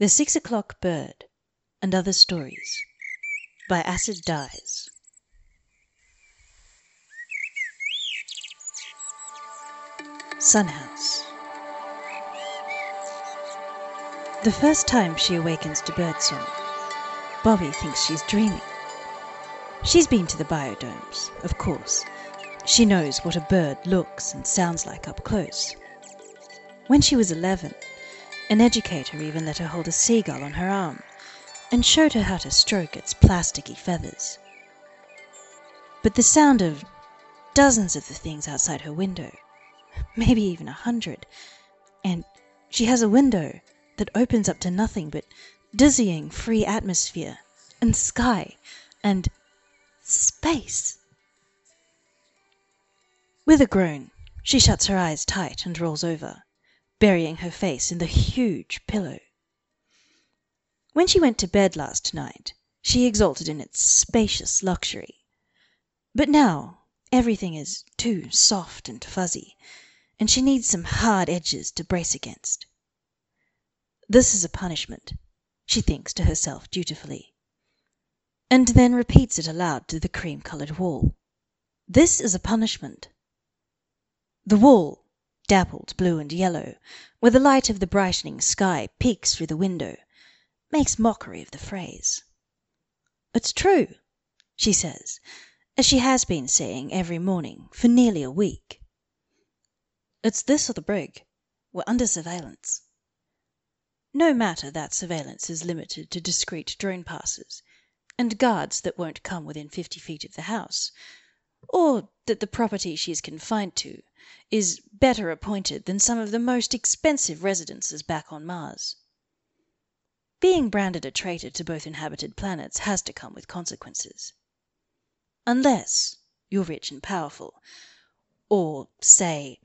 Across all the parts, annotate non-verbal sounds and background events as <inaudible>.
THE SIX O'CLOCK BIRD AND OTHER STORIES by Acid Dyes Sun House The first time she awakens to birdsong, Bobby thinks she's dreaming. She's been to the biodomes, of course. She knows what a bird looks and sounds like up close. When she was 11, an educator even let her hold a seagull on her arm and showed her how to stroke its plasticky feathers. But the sound of dozens of the things outside her window, <laughs> maybe even a hundred, and she has a window that opens up to nothing but dizzying free atmosphere and sky and space. With a groan, she shuts her eyes tight and rolls over burying her face in the huge pillow. When she went to bed last night, she exulted in its spacious luxury. But now everything is too soft and fuzzy, and she needs some hard edges to brace against. This is a punishment, she thinks to herself dutifully, and then repeats it aloud to the cream coloured wall. This is a punishment. The wall dappled blue and yellow, where the light of the brightening sky peeks through the window, makes mockery of the phrase. "It's true," she says, as she has been saying every morning for nearly a week. "It's this or the brig. We're under surveillance." No matter that surveillance is limited to discreet drone passes, and guards that won't come within fifty feet of the house, or that the property she is confined to is better appointed than some of the most expensive residences back on Mars. Being branded a traitor to both inhabited planets has to come with consequences. Unless you're rich and powerful, or, say,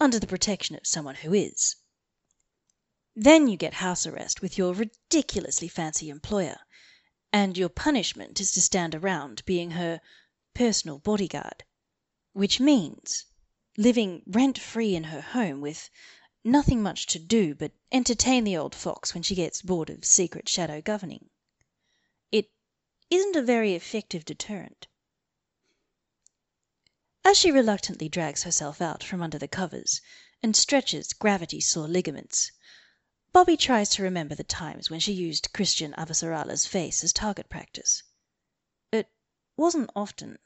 under the protection of someone who is. Then you get house arrest with your ridiculously fancy employer, and your punishment is to stand around being her personal bodyguard, which means living rent free in her home with nothing much to do but entertain the old fox when she gets bored of secret shadow governing. It isn't a very effective deterrent. As she reluctantly drags herself out from under the covers and stretches gravity sore ligaments, Bobby tries to remember the times when she used Christian Avasarala's face as target practice. It wasn't often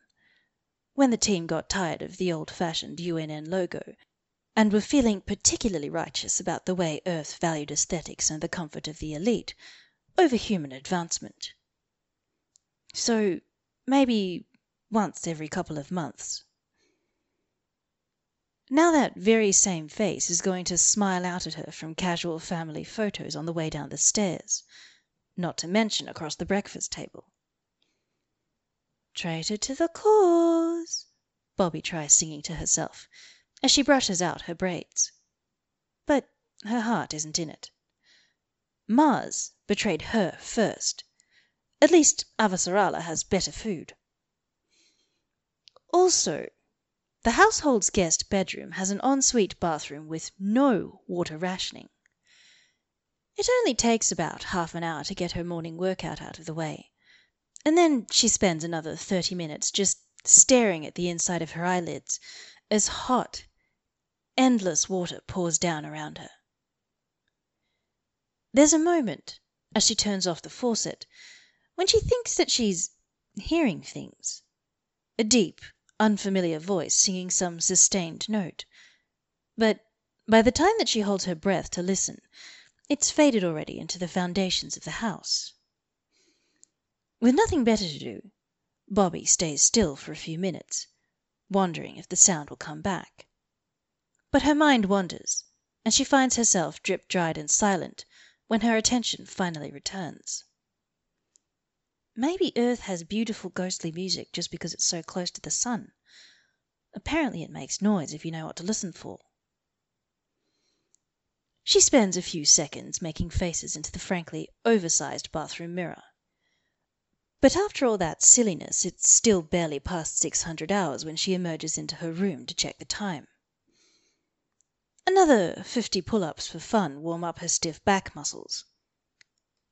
when the team got tired of the old fashioned UNN logo and were feeling particularly righteous about the way Earth valued aesthetics and the comfort of the elite over human advancement. So maybe once every couple of months. Now that very same face is going to smile out at her from casual family photos on the way down the stairs, not to mention across the breakfast table. Traitor to the cause, Bobby tries singing to herself, as she brushes out her braids. But her heart isn't in it. Mars betrayed her first. At least Avasarala has better food. Also, the household's guest bedroom has an ensuite bathroom with no water rationing. It only takes about half an hour to get her morning workout out of the way and then she spends another thirty minutes just staring at the inside of her eyelids as hot, endless water pours down around her. There's a moment, as she turns off the faucet, when she thinks that she's hearing things a deep, unfamiliar voice singing some sustained note. But by the time that she holds her breath to listen, it's faded already into the foundations of the house. With nothing better to do, Bobby stays still for a few minutes, wondering if the sound will come back. But her mind wanders, and she finds herself drip dried and silent when her attention finally returns. Maybe Earth has beautiful ghostly music just because it's so close to the sun. Apparently it makes noise if you know what to listen for. She spends a few seconds making faces into the frankly oversized bathroom mirror. But after all that silliness it's still barely past six hundred hours when she emerges into her room to check the time. Another fifty pull ups for fun warm up her stiff back muscles.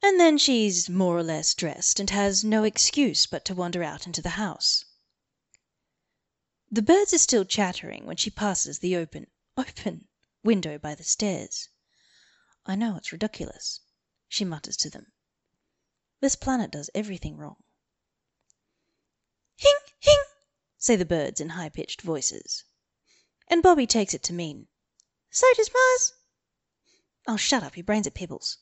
and then she's more or less dressed and has no excuse but to wander out into the house. The birds are still chattering when she passes the open <laughs> open window by the stairs. I know it's ridiculous, she mutters to them. This planet does everything wrong. Hing, hing, say the birds in high pitched voices. And Bobby takes it to mean, So does Mars. Oh, shut up, your brains are pebbles.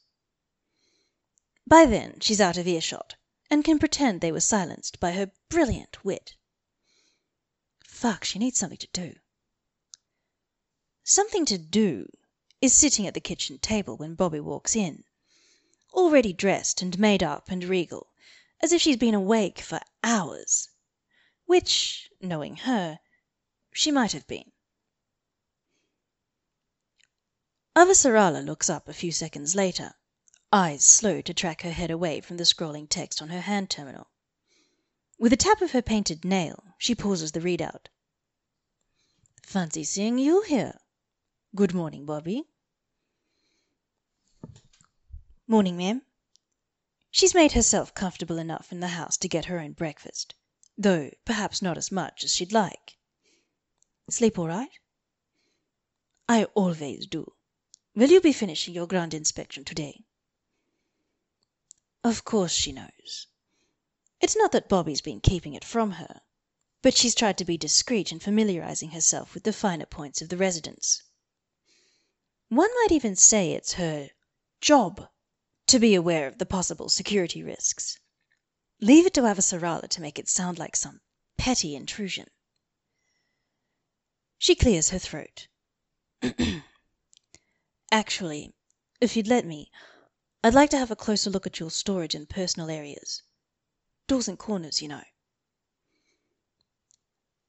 By then she's out of earshot, and can pretend they were silenced by her brilliant wit. Fuck, she needs something to do. Something to do is sitting at the kitchen table when Bobby walks in, already dressed and made up and regal, as if she's been awake for hours. Which, knowing her, she might have been. Avasarala looks up a few seconds later, eyes slow to track her head away from the scrolling text on her hand terminal. With a tap of her painted nail, she pauses the readout. Fancy seeing you here. Good morning, Bobby. Morning, ma'am. She's made herself comfortable enough in the house to get her own breakfast, though perhaps not as much as she'd like. Sleep all right? I always do. Will you be finishing your grand inspection today? Of course she knows. It's not that Bobby's been keeping it from her, but she's tried to be discreet in familiarising herself with the finer points of the residence. One might even say it's her job to be aware of the possible security risks. Leave it to Avasarala to make it sound like some petty intrusion. She clears her throat. <clears throat> Actually, if you'd let me, I'd like to have a closer look at your storage and personal areas. Doors and corners, you know.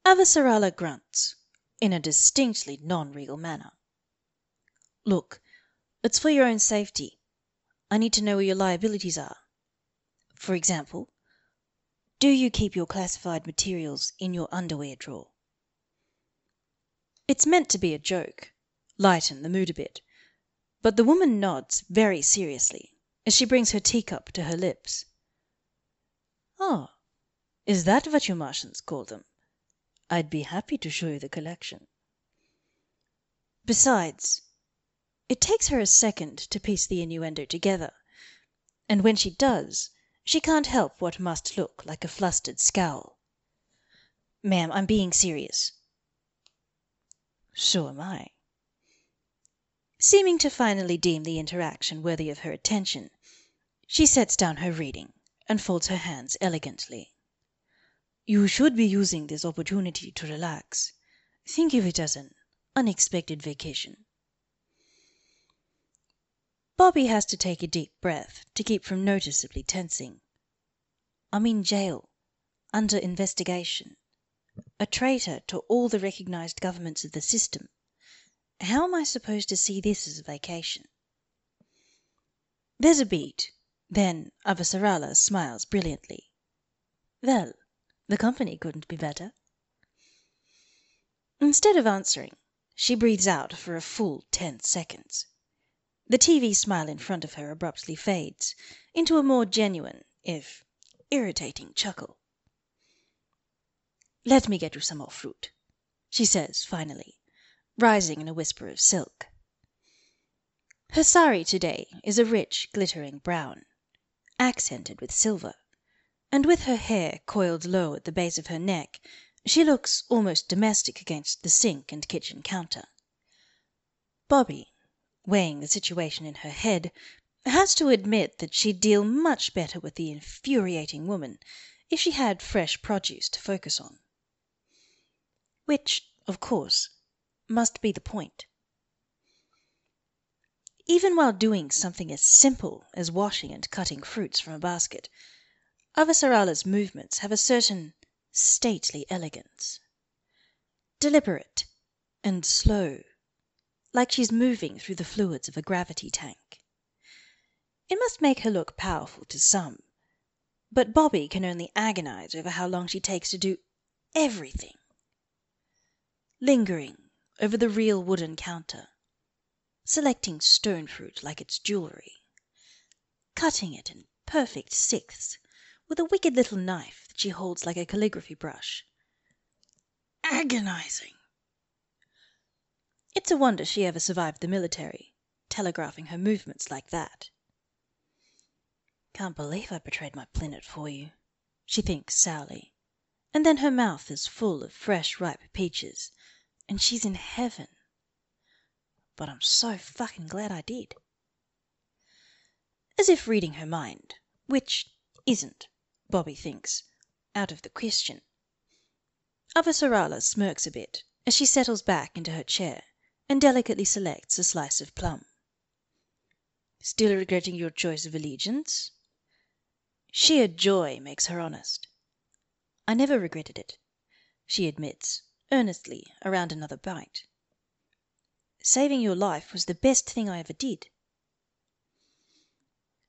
Avasarala grunts in a distinctly non regal manner. Look, it's for your own safety. I need to know where your liabilities are. For example, do you keep your classified materials in your underwear drawer? It's meant to be a joke, lighten the mood a bit, but the woman nods very seriously as she brings her teacup to her lips. Oh, is that what you Martians call them? I'd be happy to show you the collection. Besides, it takes her a second to piece the innuendo together, and when she does she can't help what must look like a flustered scowl. Ma'am, I'm being serious. So am I. Seeming to finally deem the interaction worthy of her attention, she sets down her reading and folds her hands elegantly. You should be using this opportunity to relax. Think of it as an unexpected vacation. Bobby has to take a deep breath to keep from noticeably tensing. I'm in jail, under investigation, a traitor to all the recognized governments of the system. How am I supposed to see this as a vacation? There's a beat, then Avasarala smiles brilliantly. Well, the company couldn't be better. Instead of answering, she breathes out for a full ten seconds. The TV smile in front of her abruptly fades into a more genuine, if irritating, chuckle. Let me get you some more fruit, she says finally, rising in a whisper of silk. Her sari today is a rich, glittering brown, accented with silver, and with her hair coiled low at the base of her neck, she looks almost domestic against the sink and kitchen counter. Bobby, weighing the situation in her head, has to admit that she'd deal much better with the infuriating woman if she had fresh produce to focus on. Which, of course, must be the point. Even while doing something as simple as washing and cutting fruits from a basket, Avasarala's movements have a certain stately elegance. Deliberate and slow like she's moving through the fluids of a gravity tank. It must make her look powerful to some, but Bobby can only agonize over how long she takes to do everything. Lingering over the real wooden counter, selecting stone fruit like it's jewelry, cutting it in perfect sixths with a wicked little knife that she holds like a calligraphy brush. Agonizing! It's a wonder she ever survived the military, telegraphing her movements like that. Can't believe I betrayed my planet for you, she thinks sourly. And then her mouth is full of fresh ripe peaches, and she's in heaven. But I'm so fucking glad I did. As if reading her mind, which isn't, Bobby thinks, out of the question. Avasarala smirks a bit as she settles back into her chair and delicately selects a slice of plum. Still regretting your choice of allegiance? Sheer joy makes her honest. I never regretted it, she admits, earnestly, around another bite. Saving your life was the best thing I ever did.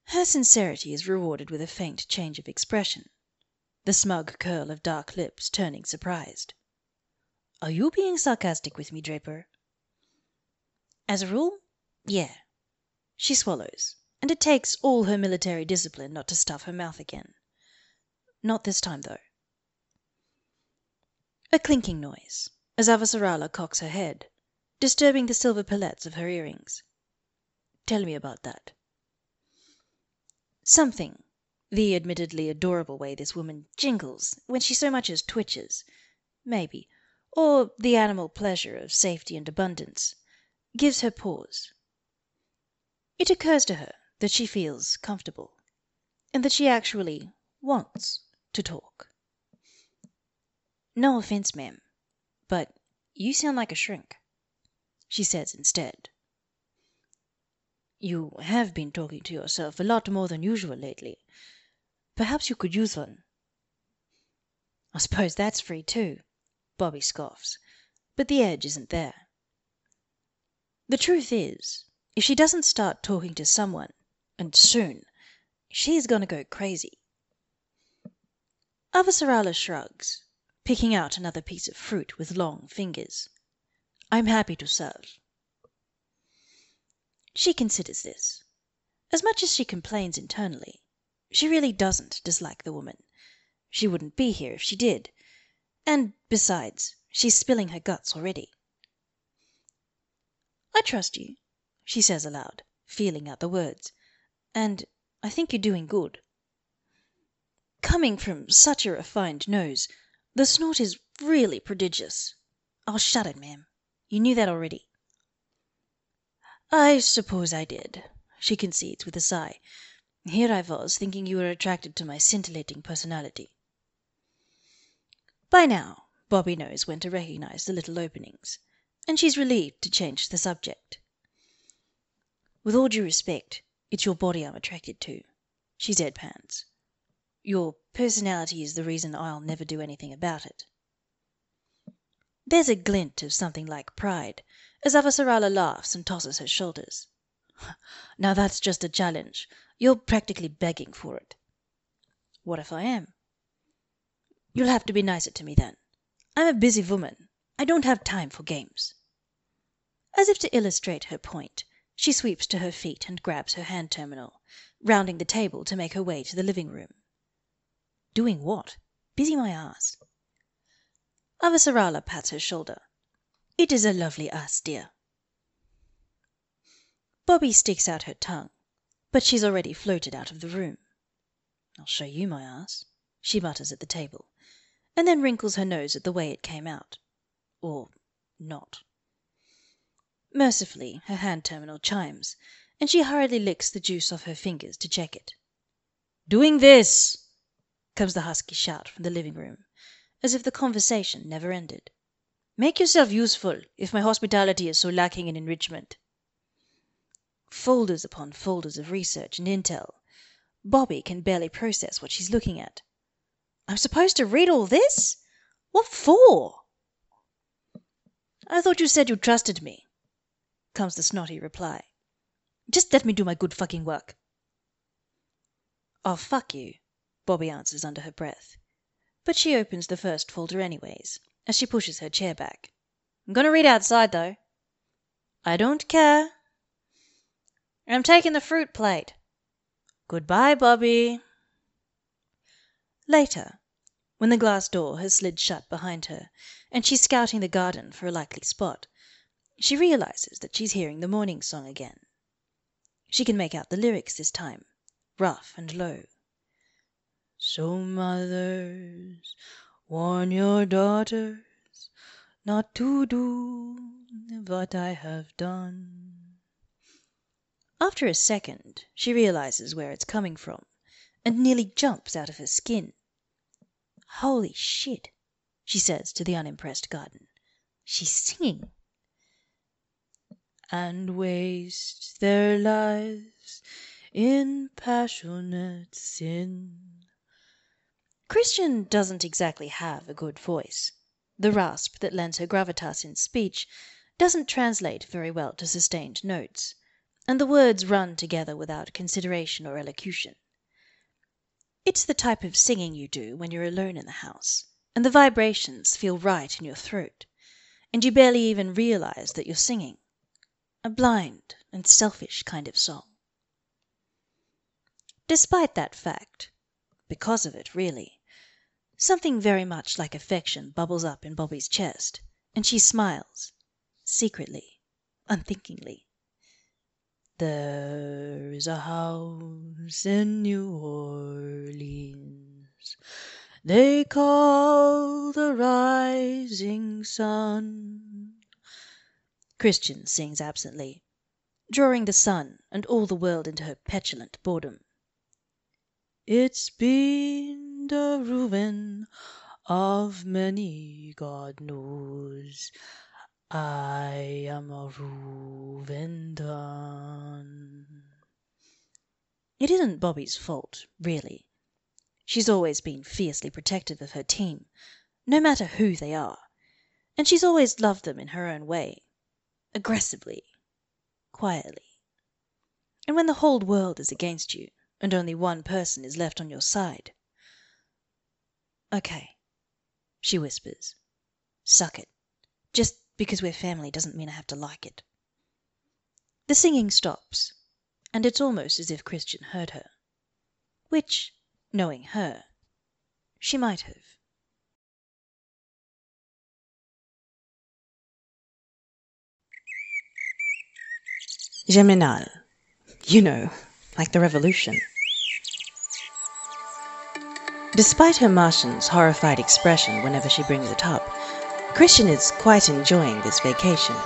Her sincerity is rewarded with a faint change of expression, the smug curl of dark lips turning surprised. Are you being sarcastic with me, Draper? As a rule, yeah. She swallows, and it takes all her military discipline not to stuff her mouth again. Not this time, though. A clinking noise, as Avasarala cocks her head, disturbing the silver pellets of her earrings. Tell me about that. Something the admittedly adorable way this woman jingles when she so much as twitches, maybe, or the animal pleasure of safety and abundance, gives her pause. It occurs to her that she feels comfortable, and that she actually wants to talk. No offence, ma'am, but you sound like a shrink, she says instead. You have been talking to yourself a lot more than usual lately. Perhaps you could use one. I suppose that's free too, Bobby scoffs, but the edge isn't there. The truth is, if she doesn't start talking to someone, and soon, she's going to go crazy. Avasarala shrugs, picking out another piece of fruit with long fingers. I'm happy to serve. She considers this. As much as she complains internally, she really doesn't dislike the woman. She wouldn't be here if she did. And, besides, she's spilling her guts already. I trust you, she says aloud, feeling out the words, and I think you're doing good. Coming from such a refined nose, the snort is really prodigious. I'll shut it, ma'am. You knew that already. I suppose I did, she concedes with a sigh. Here I was, thinking you were attracted to my scintillating personality. By now, Bobby knows when to recognize the little openings, and she's relieved to change the subject. With all due respect, it's your body I'm attracted to, she said deadpans. Your personality is the reason I'll never do anything about it. There's a glint of something like pride as Avasarala laughs and tosses her shoulders. <laughs> Now that's just a challenge. You're practically begging for it. What if I am? You'll have to be nicer to me then. I'm a busy woman. I don't have time for games. As if to illustrate her point, she sweeps to her feet and grabs her hand terminal, rounding the table to make her way to the living room. Doing what? Busy my ass. Avasarala pats her shoulder. It is a lovely ass, dear. Bobby sticks out her tongue, but she's already floated out of the room. I'll show you my ass, she mutters at the table, and then wrinkles her nose at the way it came out. Or not. Mercifully, her hand terminal chimes, and she hurriedly licks the juice off her fingers to check it. Doing this! comes the husky shout from the living room, as if the conversation never ended. Make yourself useful, if my hospitality is so lacking in enrichment. Folders upon folders of research and intel. Bobby can barely process what she's looking at. I'm supposed to read all this? What for? I thought you said you trusted me, comes the snotty reply. Just let me do my good fucking work. Oh, fuck you, Bobby answers under her breath but she opens the first folder anyways, as she pushes her chair back. I'm going to read outside, though. I don't care. I'm taking the fruit plate. Goodbye, Bobby. Later, when the glass door has slid shut behind her and she's scouting the garden for a likely spot, she realizes that she's hearing the morning song again. She can make out the lyrics this time, rough and low. So mothers, warn your daughters not to do what I have done. After a second she realizes where it's coming from, and nearly jumps out of her skin. Holy shit, she says to the unimpressed garden. She's singing. And waste their lives in passionate sin. Christian doesn't exactly have a good voice. The rasp that lends her gravitas in speech doesn't translate very well to sustained notes and the words run together without consideration or elocution. It's the type of singing you do when you're alone in the house, and the vibrations feel right in your throat, and you barely even realize that you're singing a blind and selfish kind of song. Despite that fact, because of it really, something very much like affection bubbles up in Bobby's chest, and she smiles, secretly, unthinkingly. There is a house in New Orleans they call the Rising Sun. Christian sings absently, drawing the sun and all the world into her petulant boredom. It's been the ruin of many, God knows. I am a Ruvendun. It isn't Bobby's fault, really. She's always been fiercely protective of her team, no matter who they are, and she's always loved them in her own way, aggressively, quietly. And when the whole world is against you, and only one person is left on your side. Okay, she whispers. Suck it. Just because we're family doesn't mean I have to like it. The singing stops, and it's almost as if Christian heard her. Which, knowing her, she might have. Geminal. You know, like the revolution. Despite her Martian's horrified expression whenever she brings it up, Christian is quite enjoying this vacation.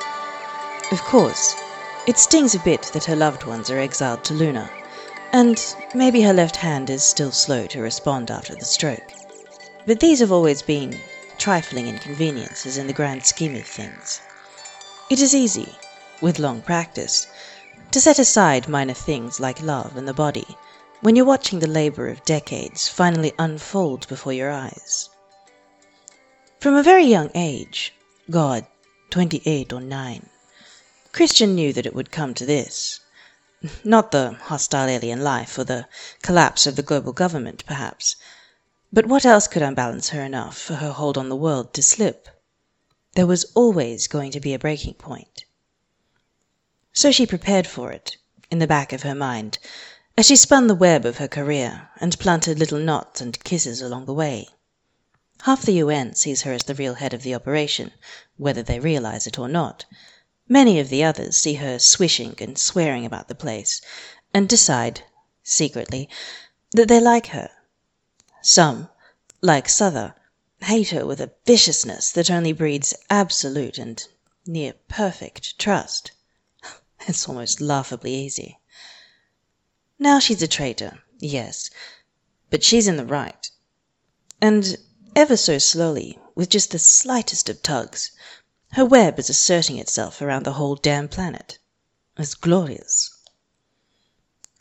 Of course, it stings a bit that her loved ones are exiled to Luna, and maybe her left hand is still slow to respond after the stroke. But these have always been trifling inconveniences in the grand scheme of things. It is easy, with long practice, to set aside minor things like love and the body when you're watching the labor of decades finally unfold before your eyes. From a very young age, God, twenty eight or nine, Christian knew that it would come to this. Not the hostile alien life or the collapse of the global government, perhaps. But what else could unbalance her enough for her hold on the world to slip? There was always going to be a breaking point. So she prepared for it, in the back of her mind, as she spun the web of her career and planted little knots and kisses along the way. Half the UN sees her as the real head of the operation, whether they realize it or not. Many of the others see her swishing and swearing about the place, and decide, secretly, that they like her. Some, like Souther, hate her with a viciousness that only breeds absolute and near perfect trust. <laughs> It's almost laughably easy. Now she's a traitor, yes, but she's in the right. And ever so slowly, with just the slightest of tugs, her web is asserting itself around the whole damn planet. It's glorious.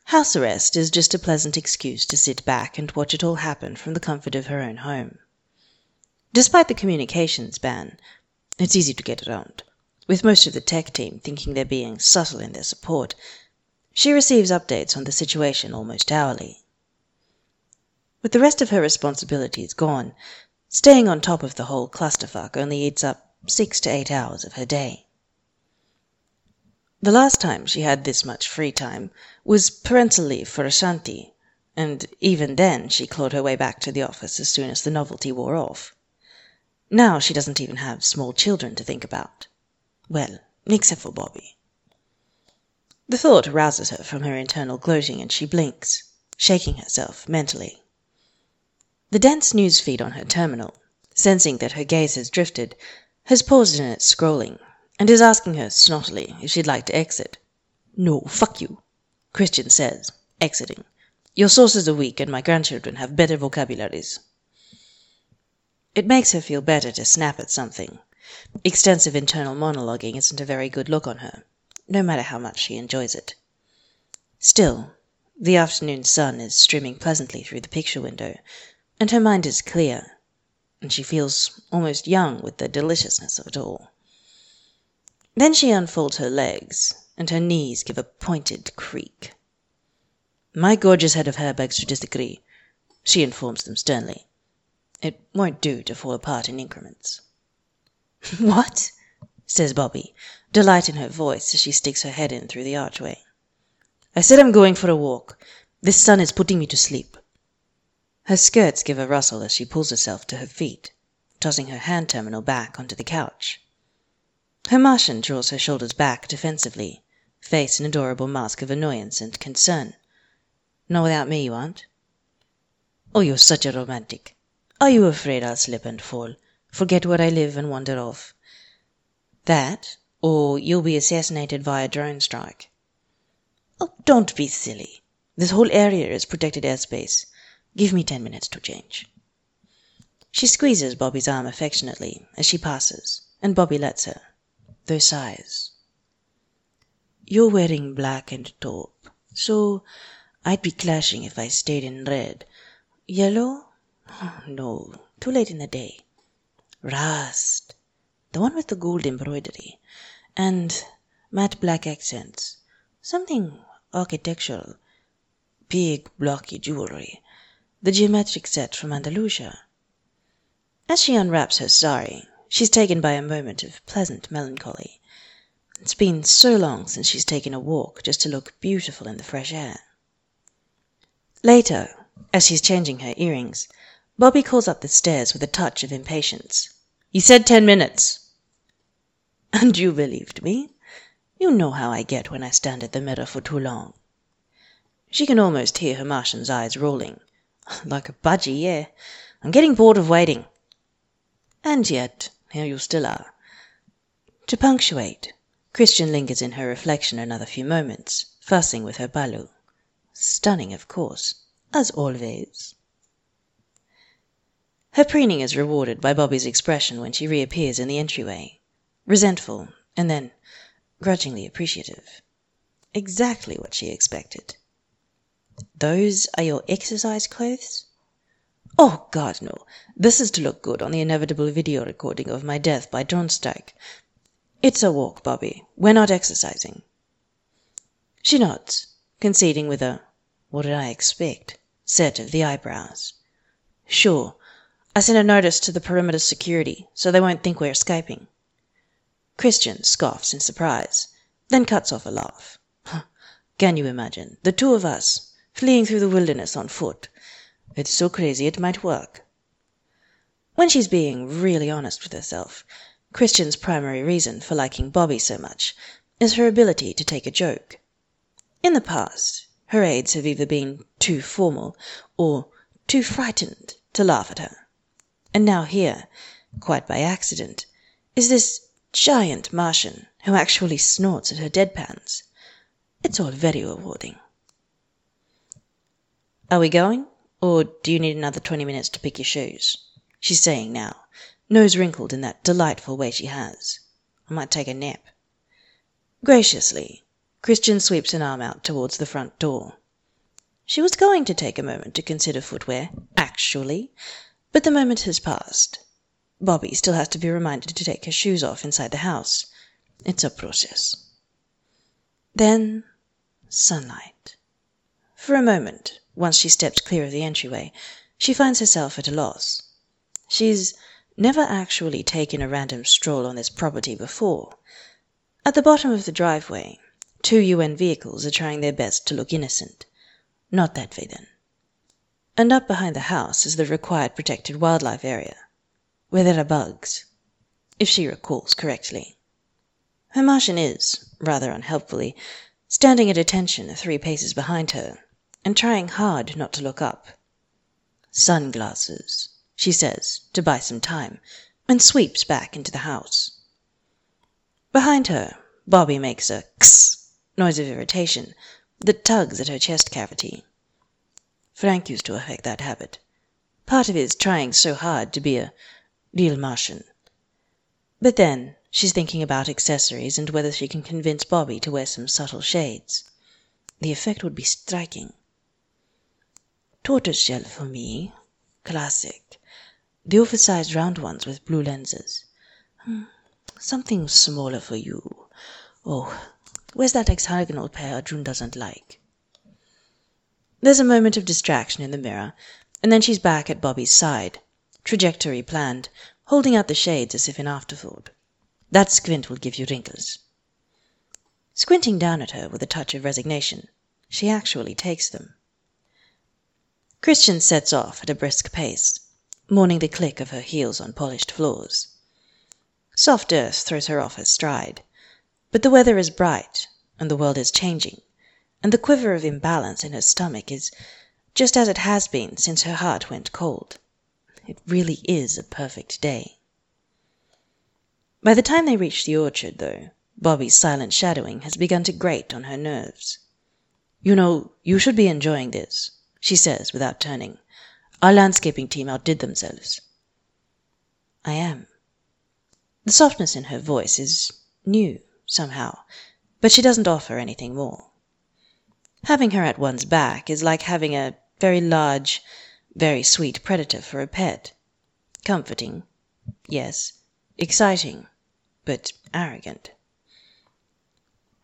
House arrest is just a pleasant excuse to sit back and watch it all happen from the comfort of her own home. Despite the communications ban, it's easy to get around, with most of the tech team thinking they're being subtle in their support she receives updates on the situation almost hourly. With the rest of her responsibilities gone, staying on top of the whole clusterfuck only eats up six to eight hours of her day. The last time she had this much free time was parental leave for Ashanti, and even then she clawed her way back to the office as soon as the novelty wore off. Now she doesn't even have small children to think about. Well, except for Bobby. The thought rouses her from her internal gloating and she blinks, shaking herself mentally. The dense news feed on her terminal, sensing that her gaze has drifted, has paused in its scrolling and is asking her snottily if she'd like to exit. No, fuck you, Christian says, exiting. Your sources are weak and my grandchildren have better vocabularies. It makes her feel better to snap at something. Extensive internal monologuing isn't a very good look on her, no matter how much she enjoys it. Still, the afternoon sun is streaming pleasantly through the picture window, and her mind is clear, and she feels almost young with the deliciousness of it all. Then she unfolds her legs, and her knees give a pointed creak. My gorgeous head of hair begs to disagree, she informs them sternly. It won't do to fall apart in increments. <laughs> what? says Bobby, delight in her voice as she sticks her head in through the archway. I said I'm going for a walk. This sun is putting me to sleep. Her skirts give a rustle as she pulls herself to her feet, tossing her hand terminal back onto the couch. Her Martian draws her shoulders back defensively, face an adorable mask of annoyance and concern. Not without me, you aren't? Oh, you're such a romantic. Are you afraid I'll slip and fall, forget where I live and wander off? That, or you'll be assassinated via drone strike. Oh, don't be silly. This whole area is protected airspace. Give me ten minutes to change. She squeezes Bobby's arm affectionately as she passes, and Bobby lets her, though sighs. You're wearing black and taupe, so I'd be clashing if I stayed in red. Yellow? Oh, no, too late in the day. Rust, the one with the gold embroidery, and matte black accents. Something architectural. Big blocky jewelry. The geometric set from Andalusia. As she unwraps her sari, she's taken by a moment of pleasant melancholy. It's been so long since she's taken a walk just to look beautiful in the fresh air. Later, as she's changing her earrings, Bobby calls up the stairs with a touch of impatience. You said ten minutes. <laughs> And you believed me? You know how I get when I stand at the mirror for too long. She can almost hear her Martian's eyes rolling. <laughs> Like a budgie, yeah. I'm getting bored of waiting. And yet, here you still are. To punctuate, Christian lingers in her reflection another few moments, fussing with her balu. Stunning, of course, as always. Her preening is rewarded by Bobby's expression when she reappears in the entryway. Resentful, and then grudgingly appreciative. Exactly what she expected. Those are your exercise clothes? Oh, God, no. This is to look good on the inevitable video recording of my death by strike. It's a walk, Bobby. We're not exercising. She nods, conceding with a what did I expect? set of the eyebrows. Sure. I sent a notice to the perimeter security, so they won't think we're escaping. Christian scoffs in surprise, then cuts off a laugh. <laughs> Can you imagine, the two of us, fleeing through the wilderness on foot? It's so crazy it might work. When she's being really honest with herself, Christian's primary reason for liking Bobby so much is her ability to take a joke. In the past, her aides have either been too formal or too frightened to laugh at her. And now here, quite by accident, is this giant Martian who actually snorts at her deadpans. It's all very rewarding. Are we going? Or do you need another twenty minutes to pick your shoes? She's saying now, nose wrinkled in that delightful way she has. I might take a nap. Graciously, Christian sweeps an arm out towards the front door. She was going to take a moment to consider footwear, actually, but the moment has passed. Bobby still has to be reminded to take her shoes off inside the house. It's a process. Then sunlight. For a moment, once she steps clear of the entryway, she finds herself at a loss. She's never actually taken a random stroll on this property before. At the bottom of the driveway, two UN vehicles are trying their best to look innocent. Not that way, then. and up behind the house is the required protected wildlife area, where there are bugs, if she recalls correctly. Her Martian is, rather unhelpfully, standing at attention three paces behind her, and trying hard not to look up. Sunglasses, she says, to buy some time, and sweeps back into the house. Behind her, Bobby makes a kss noise of irritation that tugs at her chest cavity. Frank used to affect that habit. Part of his trying so hard to be a real Martian. But then, she's thinking about accessories and whether she can convince Bobby to wear some subtle shades. The effect would be striking. Tortoiseshell for me. Classic. The oversized round ones with blue lenses. Hmm, something smaller for you. Oh, where's that hexagonal pair June doesn't like? There's a moment of distraction in the mirror, and then she's back at Bobby's side, trajectory planned, holding out the shades as if in afterthought. That squint will give you wrinkles. Squinting down at her with a touch of resignation, she actually takes them. Christian sets off at a brisk pace, mourning the click of her heels on polished floors. Soft earth throws her off her stride, but the weather is bright and the world is changing, and the quiver of imbalance in her stomach is just as it has been since her heart went cold. It really is a perfect day. By the time they reach the orchard, though, Bobby's silent shadowing has begun to grate on her nerves. You know, you should be enjoying this, she says without turning. Our landscaping team outdid themselves. I am. The softness in her voice is new, somehow, but she doesn't offer anything more. Having her at one's back is like having a very large, very sweet predator for a pet. Comforting, yes. Exciting, but arrogant.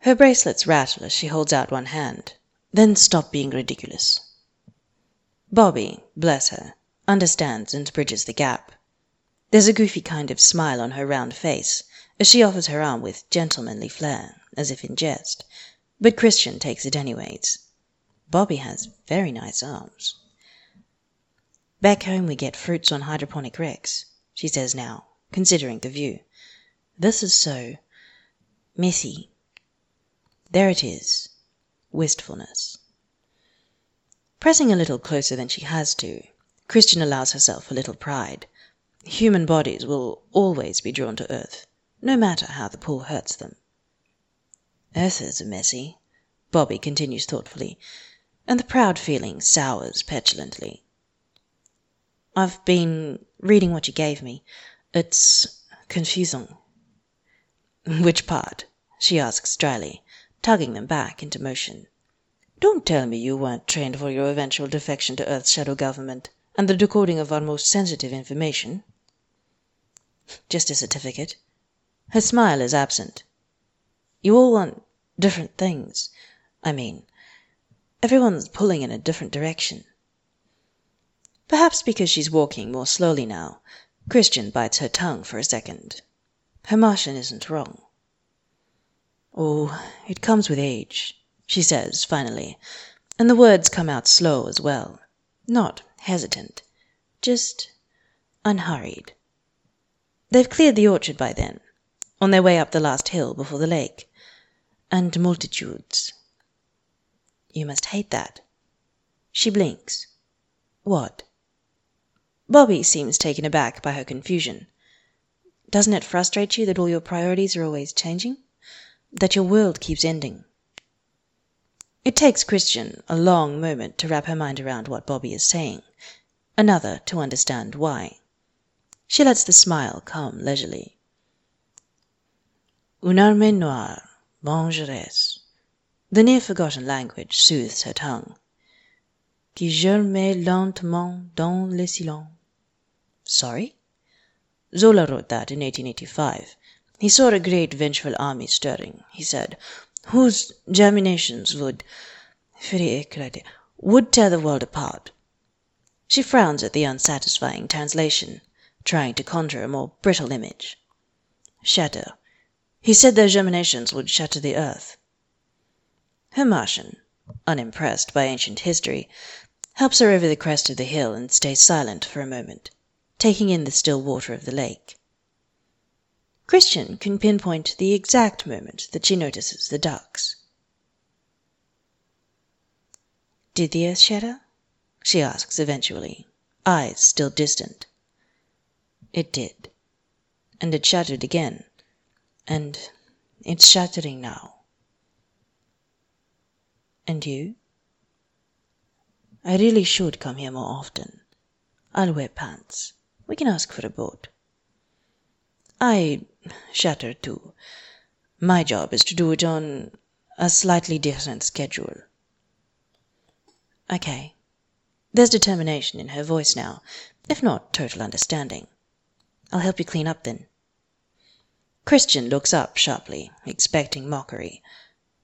Her bracelets rattle as she holds out one hand. Then stop being ridiculous. Bobby, bless her, understands and bridges the gap. There's a goofy kind of smile on her round face as she offers her arm with gentlemanly flair, as if in jest, but Christian takes it anyways. Bobby has very nice arms. Back home we get fruits on hydroponic ricks, she says now, considering the view. This is so messy. There it is, wistfulness. Pressing a little closer than she has to, Christian allows herself a little pride. Human bodies will always be drawn to earth, no matter how the pull hurts them. Earth is messy, Bobby continues thoughtfully, and the proud feeling sours petulantly. I've been reading what you gave me. It's confusing. Which part? she asks dryly, tugging them back into motion. Don't tell me you weren't trained for your eventual defection to Earth's shadow government and the decoding of our most sensitive information. Just a certificate. Her smile is absent. You all want different things. I mean, everyone's pulling in a different direction. Perhaps because she's walking more slowly now, Christian bites her tongue for a second. Her Martian isn't wrong. Oh, it comes with age she says finally, and the words come out slow as well, not hesitant, just unhurried. They've cleared the orchard by then, on their way up the last hill before the lake. And multitudes. You must hate that. She blinks. What? Bobby seems taken aback by her confusion. Doesn't it frustrate you that all your priorities are always changing? That your world keeps ending? It takes Christian a long moment to wrap her mind around what Bobby is saying, another to understand why. She lets the smile come leisurely. Une armée noire, vengeresse. The near forgotten language soothes her tongue. Qui germait lentement dans le silence. Sorry? Zola wrote that in 1885. He saw a great vengeful army stirring, he said, whose germinations would would tear the world apart. She frowns at the unsatisfying translation, trying to conjure a more brittle image. Shatter. He said their germinations would shatter the earth. Her Martian, unimpressed by ancient history, helps her over the crest of the hill and stays silent for a moment, taking in the still water of the lake. Chrisjen can pinpoint the exact moment that she notices the ducks. Did the earth shatter? she asks eventually, eyes still distant. It did. And it shattered again. And it's shattering now. And you? I really should come here more often. I'll wear pants. We can ask for a boat. I shatter too. My job is to do it on a slightly different schedule. Okay. There's determination in her voice now, if not total understanding. I'll help you clean up then. Chrisjen looks up sharply, expecting mockery,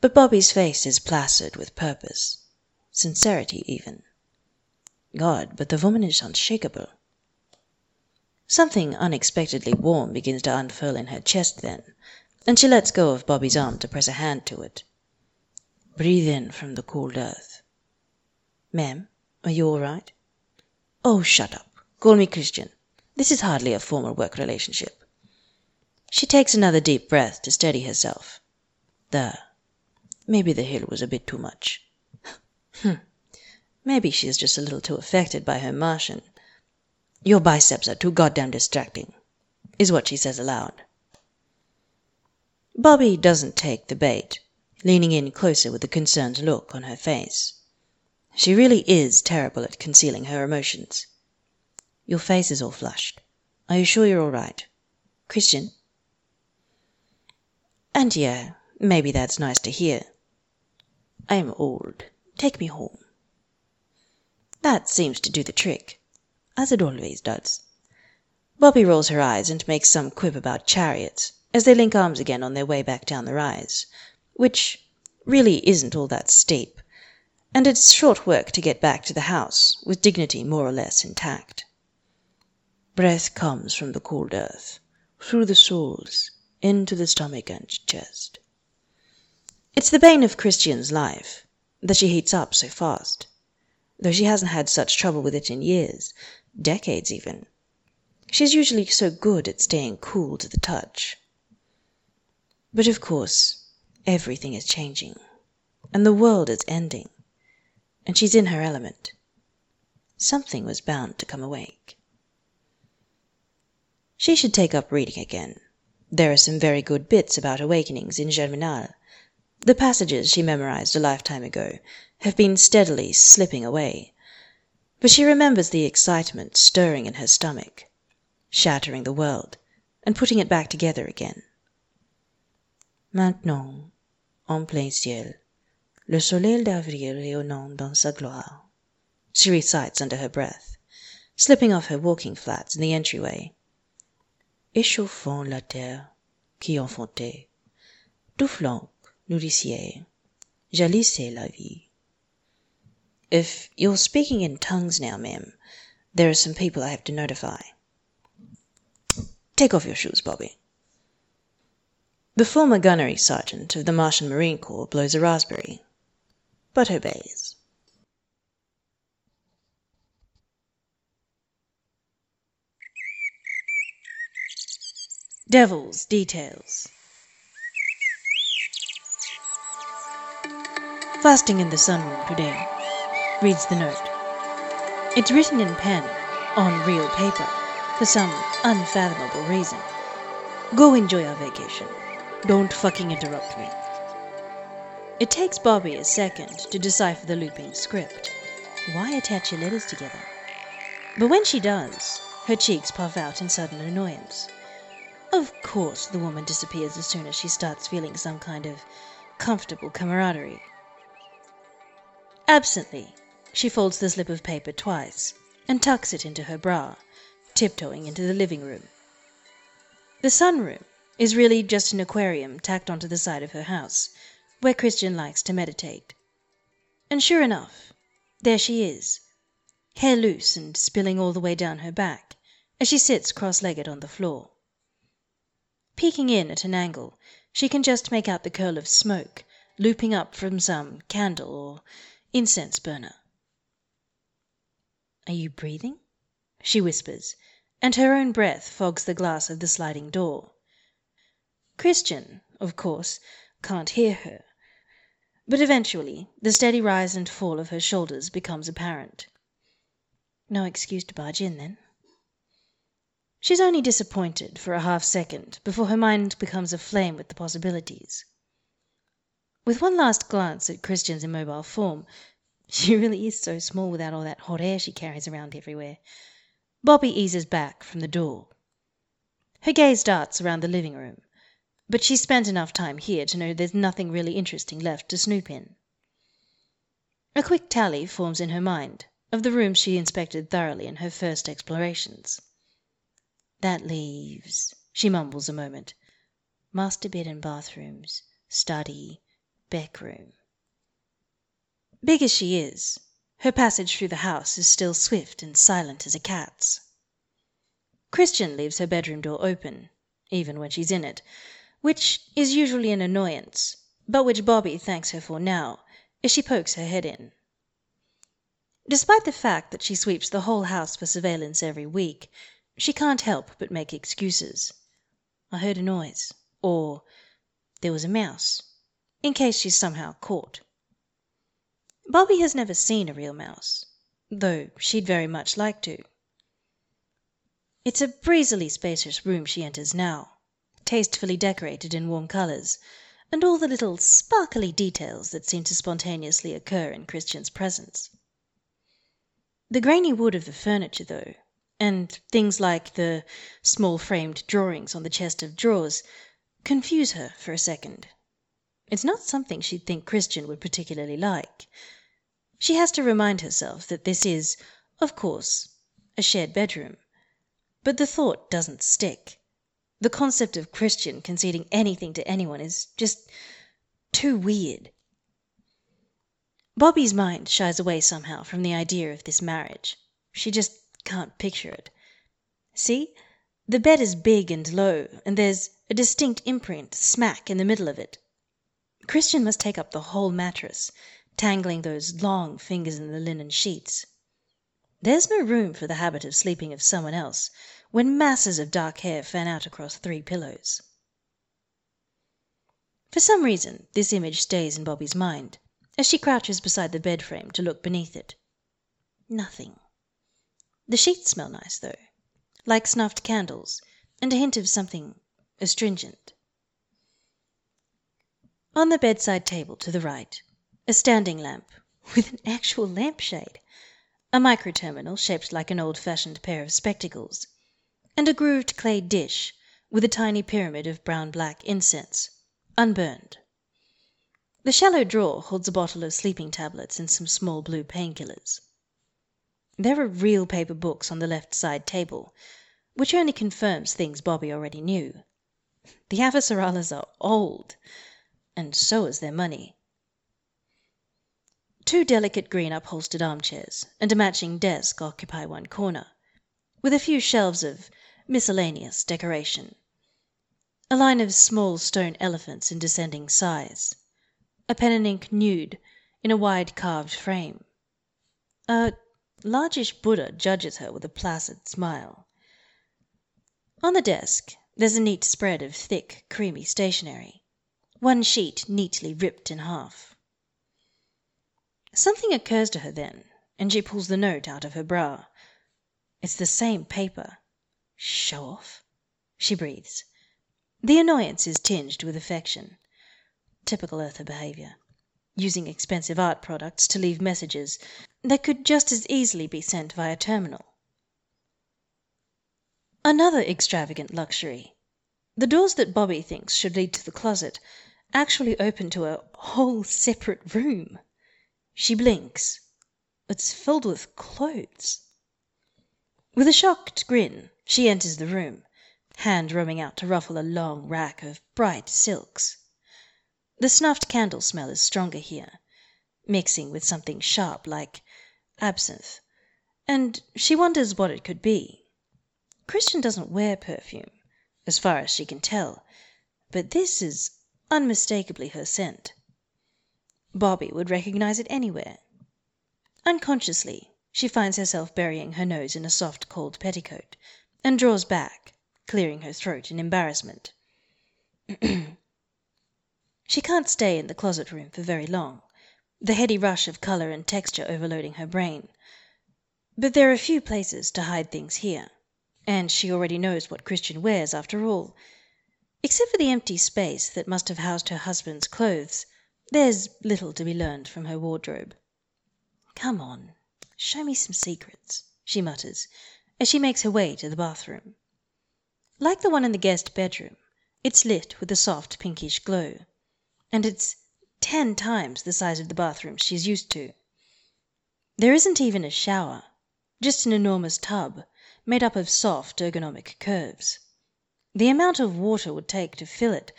but Bobbie's face is placid with purpose, sincerity even. God, but the woman is unshakable. Something unexpectedly warm begins to unfurl in her chest then, and she lets go of Bobbie's arm to press a hand to it. Breathe in from the cold earth. Ma'am, are you all right? Oh, shut up. Call me Chrisjen. This is hardly a formal work relationship. She takes another deep breath to steady herself. There. Maybe the hill was a bit too much. <laughs> Hm. Maybe she is just a little too affected by her Martian. Your biceps are too goddamn distracting, is what she says aloud. Bobbie doesn't take the bait, leaning in closer with a concerned look on her face. She really is terrible at concealing her emotions. Your face is all flushed. Are you sure you're all right? Chrisjen? And yeah, maybe that's nice to hear. I'm old. Take me home. That seems to do the trick, as it always does. Bobbie rolls her eyes and makes some quip about chariots as they link arms again on their way back down the rise, which really isn't all that steep, and it's short work to get back to the house with dignity more or less intact. Breath comes from the cold earth, through the soles, into the stomach and chest. It's the bane of Chrisjen's life that she heats up so fast though she hasn't had such trouble with it in years, decades even. She's usually so good at staying cool to the touch. But of course, everything is changing, and the world is ending, and she's in her element. Something was bound to come awake. She should take up reading again. There are some very good bits about awakenings in Germinal. The passages she memorized a lifetime ago have been steadily slipping away, but she remembers the excitement stirring in her stomach, shattering the world and putting it back together again. Maintenant, en plein ciel, le soleil d'avril rayonnant dans sa gloire, she recites under her breath, slipping off her walking flats in the entryway. Échauffant la terre qui enfantait, flanc nourricier, jalissait la vie. If you're speaking in tongues now, ma'am, there are some people I have to notify. Take off your shoes, Bobbie. The former gunnery sergeant of the Martian Marine Corps blows a raspberry, but obeys. Devils Details Fasting in the sunroom today reads the note. It's written in pen, on real paper, for some unfathomable reason. Go enjoy our vacation. Don't fucking interrupt me. It takes Bobbie a second to decipher the looping script. Why attach your letters together? But when she does, her cheeks puff out in sudden annoyance. Of course, the woman disappears as soon as she starts feeling some kind of comfortable camaraderie. Absently, she folds the slip of paper twice and tucks it into her bra, tiptoeing into the living room. The sunroom is really just an aquarium tacked onto the side of her house, where Chrisjen likes to meditate. And sure enough, there she is, hair loose and spilling all the way down her back, as she sits cross legged on the floor. Peeking in at an angle, she can just make out the curl of smoke looping up from some candle or incense burner. Are you breathing? she whispers, and her own breath fogs the glass of the sliding door. Chrisjen, of course, can't hear her, but eventually the steady rise and fall of her shoulders becomes apparent. No excuse to barge in, then? She's only disappointed for a half second before her mind becomes aflame with the possibilities. With one last glance at Chrisjen's immobile form <laughs> she really is so small without all that hot air she carries around everywhere Bobbie eases back from the door. Her gaze darts around the living room, but she's spent enough time here to know there's nothing really interesting left to snoop in. A quick tally forms in her mind of the rooms she inspected thoroughly in her first explorations. That leaves, she mumbles a moment, master bed and bathrooms, study, back room. Big as she is, her passage through the house is still swift and silent as a cat's. Chrisjen leaves her bedroom door open, even when she's in it, which is usually an annoyance, but which Bobbie thanks her for now, as she pokes her head in. Despite the fact that she sweeps the whole house for surveillance every week, she can't help but make excuses. I heard a noise, or there was a mouse, in case she's somehow caught. Bobbie has never seen a real mouse, though she'd very much like to. It's a breezily spacious room she enters now, tastefully decorated in warm colours, and all the little sparkly details that seem to spontaneously occur in Chrisjen's presence. The grainy wood of the furniture, though, and things like the small framed drawings on the chest of drawers confuse her for a second. It's not something she'd think Chrisjen would particularly like. She has to remind herself that this is, of course, a shared bedroom. But the thought doesn't stick. The concept of Chrisjen conceding anything to anyone is just too weird. Bobbie's mind shies away somehow from the idea of this marriage. She just can't picture it. See, the bed is big and low, and there's a distinct imprint smack in the middle of it. Chrisjen must take up the whole mattress, tangling those long fingers in the linen sheets. There's no room for the habit of sleeping of someone else when masses of dark hair fan out across three pillows. For some reason this image stays in Bobbie's mind as she crouches beside the bed frame to look beneath it. Nothing. The sheets smell nice, though, like snuffed candles, and a hint of something astringent. On the bedside table to the right, a standing lamp with an actual lampshade, a micro terminal shaped like an old fashioned pair of spectacles, and a grooved clay dish with a tiny pyramid of brown black incense, unburned. The shallow drawer holds a bottle of sleeping tablets and some small blue painkillers. There are real paper books on the left side table, which only confirms things Bobbie already knew. The Avasarala's are old, and so is their money. Two delicate green upholstered armchairs and a matching desk occupy one corner, with a few shelves of miscellaneous decoration. A line of small stone elephants in descending size. A pen and ink nude in a wide carved frame. A largish Buddha judges her with a placid smile. On the desk there's a neat spread of thick, creamy stationery, one sheet neatly ripped in half. Something occurs to her then, and she pulls the note out of her bra. It's the same paper. Show off, she breathes. The annoyance is tinged with affection. Typical Earther behaviour using expensive art products to leave messages that could just as easily be sent via terminal. Another extravagant luxury. The doors that Bobbie thinks should lead to the closet actually open to a whole separate room. She blinks. It's filled with clothes. With a shocked grin, she enters the room, hand roaming out to ruffle a long rack of bright silks. The snuffed candle smell is stronger here, mixing with something sharp like absinthe, and she wonders what it could be. Chrisjen doesn't wear perfume, as far as she can tell, but this is unmistakably her scent. Bobbie would recognize it anywhere. Unconsciously, she finds herself burying her nose in a soft cold petticoat, and draws back, clearing her throat in embarrassment. <clears throat> she can't stay in the closet room for very long, the heady rush of colour and texture overloading her brain. But there are few places to hide things here, and she already knows what Chrisjen wears after all. Except for the empty space that must have housed her husband's clothes, there's little to be learned from her wardrobe. Come on, show me some secrets, she mutters, as she makes her way to the bathroom. Like the one in the guest bedroom, it's lit with a soft pinkish glow, and it's ten times the size of the bathrooms she's used to. There isn't even a shower, just an enormous tub made up of soft ergonomic curves. The amount of water would take to fill it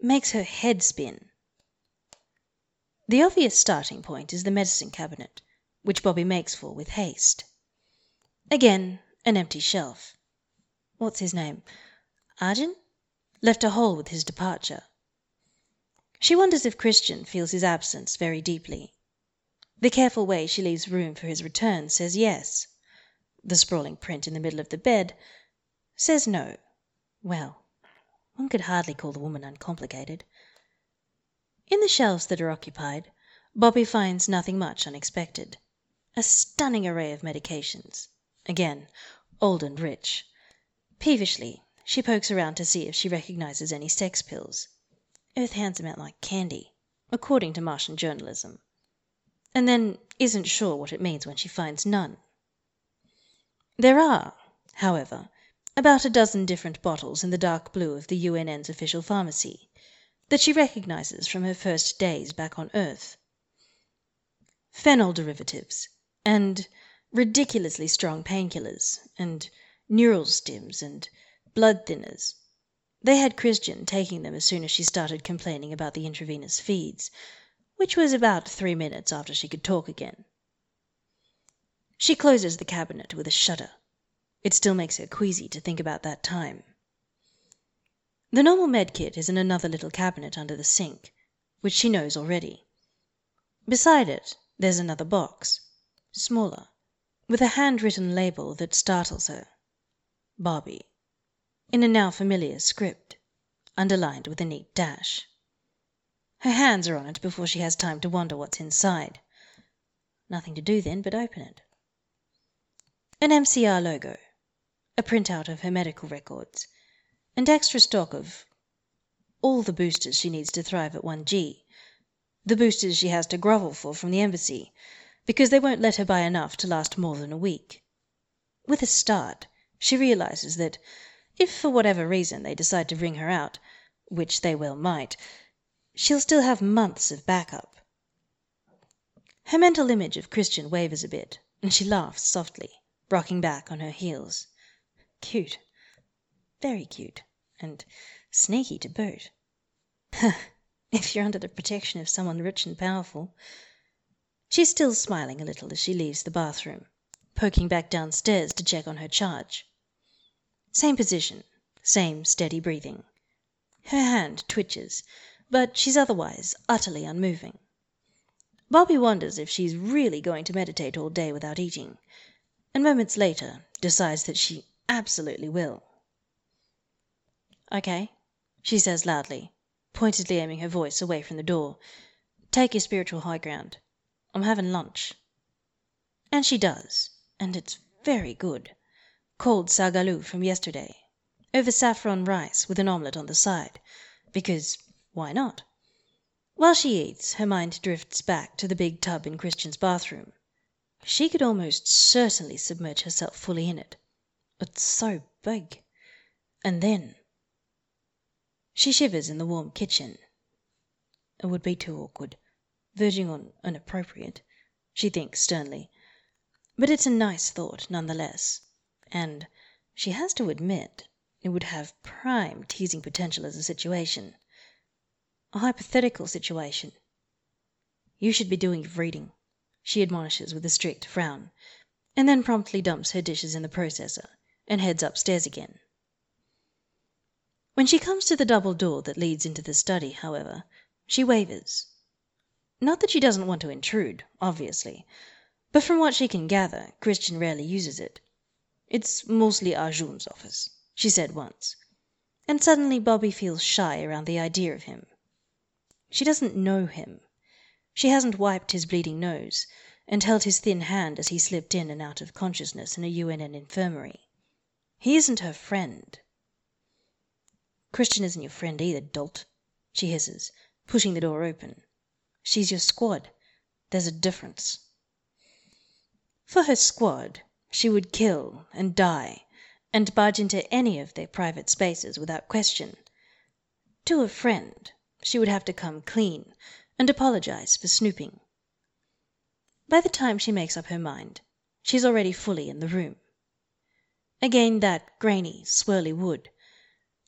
makes her head spin. The obvious starting point is the medicine cabinet, which Bobbie makes for with haste. Again an empty shelf. What's his name? Arjun? Left a hole with his departure. She wonders if Chrisjen feels his absence very deeply. The careful way she leaves room for his return says yes. The sprawling print in the middle of the bed says no. Well, one could hardly call the woman uncomplicated. In the shelves that are occupied, Bobbie finds nothing much unexpected. A stunning array of medications. Again, old and rich. Peevishly, she pokes around to see if she recognizes any sex pills. Earth hands them out like candy, according to Martian journalism. And then isn't sure what it means when she finds none. There are, however, about a dozen different bottles in the dark blue of the UNN's official pharmacy that she recognizes from her first days back on Earth. Phenol derivatives, and ridiculously strong painkillers, and neural stims, and blood thinners. They had Chrisjen taking them as soon as she started complaining about the intravenous feeds, which was about three minutes after she could talk again. She closes the cabinet with a shudder. It still makes her queasy to think about that time. The normal med kit is in another little cabinet under the sink, which she knows already. Beside it there's another box, smaller, with a handwritten label that startles her. Bobbie in a now familiar script, underlined with a neat dash. Her hands are on it before she has time to wonder what's inside. Nothing to do then but open it. An MCR logo, a printout of her medical records, and extra stock of all the boosters she needs to thrive at 1G, the boosters she has to grovel for from the embassy, because they won't let her buy enough to last more than a week. With a start, she realizes that if for whatever reason they decide to bring her out, which they well might, she'll still have months of backup. Her mental image of Chrisjen wavers a bit, and she laughs softly, rocking back on her heels. Cute. Very cute. And sneaky to boot. <laughs> if you're under the protection of someone rich and powerful. She's still smiling a little as she leaves the bathroom, poking back downstairs to check on her charge. Same position, same steady breathing. Her hand twitches, but she's otherwise utterly unmoving. Bobbie wonders if she's really going to meditate all day without eating, and moments later decides that she absolutely will. Okay, she says loudly, pointedly aiming her voice away from the door. Take your spiritual high ground. I'm having lunch. And she does, and it's very good cold saag aloo from yesterday, over saffron rice with an omelette on the side, because why not? While she eats, her mind drifts back to the big tub in Chrisjen's bathroom. She could almost certainly submerge herself fully in it. It's so big. And then she shivers in the warm kitchen. It would be too awkward, verging on inappropriate, she thinks sternly. But it's a nice thought none the less and she has to admit it would have prime teasing potential as a situation. A hypothetical situation. You should be doing your reading, she admonishes with a strict frown, and then promptly dumps her dishes in the processor and heads upstairs again. When she comes to the double door that leads into the study, however, she wavers. Not that she doesn't want to intrude, obviously, but from what she can gather Chrisjen rarely uses it. "It's mostly Arjun's office," she said once, and suddenly Bobbie feels shy around the idea of him. She doesn't know him. She hasn't wiped his bleeding nose, and held his thin hand as he slipped in and out of consciousness in a UNN infirmary. He isn't her friend. "Chrisjen isn't your friend either, dolt," she hisses, pushing the door open. "She's your squad. There's a difference." For her squad she would kill and die and barge into any of their private spaces without question. To a friend she would have to come clean and apologize for snooping. By the time she makes up her mind, she's already fully in the room. Again that grainy, swirly wood.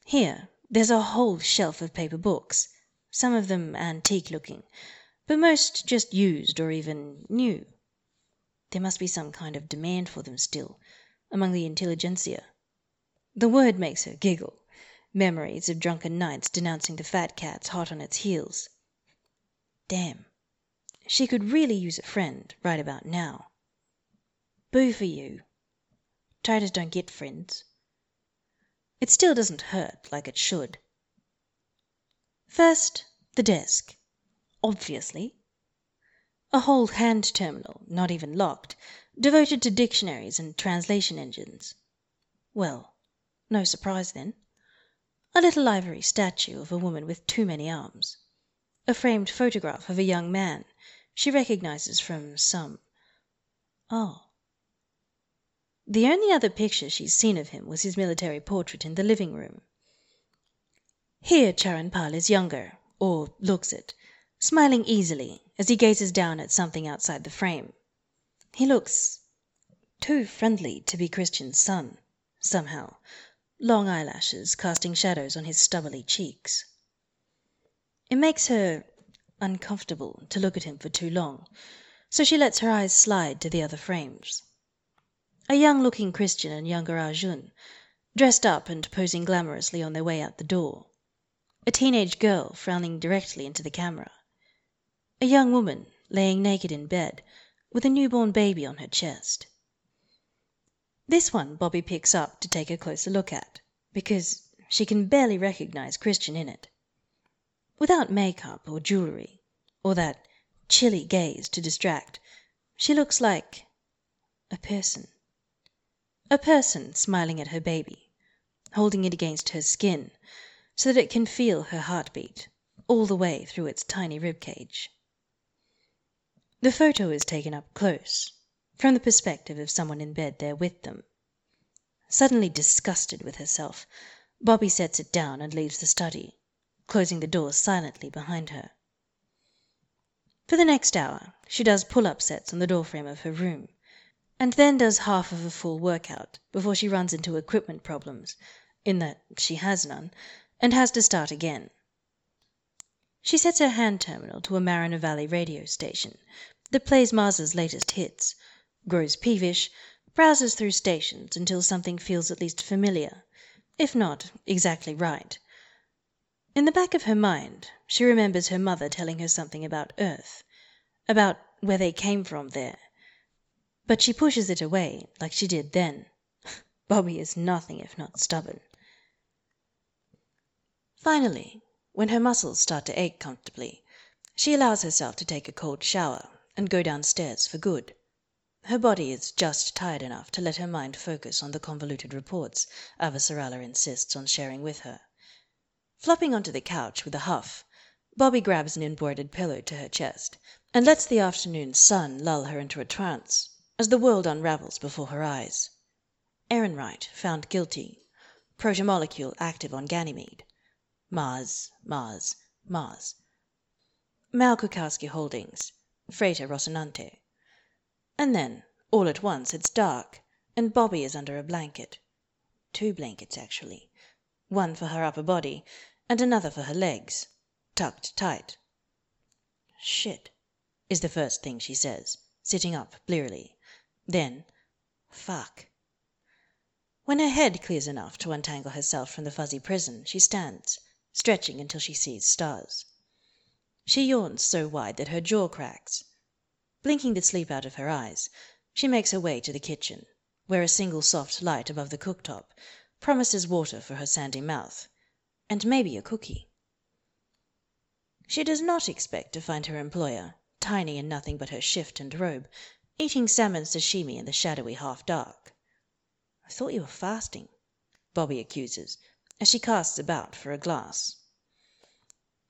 Here there's a whole shelf of paper books, some of them antique looking, but most just used or even new. There must be some kind of demand for them still, among the intelligentsia. The word makes her giggle memories of drunken nights denouncing the fat cats hot on its heels. Damn, she could really use a friend right about now. Boo for you. Traitors don't get friends. It still doesn't hurt like it should. First, the desk. Obviously. A whole hand terminal, not even locked, devoted to dictionaries and translation engines. Well, no surprise then. A little ivory statue of a woman with too many arms. A framed photograph of a young man she recognizes from some. Oh. The only other picture she's seen of him was his military portrait in the living room. Here Charan is younger, or looks it, smiling easily as he gazes down at something outside the frame. He looks too friendly to be Chrisjen's son, somehow, long eyelashes casting shadows on his stubbly cheeks. It makes her uncomfortable to look at him for too long, so she lets her eyes slide to the other frames. A young looking Chrisjen and younger ah Arjun, dressed up and posing glamorously on their way out the door. A teenage girl frowning directly into the camera. A young woman laying naked in bed, with a newborn baby on her chest. This one Bobbie picks up to take a closer look at, because she can barely recognize Chrisjen in it. Without makeup or jewelry, or that chilly gaze to distract, she looks like a person. A person smiling at her baby, holding it against her skin so that it can feel her heartbeat all the way through its tiny rib cage. The photo is taken up close, from the perspective of someone in bed there with them. Suddenly disgusted with herself, Bobbie sets it down and leaves the study, closing the door silently behind her. For the next hour she does pull up sets on the doorframe of her room and then does half of a full workout before she runs into equipment problems, in that she has none, and has to start again. She sets her hand terminal to a Mariner Valley radio station that plays Mars's latest hits, grows peevish, browses through stations until something feels at least familiar, if not exactly right. In the back of her mind she remembers her mother telling her something about Earth, about where they came from there but she pushes it away like she did then. <laughs> Bobbie is nothing if not stubborn. Finally, when her muscles start to ache comfortably, she allows herself to take a cold shower and go downstairs for good. Her body is just tired enough to let her mind focus on the convoluted reports Avasarala insists on sharing with her. Flopping onto the couch with a huff, Bobbie grabs an embroidered pillow to her chest and lets the afternoon sun lull her into a trance as the world unravels before her eyes. Errinwright found guilty. Protomolecule active on Ganymede. Mars, Mars, Mars. Mao-Kwikowski Holdings, Freighter Rocinante. And then, all at once, it's dark, and Bobbie is under a blanket. Two blankets, actually. One for her upper body, and another for her legs, tucked tight. Shit, is the first thing she says, sitting up blearily. Then, fuck. When her head clears enough to untangle herself from the fuzzy prison, she stands, stretching until she sees stars. She yawns so wide that her jaw cracks. Blinking the sleep out of her eyes, she makes her way to the kitchen, where a single soft light above the cooktop promises water for her sandy mouth, and maybe a cookie. She does not expect to find her employer, tiny in nothing but her shift and robe, eating salmon sashimi in the shadowy half dark. "I thought you were fasting," Bobbie accuses, as she casts about for a glass.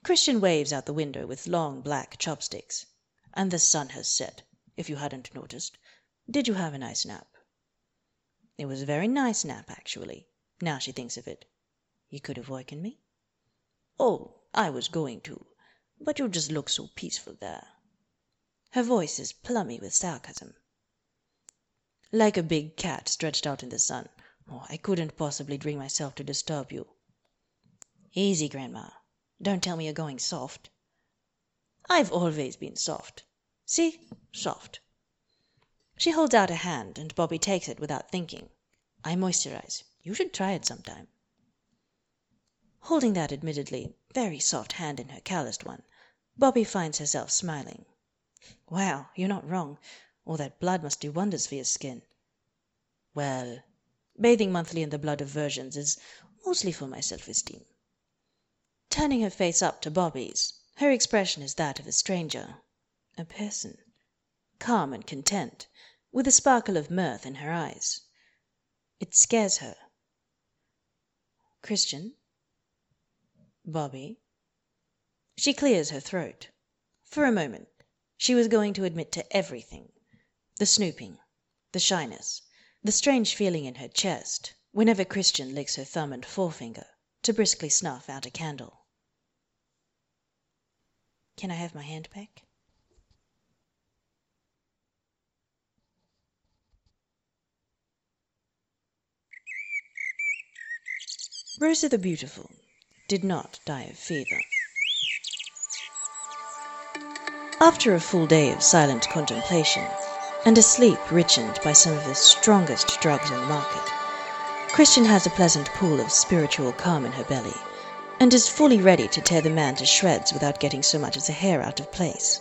Chrisjen waves out the window with long black chopsticks. "And the sun has set, if you hadn't noticed. Did you have a nice nap?" It was a very nice nap, actually, now she thinks of it. "You could have woken me?" "Oh, I was going to, but you just look so peaceful there." Her voice is plummy with sarcasm. "Like a big cat stretched out in the sun. Oh, I couldn't possibly bring myself to disturb you." "Easy, Grandma. Don't tell me you're going soft." I've always been soft. See, soft." She holds out a hand, and Bobbie takes it without thinking. "I moisturize. You should try it sometime." Holding that admittedly very soft hand in her calloused one, Bobbie finds herself smiling. "Well, you're not wrong. All that blood must do wonders for your skin." "Well, bathing monthly in the blood of virgins is mostly for my self esteem." Turning her face up to Bobbie's. Her expression is that of a stranger, a person, calm and content, with a sparkle of mirth in her eyes. It scares her. Chrisjen? Bobbie? She clears her throat. For a moment she was going to admit to everything the snooping, the shyness, the strange feeling in her chest whenever Chrisjen licks her thumb and forefinger to briskly snuff out a candle. Can I have my hand back? Rosa the Beautiful did not die of fever. After a full day of silent contemplation, and a sleep richened by some of the strongest drugs on the market, Chrisjen has a pleasant pool of spiritual calm in her belly and is fully ready to tear the man to shreds without getting so much as a hair out of place.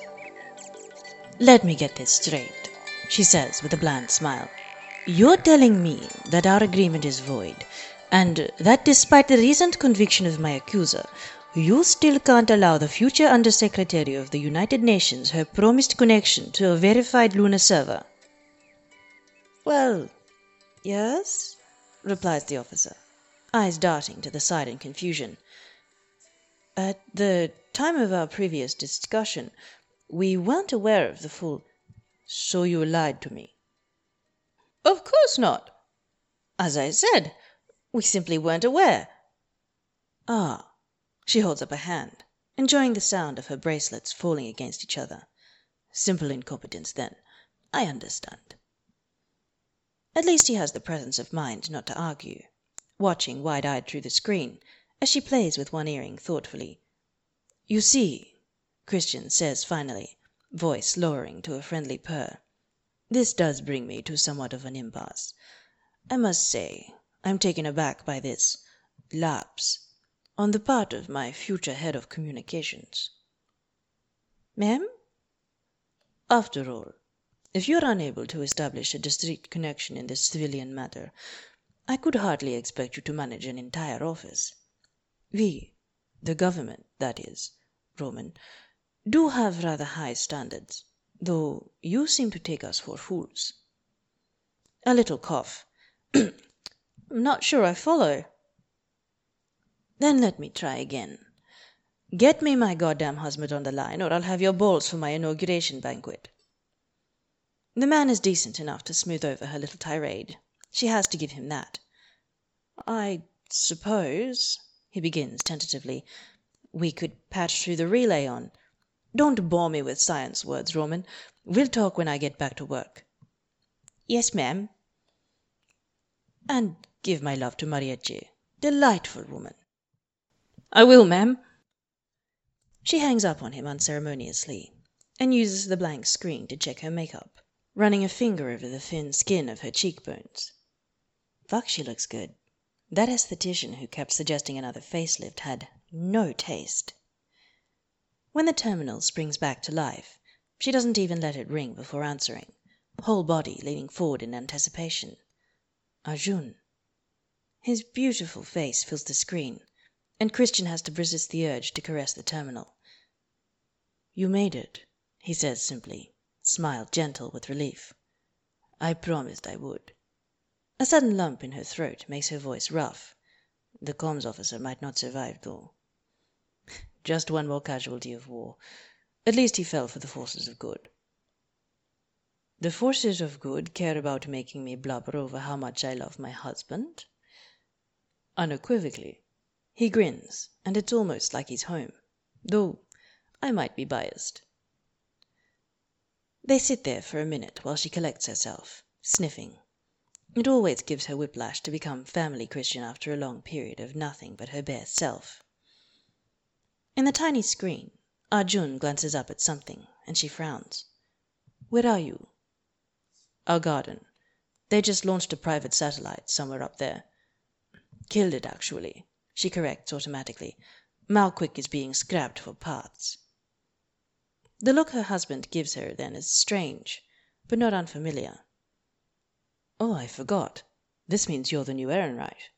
Let me get this straight, she says with a bland smile. You're telling me that our agreement is void, and that despite the recent conviction of my accuser, you still can't allow the future Undersecretary of the United Nations her promised connection to a verified lunar server. Well, yes, replies the officer, eyes darting to the side in confusion. At the time of our previous discussion, we weren't aware of the full So you lied to me. Of course not. As I said, we simply weren't aware. Ah. She holds up a hand, enjoying the sound of her bracelets falling against each other. Simple incompetence, then. I understand. At least he has the presence of mind not to argue, watching wide eyed through the screen as she plays with one earring thoughtfully. You see, Chrisjen says finally, voice lowering to a friendly purr, this does bring me to somewhat of an impasse. I must say I'm taken aback by this lapse on the part of my future head of communications. Ma'am? After all, if you're unable to establish a discreet connection in this civilian matter, I could hardly expect you to manage an entire office. We, the government, that is, Roman, do have rather high standards, though you seem to take us for fools. A little cough. <clears throat> I'm not sure I follow. Then let me try again. Get me my goddamn husband on the line, or I'll have your balls for my inauguration banquet. The man is decent enough to smooth over her little tirade. She has to give him that. I suppose he begins tentatively. We could patch through the relay on Don't bore me with science words, Roman. We'll talk when I get back to work. Yes, ma'am. And give my love to Marietje. Delightful woman. I will, ma'am. She hangs up on him unceremoniously, and uses the blank screen to check her makeup, running a finger over the thin skin of her cheekbones. Fuck, she looks good. That esthetician who kept suggesting another facelift had no taste. When the terminal springs back to life, She doesn't even let it ring before answering, whole body leaning forward in anticipation. Arjun. His beautiful face fills the screen, and Chrisjen has to resist the urge to caress the terminal. You made it, he says simply, smile gentle with relief. I promised I would. A sudden lump in her throat makes her voice rough. The comms officer might not survive, though. <laughs> Just one more casualty of war. At least he fell for the forces of good. The forces of good care about making me blubber over how much I love my husband? Unequivocally. He grins, and it's almost like he's home, though I might be biased. They sit there for a minute while she collects herself, sniffing. It always gives her whiplash to become family Chrisjen after a long period of nothing but her bare self. In the tiny screen Arjun glances up at something, and she frowns. Where are you? Our garden. They just launched a private satellite somewhere up there. Killed it, actually, she corrects automatically. Mao-Kwik is being scrapped for parts. The look her husband gives her then is strange, but not unfamiliar. Oh, I forgot. This means you're the new Errinwright.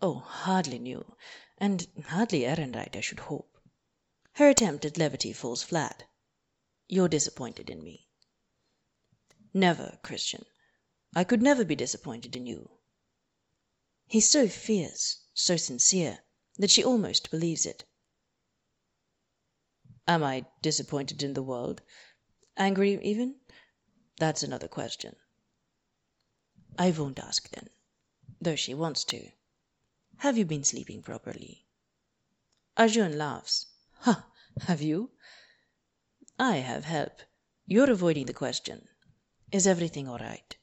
Oh, hardly new, and hardly Errinwright, I should hope. Her attempt at levity falls flat. You're disappointed in me. Never, Chrisjen. I could never be disappointed in you. He's so fierce, so sincere, that she almost believes it. Am I disappointed in the world? Angry, even? That's another question. I won't ask then, though she wants to. Have you been sleeping properly? Arjun laughs. Ha! Have you? I have help. You're avoiding the question. Is everything all right?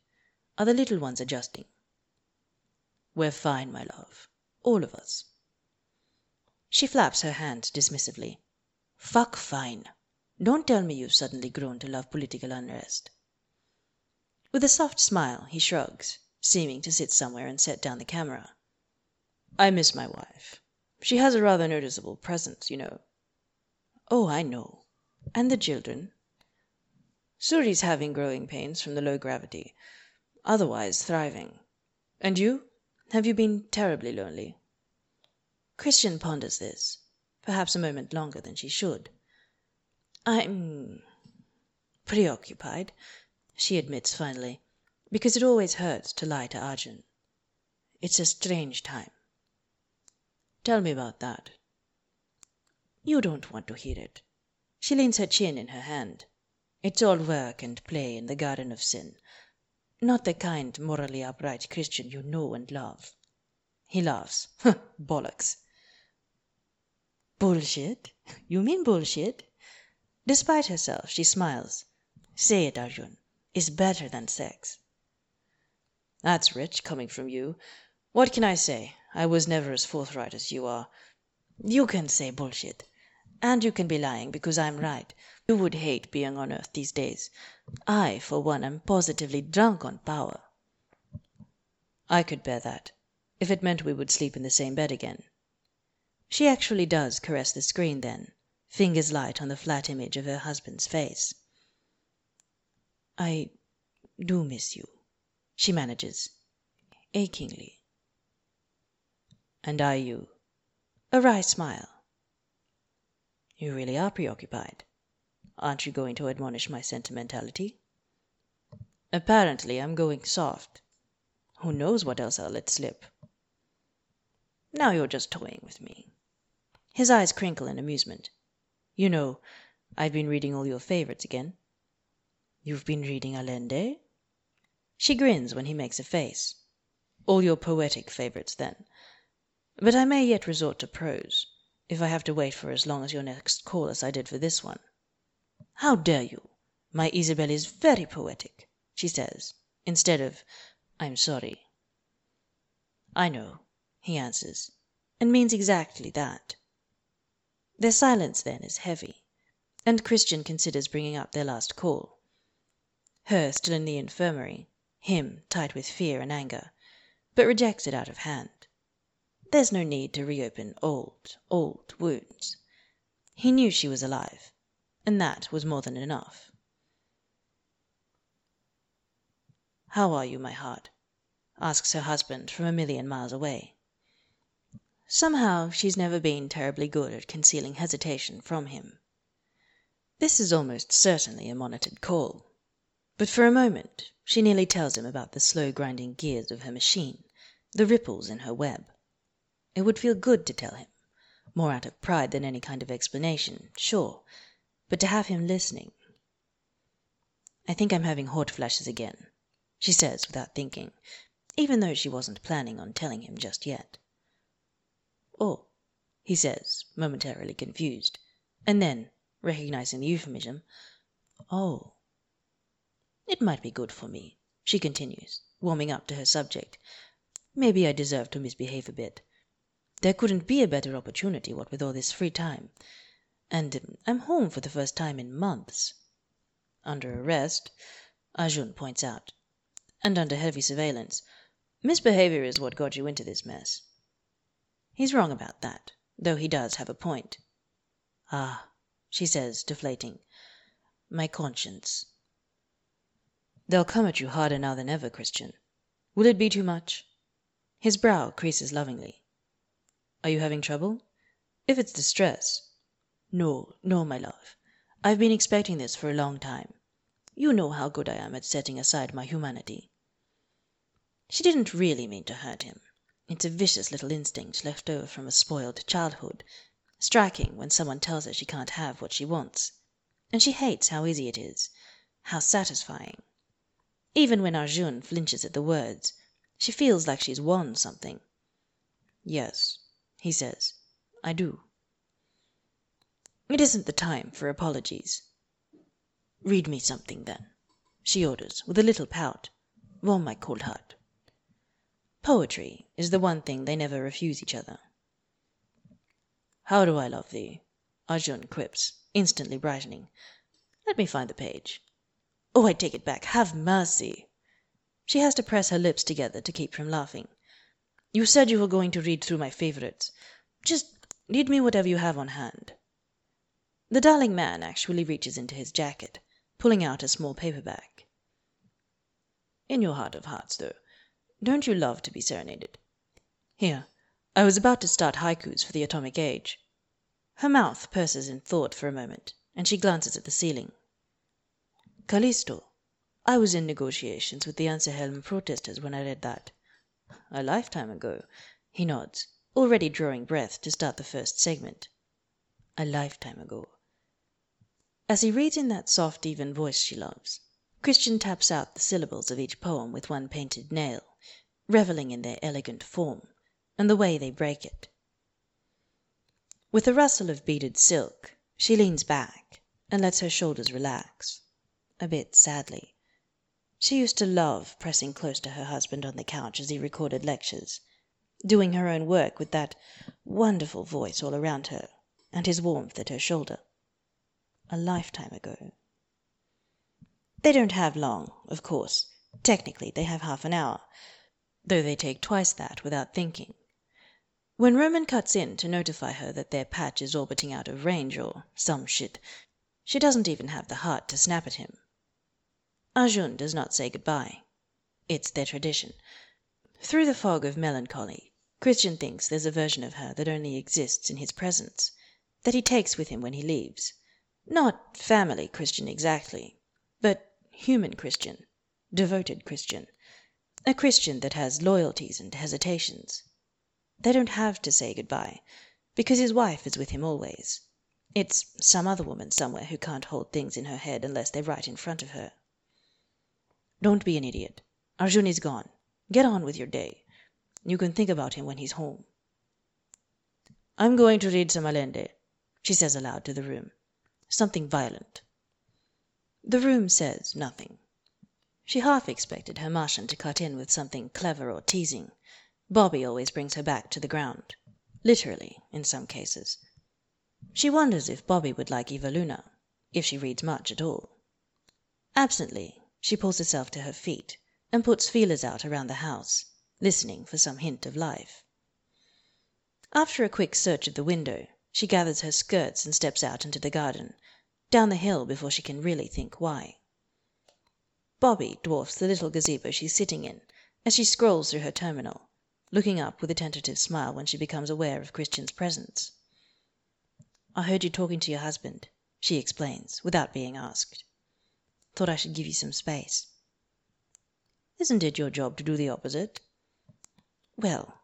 Are the little ones adjusting? We're fine, my love. All of us. She flaps her hand dismissively. Fuck fine. Don't tell me you've suddenly grown to love political unrest. With a soft smile, he shrugs, seeming to sit somewhere and set down the camera. I miss my wife. She has a rather noticeable presence, you know. Oh, I know. And the children? Suri's having growing pains from the low gravity. Otherwise thriving. And you? Have you been terribly lonely? Chrisjen ponders this, perhaps a moment longer than she should. I'm preoccupied, she admits finally, because it always hurts to lie to Arjun. It's a strange time. Tell me about that. You don't want to hear it. She leans her chin in her hand. It's all work and play in the garden of sin. Not the kind, morally upright Chrisjen you know and love. He laughs. <laughs> Bollocks. Bullshit? You mean bullshit? Despite herself, she smiles. Say it, Arjun. Is better than sex. That's rich, coming from you. What can I say? I was never as forthright as you are. You can say bullshit. And you can be lying because I'm right. You would hate being on earth these days. I, for one, am positively drunk on power. I could bear that, if it meant we would sleep in the same bed again. She actually does caress the screen then, fingers light on the flat image of her husband's face. I do miss you, she manages, achingly. And I you. A wry smile. You really are preoccupied. Aren't you going to admonish my sentimentality? Apparently I'm going soft. Who knows what else I'll let slip? Now you're just toying with me. His eyes crinkle in amusement. You know, I've been reading all your favorites again. You've been reading Allende? She grins when he makes a face. All your poetic favorites, then. But I may yet resort to prose if I have to wait for as long as your next call as I did for this one. How dare you? My Isabel is very poetic, she says, instead of I'm sorry. I know, he answers, and means exactly that. Their silence then is heavy, and Chrisjen considers bringing up their last call. Her still in the infirmary, him tight with fear and anger, but rejects it out of hand. There's no need to reopen old, old wounds. He knew she was alive, and that was more than enough. "How are you, my heart?" asks her husband from a million miles away. Somehow she's never been terribly good at concealing hesitation from him. This is almost certainly a monitored call. But for a moment she nearly tells him about the slow grinding gears of her machine, the ripples in her web. It would feel good to tell him more out of pride than any kind of explanation, sure but to have him listening. I think I'm having hot flashes again, she says without thinking, even though she wasn't planning on telling him just yet. Oh, he says, momentarily confused, and then, recognizing the euphemism, oh. It might be good for me, she continues, warming up to her subject. Maybe I deserve to misbehave a bit. There couldn't be a better opportunity, what with all this free time. And um, I'm home for the first time in months. Under arrest, Arjun points out, and under heavy surveillance. Misbehavior is what got you into this mess. He's wrong about that, though he does have a point. Ah, she says, deflating, my conscience. They'll come at you harder now than ever, Chrisjen. Will it be too much? His brow creases lovingly. Are you having trouble? If it's distress. No, no, my love. I've been expecting this for a long time. You know how good I am at setting aside my humanity. She didn't really mean to hurt him. It's a vicious little instinct left over from a spoiled childhood, striking when someone tells her she can't have what she wants. And she hates how easy it is, how satisfying. Even when Arjun flinches at the words, she feels like she's won something. Yes, he says, I do. It isn't the time for apologies. Read me something then, she orders with a little pout. Warm my cold heart. Poetry is the one thing they never refuse each other. How do I love thee? Arjun quips, instantly brightening. Let me find the page. Oh, I take it back. Have mercy. She has to press her lips together to keep from laughing. You said you were going to read through my favorites. Just read me whatever you have on hand. The darling man actually reaches into his jacket, pulling out a small paperback. In your heart of hearts, though, don't you love to be serenaded? Here, I was about to start haikus for the atomic age. Her mouth purses in thought for a moment, and she glances at the ceiling. Callisto. I was in negotiations with the Anserhelm protesters when I read that. A lifetime ago. He nods, already drawing breath to start the first segment. A lifetime ago. As he reads in that soft, even voice she loves, Chrisjen taps out the syllables of each poem with one painted nail, reveling in their elegant form and the way they break it. With a rustle of beaded silk, she leans back and lets her shoulders relax a bit sadly. She used to love pressing close to her husband on the couch as he recorded lectures, doing her own work with that wonderful voice all around her, and his warmth at her shoulder. A lifetime ago. They don't have long, of course. Technically, they have half an hour, though they take twice that without thinking. When Roman cuts in to notify her that their patch is orbiting out of range or some shit, she doesn't even have the heart to snap at him. Arjun does not say goodbye. It's their tradition. Through the fog of melancholy, Chrisjen thinks there's a version of her that only exists in his presence, that he takes with him when he leaves. Not family Chrisjen exactly, but human Chrisjen, devoted Chrisjen, a Chrisjen that has loyalties and hesitations. They don't have to say goodbye, because his wife is with him always. It's some other woman somewhere who can't hold things in her head unless they're right in front of her. Don't be an idiot. Arjun is gone. Get on with your day. You can think about him when he's home. I'm going to read some Allende, she says aloud to the room. Something violent. The room says nothing. She half expected her Martian to cut in with something clever or teasing. Bobbie always brings her back to the ground. Literally, in some cases. She wonders if Bobbie would like Eva Luna, if she reads much at all. Absently, she pulls herself to her feet and puts feelers out around the house, listening for some hint of life. After a quick search of the window, she gathers her skirts and steps out into the garden, down the hill before she can really think why. Bobbie dwarfs the little gazebo she's sitting in as she scrolls through her terminal, looking up with a tentative smile when she becomes aware of Chrisjen's presence. I heard you talking to your husband, she explains, without being asked. Thought I should give you some space. Isn't it your job to do the opposite? Well,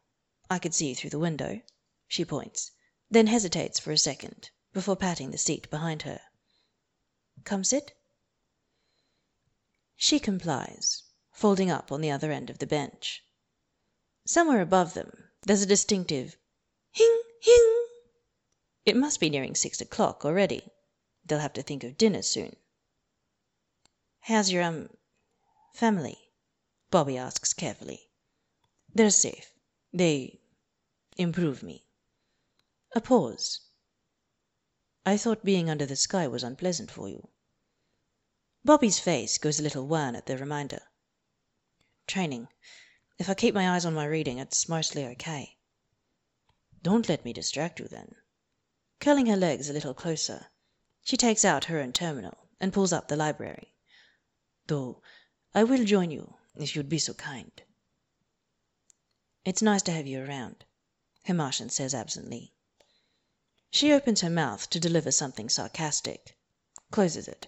I could see you through the window, she points, then hesitates for a second before patting the seat behind her. Come sit. She complies, folding up on the other end of the bench. Somewhere above them there's a distinctive hing hing. It must be nearing six o'clock already. They'll have to think of dinner soon. How's your um family? Bobbie asks carefully. They're safe. They improve me. A pause. I thought being under the sky was unpleasant for you. Bobbie's face goes a little wan at the reminder. Training. If I keep my eyes on my reading, it's mostly okay. Don't let me distract you then. Curling her legs a little closer, she takes out her own terminal and pulls up the library. Though I will join you if you'd be so kind. It's nice to have you around, her Martian says absently. She opens her mouth to deliver something sarcastic, closes it.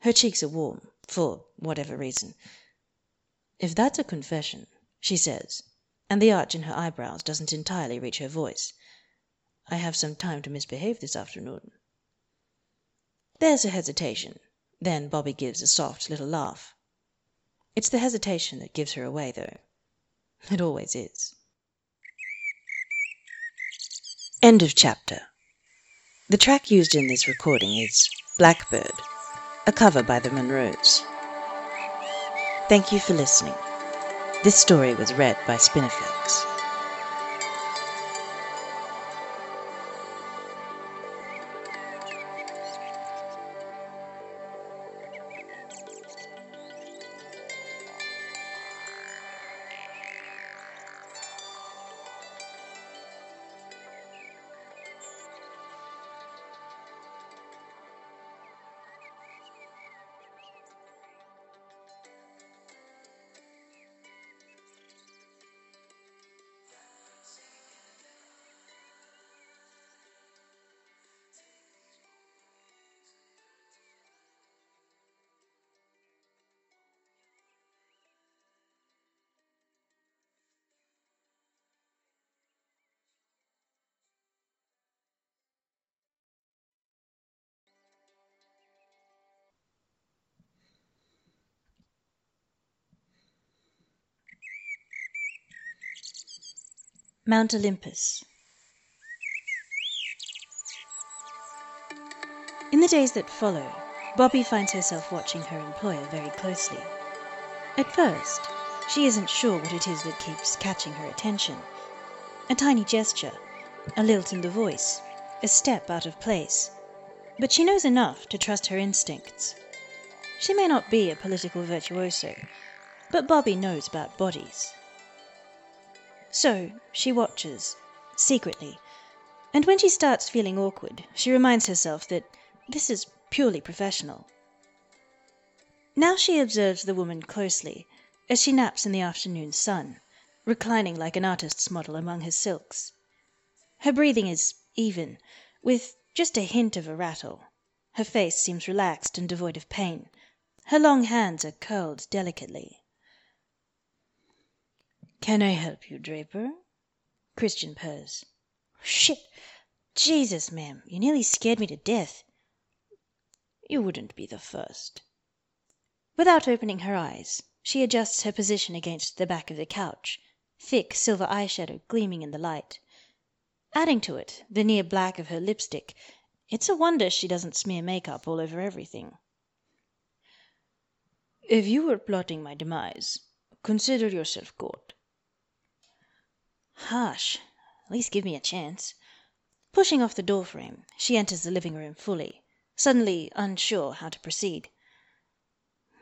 Her cheeks are warm, for whatever reason. If that's a confession, she says, and the arch in her eyebrows doesn't entirely reach her voice, I have some time to misbehave this afternoon. There's a hesitation, then Bobbie gives a soft little laugh. It's the hesitation that gives her away, though. It always is. End of chapter. The track used in this recording is Blackbird a cover by the Monroes. Thank you for listening. This story was read by Spinifex. Mount Olympus. In the days that follow, Bobbie finds herself watching her employer very closely. At first, she isn't sure what it is that keeps catching her attention. A tiny gesture, a lilt in the voice, a step out of place. But she knows enough to trust her instincts. She may not be a political virtuoso, but Bobbie knows about bodies. So she watches, secretly, and when she starts feeling awkward, she reminds herself that this is purely professional. Now she observes the woman closely, as she naps in the afternoon sun, reclining like an artist's model among her silks. Her breathing is even, with just a hint of a rattle. Her face seems relaxed and devoid of pain. Her long hands are curled delicately. Can I help you, Draper? Chrisjen purrs. Shit! Jesus, ma'am, you nearly scared me to death. You wouldn't be the first. Without opening her eyes, she adjusts her position against the back of the couch, thick silver eyeshadow gleaming in the light. Adding to it the near black of her lipstick, it's a wonder she doesn't smear makeup all over everything. If you were plotting my demise, consider yourself caught. Hush! At least give me a chance. Pushing off the door frame, she enters the living room fully, suddenly unsure how to proceed.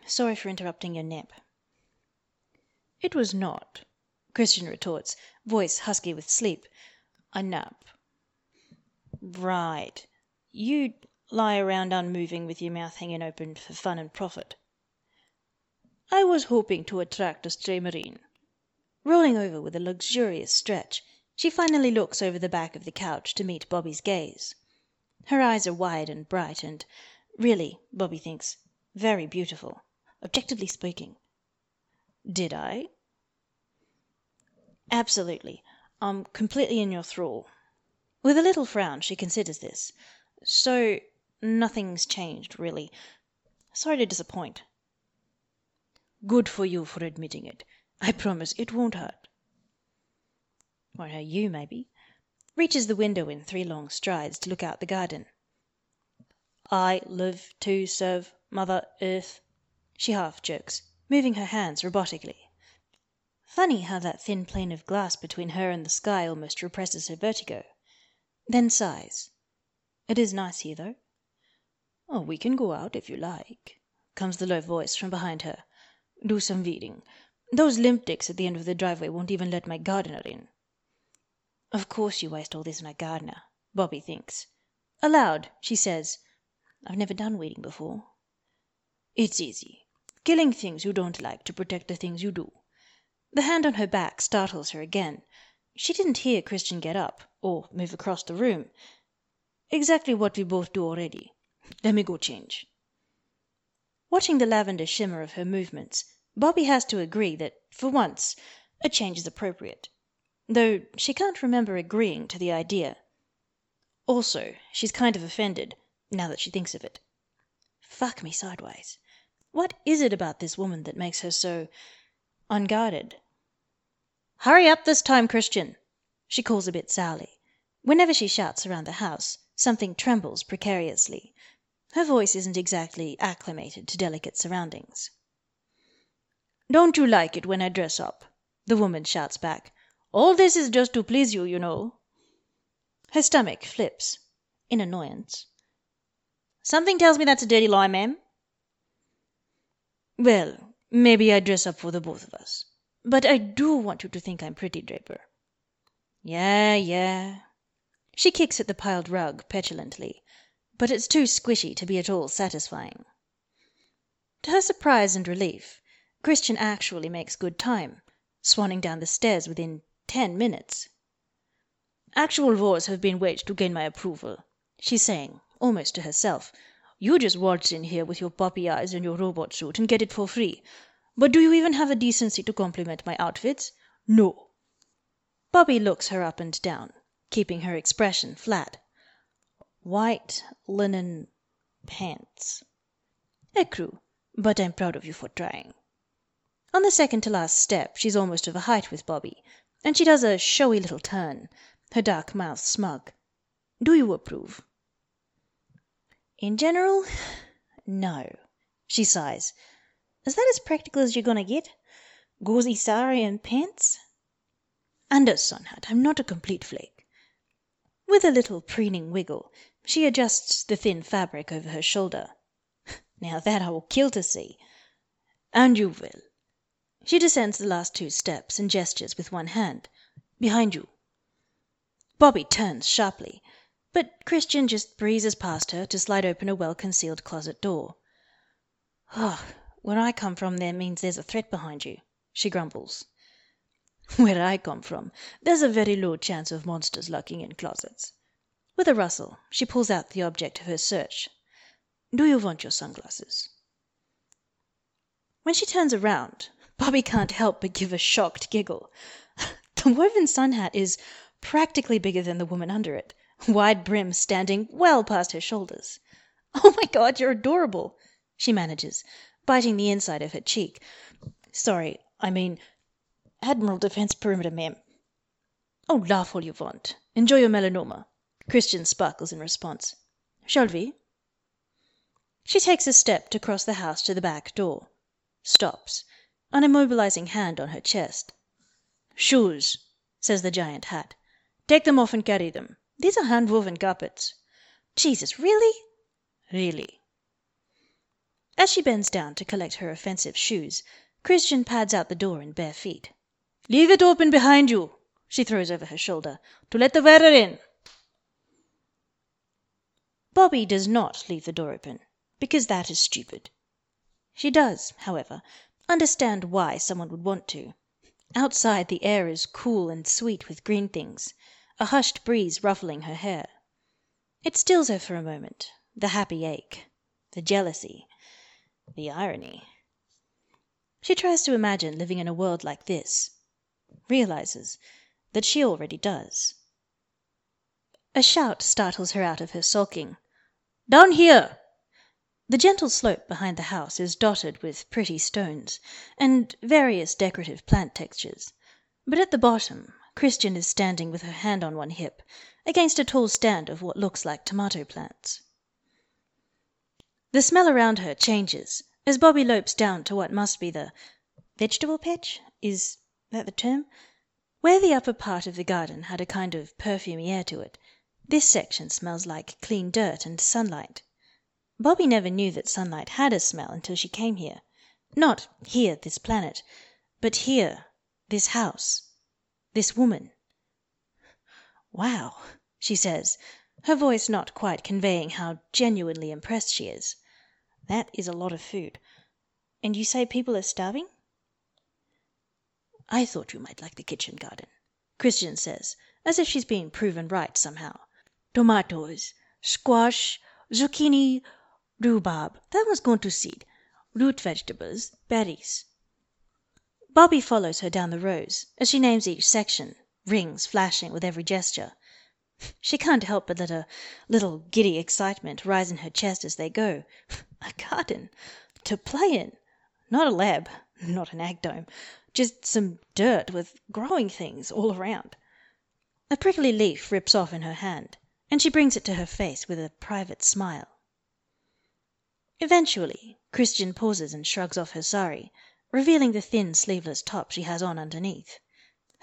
Sorry for interrupting your nap. It was not, Chrisjen retorts, voice husky with sleep. A nap. Right. You'd lie around unmoving with your mouth hanging open for fun and profit. I was hoping to attract a stray marine. Rolling over with a luxurious stretch, she finally looks over the back of the couch to meet Bobbie's gaze. Her eyes are wide and bright, and really, Bobbie thinks, very beautiful, objectively speaking. Did I? Absolutely. I'm completely in your thrall. With a little frown, she considers this. So, nothing's changed, really. Sorry to disappoint. Good for you for admitting it. I promise it won't hurt. Won't hurt you, maybe. Reaches the window in three long strides to look out the garden. I live to serve Mother Earth, she half jokes, moving her hands robotically. Funny how that thin plane of glass between her and the sky almost represses her vertigo. Then sighs. It is nice here, though. Oh, we can go out if you like, comes the low voice from behind her. Do some weeding. Those limp dicks at the end of the driveway won't even let my gardener in. Of course you waste all this on a gardener, Bobbie thinks. Aloud, she says, I've never done weeding before. It's easy. Killing things you don't like to protect the things you do. The hand on her back startles her again. She didn't hear Chrisjen get up, or move across the room. Exactly what we both do already. Let me go change. Watching the lavender shimmer of her movements, Bobbie has to agree that, for once, a change is appropriate. Though she can't remember agreeing to the idea. Also, she's kind of offended, now that she thinks of it. Fuck me sideways. What is it about this woman that makes her so unguarded? Hurry up this time, Chrisjen, she calls a bit sourly. Whenever she shouts around the house, something trembles precariously. Her voice isn't exactly acclimated to delicate surroundings. Don't you like it when I dress up? The woman shouts back. All this is just to please you, you know. Her stomach flips in annoyance. Something tells me that's a dirty lie, ma'am. Well, maybe I dress up for the both of us. But I do want you to think I'm pretty, Draper. Yeah, yeah. She kicks at the piled rug petulantly but it's too squishy to be at all satisfying. To her surprise and relief, Chrisjen actually makes good time, swanning down the stairs within ten minutes. Actual wars have been waged to gain my approval, she's saying, almost to herself. You just waltz in here with your puppy eyes and your robot suit and get it for free. But do you even have the decency to compliment my outfits? No. Bobbie looks her up and down, keeping her expression flat white linen pants. Ecru, but I'm proud of you for trying. On the second to last step she's almost of a height with Bobbie, and she does a showy little turn, her dark mouth smug. Do you approve? In general, no. She sighs. Is that as practical as you're gonna get? Gauzy sari and pants? Under sun hat, I'm not a complete flake. With a little preening wiggle, she adjusts the thin fabric over her shoulder. <laughs> Now that I will kill to see. And you will. She descends the last two steps and gestures with one hand. Behind you. Bobbie turns sharply, but Chrisjen just breezes past her to slide open a well concealed closet door. Where I come from there means there's a threat behind you, she grumbles. <laughs> Where I come from, there's a very low chance of monsters lurking in closets. With a rustle, she pulls out the object of her search. Do you want your sunglasses? When she turns around, Bobbie can't help but give a shocked giggle. <laughs> The woven sun hat is practically bigger than the woman under it, wide brim standing well past her shoulders. <laughs> Oh my God, you're adorable, she manages, biting the inside of her cheek. Sorry, I mean Admiral Defense Perimeter, ma'am. Oh, laugh all you want. Enjoy your melanoma. Chrisjen sparkles in response. Shall we? She takes a step to cross the house to the back door. Stops, an immobilizing hand on her chest. Shoes, says the giant hat. Take them off and carry them. These are hand woven carpets. Jesus, really? Really. As she bends down to collect her offensive shoes, Chrisjen pads out the door in bare feet. Leave it open behind you, she throws over her shoulder, to let the wearer in. Bobbie does not leave the door open, because that is stupid. She does, however, understand why someone would want to. Outside the air is cool and sweet with green things, a hushed breeze ruffling her hair. It stills her for a moment, the happy ache, the jealousy, the irony. She tries to imagine living in a world like this, realizes that she already does. A shout startles her out of her sulking. "Down here!" The gentle slope behind the house is dotted with pretty stones, and various decorative plant textures, but at the bottom Chrisjen is standing with her hand on one hip, against a tall stand of what looks like tomato plants. The smell around her changes as Bobbie lopes down to what must be the vegetable patch is that the term? Where the upper part of the garden had a kind of perfumy air to it, this section smells like clean dirt and sunlight. Bobbie never knew that sunlight had a smell until she came here. Not here, this planet, but here, this house, this woman. "Wow!" she says, her voice not quite conveying how genuinely impressed she is. "That is a lot of food. And you say people are starving?" "I thought you might like the kitchen garden," Chrisjen says, as if she's been proven right somehow. "Tomatoes, squash, zucchini, rhubarb that one's gone to seed root vegetables, berries." Bobbie follows her down the rows, as she names each section, rings flashing with every gesture. <laughs> She can't help but let a little giddy excitement rise in her chest as they go. <laughs> A garden! To play in! Not a lab, <laughs> not an ag dome, just some dirt with growing things all around. A prickly leaf rips off in her hand, and she brings it to her face with a private smile. Eventually Chrisjen pauses and shrugs off her sari, revealing the thin sleeveless top she has on underneath.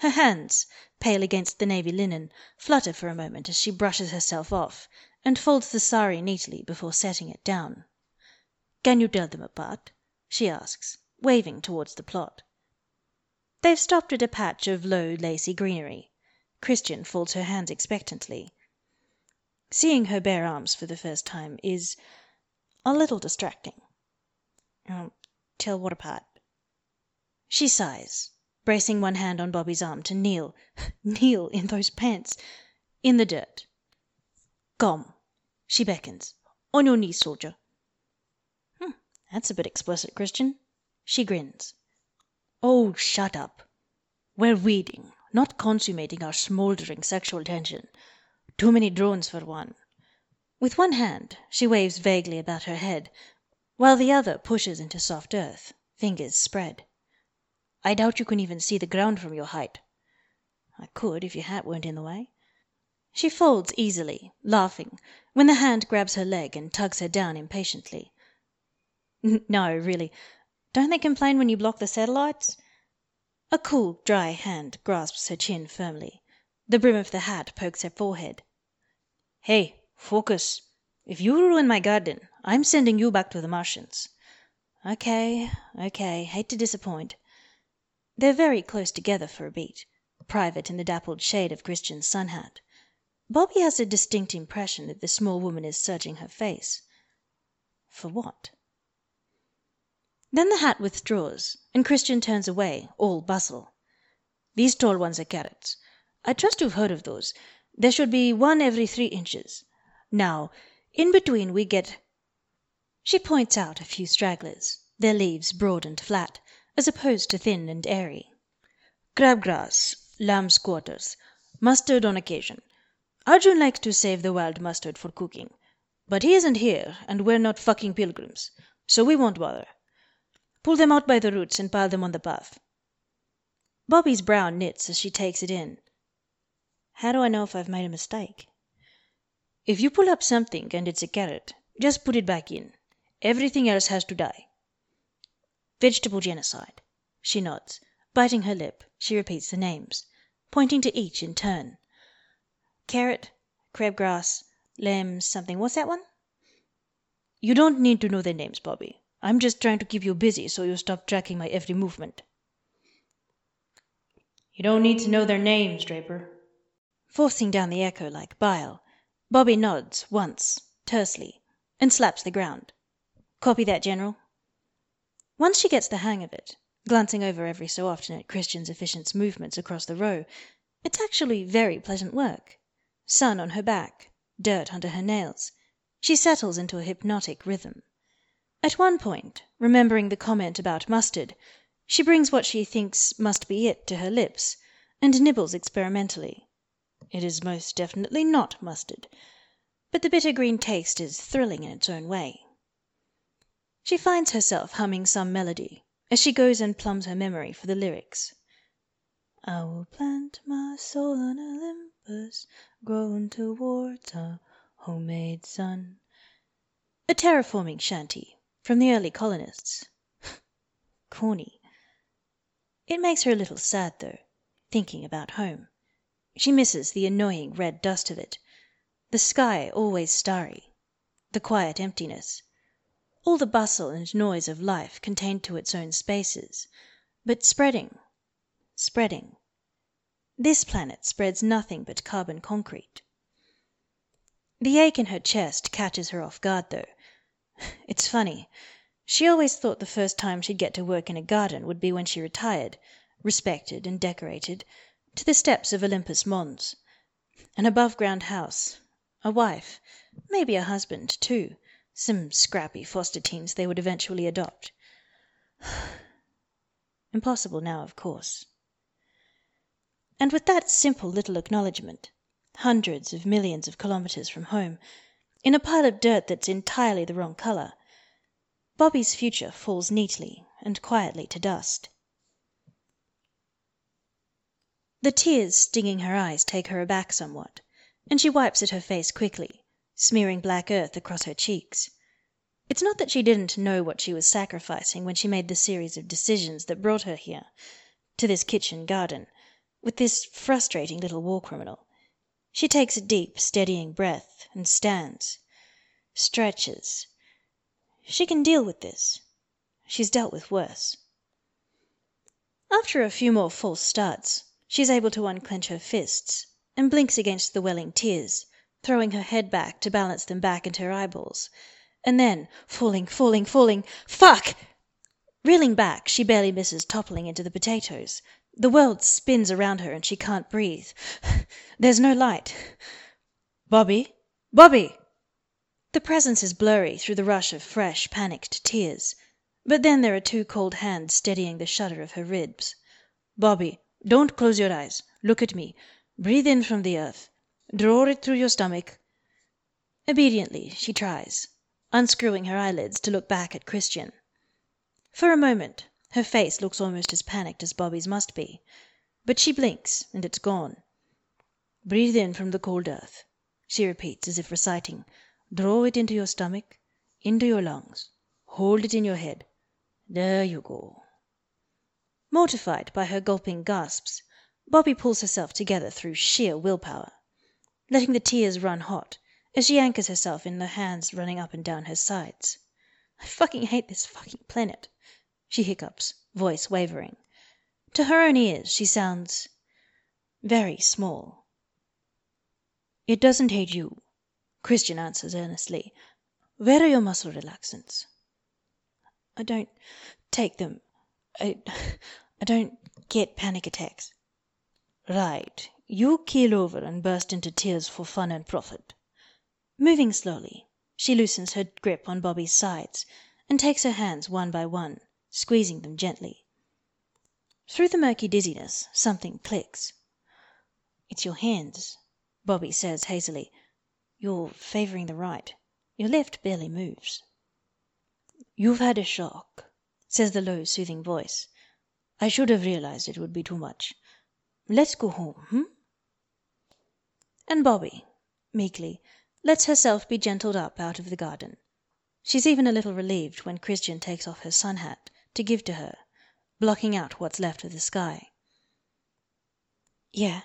Her hands, pale against the navy linen, flutter for a moment as she brushes herself off, and folds the sari neatly before setting it down. "Can you tell them apart?" she asks, waving towards the plot. They've stopped at a patch of low lacy greenery. Chrisjen folds her hands expectantly. Seeing her bare arms for the first time is a little distracting. Tell what apart? She sighs, bracing one hand on Bobbie's arm to kneel <laughs> kneel in those pants in the dirt. Come, she beckons. On your knees, soldier. Hmm, that's a bit explicit, Chrisjen. She grins. Oh, shut up. We're weeding, not consummating our smouldering sexual tension. Too many drones for one. With one hand she waves vaguely about her head, while the other pushes into soft earth, fingers spread. I doubt you can even see the ground from your height. I could if your hat weren't in the way. She folds easily, laughing, when the hand grabs her leg and tugs her down impatiently. <laughs> No, really, don't they complain when you block the satellites? A cool, dry hand grasps her chin firmly. The brim of the hat pokes her forehead. Hey, Focus. If you ruin my garden, I'm sending you back to the Martians. Okay, okay, hate to disappoint. They're very close together for a beat, private in the dappled shade of Chrisjen's sun hat. Bobbie has a distinct impression that the small woman is searching her face. For what? Then the hat withdraws, and Chrisjen turns away, all bustle. These tall ones are carrots. I trust you've heard of those. There should be one every three inches. Now, in between we get She points out a few stragglers, their leaves broad and flat, as opposed to thin and airy. Crabgrass, lamb's quarters, mustard on occasion. Arjun likes to save the wild mustard for cooking. But he isn't here, and we're not fucking pilgrims, so we won't bother. Pull them out by the roots and pile them on the path. Bobbie's brow knits as she takes it in. How do I know if I've made a mistake? If you pull up something and it's a carrot, just put it back in. Everything else has to die. Vegetable genocide. She nods. Biting her lip, she repeats the names, pointing to each in turn. Carrot, crabgrass, lamb something. What's that one? You don't need to know their names, Bobbie. I'm just trying to keep you busy so you'll stop tracking my every movement. You don't need to know their names, Draper. Forcing down the echo like bile, Bobbie nods once, tersely, and slaps the ground. Copy that, General. Once she gets the hang of it, glancing over every so often at Chrisjen's efficient movements across the row, it's actually very pleasant work. Sun on her back, dirt under her nails, she settles into a hypnotic rhythm. At one point, remembering the comment about mustard, she brings what she thinks must be it to her lips, and nibbles experimentally. It is most definitely not mustard, but the bitter green taste is thrilling in its own way. She finds herself humming some melody as she goes and plumbs her memory for the lyrics. I will plant my soul on Olympus, Grown towards a homemade sun. A terraforming shanty from the early colonists. <laughs> Corny. It makes her a little sad, though, thinking about home. She misses the annoying red dust of it, the sky always starry, the quiet emptiness, all the bustle and noise of life contained to its own spaces, but spreading, spreading. This planet spreads nothing but carbon concrete. The ache in her chest catches her off guard, though. <laughs> It's funny. She always thought the first time she'd get to work in a garden would be when she retired, respected and decorated, to the steps of Olympus Mons. An above ground house, a wife, maybe a husband, too, some scrappy foster teens they would eventually adopt. <sighs> Impossible now, of course. And with that simple little acknowledgment, hundreds of millions of kilometres from home, in a pile of dirt that's entirely the wrong colour, Bobbie's future falls neatly and quietly to dust. The tears stinging her eyes take her aback somewhat, and she wipes at her face quickly, smearing black earth across her cheeks. It's not that she didn't know what she was sacrificing when she made the series of decisions that brought her here, to this kitchen garden, with this frustrating little war criminal. She takes a deep, steadying breath and stands, stretches, she can deal with this. She's dealt with worse. After a few more false starts, she's able to unclench her fists, and blinks against the welling tears, throwing her head back to balance them back into her eyeballs, and then falling, falling, falling fuck! Reeling back, she barely misses toppling into the potatoes. The world spins around her and she can't breathe. <sighs> There's no light. Bobbie? Bobbie! The presence is blurry through the rush of fresh, panicked tears, but then there are two cold hands steadying the shudder of her ribs. "Bobbie, don't close your eyes. Look at me. Breathe in from the earth. Draw it through your stomach." Obediently she tries, unscrewing her eyelids to look back at Chrisjen. For a moment her face looks almost as panicked as Bobbie's must be, but she blinks and it's gone. "Breathe in from the cold earth," she repeats as if reciting. Draw it into your stomach, into your lungs. Hold it in your head. There you go. Mortified by her gulping gasps, Bobbie pulls herself together through sheer will power, letting the tears run hot as she anchors herself in the hands running up and down her sides. I fucking hate this fucking planet, she hiccups, voice wavering. To her own ears she sounds very small. It doesn't hate you, Chrisjen answers earnestly. Where are your muscle relaxants? I don't take them. I, I don't get panic attacks. Right. You keel over and burst into tears for fun and profit. Moving slowly, she loosens her grip on Bobbie's sides and takes her hands one by one, squeezing them gently. Through the murky dizziness, something clicks. It's your hands, Bobbie says hazily. You're favouring the right. Your left barely moves. You've had a shock, says the low, soothing voice. I should have realised it would be too much. Let's go home, hm? And Bobbie, meekly, lets herself be gentled up out of the garden. She's even a little relieved when Chrisjen takes off her sun hat to give to her, blocking out what's left of the sky. Yeah,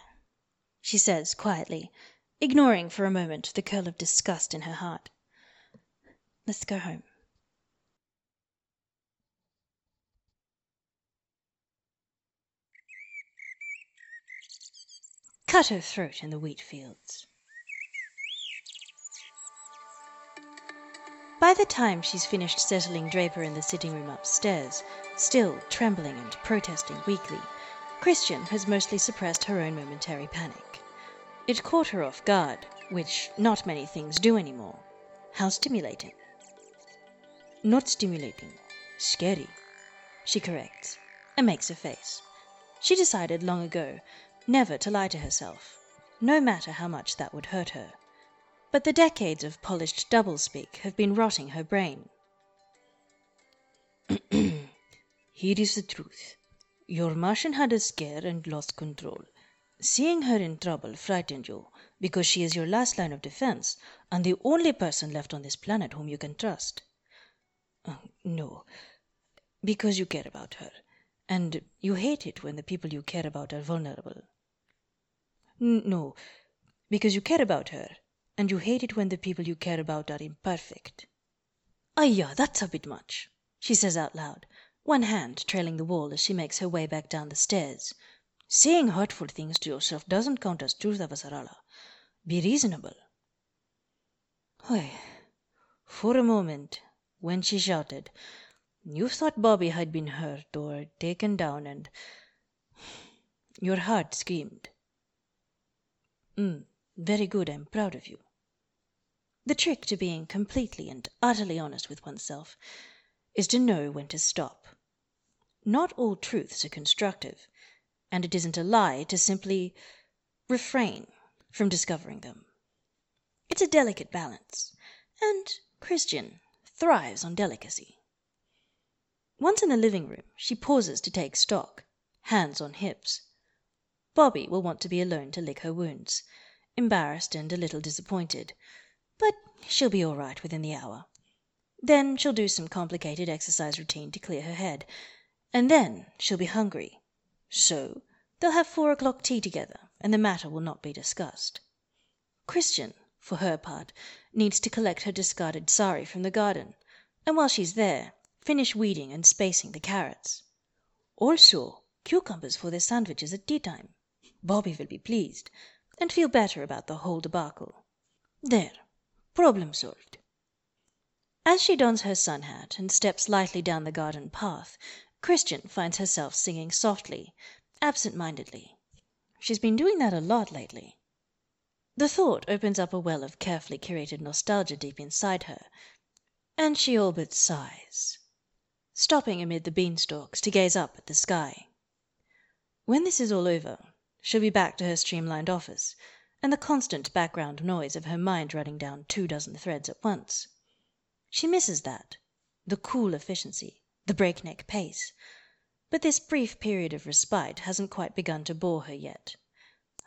she says quietly, ignoring for a moment the curl of disgust in her heart. Let's go home. Cut her throat in the wheat fields. By the time she's finished settling Draper in the sitting room upstairs, still trembling and protesting weakly, Chrisjen has mostly suppressed her own momentary panic. It caught her off guard, which not many things do anymore. How stimulating. Not stimulating. Scary, she corrects, and makes a face. She decided long ago never to lie to herself, no matter how much that would hurt her. But the decades of polished doublespeak have been rotting her brain. <clears throat> Here is the truth. Your Martian had a scare and lost control. Seeing her in trouble frightened you because she is your last line of defense and the only person left on this planet whom you can trust. Uh, no, because you care about her, and you hate it when the people you care about are vulnerable. No, because you care about her, and you hate it when the people you care about are imperfect. Ayah, that's a bit much, she says out loud, one hand trailing the wall as she makes her way back down the stairs. Saying hurtful things to yourself doesn't count as truth, Avasarala. Be reasonable. Oy. For a moment, when she shouted, you thought Bobbie had been hurt or taken down, and <sighs> your heart screamed. Mm, very good, I'm proud of you. The trick to being completely and utterly honest with oneself is to know when to stop. Not all truths are constructive, and it isn't a lie to simply refrain from discovering them. It's a delicate balance, and Chrisjen thrives on delicacy. Once in the living room, she pauses to take stock, hands on hips. Bobbie will want to be alone to lick her wounds, embarrassed and a little disappointed, but she'll be all right within the hour. Then she'll do some complicated exercise routine to clear her head, and then she'll be hungry. So they'll have four o'clock tea together, and the matter will not be discussed. Chrisjen, for her part, needs to collect her discarded sari from the garden, and while she's there, finish weeding and spacing the carrots. Also, cucumbers for their sandwiches at tea time. Bobbie will be pleased, and feel better about the whole debacle. There, problem solved. As she dons her sun hat and steps lightly down the garden path, Chrisjen finds herself singing softly, absent mindedly. She's been doing that a lot lately. The thought opens up a well of carefully curated nostalgia deep inside her, and she all but sighs stopping amid the beanstalks to gaze up at the sky. When this is all over, she'll be back to her streamlined office, and the constant background noise of her mind running down two dozen threads at once. She misses that the cool efficiency, the breakneck pace. But this brief period of respite hasn't quite begun to bore her yet.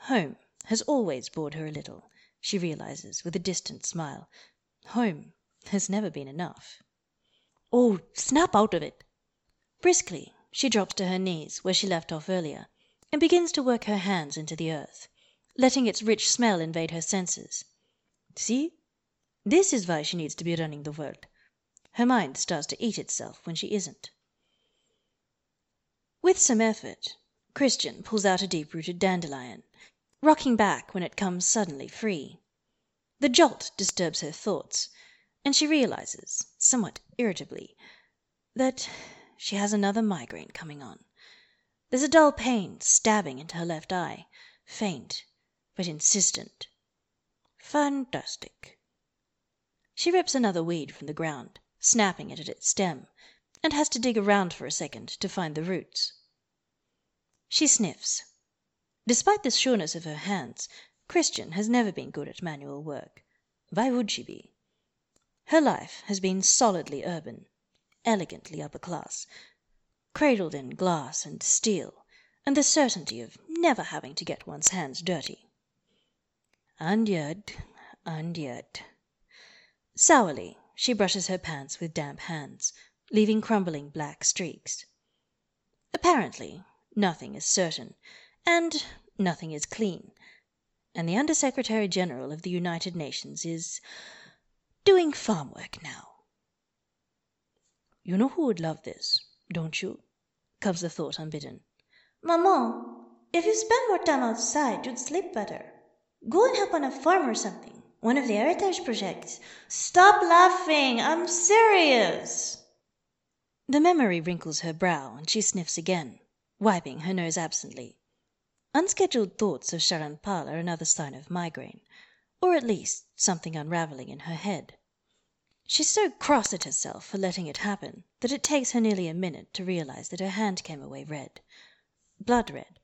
Home has always bored her a little, she realizes with a distant smile. Home has never been enough. Oh, snap out of it! Briskly, she drops to her knees, where she left off earlier, and begins to work her hands into the earth, letting its rich smell invade her senses. See? This is why she needs to be running the world. Her mind starts to eat itself when she isn't. With some effort, Chrisjen pulls out a deep rooted dandelion, rocking back when it comes suddenly free. The jolt disturbs her thoughts and she realizes, somewhat irritably, that she has another migraine coming on. There's a dull pain stabbing into her left eye, faint but insistent. Fantastic. She rips another weed from the ground, snapping it at its stem, and has to dig around for a second to find the roots. She sniffs. Despite the sureness of her hands, Chrisjen has never been good at manual work. Why would she be? Her life has been solidly urban, elegantly upper class, cradled in glass and steel, and the certainty of never having to get one's hands dirty. And yet, and yet. Sourly, she brushes her pants with damp hands, leaving crumbling black streaks. Apparently, nothing is certain, and nothing is clean, and the Under Secretary General of the United Nations is doing farm work now. You know who would love this, don't you? comes the thought unbidden. Maman, if you spend more time outside, you'd sleep better. Go and help on a farm or something. One of the heritage projects. Stop laughing! I'm serious. The memory wrinkles her brow and she sniffs again, wiping her nose absently. Unscheduled thoughts of Charan are another sign of migraine, or at least something unravelling in her head. She's so cross at herself for letting it happen that it takes her nearly a minute to realise that her hand came away red. Blood red.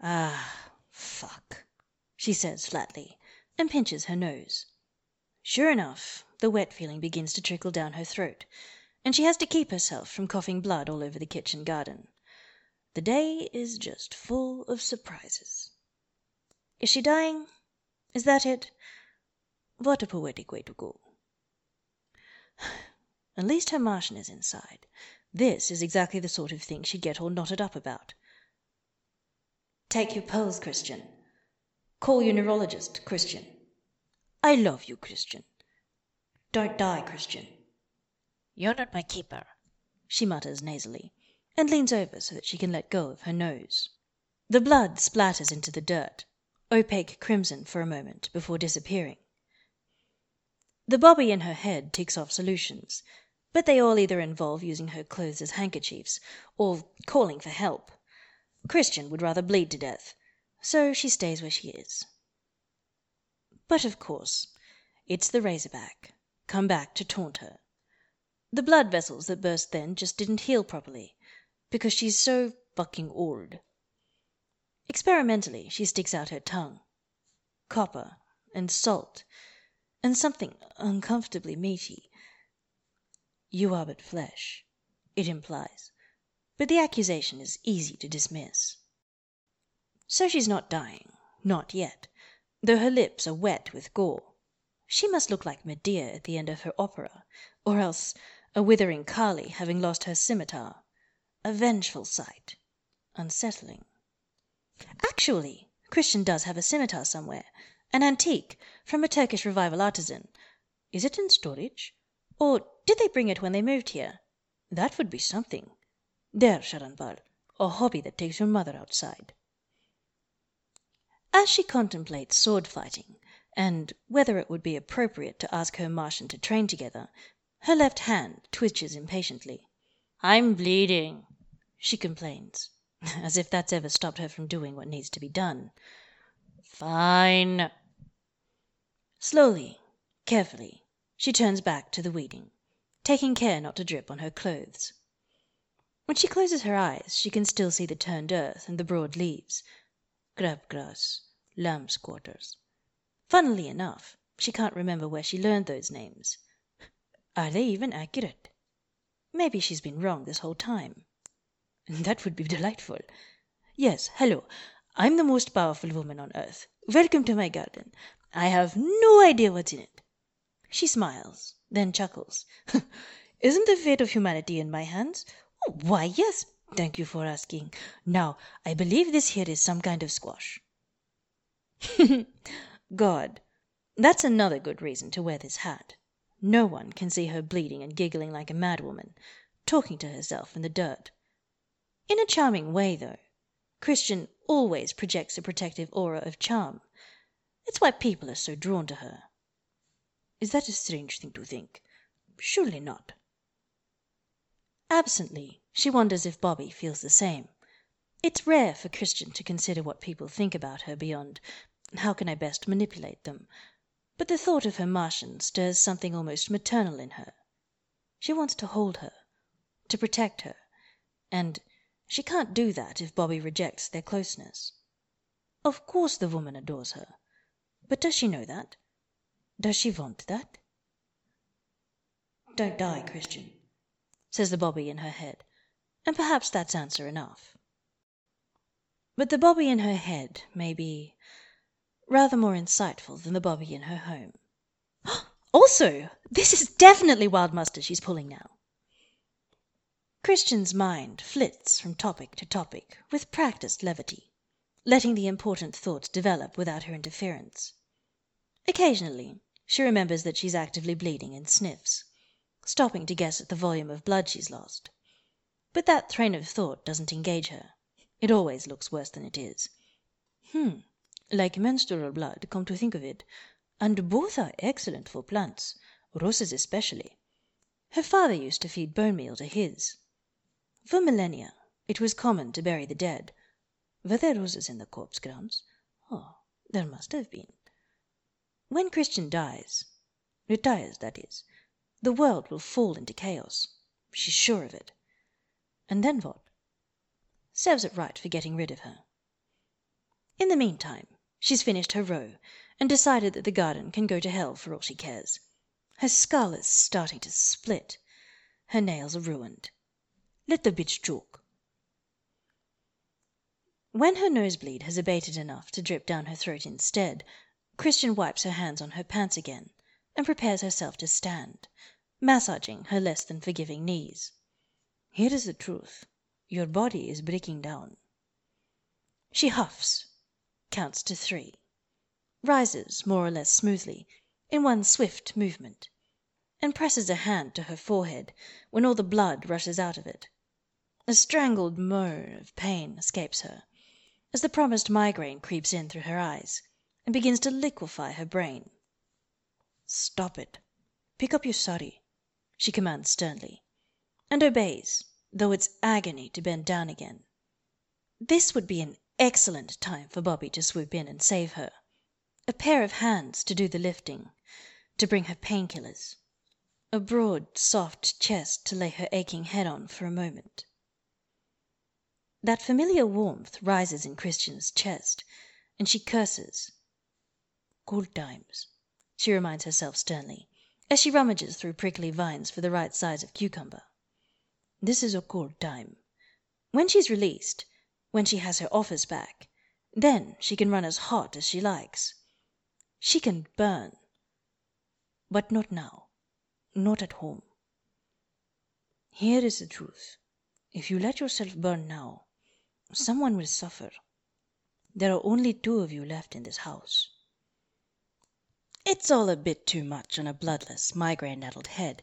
Ah, fuck, she says flatly, and pinches her nose. Sure enough, the wet feeling begins to trickle down her throat, and she has to keep herself from coughing blood all over the kitchen garden. The day is just full of surprises. Is she dying? Is that it? What a poetic way to go. At least her Martian is inside. This is exactly the sort of thing she'd get all knotted up about. Take your pills, Chrisjen. Call your neurologist, Chrisjen. I love you, Chrisjen. Don't die, Chrisjen. You're not my keeper, she mutters nasally, and leans over so that she can let go of her nose. The blood splatters into the dirt, opaque crimson for a moment before disappearing. The Bobbie in her head ticks off solutions, but they all either involve using her clothes as handkerchiefs or calling for help. Chrisjen would rather bleed to death, so she stays where she is. But of course, it's the razorback, come back to taunt her. The blood vessels that burst then just didn't heal properly, because she's so fucking old. Experimentally, she sticks out her tongue. Copper and salt and something uncomfortably meaty. You are but flesh, it implies, but the accusation is easy to dismiss. So she's not dying, not yet, though her lips are wet with gore. She must look like Medea at the end of her opera, or else a withering Kali having lost her scimitar. A vengeful sight, unsettling. Actually, Chrisjen does have a scimitar somewhere, an antique from a Turkish revival artisan. Is it in storage? Or did they bring it when they moved here? That would be something. There, Charan a hobby that takes your mother outside. As she contemplates sword fighting, and whether it would be appropriate to ask her Martian to train together, her left hand twitches impatiently. I'm bleeding, she complains, <laughs> as if that's ever stopped her from doing what needs to be done. Fine, Slowly, carefully, she turns back to the weeding, taking care not to drip on her clothes. When she closes her eyes she can still see the turned earth and the broad leaves. Crab grass, lamb's quarters. Funnily enough, she can't remember where she learned those names. Are they even accurate? Maybe she's been wrong this whole time. <laughs> That would be delightful. Yes, hello. I'm the most powerful woman on earth. Welcome to my garden. I have no idea what's in it. She smiles, then chuckles. <laughs> Isn't the fate of humanity in my hands? Oh, why, yes. Thank you for asking. Now, I believe this here is some kind of squash. <laughs> God, that's another good reason to wear this hat. No one can see her bleeding and giggling like a madwoman, talking to herself in the dirt. In a charming way, though. Chrisjen always projects a protective aura of charm. It's why people are so drawn to her. Is that a strange thing to think? Surely not. Absently, she wonders if Bobbie feels the same. It's rare for Chrisjen to consider what people think about her beyond how can I best manipulate them, but the thought of her Martian stirs something almost maternal in her. She wants to hold her, to protect her, and she can't do that if Bobbie rejects their closeness. Of course the woman adores her. But does she know that? Does she want that? Don't die, Chrisjen, says the Bobbie in her head, and perhaps that's answer enough. But the Bobbie in her head may be rather more insightful than the Bobbie in her home. <gasps> Also, this is definitely Wild Mustard she's pulling now. Chrisjen's mind flits from topic to topic with practised levity, letting the important thoughts develop without her interference. Occasionally she remembers that she's actively bleeding and sniffs, stopping to guess at the volume of blood she's lost. But that train of thought doesn't engage her. It always looks worse than it is. Hmm, like menstrual blood, come to think of it. and both are excellent for plants, roses especially. Her father used to feed bone meal to his. For millennia it was common to bury the dead. Were there roses in the corpse grounds? Oh, there must have been. When Chrisjen dies, retires, that is, the world will fall into chaos. She's sure of it. And then what? Serves it right for getting rid of her. In the meantime, she's finished her row and decided that the garden can go to hell for all she cares. Her skull is starting to split. Her nails are ruined. Let the bitch choke. When her nosebleed has abated enough to drip down her throat instead, Chrisjen wipes her hands on her pants again and prepares herself to stand, massaging her less than forgiving knees. Here is the truth. Your body is breaking down. She huffs, counts to three, rises more or less smoothly in one swift movement, and presses a hand to her forehead when all the blood rushes out of it. A strangled moan of pain escapes her as the promised migraine creeps in through her eyes and begins to liquefy her brain. Stop it. Pick up your sari, she commands sternly, and obeys, though it's agony to bend down again. This would be an excellent time for Bobbie to swoop in and save her. A pair of hands to do the lifting, to bring her painkillers. A broad, soft chest to lay her aching head on for a moment. That familiar warmth rises in Chrisjen's chest, and she curses. Good times, she reminds herself sternly, as she rummages through prickly vines for the right size of cucumber. This is a cold time. When she's released, when she has her offers back, then she can run as hot as she likes. She can burn. But not now. Not at home. Here is the truth. If you let yourself burn now, someone will suffer. There are only two of you left in this house. It's all a bit too much on a bloodless, migraine addled head,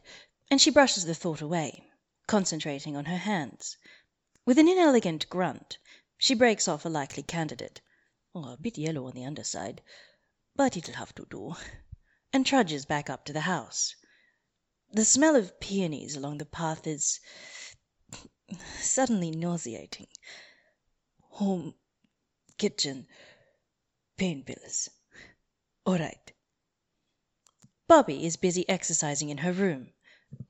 and she brushes the thought away, concentrating on her hands. With an inelegant grunt, she breaks off a likely candidate a bit yellow on the underside, but it'll have to do and trudges back up to the house. The smell of peonies along the path is suddenly nauseating. Home, kitchen, pain pills. All right. Bobbie is busy exercising in her room,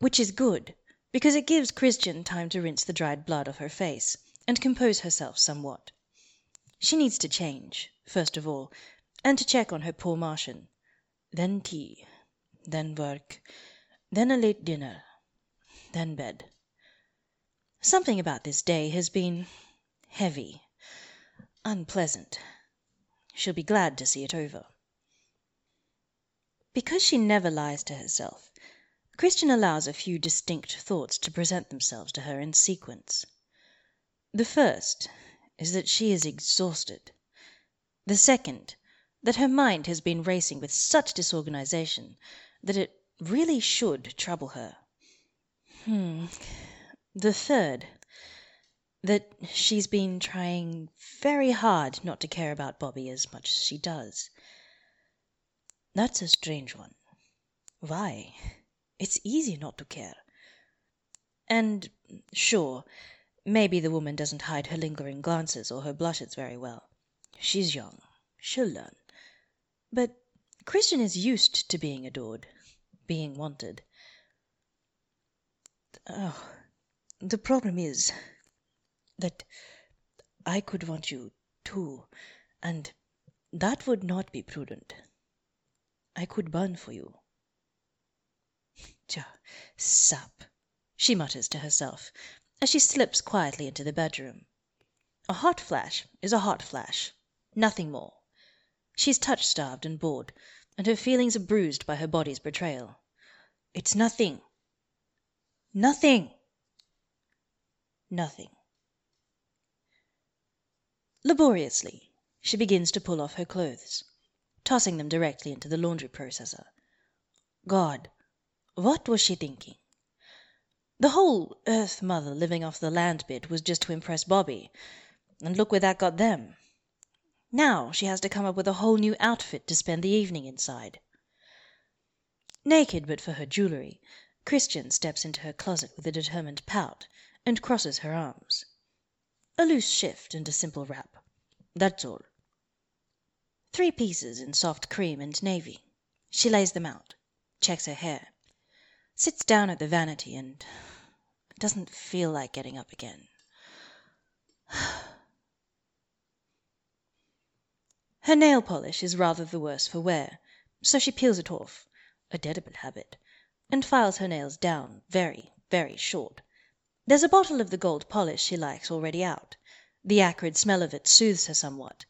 which is good, because it gives Chrisjen time to rinse the dried blood off her face and compose herself somewhat. She needs to change, first of all, and to check on her poor Martian. Then tea, then work, then a late dinner, then bed. Something about this day has been heavy, unpleasant. She'll be glad to see it over. Because she never lies to herself, Chrisjen allows a few distinct thoughts to present themselves to her in sequence. The first is that she is exhausted. The second, that her mind has been racing with such disorganization that it really should trouble her. Hmm. The third, that she's been trying very hard not to care about Bobbie as much as she does. That's a strange one. Why? It's easy not to care. And, sure, maybe the woman doesn't hide her lingering glances or her blushes very well. She's young. She'll learn. But Chrisjen is used to being adored, being wanted. Oh, the problem is that I could want you too, and that would not be prudent. I could burn for you. Tja, sap, she mutters to herself as she slips quietly into the bedroom. A hot flash is a hot flash, nothing more. She's touch starved and bored, and her feelings are bruised by her body's betrayal. It's nothing. Nothing. Nothing. Laboriously, she begins to pull off her clothes tossing them directly into the laundry processor. God, what was she thinking? The whole Earth Mother living off the land bit was just to impress Bobbie, and look where that got them. Now she has to come up with a whole new outfit to spend the evening inside. Naked but for her jewellery, Chrisjen steps into her closet with a determined pout, and crosses her arms. A loose shift and a simple wrap. That's all. Three pieces in soft cream and navy. She lays them out, checks her hair, sits down at the vanity, and doesn't feel like getting up again. <sighs> Her nail polish is rather the worse for wear, so she peels it off a terrible habit and files her nails down very, very short. There's a bottle of the gold polish she likes already out. The acrid smell of it soothes her somewhat,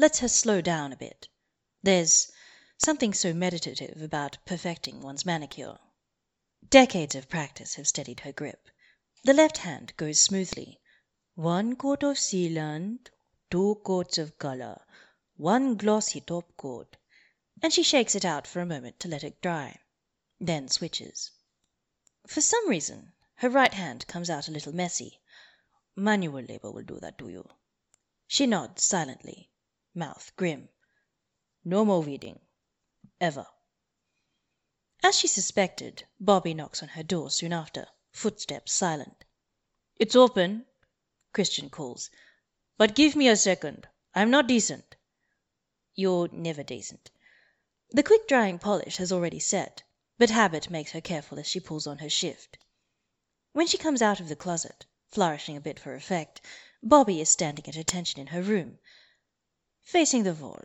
lets her slow down a bit. There's something so meditative about perfecting one's manicure. Decades of practice have steadied her grip. The left hand goes smoothly. One coat of sealant, two coats of colour, one glossy top coat, and she shakes it out for a moment to let it dry, then switches. For some reason her right hand comes out a little messy. Manual labour will do that to you. She nods silently, mouth grim. No more reading. Ever. As she suspected, Bobbie knocks on her door soon after, footsteps silent. "It's open," Chrisjen calls, "but give me a second. I'm not decent." You're never decent. The quick drying polish has already set, but habit makes her careful as she pulls on her shift. When she comes out of the closet, flourishing a bit for effect, Bobbie is standing at attention in her room, facing the wall.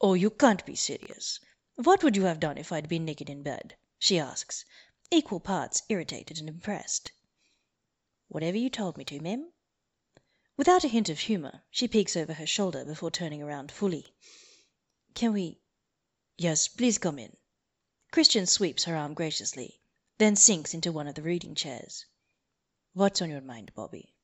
"Oh, you can't be serious. What would you have done if I'd been naked in bed?" she asks, equal parts irritated and impressed. "Whatever you told me to, Mem." Without a hint of humour, she peeks over her shoulder before turning around fully. "Can we Yes, please come in." Chrisjen sweeps her arm graciously then sinks into one of the reading chairs. What's on your mind, Bobbie?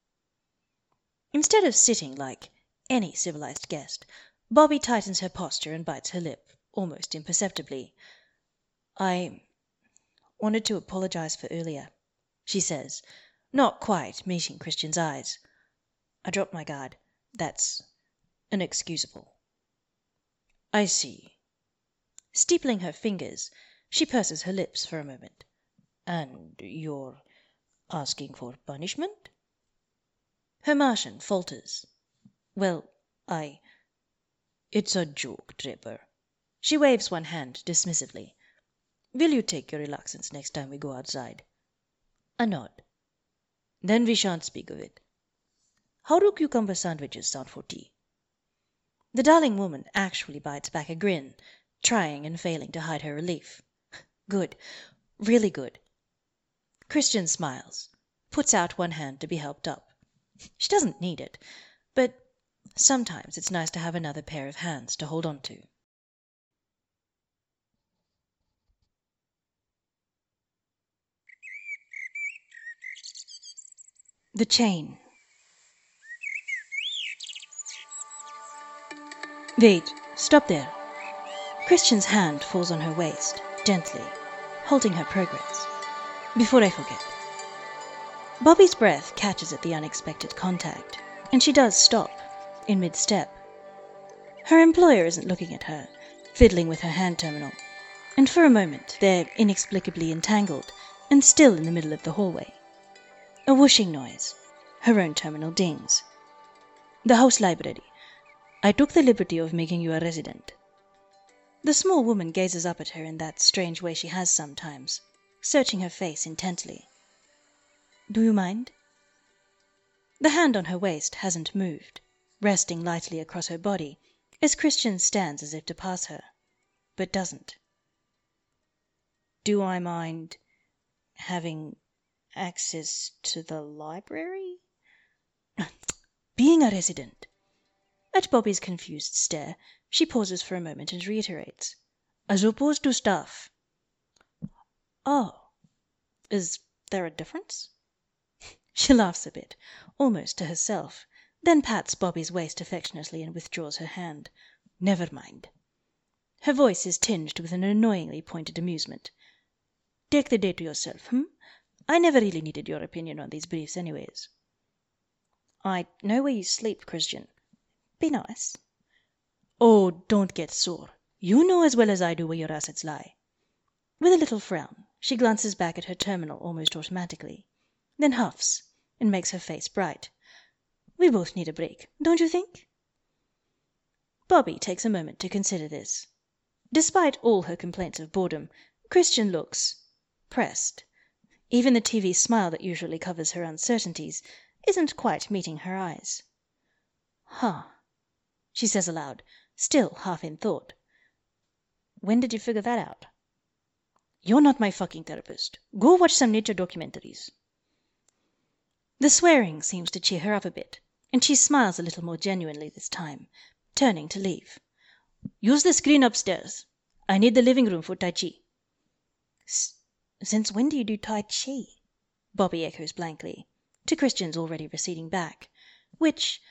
Instead of sitting like any civilized guest, Bobbie tightens her posture and bites her lip, almost imperceptibly. I wanted to apologize for earlier, she says, not quite meeting Chrisjen's eyes. I dropped my guard. That's inexcusable. I see. Steepling her fingers, she purses her lips for a moment. And you're asking for punishment? Her Martian falters. Well, I It's a joke, Draper. She waves one hand dismissively. Will you take your relaxants next time we go outside? A nod. Then we shan't speak of it. How do cucumber sandwiches sound for tea? The darling woman actually bites back a grin, trying and failing to hide her relief. <laughs> Good. Really good. Chrisjen smiles, puts out one hand to be helped up. <laughs> She doesn't need it, sometimes it's nice to have another pair of hands to hold on to. The chain. Wait, stop there. Chrisjen's hand falls on her waist, gently, halting her progress. Before I forget. Bobbie's breath catches at the unexpected contact, and she does stop, in mid step. Her employer isn't looking at her, fiddling with her hand terminal, and for a moment they're inexplicably entangled and still in the middle of the hallway. A whooshing noise. Her own terminal dings. The house library. I took the liberty of making you a resident. The small woman gazes up at her in that strange way she has sometimes, searching her face intently. Do you mind? The hand on her waist hasn't moved, resting lightly across her body as Chrisjen stands as if to pass her, but doesn't. Do I mind having access to the library? <laughs> Being a resident. At Bobbie's confused stare, she pauses for a moment and reiterates. As opposed to staff. Oh. Is there a difference? <laughs> She laughs a bit, almost to herself, then pats Bobbie's waist affectionately and withdraws her hand. Never mind. Her voice is tinged with an annoyingly pointed amusement. Take the day to yourself, hm? I never really needed your opinion on these briefs anyways. I know where you sleep, Chrisjen. Be nice. Oh, don't get sore. You know as well as I do where your assets lie. With a little frown, she glances back at her terminal almost automatically, then huffs and makes her face bright. We both need a break, don't you think? Bobbie takes a moment to consider this. Despite all her complaints of boredom, Chrisjen looks pressed. Even the TV smile that usually covers her uncertainties isn't quite meeting her eyes. "Huh," she says aloud, still half in thought. "When did you figure that out?" "You're not my fucking therapist. Go watch some nature documentaries." The swearing seems to cheer her up a bit, and she smiles a little more genuinely this time, turning to leave. "Use the screen upstairs. I need the living room for Tai Chi." "Since when do you do Tai Chi?" Bobbie echoes blankly, to Chrisjen's already receding back, which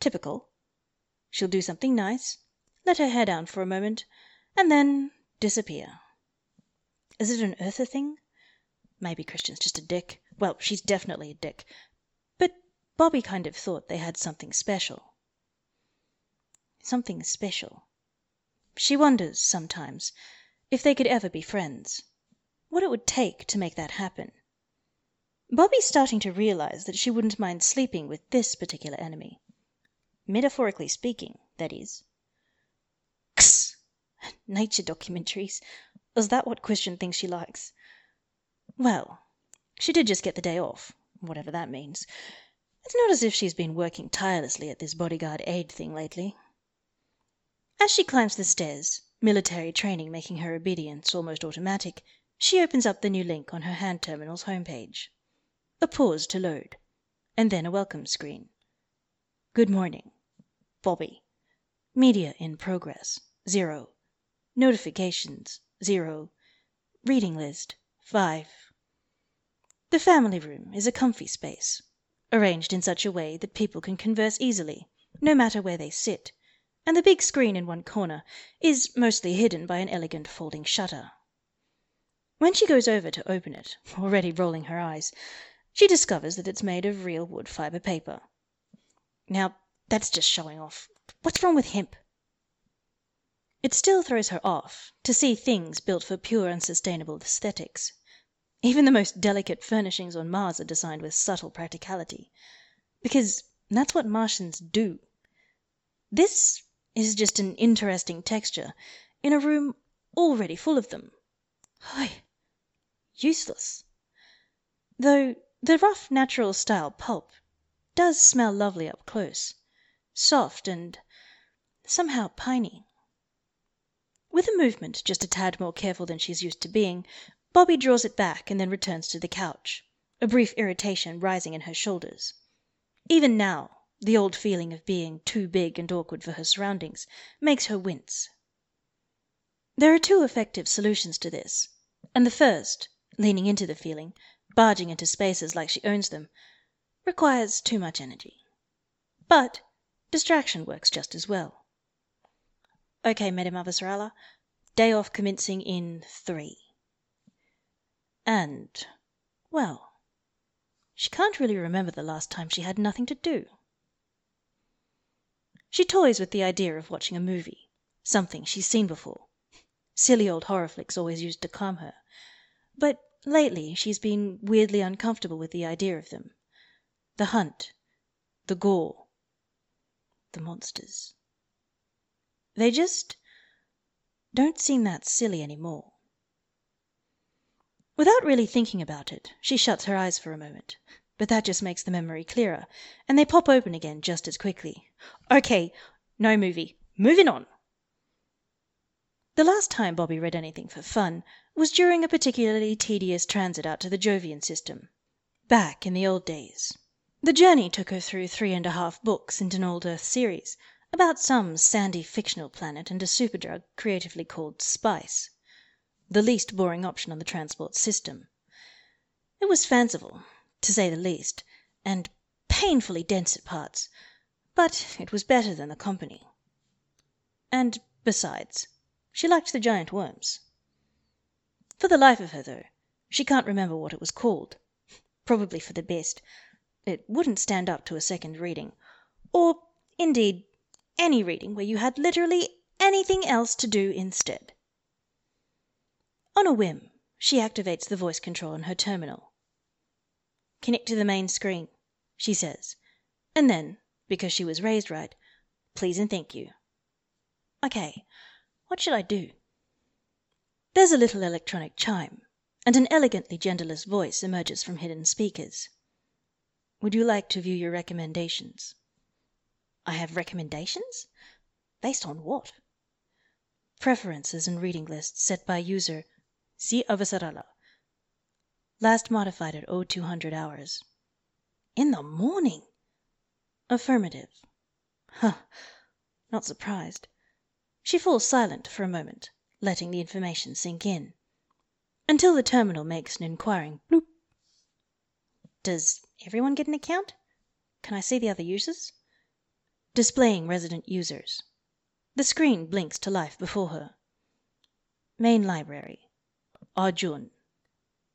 typical. She'll do something nice, let her hair down for a moment, and then disappear. Is it an Earther thing? Maybe Chrisjen's just a dick. Well, she's definitely a dick. Bobbie kind of thought they had something special. Something special. She wonders, sometimes, if they could ever be friends. What it would take to make that happen. Bobbie's starting to realize that she wouldn't mind sleeping with this particular enemy. Metaphorically speaking, that is. Kss! Nature documentaries. Is that what Chrisjen thinks she likes? Well, she did just get the day off, whatever that means. It's not as if she's been working tirelessly at this bodyguard aid thing lately. As she climbs the stairs, military training making her obedience almost automatic, she opens up the new link on her hand terminal's homepage. A pause to load, and then a welcome screen. Good morning. Bobbie. Media in progress. Zero. Notifications. Zero. Reading list. Five. The family room is a comfy space, arranged in such a way that people can converse easily, no matter where they sit, and the big screen in one corner is mostly hidden by an elegant folding shutter. When she goes over to open it, already rolling her eyes, she discovers that it's made of real wood fibre paper. Now, that's just showing off. What's wrong with hemp? It still throws her off to see things built for pure unsustainable aesthetics. Even the most delicate furnishings on Mars are designed with subtle practicality. Because that's what Martians do. This is just an interesting texture in a room already full of them. Hi! Useless. Though the rough natural style pulp does smell lovely up close, soft and somehow piney. With a movement just a tad more careful than she's used to being, Bobbie draws it back and then returns to the couch, a brief irritation rising in her shoulders. Even now, the old feeling of being too big and awkward for her surroundings makes her wince. There are two effective solutions to this, and the first, leaning into the feeling, barging into spaces like she owns them, requires too much energy. But distraction works just as well. Okay, Madame Avasarala, day off commencing in three. And, well, she can't really remember the last time she had nothing to do. She toys with the idea of watching a movie, something she's seen before. Silly old horror flicks always used to calm her. But lately she's been weirdly uncomfortable with the idea of them. The hunt, the gore, the monsters. They just don't seem that silly any more. Without really thinking about it, she shuts her eyes for a moment. But that just makes the memory clearer, and they pop open again just as quickly. Okay, no movie. Moving on. The last time Bobbie read anything for fun was during a particularly tedious transit out to the Jovian system, back in the old days. The journey took her through three and a half books in an old Earth series about some sandy fictional planet and a superdrug creatively called Spice, the least boring option on the transport system. It was fanciful, to say the least, and painfully dense at parts, but it was better than the company. And, besides, she liked the giant worms. For the life of her, though, she can't remember what it was called. Probably for the best. It wouldn't stand up to a second reading, or, indeed, any reading where you had literally anything else to do instead. On a whim, she activates the voice control on her terminal. Connect to the main screen, she says, and then, because she was raised right, please and thank you. Okay, what should I do? There's a little electronic chime, and an elegantly genderless voice emerges from hidden speakers. Would you like to view your recommendations? I have recommendations? Based on what? Preferences and reading lists set by user C. Avasarala. Last modified at 0200 hours. In the morning? Affirmative. Huh. Not surprised. She falls silent for a moment, letting the information sink in, until the terminal makes an inquiring bloop. Does everyone get an account? Can I see the other users? Displaying resident users. The screen blinks to life before her. Main library. Arjun.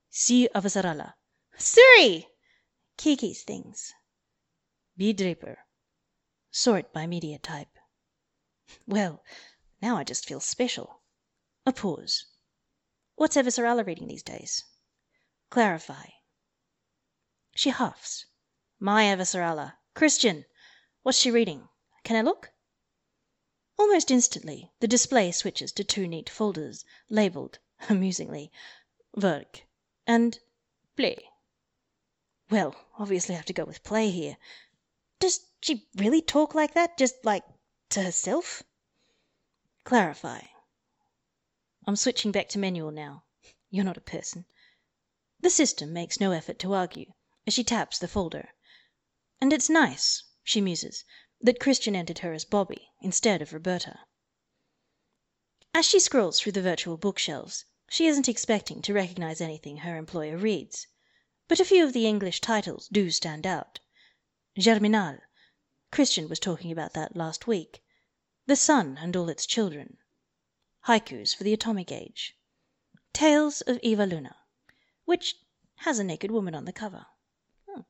C. Avasarala. Siri! Kiki's things. B. Draper. Sort by media type. Well, now I just feel special. A pause. What's Avasarala reading these days? Clarify. She huffs. My Avasarala. Chrisjen. What's she reading? Can I look? Almost instantly the display switches to two neat folders, labeled <laughs> amusingly, work and Play. Well, obviously I have to go with Play here. Does she really talk like that? Just like to herself? Clarify. I'm switching back to manual now. You're not a person. The system makes no effort to argue as she taps the folder. And it's nice, she muses, that Chrisjen entered her as Bobbie instead of Roberta. As she scrolls through the virtual bookshelves, she isn't expecting to recognize anything her employer reads, but a few of the English titles do stand out. Germinal Chrisjen was talking about that last week. The Sun and All Its Children. Haikus for the Atomic Age. Tales of Eva Luna, which has a naked woman on the cover. Hmm.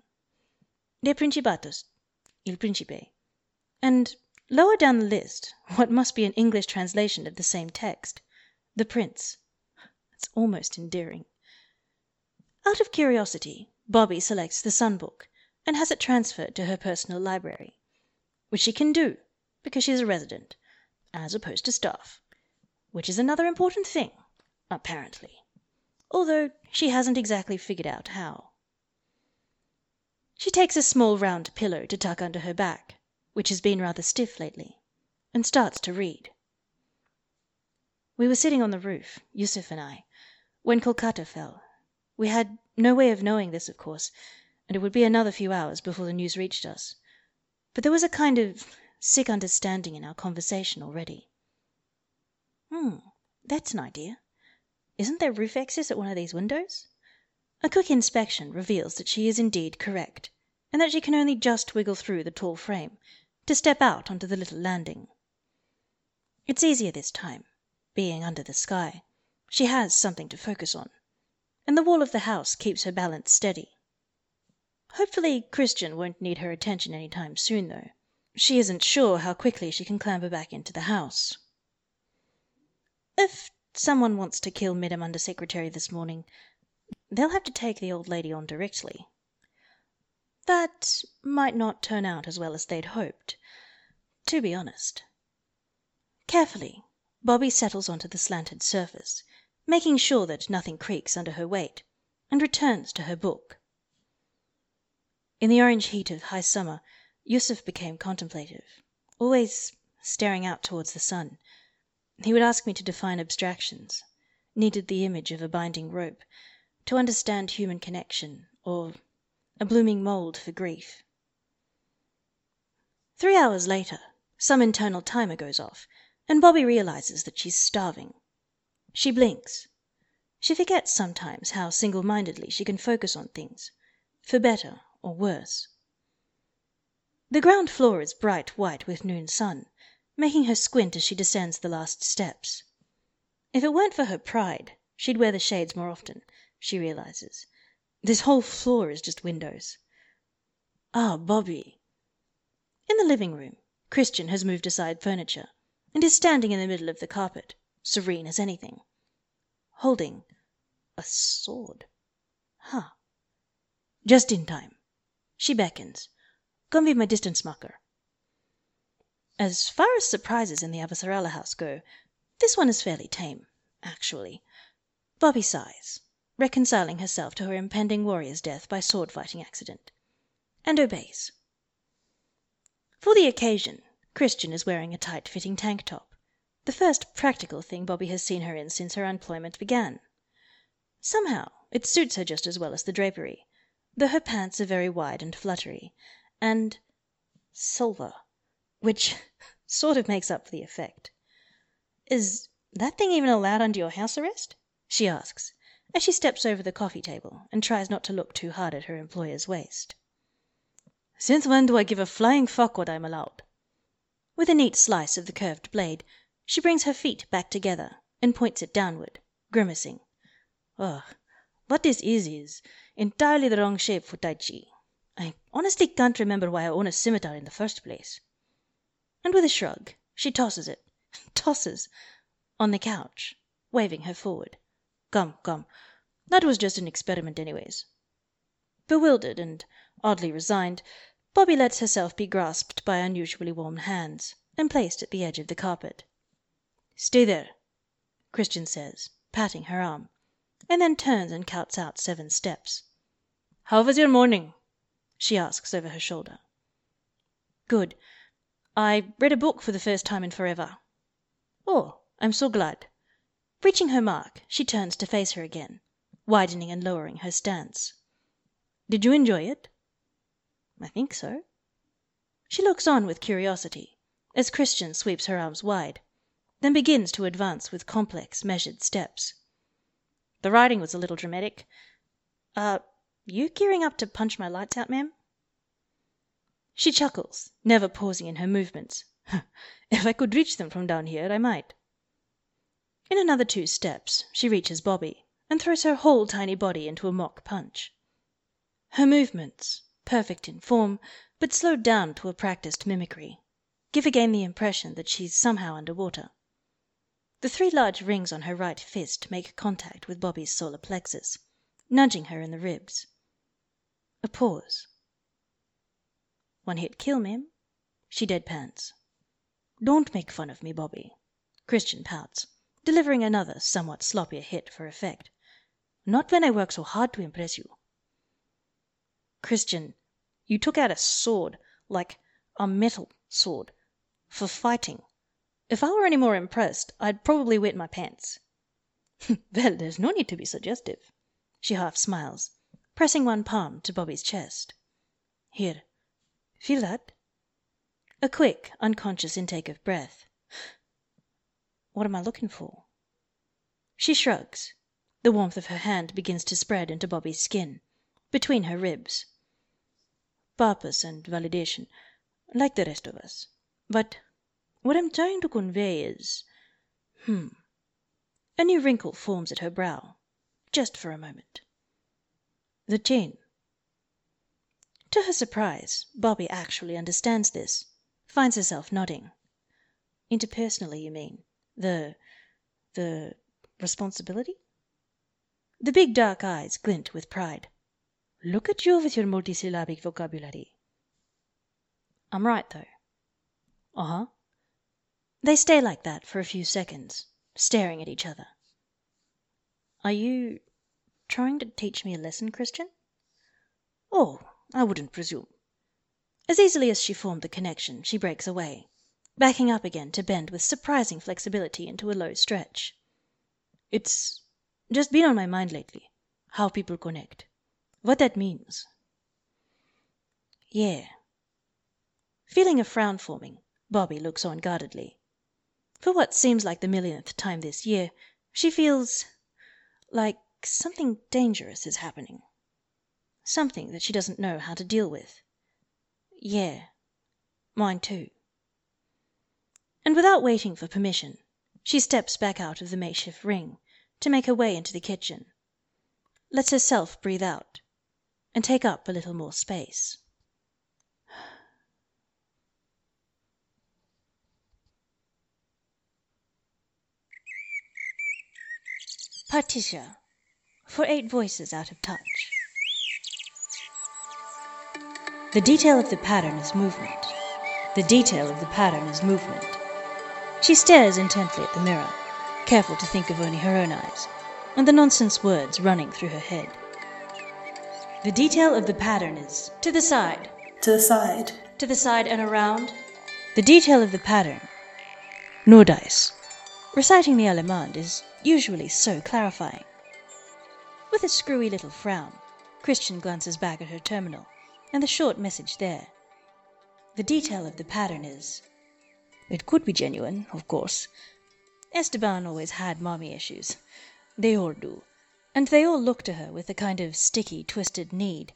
De Principatos, Il Principe. And lower down the list, what must be an English translation of the same text, The Prince. It's almost endearing. Out of curiosity, Bobbie selects the Sun book and has it transferred to her personal library, which she can do because she's a resident, as opposed to staff, which is another important thing, apparently, although she hasn't exactly figured out how. She takes a small round pillow to tuck under her back, which has been rather stiff lately, and starts to read. We were sitting on the roof, Yusuf and I, when Kolkata fell. We had no way of knowing this, of course, and it would be another few hours before the news reached us. But there was a kind of sick understanding in our conversation already. Hmm, that's an idea. Isn't there roof access at one of these windows? A quick inspection reveals that she is indeed correct, and that she can only just wiggle through the tall frame to step out onto the little landing. It's easier this time, being under the sky. She has something to focus on, and the wall of the house keeps her balance steady. Hopefully Chrisjen won't need her attention any time soon, though. She isn't sure how quickly she can clamber back into the house. If someone wants to kill Madam Undersecretary this morning, they'll have to take the old lady on directly. That might not turn out as well as they'd hoped, to be honest. Carefully, Bobbie settles onto the slanted surface, making sure that nothing creaks under her weight, and returns to her book. In the orange heat of high summer, Yusuf became contemplative, always staring out towards the sun. He would ask me to define abstractions, needed the image of a binding rope, to understand human connection, or a blooming mould for grief. Three hours later, some internal timer goes off, and Bobbie realizes that she's starving. She blinks. She forgets sometimes how single mindedly she can focus on things, for better or worse. The ground floor is bright white with noon sun, making her squint as she descends the last steps. If it weren't for her pride, she'd wear the shades more often, she realizes. This whole floor is just windows. Ah, Bobbie. In the living room, Chrisjen has moved aside furniture and is standing in the middle of the carpet, serene as anything. holding a sword. Huh. Just in time. She beckons. Come with my distance marker. As far as surprises in the Avasarala house go, this one is fairly tame, actually. Bobbie sighs, reconciling herself to her impending warrior's death by sword fighting accident, and obeys. For the occasion, Chrisjen is wearing a tight fitting tank top, the first practical thing Bobbie has seen her in since her employment began. Somehow it suits her just as well as the drapery, though her pants are very wide and fluttery, and silver, which <laughs> sort of makes up for the effect. Is that thing even allowed under your house arrest? she asks, as she steps over the coffee table and tries not to look too hard at her employer's waist. Since when do I give a flying fuck what I'm allowed? With a neat slice of the curved blade, she brings her feet back together and points it downward, grimacing. Ugh, what this is is entirely the wrong shape for Tai Chi. I honestly can't remember why I own a scimitar in the first place. And with a shrug, she tosses it <laughs> tosses on the couch, waving her forward. Come, come, that was just an experiment, anyways. Bewildered and oddly resigned, Bobbie lets herself be grasped by unusually warm hands and placed at the edge of the carpet. Stay there, Chrisjen says, patting her arm, and then turns and counts out seven steps. How was your morning? she asks over her shoulder. Good. I read a book for the first time in forever. Oh, I'm so glad. Reaching her mark, she turns to face her again, widening and lowering her stance. Did you enjoy it? I think so. She looks on with curiosity as Chrisjen sweeps her arms wide, then begins to advance with complex, measured steps. The writing was a little dramatic. Uh, you gearing up to punch my lights out, ma'am? She chuckles, never pausing in her movements. <laughs> if I could reach them from down here, I might. In another two steps, she reaches Bobbie and throws her whole tiny body into a mock punch. Her movements, perfect in form, but slowed down to a practiced mimicry, give again the impression that she's somehow under water. The three large rings on her right fist make contact with Bobbie's solar plexus, nudging her in the ribs. A pause. One hit kill, ma'am? She deadpans. Don't make fun of me, Bobbie. Chrisjen pouts, delivering another, somewhat sloppier hit for effect. Not when I work so hard to impress you. Chrisjen, you took out a sword, like a metal sword, for fighting. If I were any more impressed, I'd probably wet my pants. <laughs> well, there's no need to be suggestive. She half smiles, pressing one palm to Bobbie's chest. Here, feel that? A quick, unconscious intake of breath. What am I looking for? She shrugs. The warmth of her hand begins to spread into Bobbie's skin, between her ribs purpose and validation, like the rest of us. But what I'm trying to convey is hmm. A new wrinkle forms at her brow, just for a moment. The chain. To her surprise, Bobbie actually understands this, finds herself nodding. Interpersonally, you mean? The the responsibility? The big dark eyes glint with pride. Look at you with your multisyllabic vocabulary. I'm right, though. Uh huh. They stay like that for a few seconds, staring at each other. Are you trying to teach me a lesson, Chrisjen? Oh, I wouldn't presume. As easily as she formed the connection, she breaks away, backing up again to bend with surprising flexibility into a low stretch. It's just been on my mind lately how people connect. What that means. Yeah. Feeling a frown forming, Bobbie looks on guardedly. For what seems like the millionth time this year, she feels like something dangerous is happening. Something that she doesn't know how to deal with. Yeah. Mine too. And without waiting for permission, she steps back out of the makeshift ring to make her way into the kitchen. Lets herself breathe out and take up a little more space. Partita, for eight voices out of touch. The detail of the pattern is movement. The detail of the pattern is movement. She stares intently at the mirror, careful to think of only her own eyes, and the nonsense words running through her head. The detail of the pattern is To the side. To the side. To the side and around. the detail of the pattern. No dice. Reciting the Allemande is usually so clarifying. With a screwy little frown, Chrisjen glances back at her terminal and the short message there. The detail of the pattern is. It could be genuine, of course. Esteban always had mommy issues. They all do. And they all look to her with a kind of sticky, twisted need.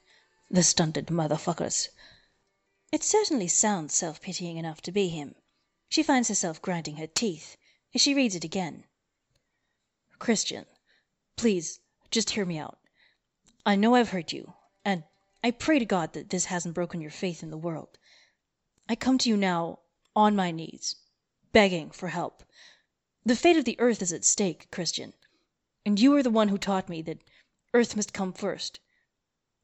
The stunted motherfuckers. It certainly sounds self pitying enough to be him. She finds herself grinding her teeth she reads it again. Chrisjen, please just hear me out. I know I've hurt you, and I pray to God that this hasn't broken your faith in the world. I come to you now on my knees, begging for help. The fate of the earth is at stake, Chrisjen, and you are the one who taught me that earth must come first.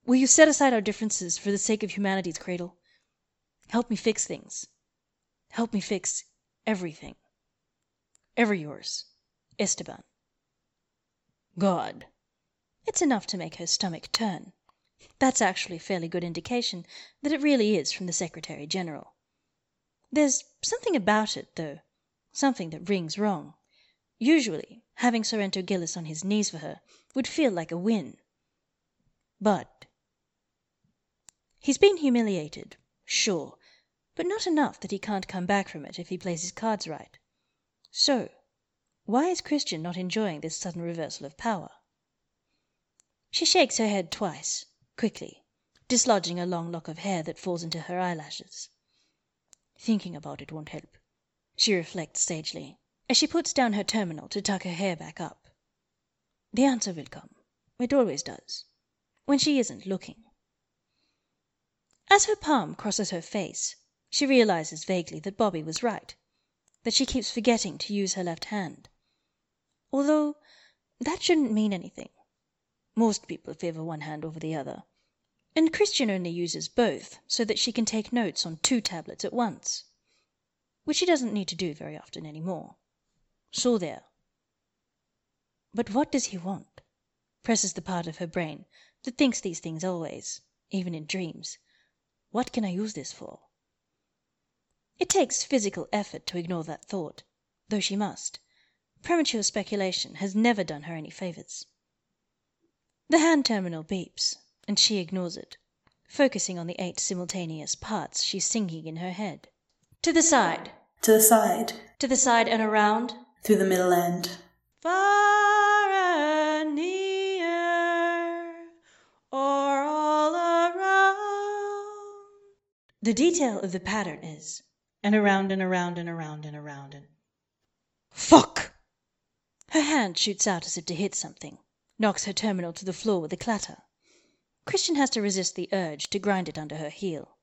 Will you set aside our differences for the sake of humanity's cradle? Help me fix things. Help me fix everything. Ever yours, Esteban. God. It's enough to make her stomach turn. That's actually a fairly good indication that it really is from the Secretary General. There's something about it, though, something that rings wrong. Usually, having Sorrento Gillis on his knees for her would feel like a win. But he's been humiliated, sure, but not enough that he can't come back from it if he plays his cards right. So, why is Chrisjen not enjoying this sudden reversal of power? She shakes her head twice, quickly, dislodging a long lock of hair that falls into her eyelashes. Thinking about it won't help, she reflects sagely, as she puts down her terminal to tuck her hair back up. The answer will come. It always does. When she isn't looking. As her palm crosses her face, she realizes vaguely that Bobbie was right, that she keeps forgetting to use her left hand. Although that shouldn't mean anything. Most people favor one hand over the other, and Chrisjen only uses both so that she can take notes on two tablets at once, which she doesn't need to do very often any more. So there. But what does he want? presses the part of her brain that thinks these things always, even in dreams. What can I use this for? It takes physical effort to ignore that thought, though she must. Premature speculation has never done her any favors. The hand terminal beeps, and she ignores it, focusing on the eight simultaneous parts she's singing in her head. To the side. To the side. To the side and around. Through the middle end. Far and near, or all around. The detail of the pattern is and around and around and around and around and Fuck! Her hand shoots out as if to hit something, knocks her terminal to the floor with a clatter. Chrisjen has to resist the urge to grind it under her heel.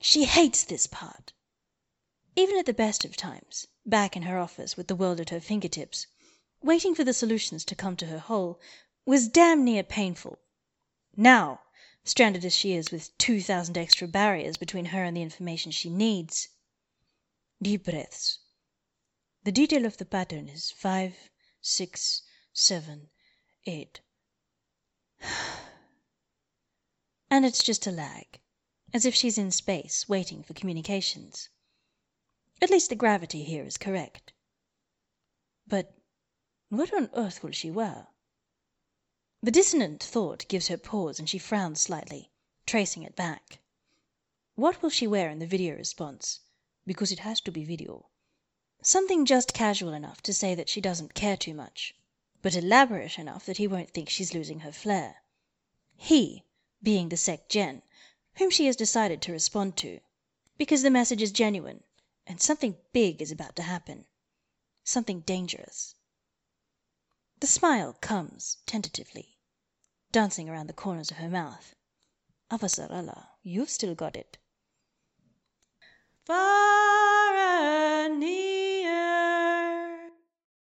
She hates this part. Even at the best of times, back in her office with the world at her fingertips, waiting for the solutions to come to her hole was damn near painful. Now, stranded as she is with two thousand extra barriers between her and the information she needs. Deep breaths. The detail of the pattern is five, six, seven, eight. <sighs> And it's just a lag, as if she's in space waiting for communications. At least the gravity here is correct. But what on earth will she wear? The dissonant thought gives her pause and she frowns slightly, tracing it back. What will she wear in the video response? Because it has to be video. Something just casual enough to say that she doesn't care too much, but elaborate enough that he won't think she's losing her flair. He being the sec gen, whom she has decided to respond to, because the message is genuine and something big is about to happen. Something dangerous. The smile comes tentatively, dancing around the corners of her mouth. Avasarala, you've still got it. Far and near.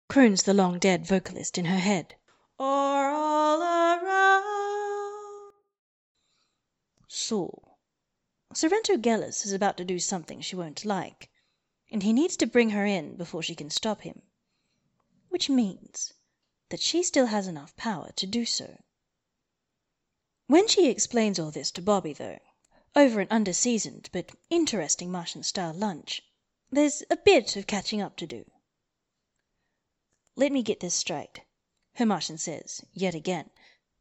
croons the long dead vocalist in her head. Or all around. So, Sorrento Gillis is about to do something she won't like, and he needs to bring her in before she can stop him. Which means that she still has enough power to do so. When she explains all this to Bobbie, though, over an underseasoned but interesting Martian style lunch, there's a bit of catching up to do. Let me get this straight, her Martian says, yet again,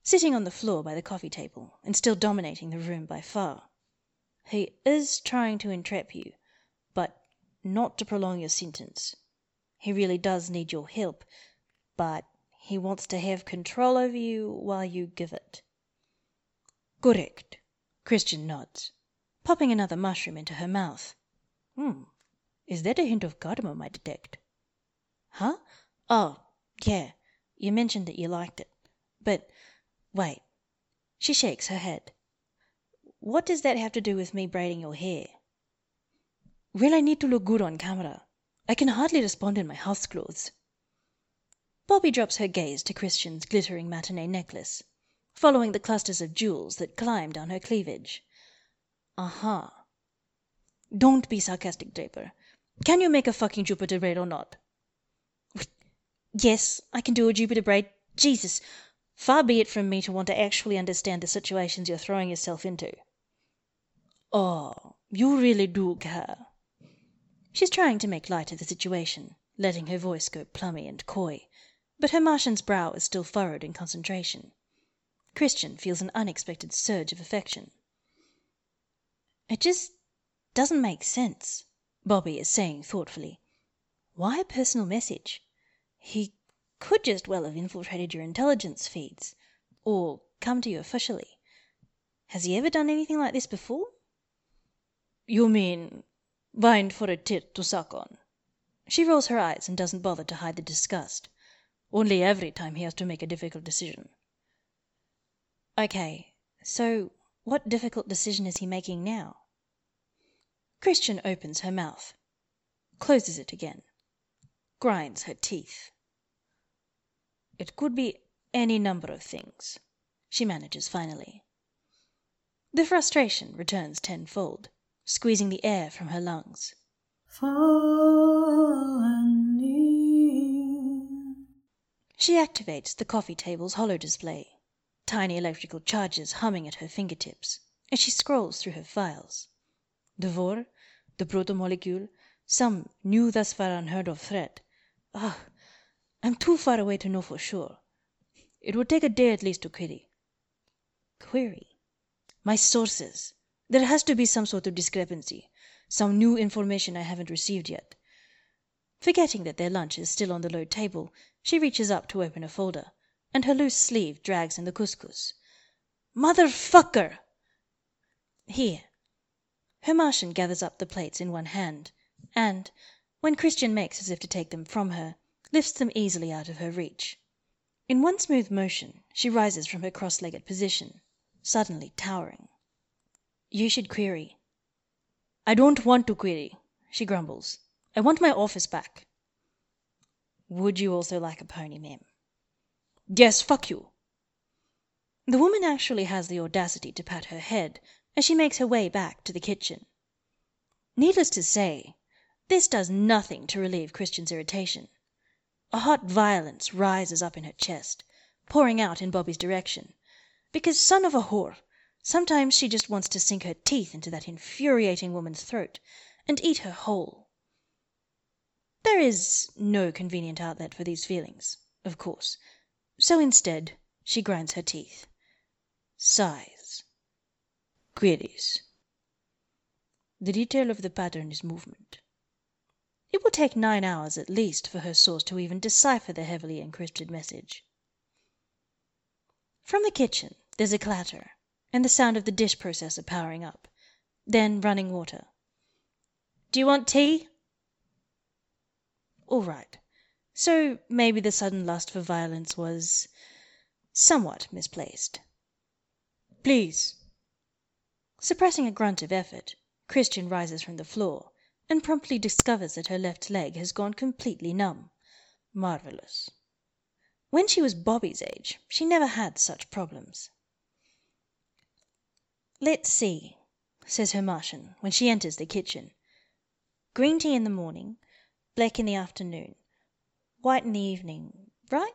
sitting on the floor by the coffee table and still dominating the room by far. He is trying to entrap you, but not to prolong your sentence. He really does need your help, but he wants to have control over you while you give it. Correct. Chrisjen nods, popping another mushroom into her mouth. Hmm. Is that a hint of cardamom I detect? Huh? Oh, yeah. You mentioned that you liked it. But wait. She shakes her head. What does that have to do with me braiding your hair? Well, I need to look good on camera. I can hardly respond in my house clothes. Bobbie drops her gaze to Chrisjen's glittering matinee necklace, following the clusters of jewels that climbed on her cleavage. Uh-huh. Don't be sarcastic, Draper. Can you make a fucking Jupiter braid or not? Yes, I can do a Jupiter braid. Jesus, far be it from me to want to actually understand the situations you're throwing yourself into. Oh, you really do care. She's trying to make light of the situation, letting her voice go plummy and coy, but her Martian's brow is still furrowed in concentration. Chrisjen feels an unexpected surge of affection. It just doesn't make sense, Bobbie is saying thoughtfully. Why a personal message? He could just well have infiltrated your intelligence feeds, or come to you officially. Has he ever done anything like this before? You mean find for a tit to suck on? She rolls her eyes and doesn't bother to hide the disgust. Only every time he has to make a difficult decision. Okay, so what difficult decision is he making now? Chrisjen opens her mouth, closes it again, grinds her teeth. It could be any number of things, she manages finally. The frustration returns tenfold, squeezing the air from her lungs. She activates the coffee table's holodisplay, tiny electrical charges humming at her fingertips, as she scrolls through her files. Devore, the proto-molecule, some new thus far unheard of threat. Ah, I'm too far away to know for sure. It would take a day at least to query. Query? My sources. There has to be some sort of discrepancy, some new information I haven't received yet. Forgetting that their lunch is still on the low table, she reaches up to open a folder, and her loose sleeve drags in the couscous. Motherfucker! Here. Her Martian gathers up the plates in one hand, and, when Chrisjen makes as if to take them from her, lifts them easily out of her reach. In one smooth motion she rises from her cross legged position, suddenly towering. You should query. I don't want to query, she grumbles. I want my office back. Would you also like a pony, ma'am? Yes, fuck you. The woman actually has the audacity to pat her head as she makes her way back to the kitchen. Needless to say, this does nothing to relieve Chrisjen's irritation. A hot violence rises up in her chest, pouring out in Bobbie's direction, because, son of a whore, sometimes she just wants to sink her teeth into that infuriating woman's throat and eat her whole. There is no convenient outlet for these feelings, of course, so instead she grinds her teeth, sighs, queries. The detail of the pattern is movement. It will take nine hours at least for her source to even decipher the heavily encrypted message. From the kitchen there's a clatter, and the sound of the dish processor powering up, then running water. Do you want tea? All right. So maybe the sudden lust for violence was somewhat misplaced. Please. Suppressing a grunt of effort, Chrisjen rises from the floor and promptly discovers that her left leg has gone completely numb. Marvellous. When she was Bobbie's age, she never had such problems. Let's see, says her Martian when she enters the kitchen. Green tea in the morning, black in the afternoon, white in the evening, right?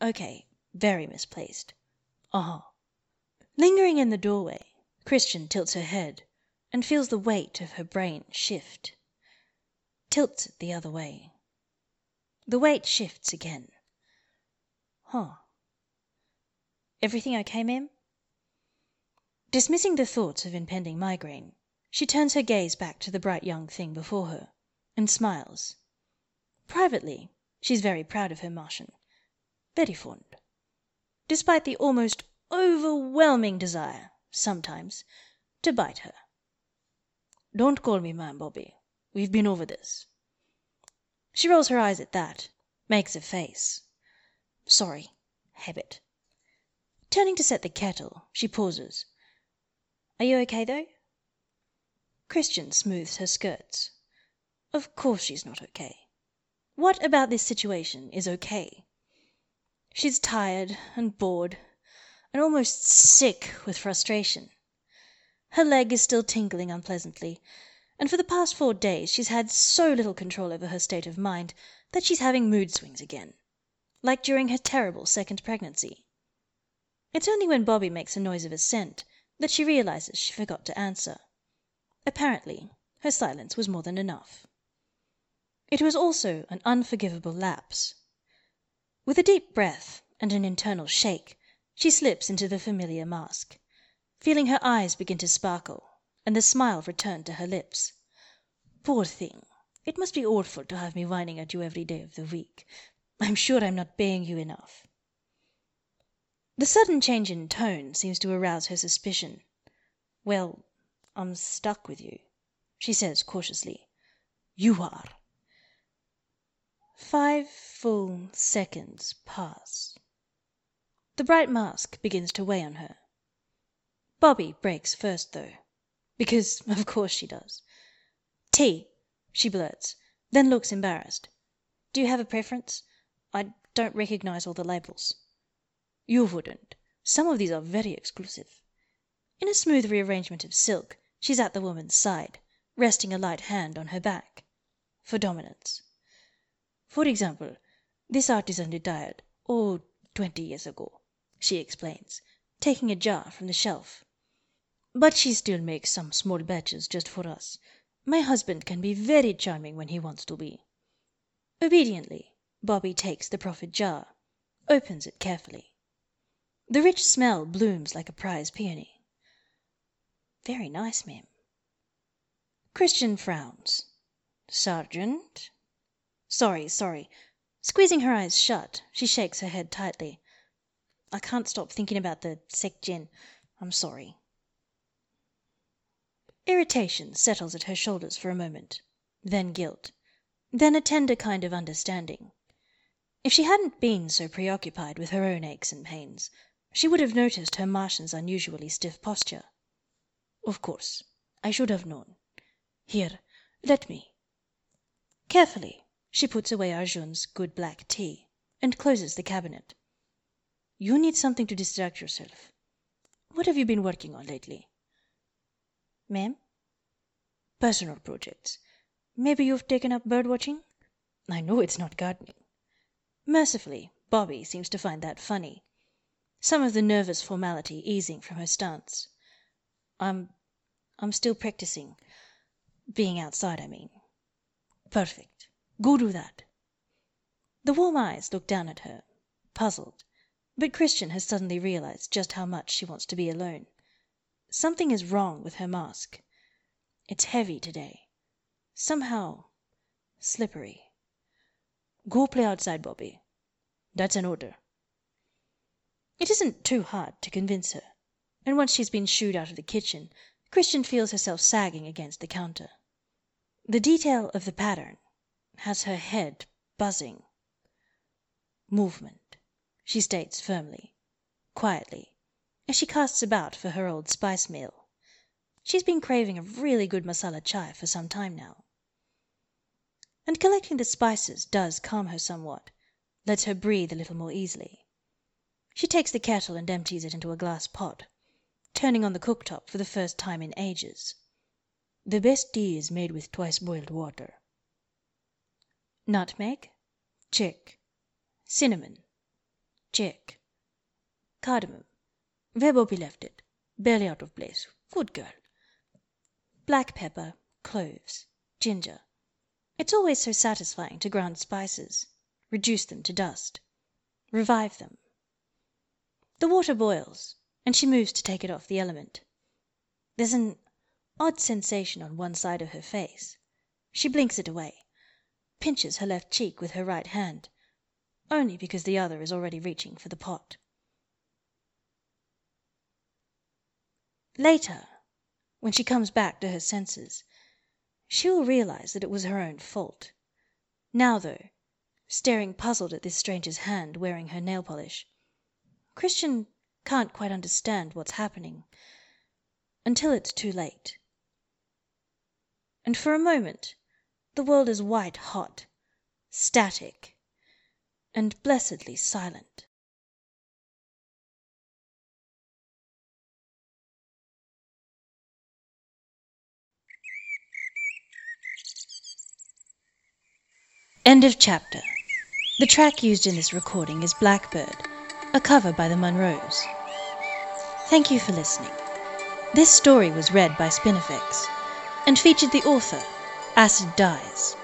OK, very misplaced. Uh huh. Lingering in the doorway, Chrisjen tilts her head and feels the weight of her brain shift. Tilts it the other way. The weight shifts again. Huh. Everything okay, ma'am? Dismissing the thoughts of impending migraine, she turns her gaze back to the bright young thing before her, and smiles. Privately, she's very proud of her Martian. Very fond. Despite the almost overwhelming desire, sometimes, to bite her. Don't call me ma'am, Bobbie. We've been over this. She rolls her eyes at that, makes a face. Sorry. Habit. Turning to set the kettle, she pauses. Are you okay, though? Chrisjen smooths her skirts. Of course she's not okay. What about this situation is okay? She's tired and bored and almost sick with frustration. Her leg is still tingling unpleasantly, and for the past four days she's had so little control over her state of mind that she's having mood swings again, like during her terrible second pregnancy. It's only when Bobbie makes a noise of assent that she realizes she forgot to answer. Apparently, her silence was more than enough. It was also an unforgivable lapse. With a deep breath and an internal shake, she slips into the familiar mask, feeling her eyes begin to sparkle and the smile return to her lips. Poor thing, it must be awful to have me whining at you every day of the week. I'm sure I'm not paying you enough. The sudden change in tone seems to arouse her suspicion. Well, I'm stuck with you, she says cautiously. You are. Five full seconds pass. The bright mask begins to weigh on her. Bobbie breaks first, though. Because <laughs> of course she does. Tea, she blurts, then looks embarrassed. Do you have a preference? I don't recognize all the labels. You wouldn't. Some of these are very exclusive. In a smooth rearrangement of silk, she's at the woman's side, resting a light hand on her back. For dominance. For example, this artisan retired, oh, twenty years ago, she explains, taking a jar from the shelf. But she still makes some small batches just for us. My husband can be very charming when he wants to be. Obediently, Bobbie takes the proffered jar, opens it carefully. The rich smell blooms like a prize peony. Very nice, ma'am. Chrisjen frowns. Sergeant? Sorry, sorry. Squeezing her eyes shut, she shakes her head tightly. I can't stop thinking about the sec gen. I'm sorry. Irritation settles at her shoulders for a moment, then guilt, then a tender kind of understanding. If she hadn't been so preoccupied with her own aches and pains, she would have noticed her Martian's unusually stiff posture. Of course, I should have known. Here, let me. Carefully, she puts away Arjun's good black tea, and closes the cabinet. You need something to distract yourself. What have you been working on lately? Ma'am? Personal projects. Maybe you've taken up bird watching? I know it's not gardening. Mercifully, Bobbie seems to find that funny some of the nervous formality easing from her stance. I'm I'm still practicing. Being outside, I mean. Perfect. Go do that. The warm eyes look down at her, puzzled, but Chrisjen has suddenly realized just how much she wants to be alone. Something is wrong with her mask. It's heavy today. Somehow slippery. Go play outside, Bobbie. That's an order. It isn't too hard to convince her, and once she's been shooed out of the kitchen, Chrisjen feels herself sagging against the counter. The detail of the pattern has her head buzzing. Movement, she states firmly, quietly, as she casts about for her old spice meal. She's been craving a really good masala chai for some time now. and collecting the spices does calm her somewhat, lets her breathe a little more easily. She takes the kettle and empties it into a glass pot, turning on the cooktop for the first time in ages. The best tea is made with twice boiled water. Nutmeg? Check. Cinnamon? Check. Cardamom? Where Bobbie left it. Barely out of place. Good girl. Black pepper, cloves, ginger. It's always so satisfying to ground spices, reduce them to dust, revive them. The water boils, and she moves to take it off the element. There's an odd sensation on one side of her face. She blinks it away, pinches her left cheek with her right hand, only because the other is already reaching for the pot. Later, when she comes back to her senses, she will realize that it was her own fault. Now, though, staring puzzled at this stranger's hand wearing her nail polish, Chrisjen can't quite understand what's happening until it's too late. And for a moment the world is white hot, static, and blessedly silent. End of chapter. The track used in this recording is Blackbird, a cover by the Monroes. Thank you for listening. This story was read by Spinifex and featured the author, Acid Dies.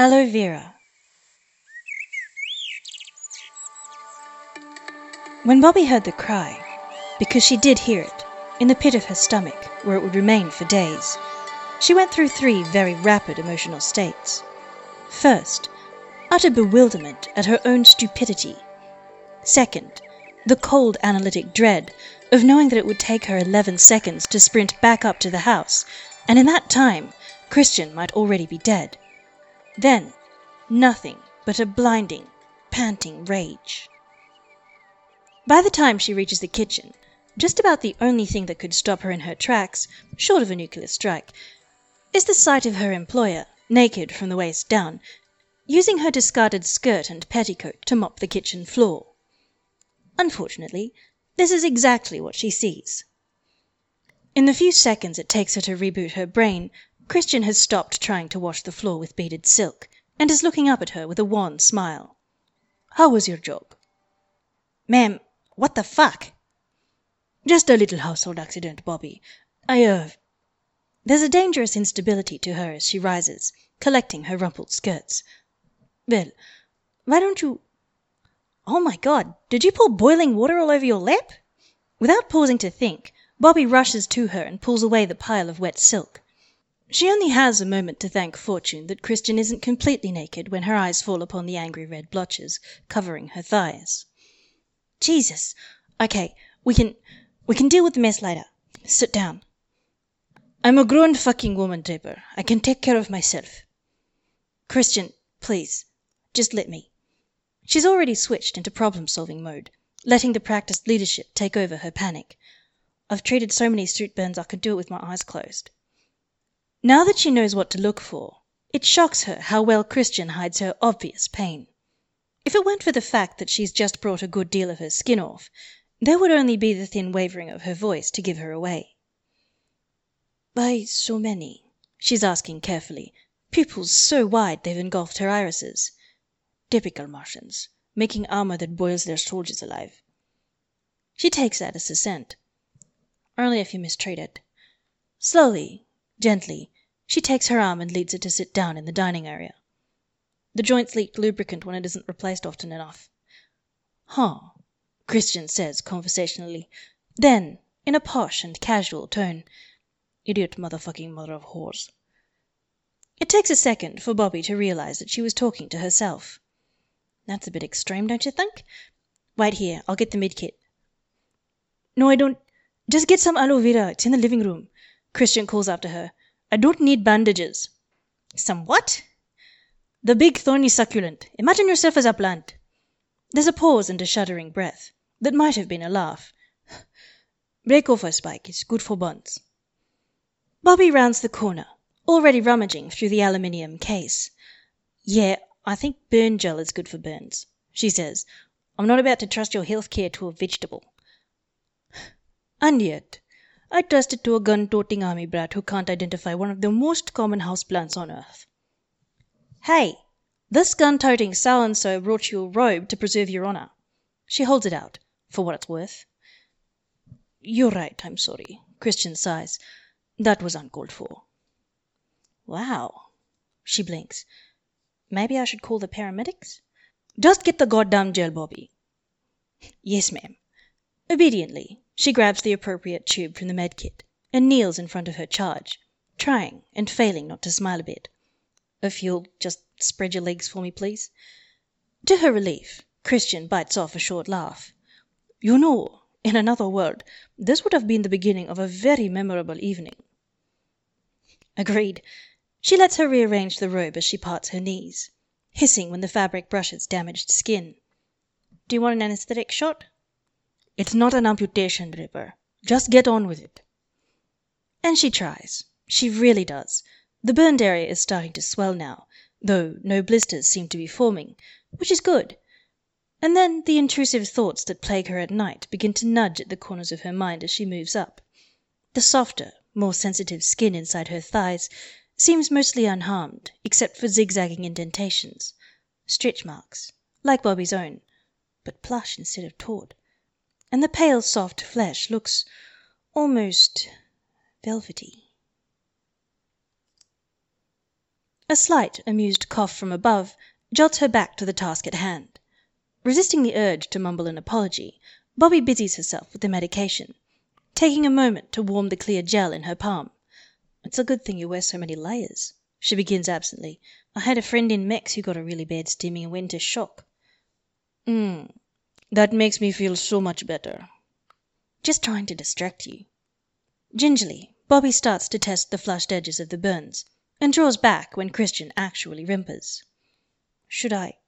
Aloe Vera. When Bobbie heard the cry, because she did hear it, in the pit of her stomach, where it would remain for days, she went through three very rapid emotional states. First, utter bewilderment at her own stupidity. Second, the cold analytic dread of knowing that it would take her 11 seconds to sprint back up to the house, and in that time, Chrisjen might already be dead. Then, nothing but a blinding, panting rage. By the time she reaches the kitchen, just about the only thing that could stop her in her tracks, short of a nuclear strike, is the sight of her employer, naked from the waist down, using her discarded skirt and petticoat to mop the kitchen floor. Unfortunately, this is exactly what she sees. In the few seconds it takes her to reboot her brain, Chrisjen has stopped trying to wash the floor with beaded silk, and is looking up at her with a wan smile. "How was your job?" "Ma'am, what the fuck?" "Just a little household accident, Bobbie. I er There's a dangerous instability to her as she rises, collecting her rumpled skirts. "Well, why don't you Oh, my God, did you pour boiling water all over your lap?" Without pausing to think, Bobbie rushes to her and pulls away the pile of wet silk. She only has a moment to thank fortune that Chrisjen isn't completely naked when her eyes fall upon the angry red blotches covering her thighs. Jesus! Okay, we can we can deal with the mess later. Sit down. I'm a grown fucking woman, Draper. I can take care of myself. Chrisjen, please, just let me. She's already switched into problem solving mode, letting the practiced leadership take over her panic. I've treated so many street burns I could do it with my eyes closed. Now that she knows what to look for, it shocks her how well Chrisjen hides her obvious pain. If it weren't for the fact that she's just brought a good deal of her skin off, there would only be the thin wavering of her voice to give her away. Why so many? she's asking carefully, pupils so wide they've engulfed her irises. Typical Martians. making armor that boils their soldiers alive. She takes that as assent. Only if you mistreat it. Slowly, gently, she takes her arm and leads it to sit down in the dining area. The joints leak lubricant when it isn't replaced often enough. Huh, Chrisjen says conversationally. Then, in a posh and casual tone, idiot motherfucking mother of whores. It takes a second for Bobbie to realize that she was talking to herself. That's a bit extreme, don't you think? Wait here, I'll get the medkit. No, I don't. Just get some aloe vera. It's in the living room. Chrisjen calls after her. I don't need bandages. Some what? The big thorny succulent. Imagine yourself as a plant. There's a pause and a shuddering breath. That might have been a laugh. <sighs> Break off a spike. It's good for buns. Bobbie rounds the corner, already rummaging through the aluminium case. Yeah, I think burn gel is good for burns, she says. I'm not about to trust your health care to a vegetable. <sighs> And yet, I trust it to a gun toting army brat who can't identify one of the most common house plants on earth. Hey, this gun toting so and so brought you a robe to preserve your honor. She holds it out, for what it's worth. You're right, I'm sorry. Chrisjen sighs. That was uncalled for. Wow. She blinks. Maybe I should call the paramedics? Just get the goddamn gel, Bobbie. Yes, ma'am. Obediently, she grabs the appropriate tube from the med kit and kneels in front of her charge, trying and failing not to smile a bit. If you'll just spread your legs for me, please. To her relief, Chrisjen bites off a short laugh. You know, in another world, this would have been the beginning of a very memorable evening. Agreed. She lets her rearrange the robe as she parts her knees, hissing when the fabric brushes damaged skin. Do you want an anesthetic shot? It's not an amputation, Draper. Just get on with it. And she tries. She really does. The burned area is starting to swell now, though no blisters seem to be forming, which is good. And then the intrusive thoughts that plague her at night begin to nudge at the corners of her mind as she moves up. The softer, more sensitive skin inside her thighs seems mostly unharmed, except for zigzagging indentations, stretch marks, like Bobby's own, but plush instead of taut and the pale soft flesh looks almost velvety. A slight, amused cough from above jolts her back to the task at hand. Resisting the urge to mumble an apology, Bobbie busies herself with the medication, taking a moment to warm the clear gel in her palm. It's a good thing you wear so many layers, she begins absently. I had a friend in Mex who got a really bad went into shock. Mm, that makes me feel so much better. Just trying to distract you. Gingerly, Bobbie starts to test the flushed edges of the burns, and draws back when Chrisjen actually whimpers. Should I?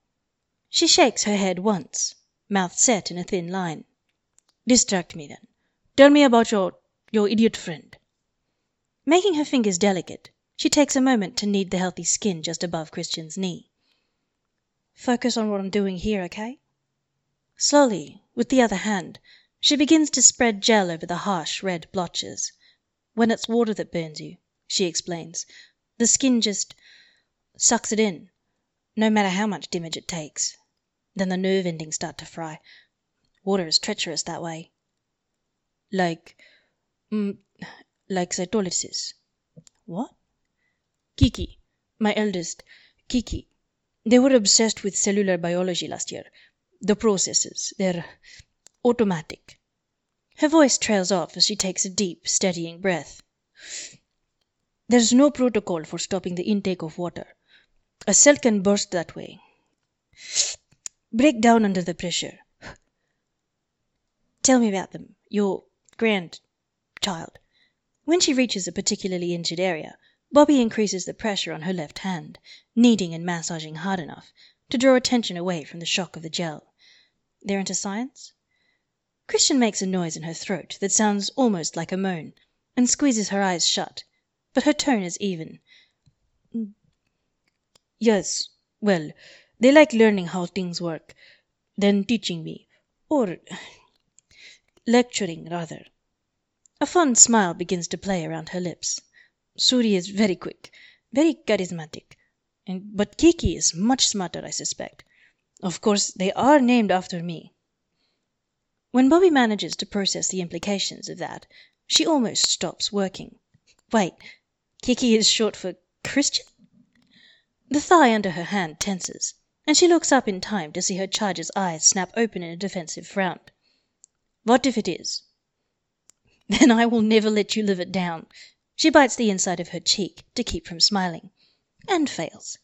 She shakes her head once, mouth set in a thin line. Distract me then. Tell me about your your idiot friend. Making her fingers delicate, she takes a moment to knead the healthy skin just above Chrisjen's knee. Focus on what I'm doing here, okay? Slowly, with the other hand, she begins to spread gel over the harsh red blotches. When it's water that burns you, she explains, the skin just sucks it in, no matter how much damage it takes. Then the nerve endings start to fry. Water is treacherous that way. Like, mm, like cytolysis. What? Kiki, my eldest, Kiki. They were obsessed with cellular biology last year the processes. They're automatic. Her voice trails off as she takes a deep, steadying breath. There's no protocol for stopping the intake of water. A cell can burst that way. Break down under the pressure. Tell me about them. Your grandchild. When she reaches a particularly injured area, Bobbie increases the pressure on her left hand, kneading and massaging hard enough to draw attention away from the shock of the gel. They're into science? Chrisjen makes a noise in her throat that sounds almost like a moan, and squeezes her eyes shut, but her tone is even. Yes, well, they like learning how things work, then teaching me, or <sighs> lecturing, rather. A fond smile begins to play around her lips. Suri is very quick, very charismatic, and but Kiki is much smarter, I suspect. Of course, they are named after me. When Bobbie manages to process the implications of that, she almost stops working. Wait, Kiki is short for Chrisjen? The thigh under her hand tenses, and she looks up in time to see her charge's eyes snap open in a defensive frown. What if it is? Then I will never let you live it down. She bites the inside of her cheek to keep from smiling, and fails.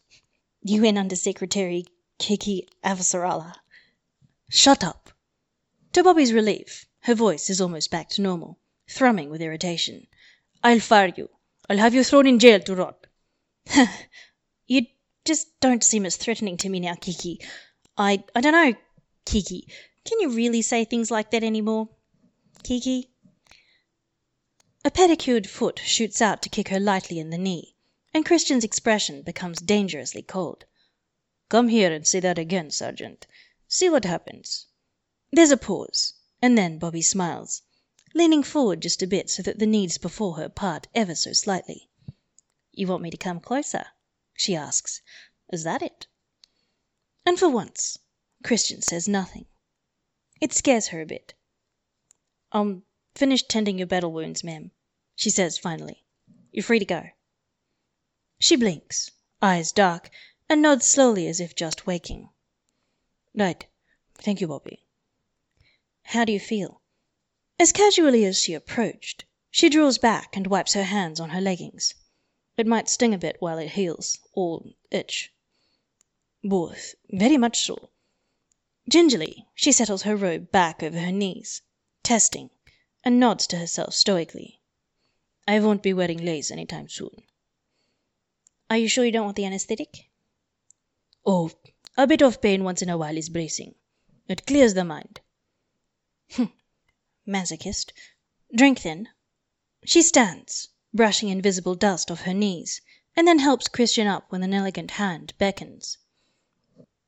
UN Under Secretary Kiki Avasarala. Shut up. To Bobbie's relief, her voice is almost back to normal, thrumming with irritation. I'll fire you. I'll have you thrown in jail to rot. <laughs> you just don't seem as threatening to me now, Kiki. I I don't know, Kiki. Can you really say things like that anymore? Kiki? A pedicured foot shoots out to kick her lightly in the knee, and Chrisjen's expression becomes dangerously cold. Come here and say that again, Sergeant. See what happens. There's a pause, and then Bobbie smiles, leaning forward just a bit so that the knees before her part ever so slightly. You want me to come closer? she asks. Is that it? And for once, Chrisjen says nothing. It scares her a bit. Um, I'm finished tending your battle wounds, ma'am, she says finally. You're free to go. She blinks, eyes dark, and nods slowly as if just waking. Right. Thank you, Bobbie. How do you feel? As casually as she approached, she draws back and wipes her hands on her leggings. It might sting a bit while it heals, or itch. Both, very much so. Gingerly, she settles her robe back over her knees, testing, and nods to herself stoically. I won't be wearing lace any time soon. Are you sure you don't want the anesthetic? Oh, a bit of pain once in a while is bracing. It clears the mind. Hm. Masochist. Drink then. She stands, brushing invisible dust off her knees, and then helps Chrisjen up when an elegant hand beckons.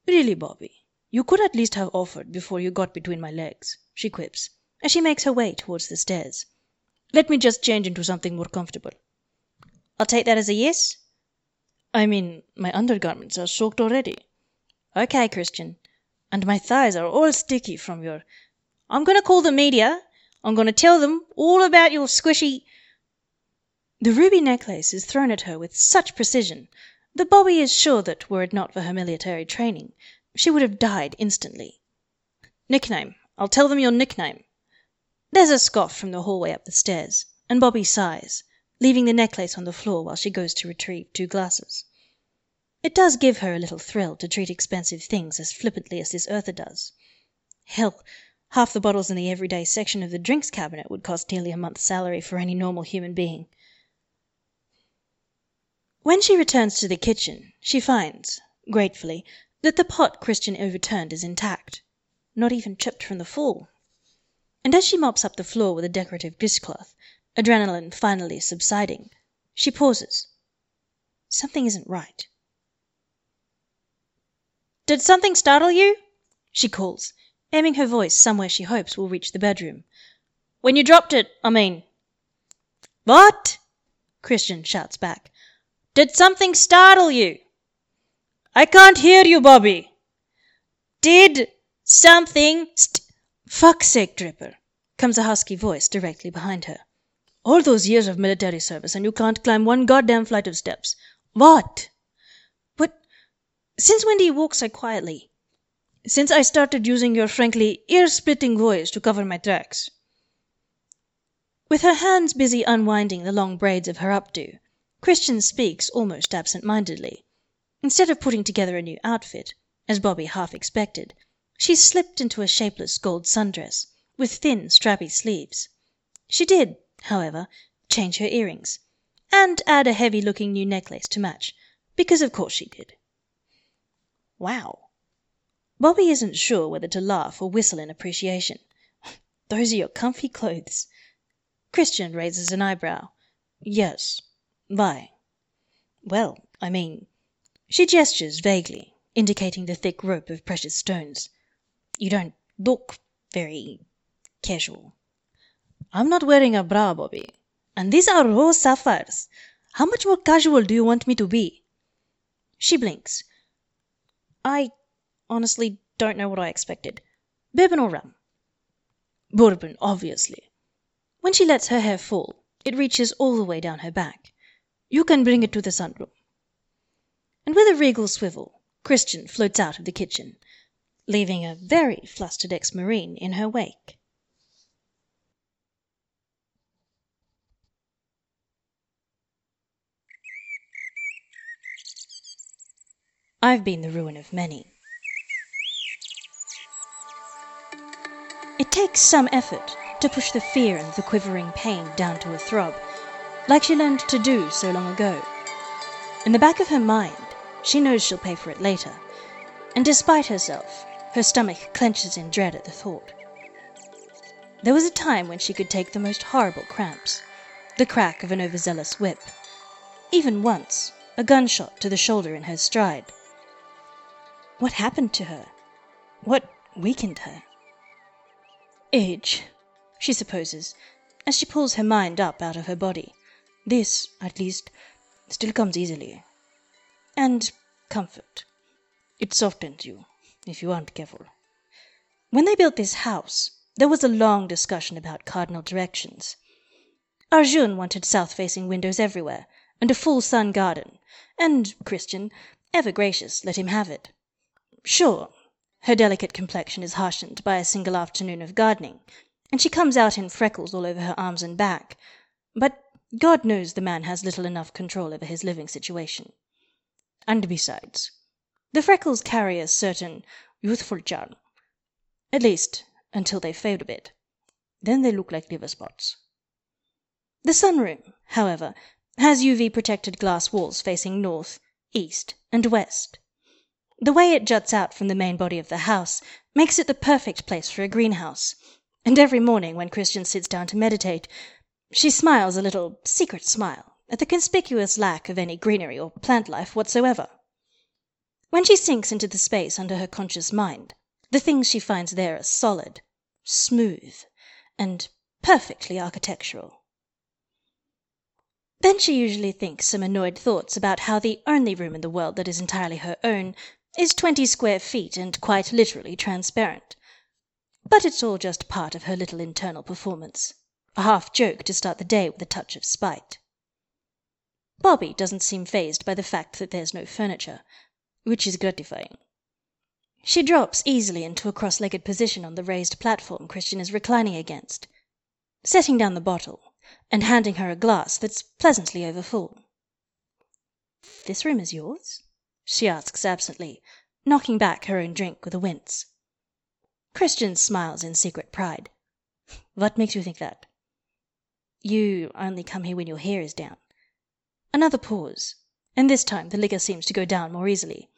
Really, Bobbie, you could at least have offered before you got between my legs, she quips, as she makes her way towards the stairs. Let me just change into something more comfortable. I'll take that as a yes. I mean, my undergarments are soaked already. Okay, Chrisjen. And my thighs are all sticky from your. I'm going to call the media. I'm going to tell them all about your squishy. The ruby necklace is thrown at her with such precision that Bobbie is sure that, were it not for her military training, she would have died instantly. Nickname. I'll tell them your nickname. There's a scoff from the hallway up the stairs, and Bobbie sighs, leaving the necklace on the floor while she goes to retrieve two glasses. It does give her a little thrill to treat expensive things as flippantly as this Earther does. Hell, half the bottles in the everyday section of the drinks cabinet would cost nearly a month's salary for any normal human being. When she returns to the kitchen, she finds, gratefully, that the pot Chrisjen overturned is intact, not even chipped from the fall. And as she mops up the floor with a decorative dishcloth, adrenaline finally subsiding, she pauses. Something isn't right. Did something startle you? she calls, aiming her voice somewhere she hopes will reach the bedroom. When you dropped it, I mean. What? Chrisjen shouts back. Did something startle you? I can't hear you, Bobbie. Did something st- Fuck's sake, Draper, comes a husky voice directly behind her. All those years of military service and you can't climb one goddamn flight of steps. What? Since when do you walk so quietly? Since I started using your frankly ear-splitting voice to cover my tracks. With her hands busy unwinding the long braids of her updo, Chrisjen speaks almost absent mindedly. Instead of putting together a new outfit, as Bobbie half expected, she slipped into a shapeless gold sundress, with thin, strappy sleeves. She did, however, change her earrings, and add a heavy looking new necklace to match, because of course she did. Wow. Bobbie isn't sure whether to laugh or whistle in appreciation. <laughs> Those are your comfy clothes. Chrisjen raises an eyebrow. Yes. Why? Well, I mean. She gestures vaguely, indicating the thick rope of precious stones. You don't look very casual. I'm not wearing a bra, Bobbie. And these are raw sapphires. How much more casual do you want me to be? She blinks. I honestly don't know what I expected. Bourbon or rum? Bourbon, obviously. When she lets her hair fall, it reaches all the way down her back. You can bring it to the sunroom. And with a regal swivel, Chrisjen floats out of the kitchen, leaving a very flustered ex Marine in her wake. I've been the ruin of many. It takes some effort to push the fear and the quivering pain down to a throb, like she learned to do so long ago. In the back of her mind, she knows she'll pay for it later, and despite herself, her stomach clenches in dread at the thought. There was a time when she could take the most horrible cramps, the crack of an overzealous whip, even once a gunshot to the shoulder in her stride. What happened to her? What weakened her? Age, she supposes, as she pulls her mind up out of her body. This, at least, still comes easily. And comfort. It softens you, if you aren't careful. When they built this house, there was a long discussion about cardinal directions. Arjun wanted south facing windows everywhere, and a full sun garden, and Chrisjen, ever gracious, let him have it. Sure, her delicate complexion is harshened by a single afternoon of gardening, and she comes out in freckles all over her arms and back, but God knows the man has little enough control over his living situation. And besides, the freckles carry a certain youthful charm. At least, until they fade a bit. Then they look like liver spots. The sunroom, however, has UV protected glass walls facing north, east, and west. The way it juts out from the main body of the house makes it the perfect place for a greenhouse, and every morning when Chrisjen sits down to meditate, she smiles a little secret smile at the conspicuous lack of any greenery or plant life whatsoever. When she sinks into the space under her conscious mind, the things she finds there are solid, smooth, and perfectly architectural. Then she usually thinks some annoyed thoughts about how the only room in the world that is entirely her own is twenty square feet and quite literally transparent. But it's all just part of her little internal performance, a half joke to start the day with a touch of spite. Bobbie doesn't seem fazed by the fact that there's no furniture, which is gratifying. She drops easily into a cross legged position on the raised platform Chrisjen is reclining against, setting down the bottle and handing her a glass that's pleasantly overfull. This room is yours? She asks absently, knocking back her own drink with a wince. Chrisjen smiles in secret pride. <laughs> What makes you think that? You only come here when your hair is down. Another pause, and this time the liquor seems to go down more easily,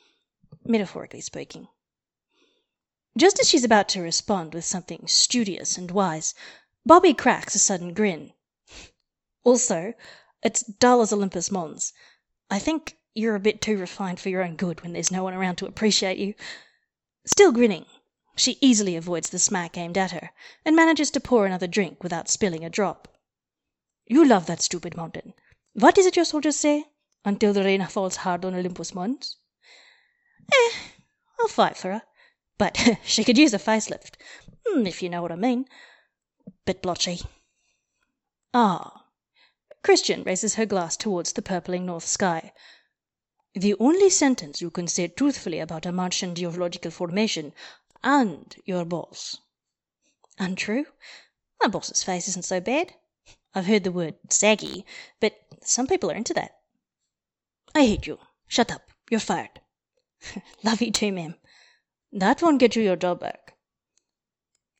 metaphorically speaking. Just as she's about to respond with something studious and wise, Bobbie cracks a sudden grin. <laughs> Also, it's dull as Olympus Mons. I think you're a bit too refined for your own good when there's no one around to appreciate you. Still grinning, she easily avoids the smack aimed at her, and manages to pour another drink without spilling a drop. You love that stupid mountain. What is it your soldiers say? Until the rain falls hard on Olympus Mons? Eh, I'll fight for her. But <laughs> she could use a facelift, hmm, if you know what I mean. Bit blotchy. Ah. Chrisjen raises her glass towards the purpling north sky. The only sentence you can say truthfully about a Martian geological formation and your boss. Untrue? My boss's face isn't so bad. I've heard the word saggy, but some people are into that. I hate you. Shut up. You're fired. <laughs> Love you too, ma'am. That won't get you your job back.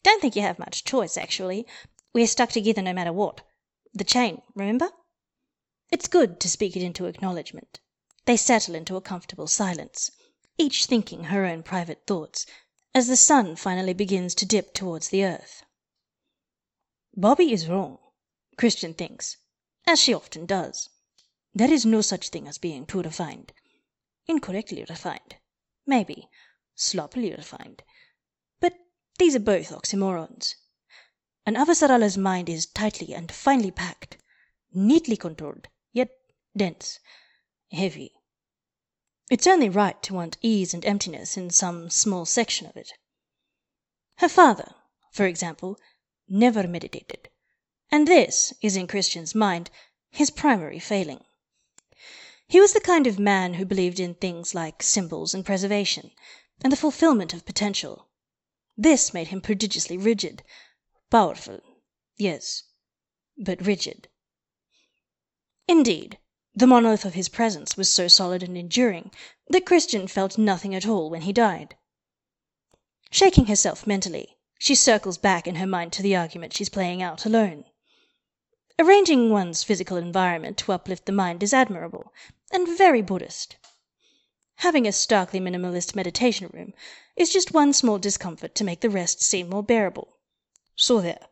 Don't think you have much choice, actually. We're stuck together no matter what. The chain, remember? It's good to speak it into acknowledgment. They settle into a comfortable silence, each thinking her own private thoughts, as the sun finally begins to dip towards the earth. Bobbie is wrong, Chrisjen thinks, as she often does. There is no such thing as being too refined. Incorrectly refined, maybe, sloppily refined. But these are both oxymorons. An Avasarala's mind is tightly and finely packed, neatly controlled, yet dense heavy. It's only right to want ease and emptiness in some small section of it. Her father, for example, never meditated, and this is in Chrisjen's mind his primary failing. He was the kind of man who believed in things like symbols and preservation, and the fulfillment of potential. This made him prodigiously rigid. Powerful, yes, but rigid. Indeed, the monolith of his presence was so solid and enduring that Chrisjen felt nothing at all when he died. Shaking herself mentally, she circles back in her mind to the argument she's playing out alone. Arranging one's physical environment to uplift the mind is admirable and very Buddhist. Having a starkly minimalist meditation room is just one small discomfort to make the rest seem more bearable. So there.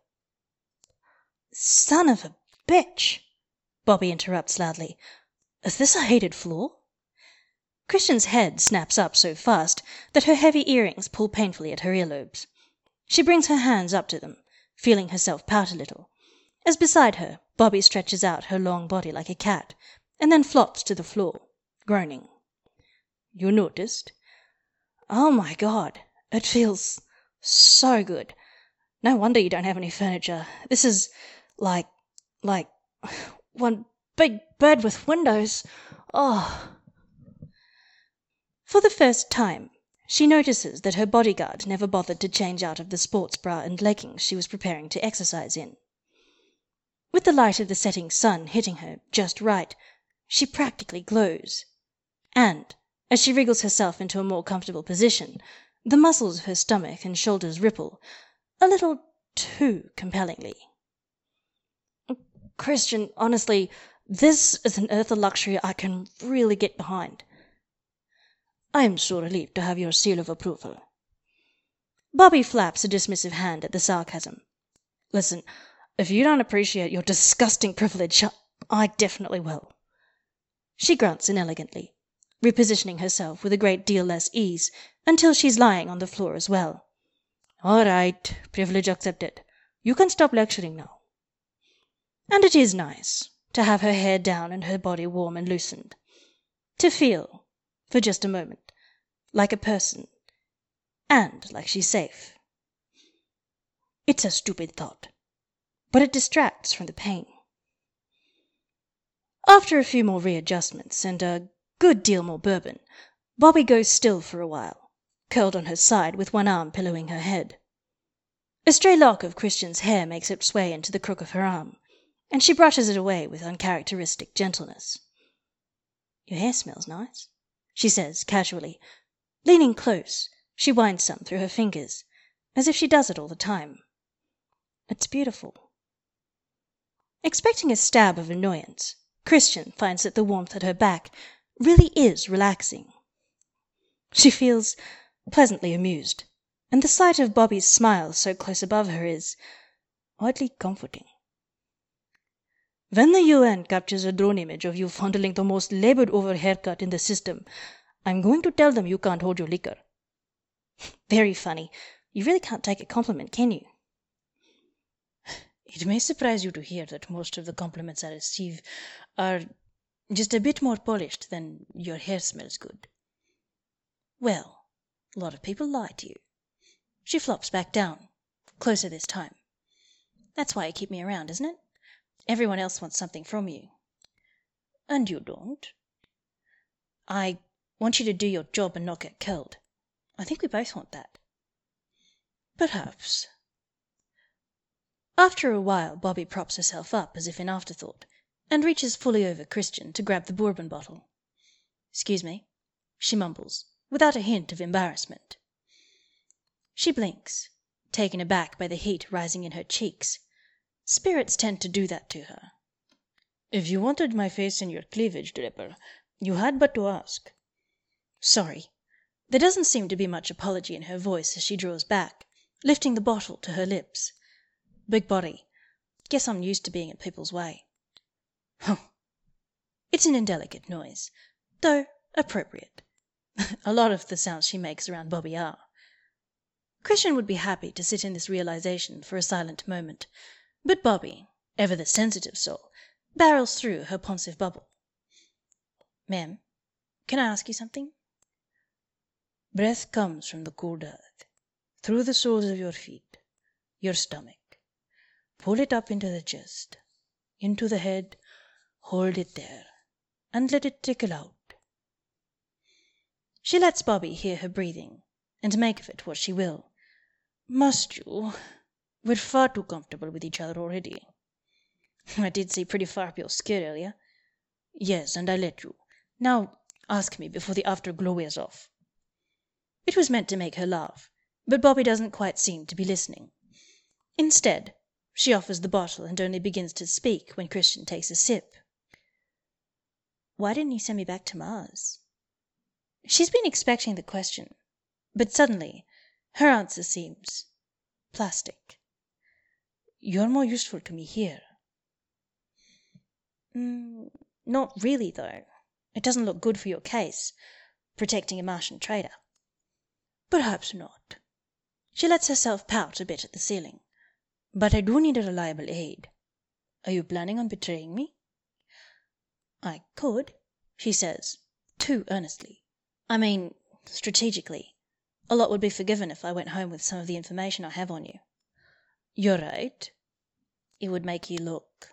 Son of a bitch! Bobbie interrupts loudly. Is this a hated floor? Chrisjen's head snaps up so fast that her heavy earrings pull painfully at her earlobes. She brings her hands up to them, feeling herself pout a little, as beside her Bobbie stretches out her long body like a cat, and then flops to the floor, groaning. You noticed? Oh my god, it feels so good. No wonder you don't have any furniture. This is like like <sighs> one big bed with windows. Oh. For the first time, she notices that her bodyguard never bothered to change out of the sports bra and leggings she was preparing to exercise in. With the light of the setting sun hitting her just right, she practically glows. And, as she wriggles herself into a more comfortable position, the muscles of her stomach and shoulders ripple, a little too compellingly. Chrisjen, honestly, this is an earth luxury I can really get behind. I am so relieved to have your seal of approval. Bobbie flaps a dismissive hand at the sarcasm. Listen, if you don't appreciate your disgusting privilege, I definitely will. She grunts inelegantly, repositioning herself with a great deal less ease until she's lying on the floor as well. All right, privilege accepted. You can stop lecturing now. And it is nice to have her hair down and her body warm and loosened. To feel, for just a moment, like a person, and like she's safe. It's a stupid thought, but it distracts from the pain. After a few more readjustments and a good deal more bourbon, Bobbie goes still for a while, curled on her side with one arm pillowing her head. A stray lock of Chrisjen's hair makes its way into the crook of her arm, and she brushes it away with uncharacteristic gentleness. Your hair smells nice, she says casually. Leaning close, she winds some through her fingers, as if she does it all the time. It's beautiful. Expecting a stab of annoyance, Chrisjen finds that the warmth at her back really is relaxing. She feels pleasantly amused, and the sight of Bobbie's smile so close above her is oddly comforting. When the UN captures a drone image of you fondling the most labored over haircut in the system, I'm going to tell them you can't hold your liquor. <laughs> Very funny. You really can't take a compliment, can you? It may surprise you to hear that most of the compliments I receive are just a bit more polished than your hair smells good. Well, a lot of people lie to you. She flops back down, closer this time. That's why you keep me around, isn't it? Everyone else wants something from you. And you don't. I want you to do your job and not get killed. I think we both want that. Perhaps. After a while, Bobbie props herself up as if in afterthought, and reaches fully over Chrisjen to grab the bourbon bottle. Excuse me, she mumbles, without a hint of embarrassment. She blinks, taken aback by the heat rising in her cheeks. Spirits tend to do that to her. If you wanted my face in your cleavage, Draper, you had but to ask. Sorry. There doesn't seem to be much apology in her voice as she draws back, lifting the bottle to her lips. Big body. Guess I'm used to being in people's way. Huh. It's an indelicate noise, though appropriate. <laughs> a lot of the sounds she makes around Bobbie are. Chrisjen would be happy to sit in this realization for a silent moment, but Bobbie, ever the sensitive soul, barrels through her pensive bubble. Ma'am, can I ask you something? Breath comes from the cold earth, through the soles of your feet, your stomach. Pull it up into the chest, into the head, hold it there, and let it trickle out. She lets Bobbie hear her breathing, and make of it what she will. Must you? We're far too comfortable with each other already. <laughs> I did see pretty far up your skirt earlier. Yes, and I let you. Now ask me before the afterglow wears off. It was meant to make her laugh, but Bobbie doesn't quite seem to be listening. Instead, she offers the bottle and only begins to speak when Chrisjen takes a sip. Why didn't you send me back to Mars? She's been expecting the question, but suddenly her answer seems plastic. You're more useful to me here. Mm, not really, though. It doesn't look good for your case, protecting a Martian trader. Perhaps not. She lets herself pout a bit at the ceiling. But I do need a reliable aide. Are you planning on betraying me? I could, she says, too earnestly. I mean, strategically. A lot would be forgiven if I went home with some of the information I have on you. You're right. It would make you look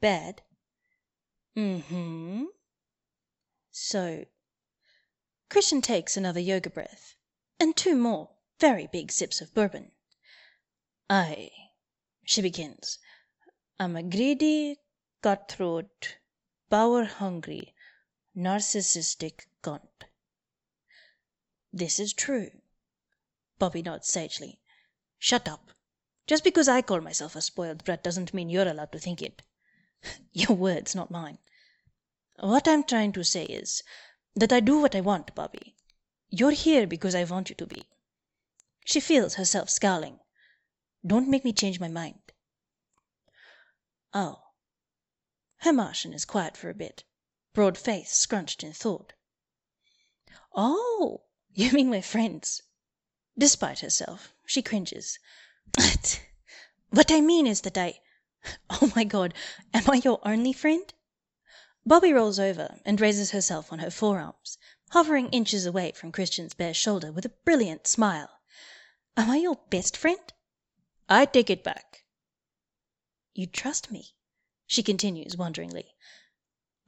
bad. Mm-hmm. So Chrisjen takes another yoga breath, and two more very big sips of bourbon. I, she begins, I'm a greedy, cutthroat, power hungry, narcissistic cunt. This is true. Bobbie nods sagely. Shut up. Just because I call myself a spoiled brat doesn't mean you're allowed to think it. <laughs> Your words, not mine. What I'm trying to say is that I do what I want, Bobbie. You're here because I want you to be. She feels herself scowling. Don't make me change my mind. Oh. Her Martian is quiet for a bit, broad face scrunched in thought. Oh, you mean we're friends? Despite herself, she cringes. What I mean is that I. <laughs> Oh my god, am I your only friend? Bobbie rolls over and raises herself on her forearms, hovering inches away from Chrisjen's bare shoulder with a brilliant smile. Am I your best friend? I take it back. You trust me, she continues wonderingly.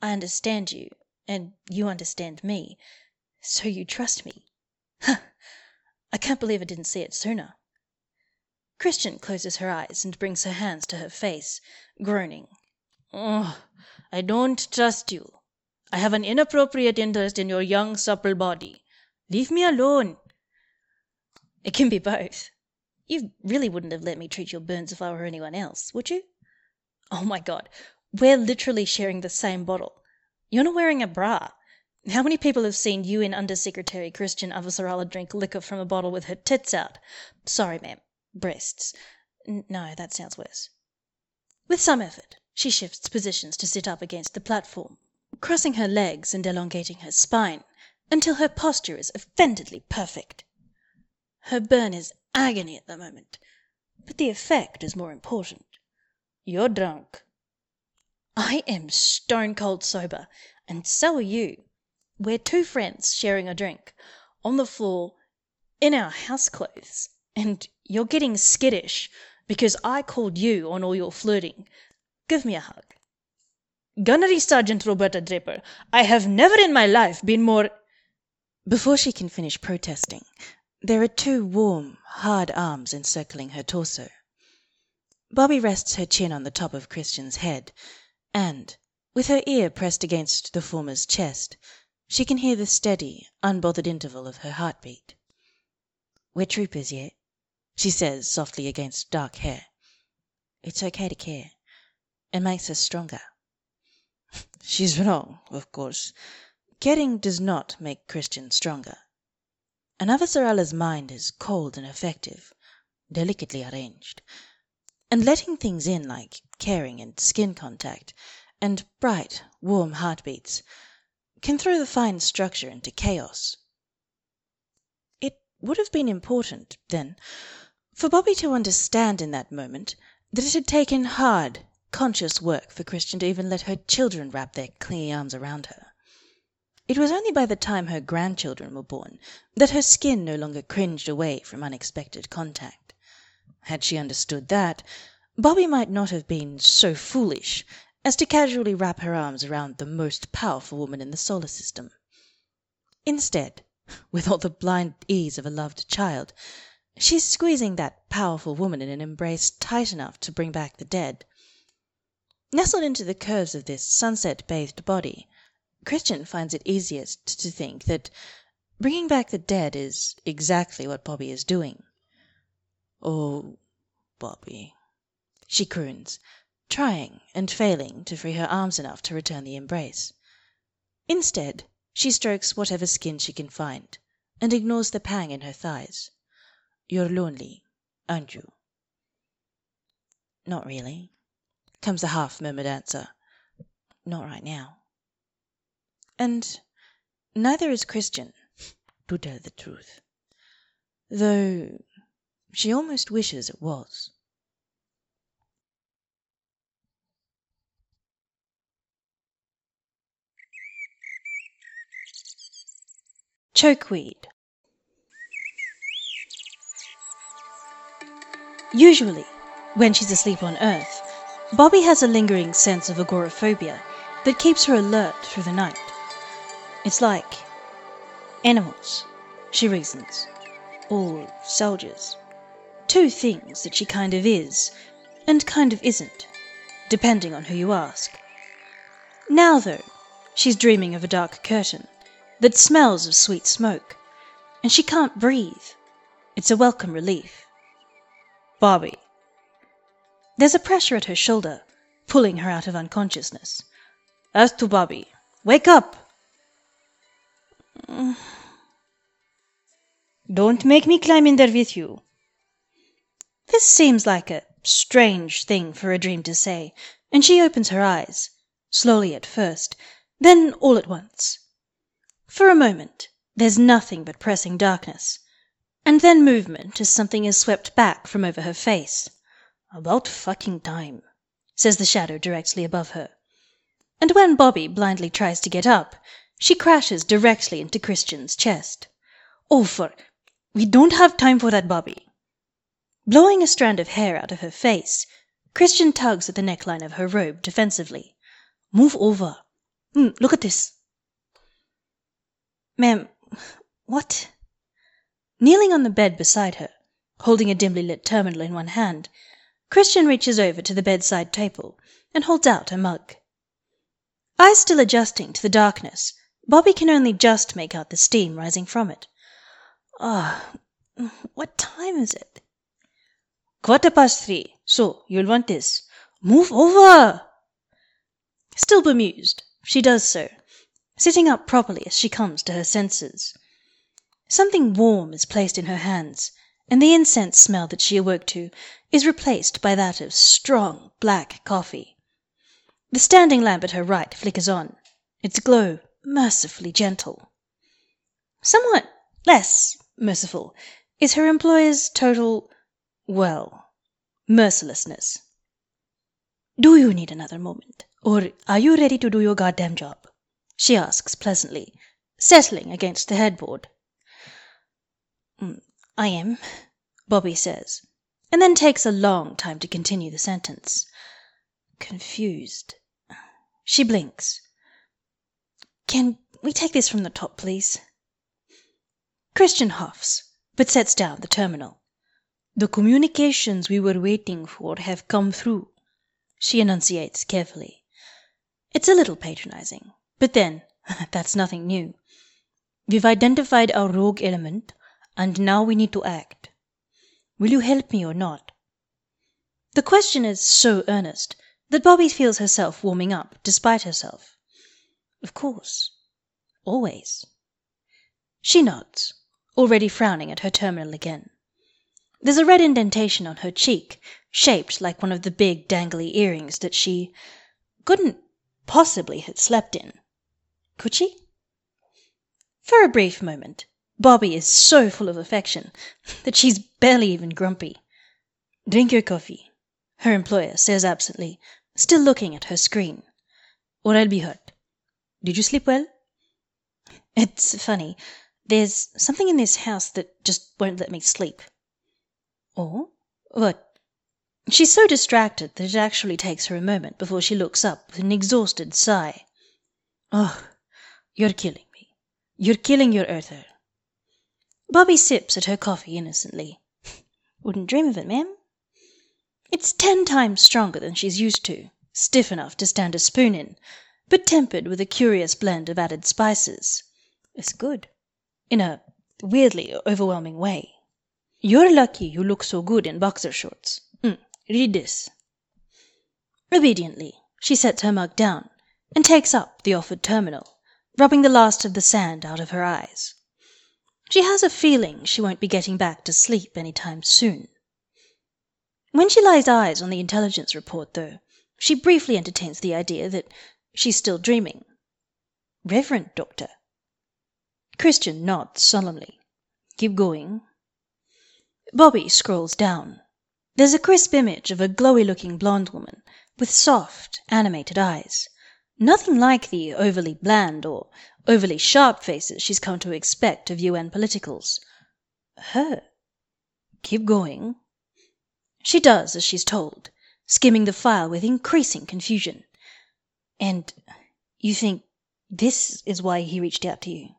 I understand you, and you understand me, so you trust me. Ha! I can't believe I didn't see it sooner. Chrisjen closes her eyes and brings her hands to her face, groaning. Oh, I don't trust you. I have an inappropriate interest in your young, supple body. Leave me alone. It can be both. You really wouldn't have let me treat your burns if I were anyone else, would you? Oh my god, we're literally sharing the same bottle. You're not wearing a bra. How many people have seen you and Undersecretary Chrisjen Avasarala drink liquor from a bottle with her tits out? Sorry, ma'am. Breasts. No, that sounds worse. With some effort, she shifts positions to sit up against the platform, crossing her legs and elongating her spine until her posture is offendedly perfect. Her burn is agony at the moment, but the effect is more important. You're drunk. I am stone cold sober, and so are you. We're two friends sharing a drink, on the floor, in our house clothes, and you're getting skittish because I called you on all your flirting. Give me a hug. Gunnery Sergeant Roberta Draper, I have never in my life been more. Before she can finish protesting, there are two warm, hard arms encircling her torso. Bobbie rests her chin on the top of Chrisjen's head, and, with her ear pressed against the former's chest, she can hear the steady, unbothered interval of her heartbeat. "We're troopers yet," she says softly against dark hair. "It's okay to care. It makes us stronger." <laughs> She's wrong, of course. Caring does not make Chrisjen stronger. And Avasarala's mind is cold and effective, delicately arranged. And letting things in like caring and skin contact, and bright, warm heartbeats can throw the fine structure into chaos. It would have been important, then, for Bobbie to understand in that moment that it had taken hard, conscious work for Chrisjen to even let her children wrap their clingy arms around her. It was only by the time her grandchildren were born that her skin no longer cringed away from unexpected contact. Had she understood that, Bobbie might not have been so foolish as to casually wrap her arms around the most powerful woman in the solar system. Instead, with all the blind ease of a loved child, she is squeezing that powerful woman in an embrace tight enough to bring back the dead. Nestled into the curves of this sunset bathed body, Chrisjen finds it easiest to think that bringing back the dead is exactly what Bobbie is doing. Oh, Bobbie, she croons, trying and failing to free her arms enough to return the embrace. Instead, she strokes whatever skin she can find, and ignores the pang in her thighs. You're lonely, aren't you? Not really, comes the half murmured answer. Not right now. And neither is Chrisjen, to tell the truth. Though she almost wishes it was. Chokeweed. Usually, when she's asleep on Earth, Bobbie has a lingering sense of agoraphobia that keeps her alert through the night. It's like animals, she reasons, or soldiers. Two things that she kind of is and kind of isn't, depending on who you ask. Now, though, she's dreaming of a dark curtain that smells of sweet smoke, and she can't breathe. It's a welcome relief. Bobbie. There's a pressure at her shoulder, pulling her out of unconsciousness. As to Bobbie, wake up! <sighs> Don't make me climb in there with you. This seems like a strange thing for a dream to say, and she opens her eyes, slowly at first, then all at once. For a moment, there's nothing but pressing darkness, and then movement as something is swept back from over her face. About fucking time, says the shadow directly above her. And when Bobbie blindly tries to get up, she crashes directly into Chrisjen's chest. Oh, for. We don't have time for that, Bobbie. Blowing a strand of hair out of her face, Chrisjen tugs at the neckline of her robe defensively. Move over. Mm, look at this. Ma'am, what? Kneeling on the bed beside her, holding a dimly lit terminal in one hand, Chrisjen reaches over to the bedside table and holds out a mug. Eyes still adjusting to the darkness, Bobbie can only just make out the steam rising from it. Ah, what time is it? Quarter past three. So, you'll want this. Move over! Still bemused, she does so, sitting up properly as she comes to her senses. Something warm is placed in her hands, and the incense smell that she awoke to is replaced by that of strong black coffee. The standing lamp at her right flickers on, its glow mercifully gentle. Somewhat less merciful is her employer's total, well, mercilessness. Do you need another moment, or are you ready to do your goddamn job? she asks pleasantly, settling against the headboard. "Mm, I am, Bobbie says, and then takes a long time to continue the sentence. Confused. She blinks. Can we take this from the top, please? Chrisjen huffs, but sets down the terminal. The communications we were waiting for have come through, she enunciates carefully. It's a little patronizing, but then, <laughs> that's nothing new. We've identified our rogue element, and now we need to act. Will you help me or not? The question is so earnest that Bobbie feels herself warming up despite herself. Of course. Always. She nods, already frowning at her terminal again. There's a red indentation on her cheek, shaped like one of the big dangly earrings that she couldn't possibly have slept in. Could she? For a brief moment, Bobbie is so full of affection that she's barely even grumpy. Drink your coffee, her employer says absently, still looking at her screen, or I'll be hurt. Did you sleep well? It's funny. There's something in this house that just won't let me sleep. Or? What? She's so distracted that it actually takes her a moment before she looks up with an exhausted sigh. Oh, you're killing me. You're killing your Earther. Bobbie sips at her coffee innocently. Wouldn't dream of it, ma'am. It's ten times stronger than she's used to, stiff enough to stand a spoon in, but tempered with a curious blend of added spices. It's good. In a weirdly overwhelming way. You're lucky you look so good in boxer shorts. Mm, read this. Obediently, she sets her mug down and takes up the offered terminal, rubbing the last of the sand out of her eyes. She has a feeling she won't be getting back to sleep any time soon. When she lies eyes on the intelligence report, though, she briefly entertains the idea that she's still dreaming. Reverend Doctor. Chrisjen nods solemnly. Keep going. Bobbie scrolls down. There's a crisp image of a glowy looking blonde woman with soft, animated eyes. Nothing like the overly bland or overly sharp faces she's come to expect of UN politicals. Her. Keep going. She does as she's told, skimming the file with increasing confusion. And you think this is why he reached out to you?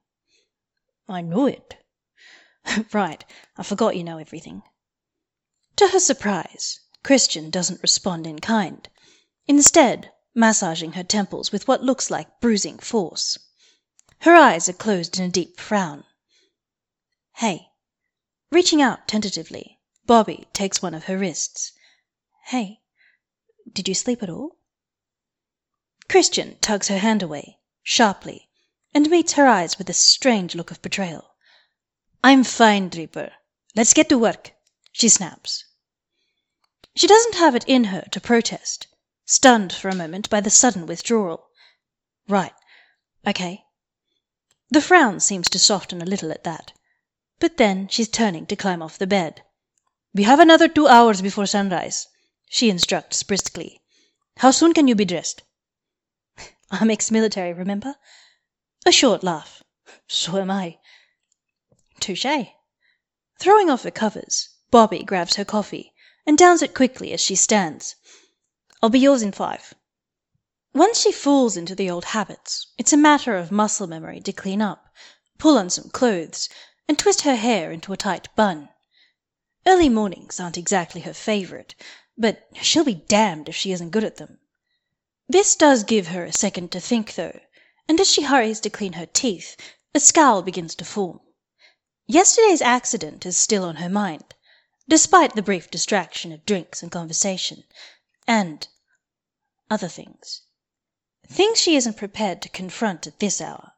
I know it. <laughs> right, I forgot you know everything. To her surprise, Chrisjen doesn't respond in kind, instead, massaging her temples with what looks like bruising force. Her eyes are closed in a deep frown. Hey. Reaching out tentatively, Bobbie takes one of her wrists. Hey, did you sleep at all? Chrisjen tugs her hand away, sharply, and meets her eyes with a strange look of betrayal. I'm fine, Draper. Let's get to work, she snaps. She doesn't have it in her to protest, stunned for a moment by the sudden withdrawal. Right. Okay. The frown seems to soften a little at that, but then she's turning to climb off the bed. We have another two hours before sunrise, she instructs briskly. How soon can you be dressed? <laughs> I'm ex military, remember? A short laugh. <laughs> So am I. Touche. Throwing off her covers, Bobbie grabs her coffee and downs it quickly as she stands. I'll be yours in five. Once she falls into the old habits, it's a matter of muscle memory to clean up, pull on some clothes, and twist her hair into a tight bun. Early mornings aren't exactly her favourite, but she'll be damned if she isn't good at them. This does give her a second to think, though, and as she hurries to clean her teeth, a scowl begins to form. Yesterday's accident is still on her mind, despite the brief distraction of drinks and conversation, and other things. Things she isn't prepared to confront at this hour.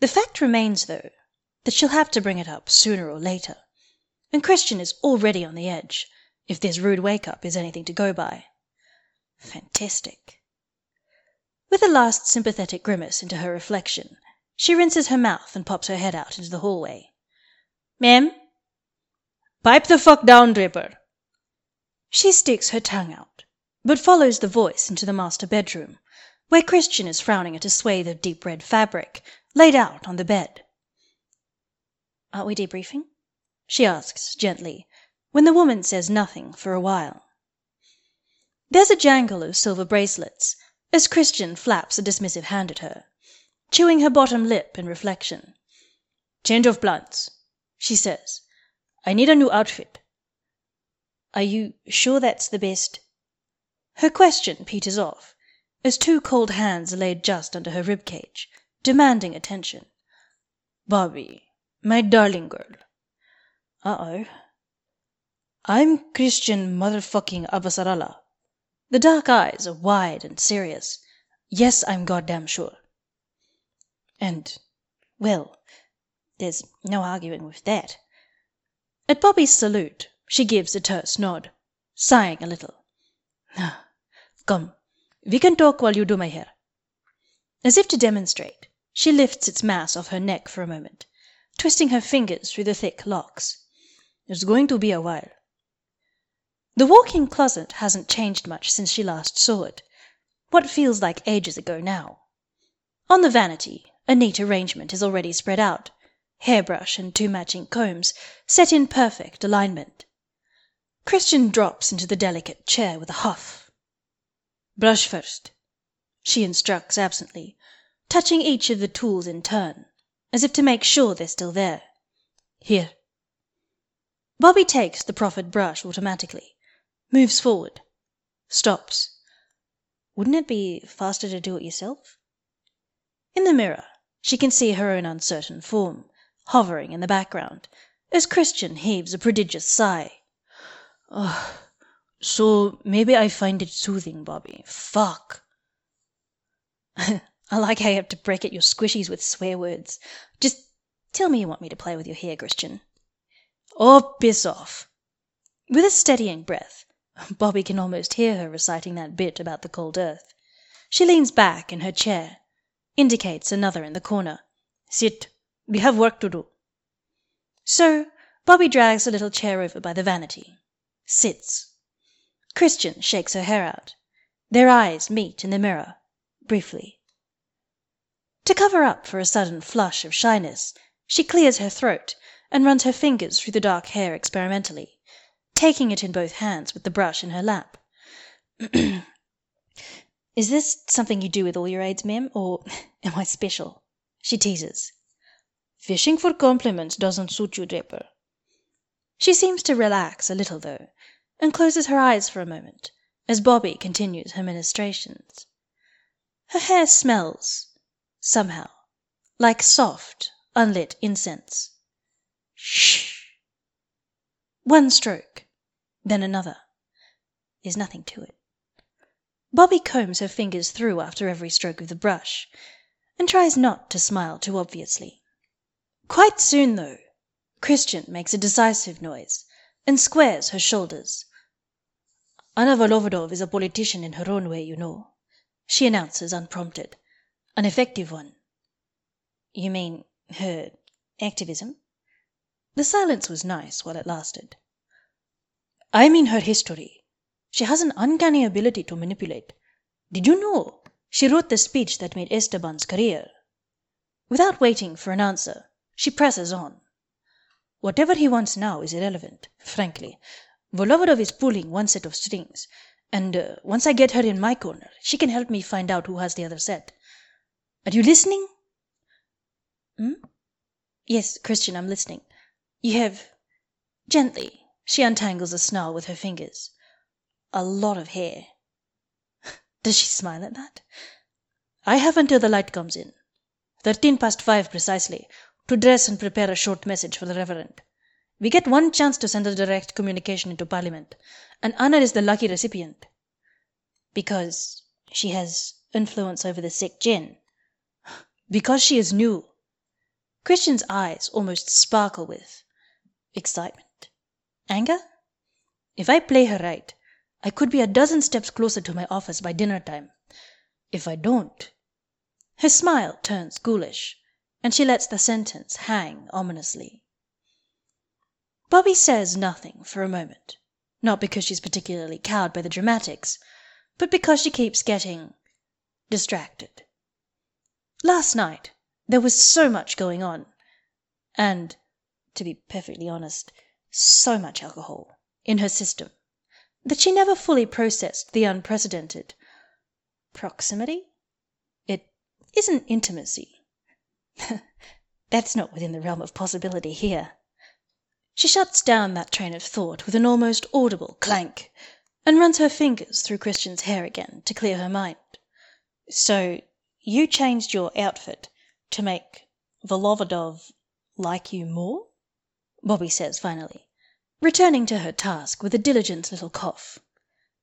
The fact remains, though, that she'll have to bring it up sooner or later, and Chrisjen is already on the edge, if this rude wake up is anything to go by. Fantastic. With a last sympathetic grimace into her reflection, she rinses her mouth and pops her head out into the hallway. Ma'am? Pipe the fuck down, Draper. She sticks her tongue out, but follows the voice into the master bedroom, where Chrisjen is frowning at a swathe of deep red fabric laid out on the bed. Aren't we debriefing? she asks gently, when the woman says nothing for a while. There's a jangle of silver bracelets as Chrisjen flaps a dismissive hand at her, chewing her bottom lip in reflection. Change of plans, she says. I need a new outfit. Are you sure that's the best? Her question peters off as two cold hands are laid just under her rib cage, demanding attention. Bobbie, my darling girl. Uh oh. I'm Chrisjen motherfucking Avasarala. The dark eyes are wide and serious. Yes, I'm goddamn sure. And, well, there's no arguing with that. At Bobbie's salute, she gives a terse nod, sighing a little. Come, we can talk while you do my hair. As if to demonstrate, she lifts its mass off her neck for a moment, twisting her fingers through the thick locks. It's going to be a while. The walk-in closet hasn't changed much since she last saw it. What feels like ages ago now. On the vanity, A neat arrangement is already spread out hairbrush and two matching combs, set in perfect alignment. Chrisjen drops into the delicate chair with a huff. Brush first, she instructs absently, touching each of the tools in turn, as if to make sure they're still there. Here. Bobbie takes the proffered brush automatically, moves forward, stops. Wouldn't it be faster to do it yourself? In the mirror she can see her own uncertain form, hovering in the background, as Chrisjen heaves a prodigious sigh. So maybe I find it soothing, Bobbie. Fuck. <laughs> I like how you have to break at your squishies with swear words. Just tell me you want me to play with your hair, Chrisjen. Oh, piss off. With a steadying breath, <laughs> Bobbie can almost hear her reciting that bit about the cold earth. She leans back in her chair, indicates another in the corner. Sit. We have work to do. So Bobbie drags a little chair over by the vanity. Sits. Chrisjen shakes her hair out. Their eyes meet in the mirror, briefly. To cover up for a sudden flush of shyness, she clears her throat and runs her fingers through the dark hair experimentally, taking it in both hands with the brush in her lap. <clears throat> Is this something you do with all your aides, Mem, or <laughs> am I special? She teases. Fishing for compliments doesn't suit you, Draper. She seems to relax a little, though, and closes her eyes for a moment as Bobbie continues her ministrations. Her hair smells, somehow, like soft, unlit incense. Shh! One stroke, then another. There's nothing to it. Bobbie combs her fingers through after every stroke of the brush, and tries not to smile too obviously. Quite soon, though, Chrisjen makes a decisive noise and squares her shoulders. Anna Volovodov is a politician in her own way, you know, she announces unprompted. An effective one. You mean her activism? The silence was nice while it lasted. I mean her history. She has an uncanny ability to manipulate. Did you know she wrote the speech that made Esteban's career? Without waiting for an answer, she presses on. Whatever he wants now is irrelevant, frankly. Volovodov is pulling one set of strings, and uh, once I get her in my corner, she can help me find out who has the other set. Are you listening? Hmm? Yes, Chrisjen, I'm listening. You have. Gently, she untangles a snarl with her fingers. A lot of hair. <laughs> Does she smile at that? I have until the light comes in. Thirteen past five precisely, to dress and prepare a short message for the Reverend. We get one chance to send a direct communication into Parliament, and Anna is the lucky recipient. Because she has influence over the sick Jinn. Because she is new. Chrisjen's eyes almost sparkle with excitement. Anger? If I play her right, I could be a dozen steps closer to my office by dinner time. If I don't. Her smile turns ghoulish, and she lets the sentence hang ominously. Bobbie says nothing for a moment, not because she's particularly cowed by the dramatics, but because she keeps getting distracted. Last night there was so much going on, and, to be perfectly honest, so much alcohol in her system, that she never fully processed the unprecedented proximity. It isn't intimacy. <laughs> That's not within the realm of possibility here. She shuts down that train of thought with an almost audible clank, and runs her fingers through Chrisjen's hair again to clear her mind. So you changed your outfit to make Volovodov like you more? Bobbie says finally, returning to her task with a diligent little cough.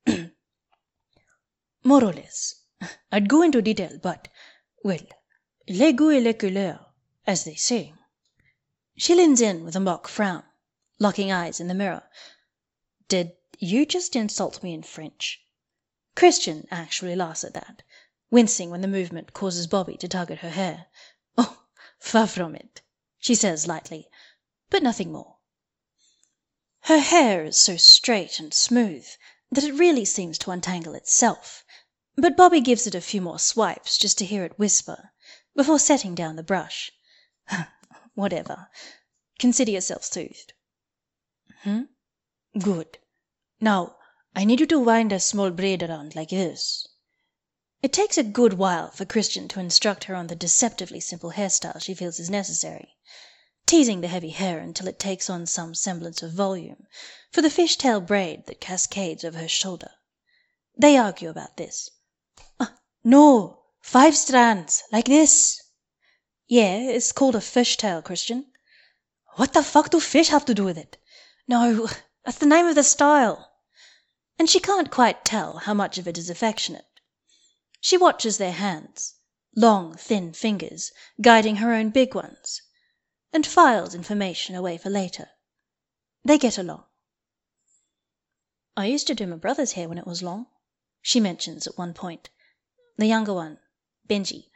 <clears throat> More or less. I'd go into detail, but, well, le goût et la couleur, as they say. She leans in with a mock frown locking eyes in the mirror. Did you just insult me in French? Chrisjen actually laughs at that, wincing when the movement causes Bobbie to tug at her hair. Oh, far from it, she says lightly, but nothing more. Her hair is so straight and smooth that it really seems to untangle itself, but Bobbie gives it a few more swipes just to hear it whisper, before setting down the brush. <laughs> Whatever. Consider yourself soothed. Hmm? Good. Now, I need you to wind a small braid around like this. It takes a good while for Chrisjen to instruct her on the deceptively simple hairstyle she feels is necessary, teasing the heavy hair until it takes on some semblance of volume, for the fishtail braid that cascades over her shoulder. They argue about this. Uh, no, five strands, like this. Yeah, it's called a fishtail, Chrisjen. What the fuck do fish have to do with it? No, that's the name of the style. And she can't quite tell how much of it is affectionate. She watches their hands, long, thin fingers, guiding her own big ones, and files information away for later. They get along. I used to do my brother's hair when it was long, she mentions at one point. The younger one, Benji.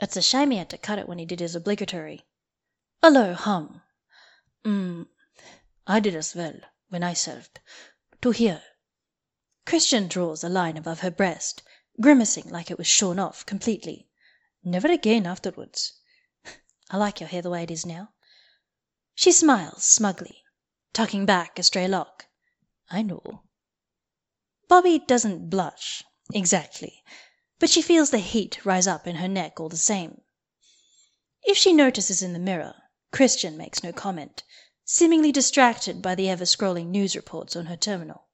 It's a shame he had to cut it when he did his obligatory. Low hum. Mm, I did as well when I served. To here. Chrisjen draws a line above her breast, grimacing like it was shorn off completely. Never again afterwards. <laughs> I like your hair the way it is now. She smiles smugly, tucking back a stray lock. I know. Bobbie doesn't blush, exactly, but she feels the heat rise up in her neck all the same. If she notices in the mirror, Chrisjen makes no comment, seemingly distracted by the ever scrolling news reports on her terminal.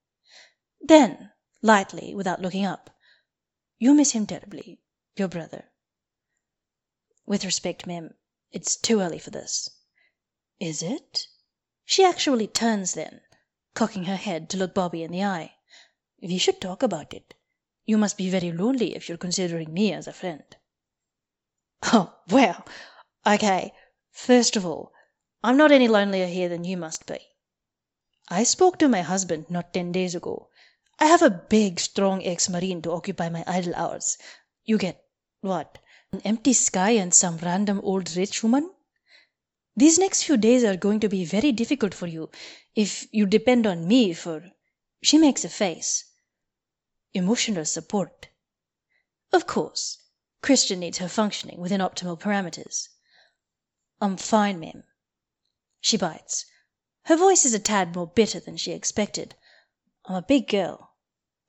Then, lightly, without looking up, you miss him terribly, your brother. With respect, ma'am, it's too early for this. Is it? She actually turns then, cocking her head to look Bobbie in the eye. We should talk about it. You must be very lonely if you're considering me as a friend. Oh, well, okay. First of all, I'm not any lonelier here than you must be. I spoke to my husband not ten days ago, I have a big, strong ex Marine to occupy my idle hours. You get what? An empty sky and some random old rich woman? These next few days are going to be very difficult for you if you depend on me for she makes a face emotional support. Of course, Chrisjen needs her functioning within optimal parameters. I'm fine, ma'am. She bites. Her voice is a tad more bitter than she expected. I'm a big girl.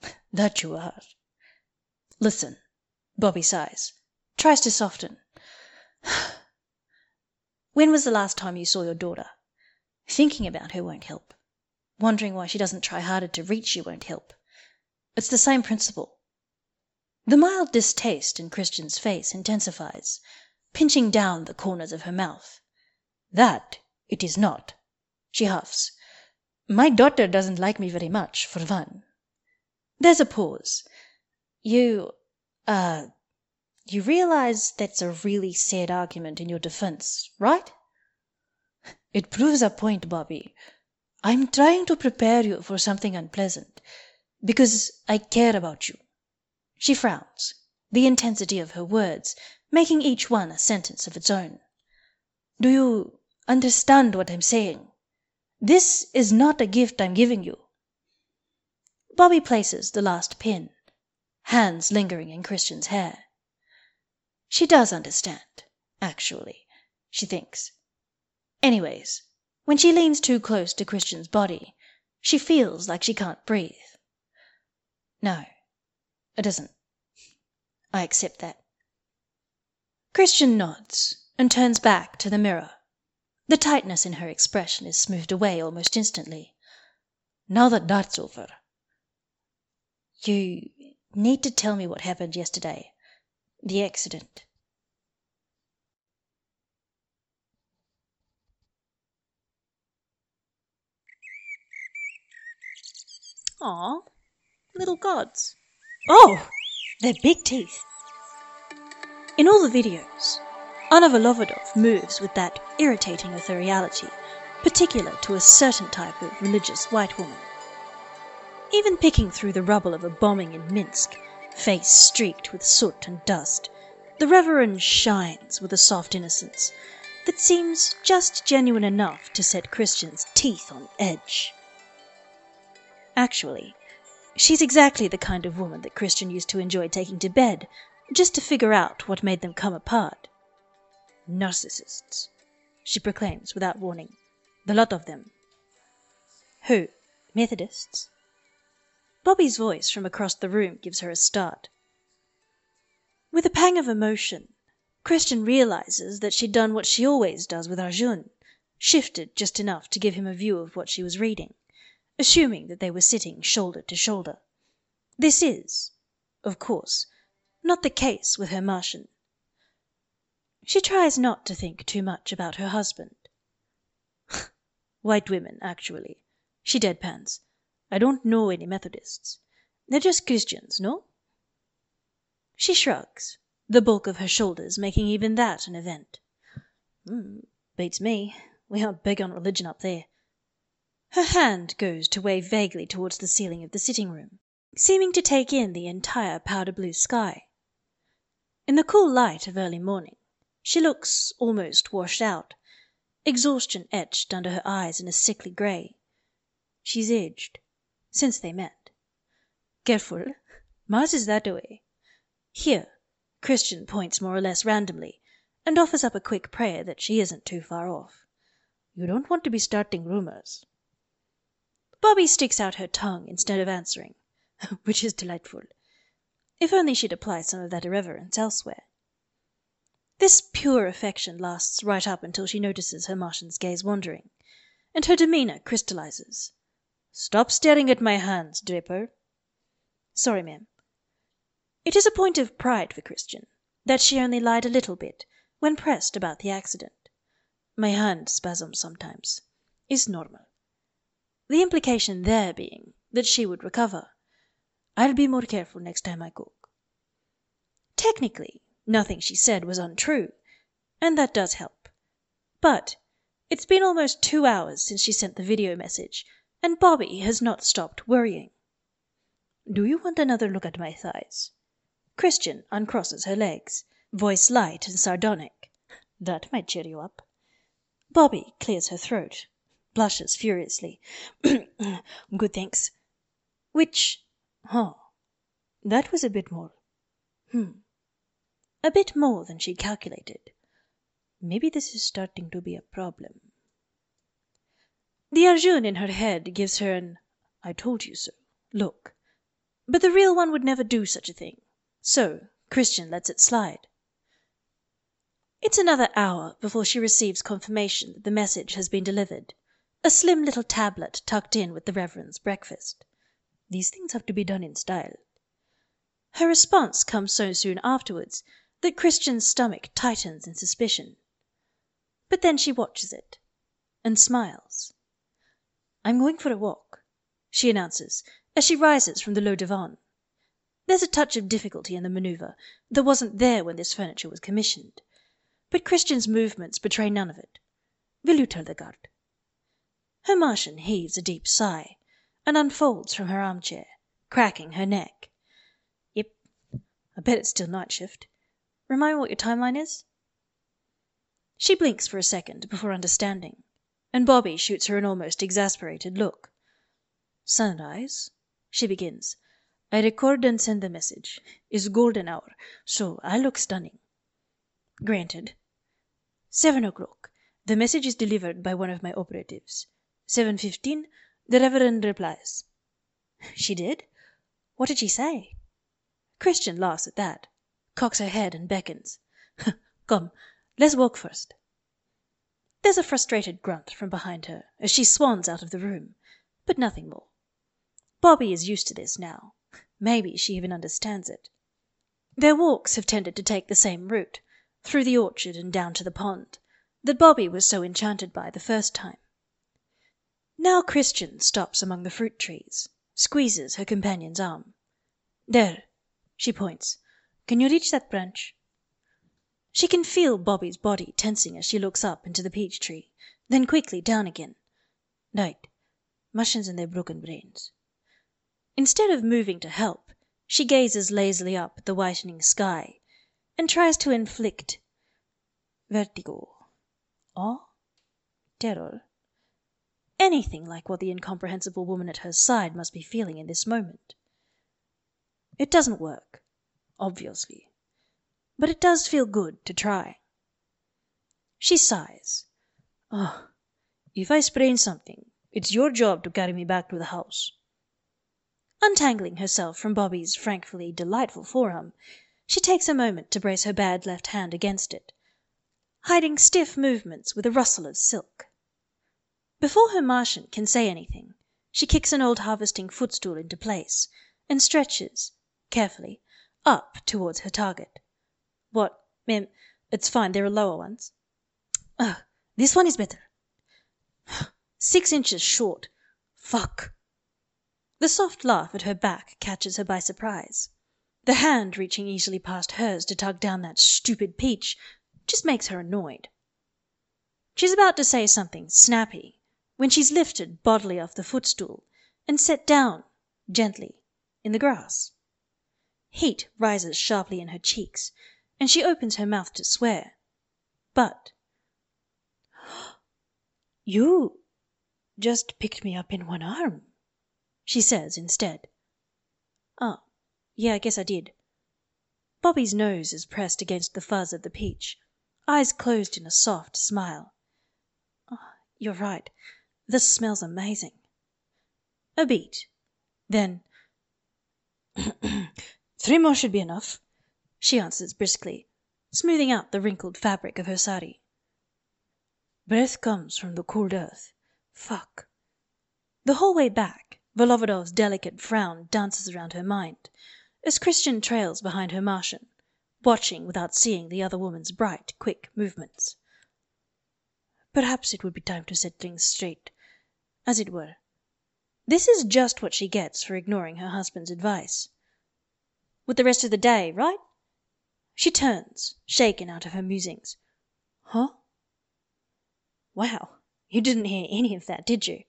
<laughs> That you are. Listen. Bobbie sighs. Tries to soften. <sighs> when was the last time you saw your daughter? Thinking about her won't help. Wondering why she doesn't try harder to reach you won't help. It's the same principle. The mild distaste in Chrisjen's face intensifies, pinching down the corners of her mouth. That it is not. She huffs. My daughter doesn't like me very much, for one. There's a pause. You, uh, you realize that's a really sad argument in your defense, right? It proves a point, Bobbie. I'm trying to prepare you for something unpleasant because I care about you. She frowns, the intensity of her words making each one a sentence of its own. Do you understand what I'm saying? This is not a gift I'm giving you. Bobbie places the last pin, hands lingering in Chrisjen's hair. She does understand, actually, she thinks. Anyways, when she leans too close to Chrisjen's body, she feels like she can't breathe. No, it isn't. I accept that. Chrisjen nods and turns back to the mirror. The tightness in her expression is smoothed away almost instantly. Now that that's over, you need to tell me what happened yesterday. The accident. Aw, little gods. Oh, they're big teeth. In all the videos, Anna Volovodov moves with that irritating authoriality particular to a certain type of religious white woman. Even picking through the rubble of a bombing in Minsk, face streaked with soot and dust, the Reverend shines with a soft innocence that seems just genuine enough to set Chrisjen's teeth on edge. Actually, she's exactly the kind of woman that Chrisjen used to enjoy taking to bed just to figure out what made them come apart. Narcissists, she proclaims without warning. The lot of them. Who? Methodists? Bobbie's voice from across the room gives her a start. With a pang of emotion, Chrisjen realizes that she'd done what she always does with Arjun shifted just enough to give him a view of what she was reading, assuming that they were sitting shoulder to shoulder. This is, of course, not the case with her Martian. She tries not to think too much about her husband. <laughs> White women, actually, she deadpans. I don't know any Methodists. They're just Christians, no? She shrugs, the bulk of her shoulders making even that an event. Mm, beats me. We aren't big on religion up there. Her hand goes to wave vaguely towards the ceiling of the sitting room, seeming to take in the entire powder blue sky. In the cool light of early morning, she looks almost washed out, exhaustion etched under her eyes in a sickly grey. She's aged since they met. Careful, Mars is that way. Here, Chrisjen points more or less randomly, and offers up a quick prayer that she isn't too far off. You don't want to be starting rumors. Bobbie sticks out her tongue instead of answering, <laughs> which is delightful. If only she'd apply some of that irreverence elsewhere. This pure affection lasts right up until she notices her Martian's gaze wandering, and her demeanour crystallizes. Stop staring at my hands, Draper. Sorry, ma'am. It is a point of pride for Chrisjen that she only lied a little bit when pressed about the accident. My hand spasms sometimes. Is normal. The implication there being that she would recover. I'll be more careful next time I cook. Technically, nothing she said was untrue, and that does help. But it's been almost two hours since she sent the video message, and Bobbie has not stopped worrying. Do you want another look at my thighs? Chrisjen uncrosses her legs, voice light and sardonic. That might cheer you up. Bobbie clears her throat, blushes furiously. <clears throat> Good, thanks. Which, huh, that was a bit more. Hmm. A bit more than she'd calculated. Maybe this is starting to be a problem. The Arjun in her head gives her an I told you so look, but the real one would never do such a thing, so Chrisjen lets it slide. It's another hour before she receives confirmation that the message has been delivered a slim little tablet tucked in with the Reverend's breakfast. These things have to be done in style. Her response comes so soon afterwards that Chrisjen's stomach tightens in suspicion. But then she watches it and smiles. I'm going for a walk, she announces as she rises from the low divan. There's a touch of difficulty in the manoeuvre that wasn't there when this furniture was commissioned but Chrisjen's movements betray none of it. Will you tell the guard? Her Martian heaves a deep sigh, and unfolds from her armchair, cracking her neck. Yep, I bet it's still night shift. Remind me what your timeline is? She blinks for a second before understanding, and Bobbie shoots her an almost exasperated look. Sunrise, she begins. I record and send the message. Is golden hour, so I look stunning. Granted. Seven o'clock. The message is delivered by one of my operatives. Seven fifteen. The Reverend replies. She did? What did she say? Chrisjen laughs at that, cocks her head and beckons. <laughs> Come, let's walk first. There's a frustrated grunt from behind her as she swans out of the room, but nothing more. Bobbie is used to this now. Maybe she even understands it. Their walks have tended to take the same route through the orchard and down to the pond, that Bobbie was so enchanted by the first time. Now Chrisjen stops among the fruit trees, squeezes her companion's arm. There, she points. Can you reach that branch? She can feel Bobbie's body tensing as she looks up into the peach tree, then quickly down again. Right. Martians and their broken brains. Instead of moving to help, she gazes lazily up at the whitening sky and tries to inflict vertigo, awe, terror, anything like what the incomprehensible woman at her side must be feeling in this moment. It doesn't work, obviously, but it does feel good to try. She sighs. Oh, if I sprain something, it's your job to carry me back to the house. Untangling herself from Bobbie's frankly delightful forearm, she takes a moment to brace her bad left hand against it, hiding stiff movements with a rustle of silk. Before her Martian can say anything, she kicks an old harvesting footstool into place, and stretches, carefully, up towards her target. What, ma'am, it's fine, there are lower ones. Ugh, this one is better. <sighs> Six inches short. Fuck. The soft laugh at her back catches her by surprise. The hand reaching easily past hers to tug down that stupid peach just makes her annoyed. She's about to say something snappy when she's lifted bodily off the footstool and set down, gently, in the grass. Heat rises sharply in her cheeks, and she opens her mouth to swear. But <gasps> "You just picked me up in one arm," she says instead. "Oh, yeah, I guess I did." Bobbie's nose is pressed against the fuzz of the peach, eyes closed in a soft smile. Oh, "You're right. This smells amazing." A beat. Then <clears throat> "Three more should be enough," she answers briskly, smoothing out the wrinkled fabric of her sari. Breath comes from the cold earth. Fuck. The whole way back Volovodov's delicate frown dances around her mind, as Chrisjen trails behind her Martian, watching without seeing the other woman's bright, quick movements. Perhaps it would be time to set things straight, as it were. This is just what she gets for ignoring her husband's advice. With the rest of the day, right? She turns, shaken out of her musings. Huh? Wow, you didn't hear any of that, did you?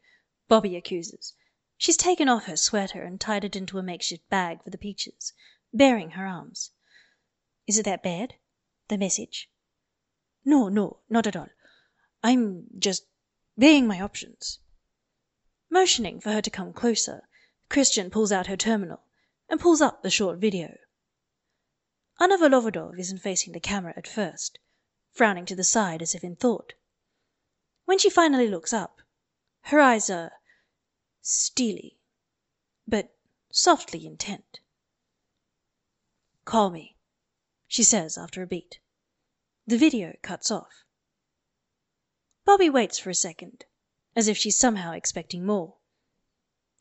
Bobbie accuses. She's taken off her sweater and tied it into a makeshift bag for the peaches, baring her arms. Is it that bad? The message? No, no, not at all. I'm just weighing my options. Motioning for her to come closer, Chrisjen pulls out her terminal and pulls up the short video. Anna Volovodov isn't facing the camera at first, frowning to the side as if in thought. When she finally looks up, her eyes are steely, but softly intent. "Call me," she says after a beat. The video cuts off. Bobbie waits for a second, as if she's somehow expecting more.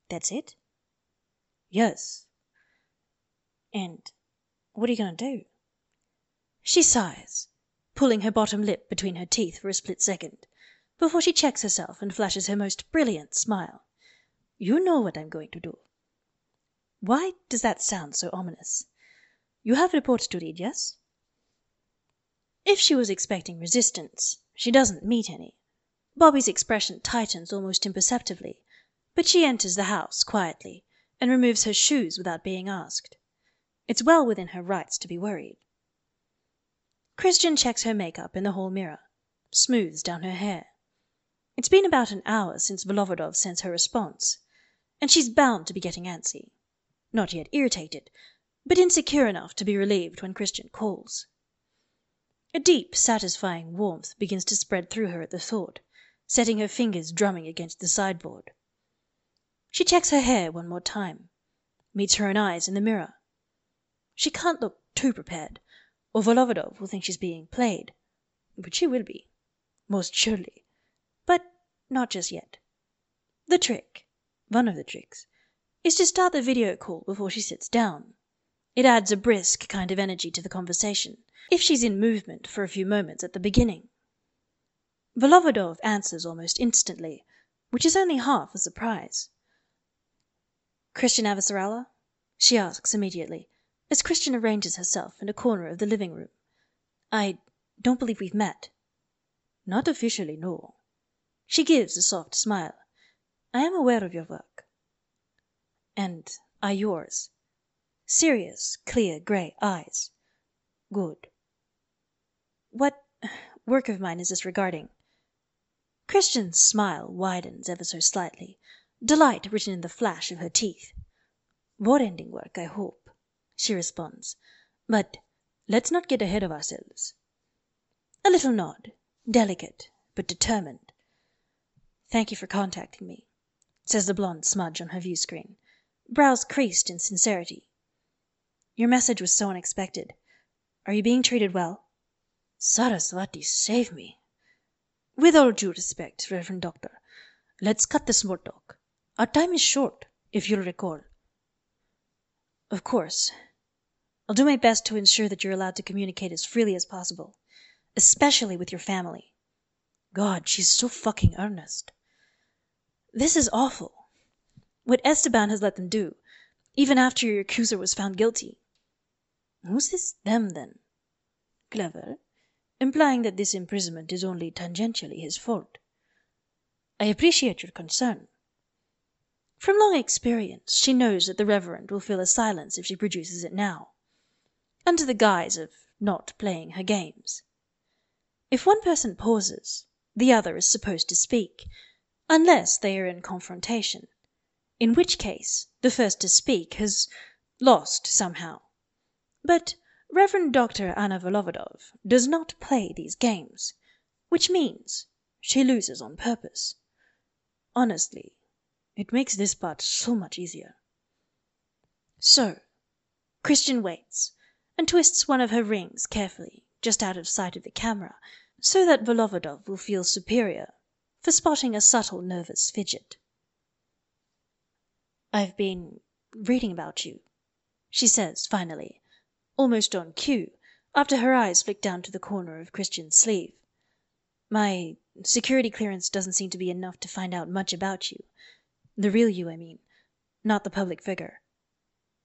"That's it?" "Yes." "And what are you going to do?" She sighs, pulling her bottom lip between her teeth for a split second, before she checks herself and flashes her most brilliant smile. "You know what I'm going to do." Why does that sound so ominous? You have reports to read, yes? If she was expecting resistance, she doesn't meet any. Bobbie's expression tightens almost imperceptibly, but she enters the house quietly and removes her shoes without being asked. It's well within her rights to be worried. Chrisjen checks her makeup in the hall mirror, smooths down her hair. It's been about an hour since Volovodov sends her response, and she's bound to be getting antsy. Not yet irritated, but insecure enough to be relieved when Chrisjen calls. A deep, satisfying warmth begins to spread through her at the thought setting her fingers drumming against the sideboard. She checks her hair one more time, meets her own eyes in the mirror. She can't look too prepared, or Volovodov will think she's being played. But she will be, most surely. But not just yet. The trick, one of the tricks, is to start the video call before she sits down. It adds a brisk kind of energy to the conversation, if she's in movement for a few moments at the beginning. Volovodov answers almost instantly, which is only half a surprise. "Chrisjen Avasarala?" she asks immediately, as Chrisjen arranges herself in a corner of the living room. "I don't believe we've met." "Not officially, no." She gives a soft smile. "I am aware of your work." "And I yours." Serious, clear grey eyes. "Good." "What work of mine is this regarding?" Chrisjen's smile widens ever so slightly, delight written in the flash of her teeth. "War ending work, I hope," she responds. "But let's not get ahead of ourselves." A little nod, delicate but determined. Thank you for contacting me, says the blonde smudge on her view screen, brows creased in sincerity. Your message was so unexpected. Are you being treated well? Saraswati save me. With all due respect, Reverend Doctor, let's cut the small talk. Our time is short, if you'll recall. Of course. I'll do my best to ensure that you're allowed to communicate as freely as possible, especially with your family. God, she's so fucking earnest. This is awful. What Esteban has let them do, even after your accuser was found guilty. Who's this them, then? Clever. Implying that this imprisonment is only tangentially his fault. I appreciate your concern. From long experience, she knows that the Reverend will fill a silence if she produces it now, under the guise of not playing her games. If one person pauses, the other is supposed to speak, unless they are in confrontation, in which case the first to speak has lost somehow. But Reverend Dr. Anna Volovodov does not play these games, which means she loses on purpose. Honestly, it makes this part so much easier. So, Chrisjen waits, and twists one of her rings carefully, just out of sight of the camera, so that Volovodov will feel superior for spotting a subtle nervous fidget. I've been reading about you, she says finally, almost on cue, after her eyes flick down to the corner of Chrisjen's sleeve. My security clearance doesn't seem to be enough to find out much about you. The real you, I mean, not the public figure.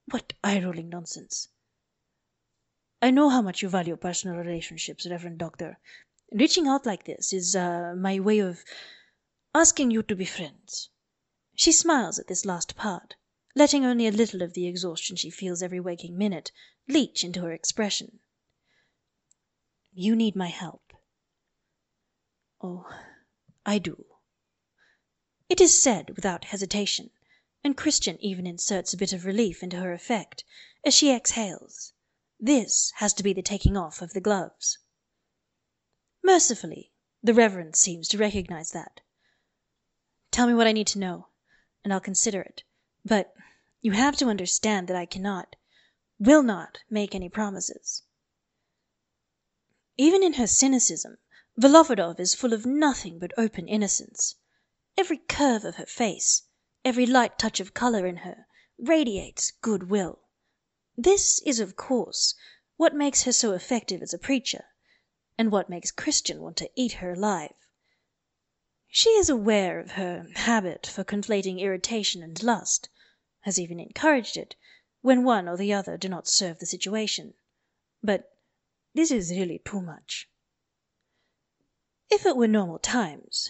What eye rolling nonsense. I know how much you value personal relationships, Reverend Doctor. Reaching out like this is uh, my way of asking you to be friends. She smiles at this last part, letting only a little of the exhaustion she feels every waking minute leach into her expression. You need my help. Oh, I do. It is said without hesitation, and Chrisjen even inserts a bit of relief into her effect as she exhales. This has to be the taking off of the gloves. Mercifully, the Reverend seems to recognize that. Tell me what I need to know, and I'll consider it. But you have to understand that I cannot, will not, make any promises. Even in her cynicism, Volovodov is full of nothing but open innocence. Every curve of her face, every light touch of colour in her, radiates good will. This is, of course, what makes her so effective as a preacher, and what makes Chrisjen want to eat her alive. She is aware of her habit for conflating irritation and lust, has even encouraged it, when one or the other do not serve the situation. But this is really too much. If it were normal times,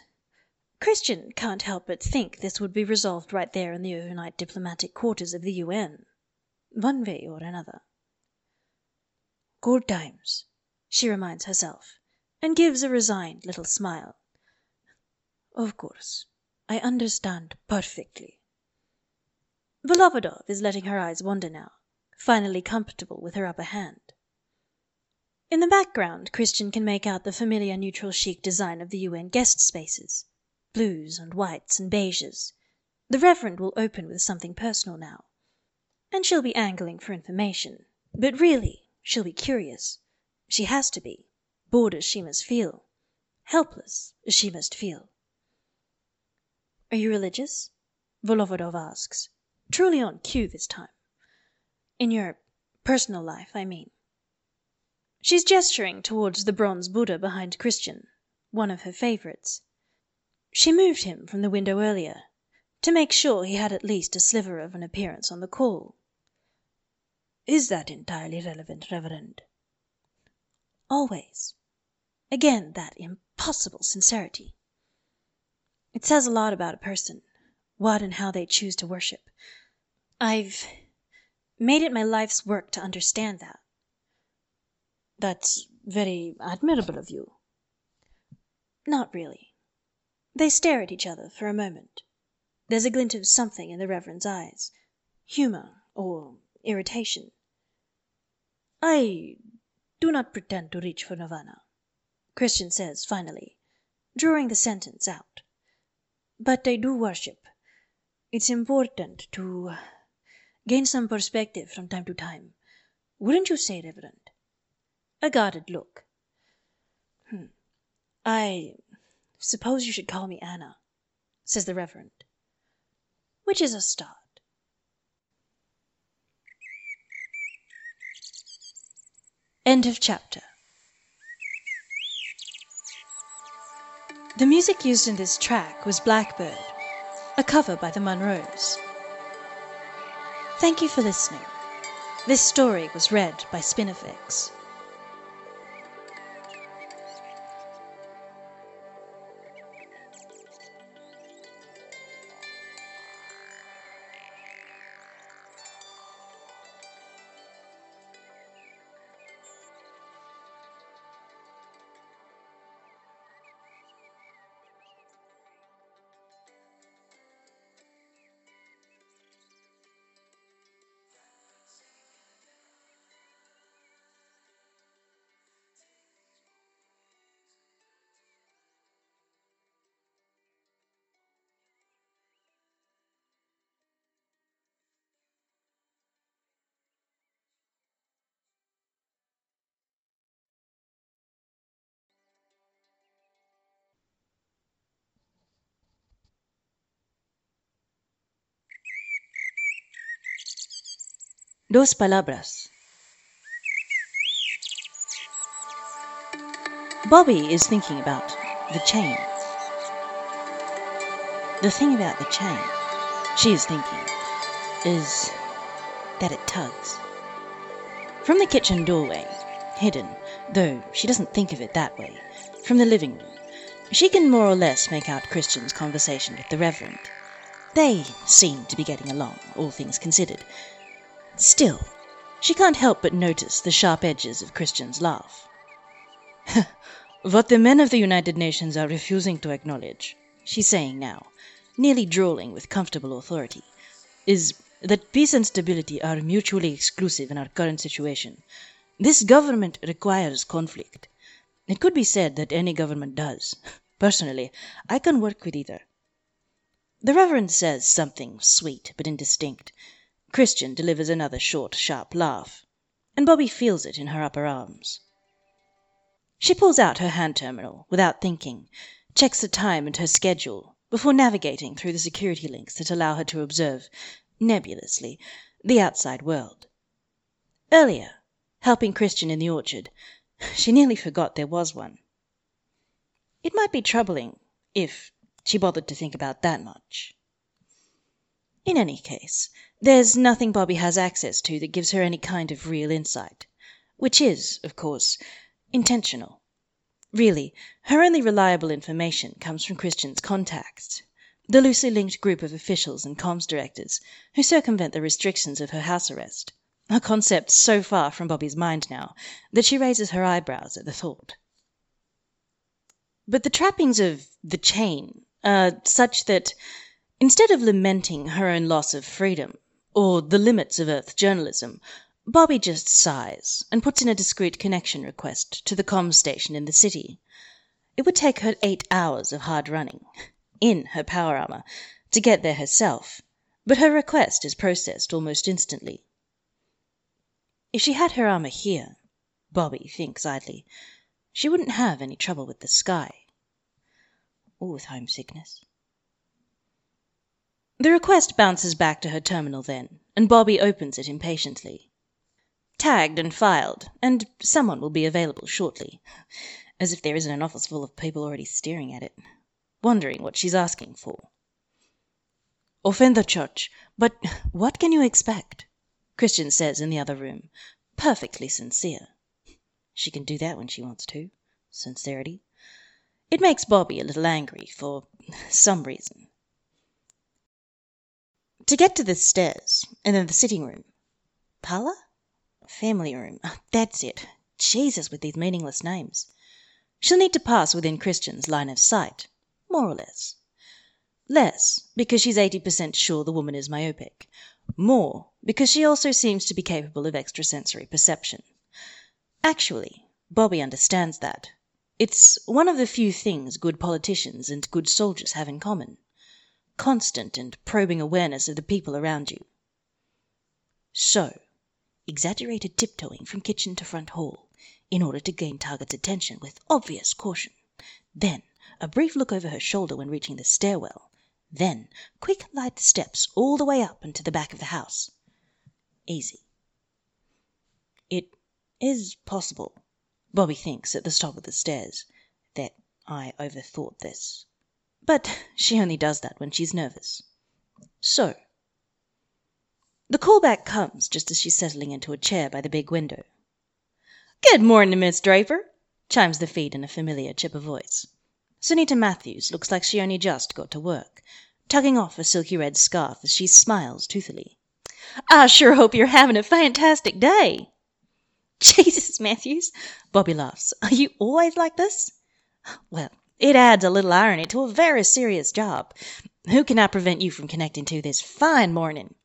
Chrisjen can't help but think this would be resolved right there in the overnight diplomatic quarters of the UN, one way or another. Good times, she reminds herself, and gives a resigned little smile. Of course, I understand perfectly. Volovodov is letting her eyes wander now, finally comfortable with her upper hand. In the background, Chrisjen can make out the familiar neutral chic design of the UN guest spaces blues and whites and beiges. The Reverend will open with something personal now. And she'll be angling for information. But really, she'll be curious. She has to be, bored as she must feel, helpless as she must feel. Are you religious? Volovodov asks, truly on cue this time. In your personal life, I mean. She's gesturing towards the bronze Buddha behind Chrisjen, one of her favourites. She moved him from the window earlier, to make sure he had at least a sliver of an appearance on the call. Is that entirely relevant, Reverend? Always. Again that impossible sincerity. It says a lot about a person, what and how they choose to worship. I've made it my life's work to understand that. That's very admirable of you. Not really. They stare at each other for a moment. There's a glint of something in the Reverend's eyes humour or irritation. I do not pretend to reach for Nirvana. Chrisjen says finally, drawing the sentence out. But I do worship. It's important to gain some perspective from time to time. Wouldn't you say, Reverend? A guarded look. Hmm. I suppose you should call me Anna, says the Reverend. Which is a start. End of chapter. The music used in this track was Blackbird, a cover by the Monroes. Thank you for listening. This story was read by Spinifex. Dos palabras. Bobbie is thinking about the chain. The thing about the chain, she is thinking, is that it tugs. From the kitchen doorway, hidden, though she doesn't think of it that way, from the living room, she can more or less make out Chrisjen's conversation with the Reverend. They seem to be getting along, all things considered. Still, she can't help but notice the sharp edges of Chrisjen's laugh. what the men of the United Nations are refusing to acknowledge, she's saying now, nearly drawling with comfortable authority, is that peace and stability are mutually exclusive in our current situation. This government requires conflict. It could be said that any government does. Personally, I can work with either. The Reverend says something sweet but indistinct. Chrisjen delivers another short, sharp laugh, and Bobbie feels it in her upper arms. She pulls out her hand terminal without thinking, checks the time and her schedule before navigating through the security links that allow her to observe, nebulously, the outside world. Earlier, helping Chrisjen in the orchard, she nearly forgot there was one. It might be troubling if she bothered to think about that much. In any case, there's nothing Bobbie has access to that gives her any kind of real insight. Which is, of course, intentional. Really, her only reliable information comes from Chrisjen's contacts, the loosely linked group of officials and comms directors who circumvent the restrictions of her house arrest, a concept so far from Bobbie's mind now that she raises her eyebrows at the thought. But the trappings of the chain are such that Instead of lamenting her own loss of freedom, or the limits of Earth journalism, Bobbie just sighs and puts in a discreet connection request to the comms station in the city. It would take her eight hours of hard running, <laughs> in her power armor, to get there herself, but her request is processed almost instantly. If she had her armor here, Bobbie thinks idly, she wouldn't have any trouble with the sky. Or with homesickness. The request bounces back to her terminal then, and Bobbie opens it impatiently. Tagged and filed, and someone will be available shortly. As if there isn't an office full of people already staring at it, wondering what she's asking for. Offend the church, but what can you expect? Chrisjen says in the other room, perfectly sincere. She can do that when she wants to. Sincerity. It makes Bobbie a little angry, for some reason. To get to the stairs, and then the sitting room. Parlour? Family room. Ah, that's it. Jesus with these meaningless names. She'll need to pass within Chrisjen's line of sight, more or less. Less, because she's 80% sure the woman is myopic. More, because she also seems to be capable of extrasensory perception. Actually, Bobbie understands that. It's one of the few things good politicians and good soldiers have in common constant and probing awareness of the people around you. So, exaggerated tiptoeing from kitchen to front hall, in order to gain target's attention with obvious caution. Then a brief look over her shoulder when reaching the stairwell. Then quick light steps all the way up into the back of the house. Easy. It is possible, Bobbie thinks at the top of the stairs, that I overthought this. But she only does that when she's nervous. So the callback comes just as she's settling into a chair by the big window. "Good morning, Miss Draper," chimes the feed in a familiar chipper voice. Sunita Matthews looks like she only just got to work, tugging off a silky red scarf as she smiles toothily. "I sure hope you're having a fantastic day." <laughs> "Jesus, Matthews," Bobbie laughs, "are you always like this?" "Well, it adds a little irony to a very serious job. Who can I prevent you from connecting to this fine morning?"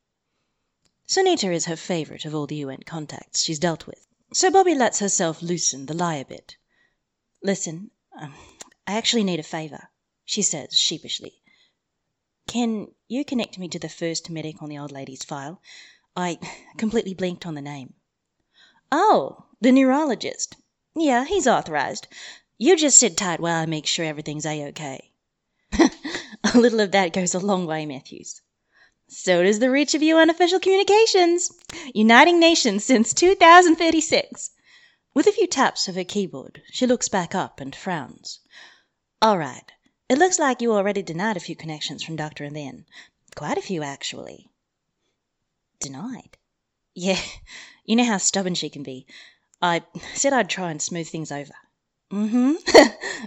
Sunita is her favourite of all the UN contacts she's dealt with. So Bobbie lets herself loosen the lie a bit. "Listen, um, I actually need a favor," she says sheepishly. "Can you connect me to the first medic on the old lady's file? I completely blinked on the name." "Oh, the neurologist. Yeah, he's authorised. You just sit tight while I make sure everything's A-OK." <laughs> a little of that goes a long way, Matthews. So does the reach of UN official communications. Uniting Nations since 2036. With a few taps of her keyboard, she looks back up and frowns. All right. It looks like you already denied a few connections from Dr. Amin. Quite a few, actually. Denied? Yeah, <laughs> you know how stubborn she can be. I said I'd try and smooth things over. Mm-hmm.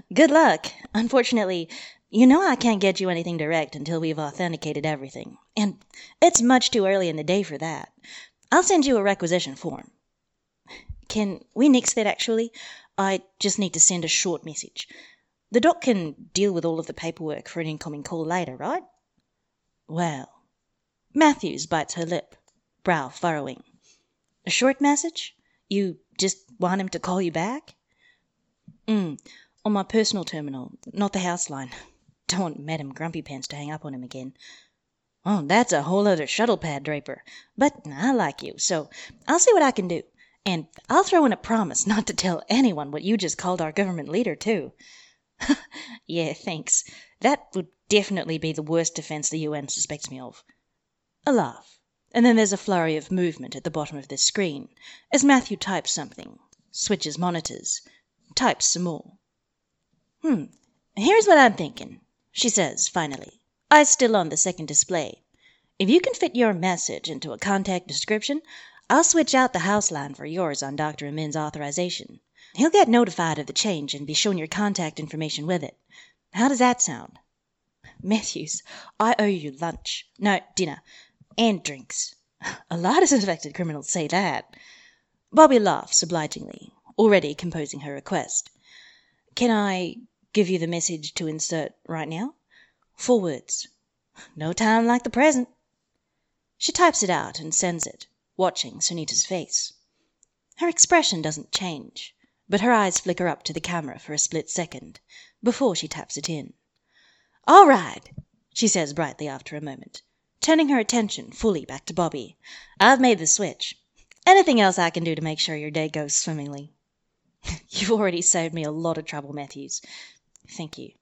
<laughs> Good luck. Unfortunately, you know I can't get you anything direct until we've authenticated everything, and it's much too early in the day for that. I'll send you a requisition form. Can we nix that actually? I just need to send a short message. The doc can deal with all of the paperwork for an incoming call later, right? Well, Matthews bites her lip, brow furrowing. A short message? You just want him to call you back? Mm, on my personal terminal, not the house line. <laughs> Don't want Madam Grumpy Pants to hang up on him again. Oh, that's a whole other shuttle pad, Draper. But I like you, so I'll see what I can do. And I'll throw in a promise not to tell anyone what you just called our government leader, too. <laughs> yeah, thanks. That would definitely be the worst defense the UN suspects me of. A laugh. And then there's a flurry of movement at the bottom of the screen as Matthew types something, switches monitors, types some more. Hmm, here's what I'm thinking she says finally, eyes still on the second display. If you can fit your message into a contact description, I'll switch out the house line for yours on Dr. Amin's authorization. He'll get notified of the change and be shown your contact information with it. How does that sound? Matthews, I owe you lunch. No, dinner. And drinks. A lot of suspected criminals say that. Bobbie laughs obligingly, already composing her request. Can I give you the message to insert right now? Four words. No time like the present. She types it out and sends it, watching Sunita's face. Her expression doesn't change, but her eyes flicker up to the camera for a split second before she taps it in. All right, she says brightly after a moment, turning her attention fully back to Bobbie. I've made the switch. Anything else I can do to make sure your day goes swimmingly? <laughs> You've already saved me a lot of trouble, Matthews. Thank you.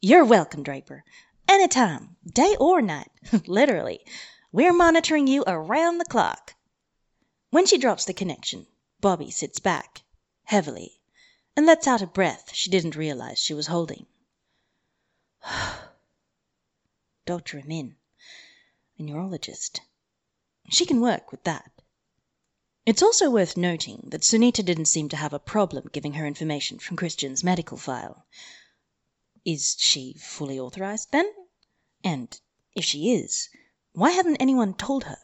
You're welcome, Draper. Any time, day or night, <laughs> literally. We're monitoring you around the clock. When she drops the connection, Bobbie sits back, heavily, and lets out a breath she didn't realize she was holding. <sighs> Dr. Amin, a neurologist. She can work with that. It's also worth noting that Sunita didn't seem to have a problem giving her information from Chrisjen's medical file. Is she fully authorized, then? And if she is, why hadn't anyone told her?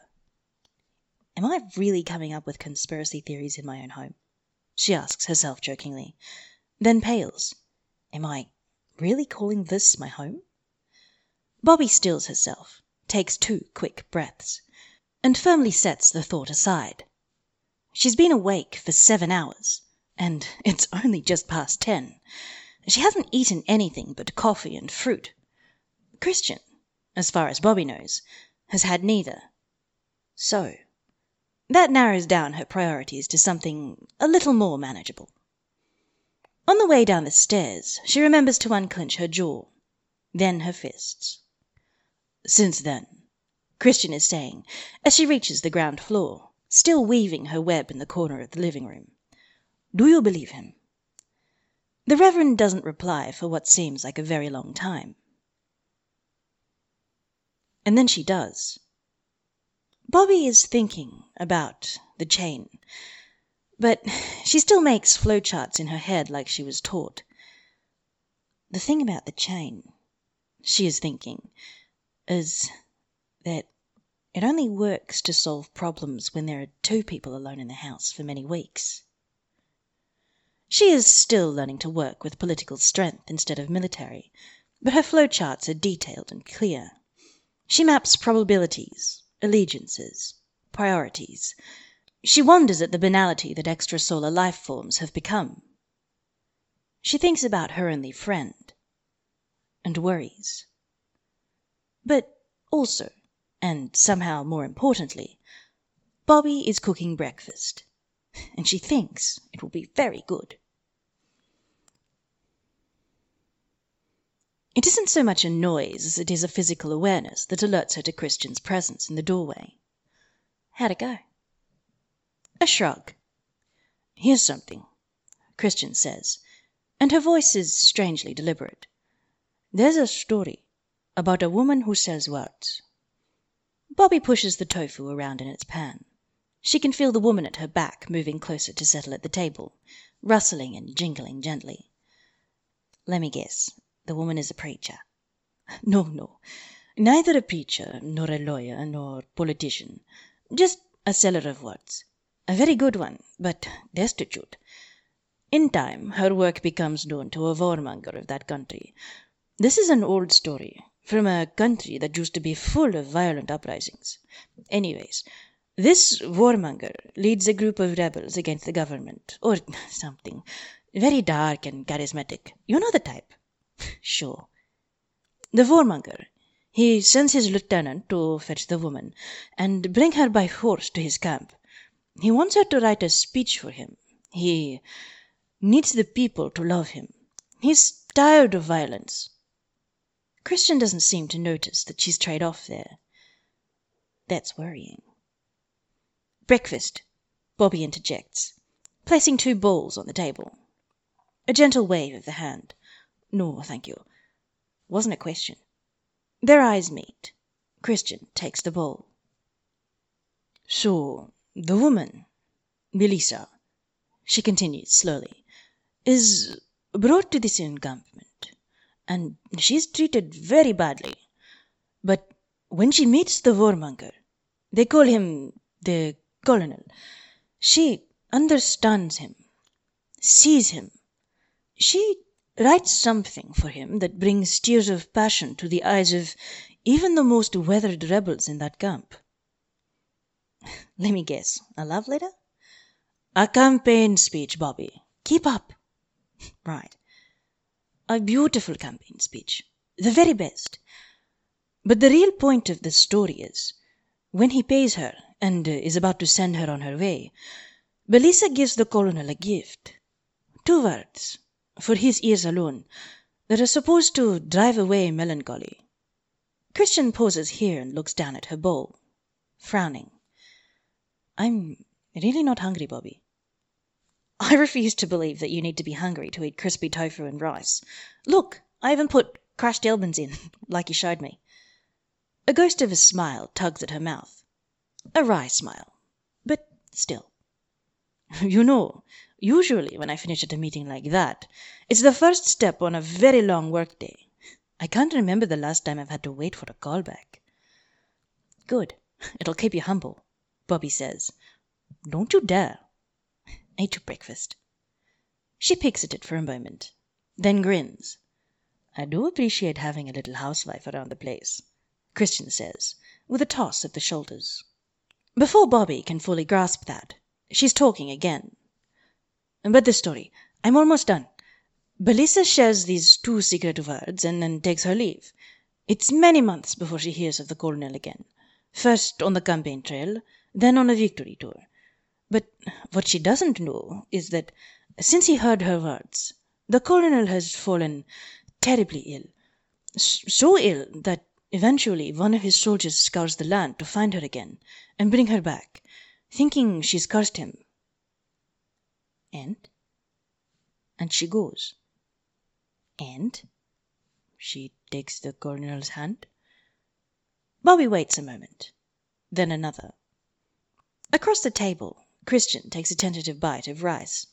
Am I really coming up with conspiracy theories in my own home? She asks herself jokingly, then pales. Am I really calling this my home? Bobbie stills herself, takes two quick breaths, and firmly sets the thought aside. She's been awake for seven hours and it's only just past ten. She hasn't eaten anything but coffee and fruit. Chrisjen, as far as Bobbie knows, has had neither. So that narrows down her priorities to something a little more manageable. On the way down the stairs, she remembers to unclench her jaw, then her fists. Since then, Chrisjen is saying, as she reaches the ground floor, still weaving her web in the corner of the living room, do you believe him? The Reverend doesn't reply for what seems like a very long time. And then she does. Bobbie is thinking about the chain, but she still makes flowcharts in her head like she was taught. The thing about the chain, she is thinking, is that it only works to solve problems when there are two people alone in the house for many weeks. She is still learning to work with political strength instead of military, but her flowcharts are detailed and clear. She maps probabilities, allegiances, priorities. She wonders at the banality that extrasolar life forms have become. She thinks about her only friend and worries. But also, and somehow more importantly, Bobbie is cooking breakfast, and she thinks it will be very good. It isn't so much a noise as it is a physical awareness that alerts her to Chrisjen's presence in the doorway. How'd it go? A shrug. Here's something, Chrisjen says, and her voice is strangely deliberate. There's a story about a woman who sells words. Bobbie pushes the tofu around in its pan. She can feel the woman at her back moving closer to settle at the table, rustling and jingling gently. Let me guess. The woman is a preacher. <laughs> No, no, neither a preacher, nor a lawyer, nor politician. Just a seller of words. A very good one, but destitute. In time her work becomes known to a warmonger of that country. This is an old story, from a country that used to be full of violent uprisings. Anyways, this warmonger leads a group of rebels against the government, or <laughs> something. Very dark and charismatic. You know the type. <laughs> Sure. The warmonger, he sends his lieutenant to fetch the woman, and bring her by force to his camp. He wants her to write a speech for him. He needs the people to love him. He's tired of violence. Chrisjen doesn't seem to notice that she's trayed off there. That's worrying. Breakfast, Bobbie interjects, placing two bowls on the table. A gentle wave of the hand. No, thank you. Wasn't a question. Their eyes meet. Chrisjen takes the bowl. So, the woman, Belisa, she continues slowly, is brought to this encampment, and she is treated very badly. But when she meets the warmonger, they call him the colonel, she understands him, sees him. She writes something for him that brings tears of passion to the eyes of even the most weathered rebels in that camp. <laughs> Let me guess, a love letter? A campaign speech, Bobbie. Keep up. <laughs> Right. A beautiful campaign speech. The very best. But the real point of the story is when he pays her and is about to send her on her way, Belisa gives the colonel a gift. Two words for his ears alone, that are supposed to drive away melancholy. Chrisjen pauses here and looks down at her bowl, frowning. I'm really not hungry, Bobbie. I refuse to believe that you need to be hungry to eat crispy tofu and rice. Look, I even put crushed almonds in, <laughs> like you showed me. A ghost of a smile tugs at her mouth. A wry smile, but still. <laughs> You know, Usually, when I finish at a meeting like that, it's the first step on a very long work day. I can't remember the last time I've had to wait for a callback. Good. It'll keep you humble, Bobbie says. Don't you dare. Your breakfast. She picks at it for a moment, then grins. I do appreciate having a little housewife around the place, Chrisjen says, with a toss of the shoulders. Before Bobbie can fully grasp that, she's talking again. But the story. I'm almost done. Belisa shares these two secret words and then takes her leave. It's many months before she hears of the Colonel again. First on the campaign trail, then on a victory tour. But what she doesn't know is that since he heard her words, the Colonel has fallen terribly ill. So ill that eventually one of his soldiers scours the land to find her again and bring her back, thinking she's cursed him. And? And she goes. And? She takes the Colonel's hand. Bobbie waits a moment, then another. Across the table, Chrisjen takes a tentative bite of rice.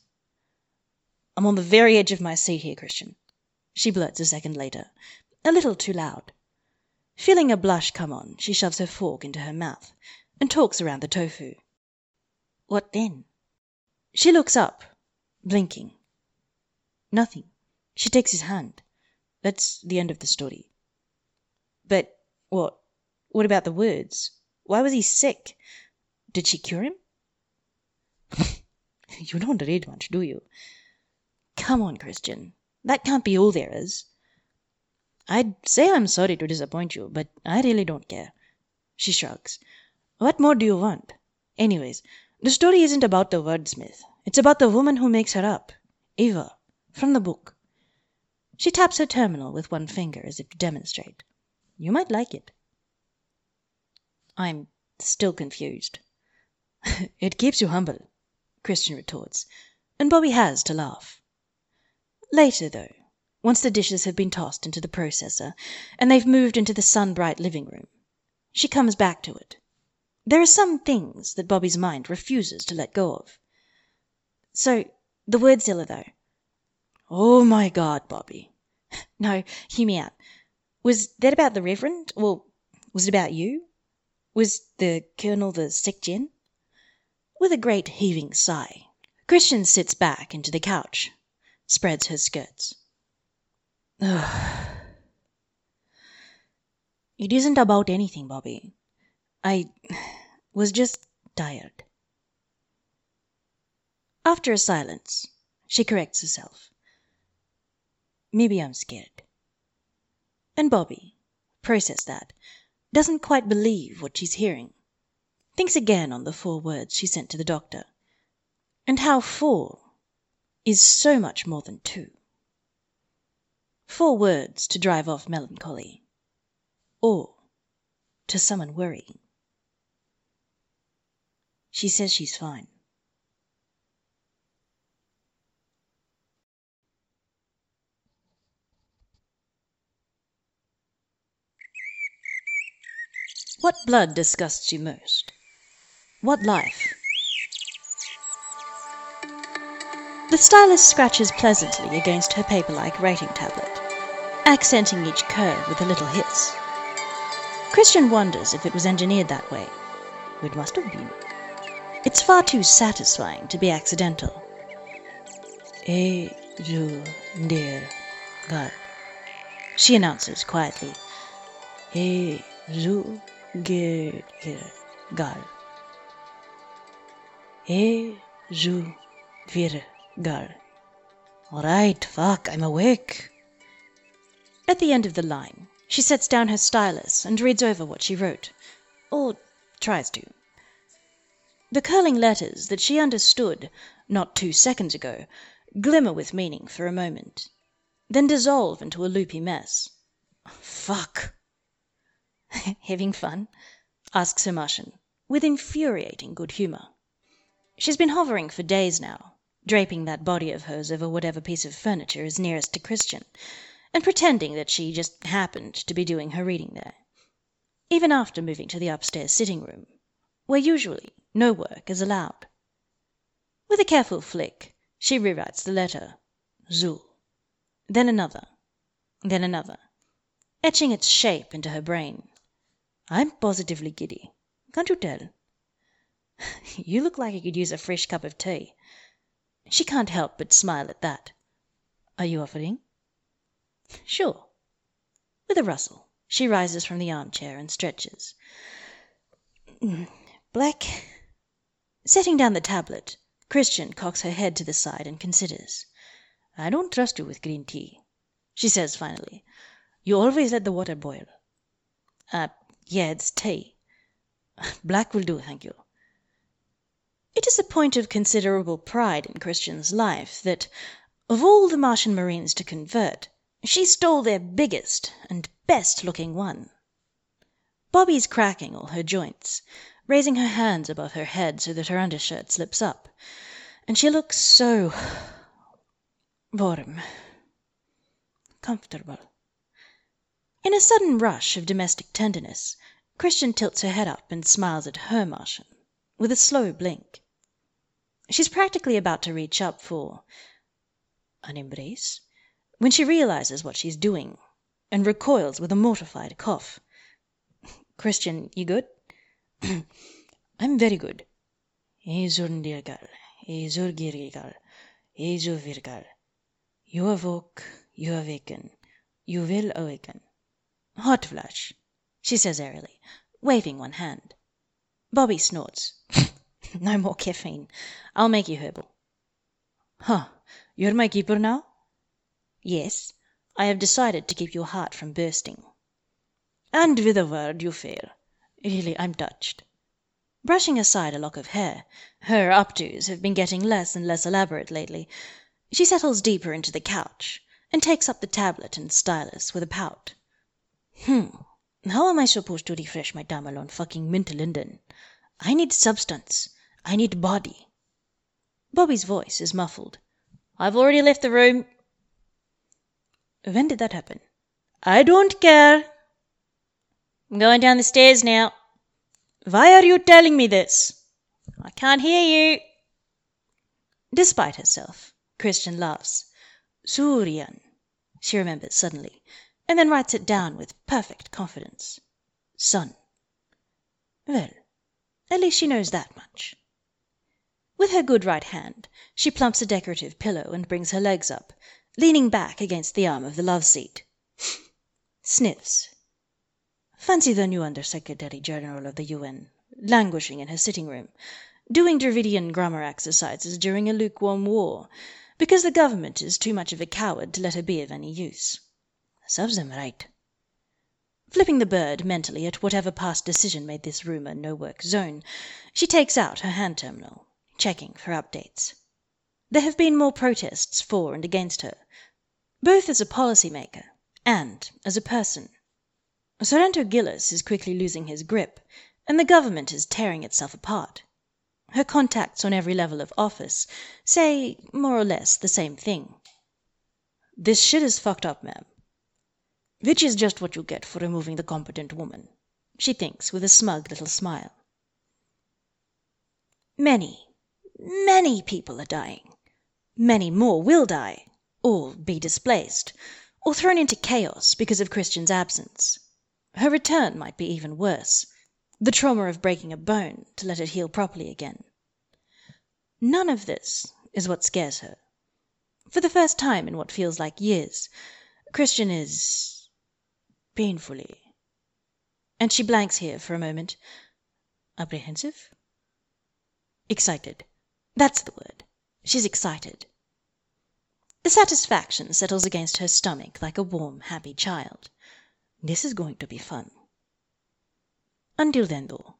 I'm on the very edge of my seat here, Chrisjen, she blurts a second later, a little too loud. Feeling a blush come on, she shoves her fork into her mouth and talks around the tofu. What then? She looks up, blinking. Nothing. She takes his hand. That's the end of the story. But what? What about the words? Why was he sick? Did she cure him? <laughs> you don't read much, do you? Come on, Chrisjen. That can't be all there is. I'd say I'm sorry to disappoint you, but I really don't care. She shrugs. What more do you want? Anyways, the story isn't about the wordsmith. It's about the woman who makes her up. Eva. From the book. She taps her terminal with one finger as if to demonstrate. You might like it. I'm still confused. <laughs> it keeps you humble, Chrisjen retorts, and Bobbie has to laugh. Later, though, once the dishes have been tossed into the processor and they've moved into the sun bright living room, she comes back to it. There are some things that Bobbie's mind refuses to let go of. So, the wordzilla, though. Oh my God, Bobbie. <laughs> No, hear me out. Was that about the Reverend? Well, was it about you? Was the Colonel the SecGen? With a great heaving sigh, Chrisjen sits back into the couch, spreads her skirts. Ugh. it isn't about anything, Bobbie. I was just tired. After a silence, she corrects herself. Maybe I'm scared. And Bobbie, process that, doesn't quite believe what she's hearing. Thinks again on the four words she sent to the doctor, and how four is so much more than two. Four words to drive off melancholy, or to summon worry. She says she's fine. What blood disgusts you most? What life? The stylus scratches pleasantly against her paper like writing tablet, accenting each curve with a little hiss. Chrisjen wonders if it was engineered that way. It must have been. It's far too satisfying to be accidental. Eh, je, dear, God, she announces quietly. Eh, je, Ger, E, ju, vir, gal. All right, fuck, I'm awake. At the end of the line, she sets down her stylus and reads over what she wrote. Or tries to. The curling letters that she understood not two seconds ago glimmer with meaning for a moment, then dissolve into a loopy mess. Fuck. <laughs> Having fun? asks her Martian, with infuriating good humour. She's been hovering for days now, draping that body of hers over whatever piece of furniture is nearest to Chrisjen, and pretending that she just happened to be doing her reading there. Even after moving to the upstairs sitting room, where usually no work is allowed. With a careful flick, she rewrites the letter Zul. Then another. Then another, etching its shape into her brain. I'm positively giddy. Can't you tell? <laughs> you look like you could use a fresh cup of tea. She can't help but smile at that. Are you offering? <laughs> Sure. With a rustle, she rises from the armchair and stretches. <clears throat> Black. Setting down the tablet, Chrisjen cocks her head to the side and considers. I don't trust you with green tea, she says finally. You always let the water boil. Uh, yeah, it's tea. <laughs> Black will do, thank you. It is a point of considerable pride in Chrisjen's life that, of all the Martian marines to convert, she stole their biggest and best looking one. Bobbie's cracking all her joints, raising her hands above her head so that her undershirt slips up, and she looks so warm, comfortable. In a sudden rush of domestic tenderness, Chrisjen tilts her head up and smiles at her Martian, with a slow blink. She's practically about to reach up for an embrace when she realizes what she's doing and recoils with a mortified cough. Chrisjen, you good? <clears throat> I'm very good. Ezundirgal, Ezurgirigal, Ezuvirgal. You awoke, you awaken, you will awaken. Hot flash, she says airily, waving one hand. Bobbie snorts. <laughs> <laughs> no more caffeine. I'll make you herbal. Huh, you're my keeper now? Yes, I have decided to keep your heart from bursting. And with a word you fail. Really, I'm touched. Brushing aside a lock of hair her up tos have been getting less and less elaborate lately she settles deeper into the couch, and takes up the tablet and stylus with a pout. Hm, how am I supposed to refresh my Tamil on fucking Mint Linden? I need substance. I need body. Bobbie's voice is muffled. I've already left the room. When did that happen? I don't care. I'm going down the stairs now. Why are you telling me this? I can't hear you. Despite herself, Chrisjen laughs. Suryan, she remembers suddenly, and then writes it down with perfect confidence. Sun. Well, at least she knows that much. With her good right hand, she plumps a decorative pillow and brings her legs up, leaning back against the arm of the love seat. Sniffs. Fancy the new Under Secretary General of the UN languishing in her sitting room, doing Dravidian grammar exercises during a lukewarm war, because the government is too much of a coward to let her be of any use. Serves them right. Flipping the bird mentally at whatever past decision made this room a no work zone, she takes out her hand terminal, checking for updates. There have been more protests for and against her, both as a policy maker and as a person. Sorrento Gillis is quickly losing his grip, and the government is tearing itself apart. Her contacts on every level of office say more or less the same thing. This shit is fucked up, ma'am. Which is just what you get for removing the competent woman, she thinks with a smug little smile. Many, many people are dying. Many more will die, or be displaced, or thrown into chaos because of Chrisjen's absence. Her return might be even worse the trauma of breaking a bone to let it heal properly again. None of this is what scares her. For the first time in what feels like years, Chrisjen is painfully and she blanks here for a moment apprehensive? Excited. That's the word. She's excited. The satisfaction settles against her stomach like a warm, happy child. This is going to be fun. Until then, though,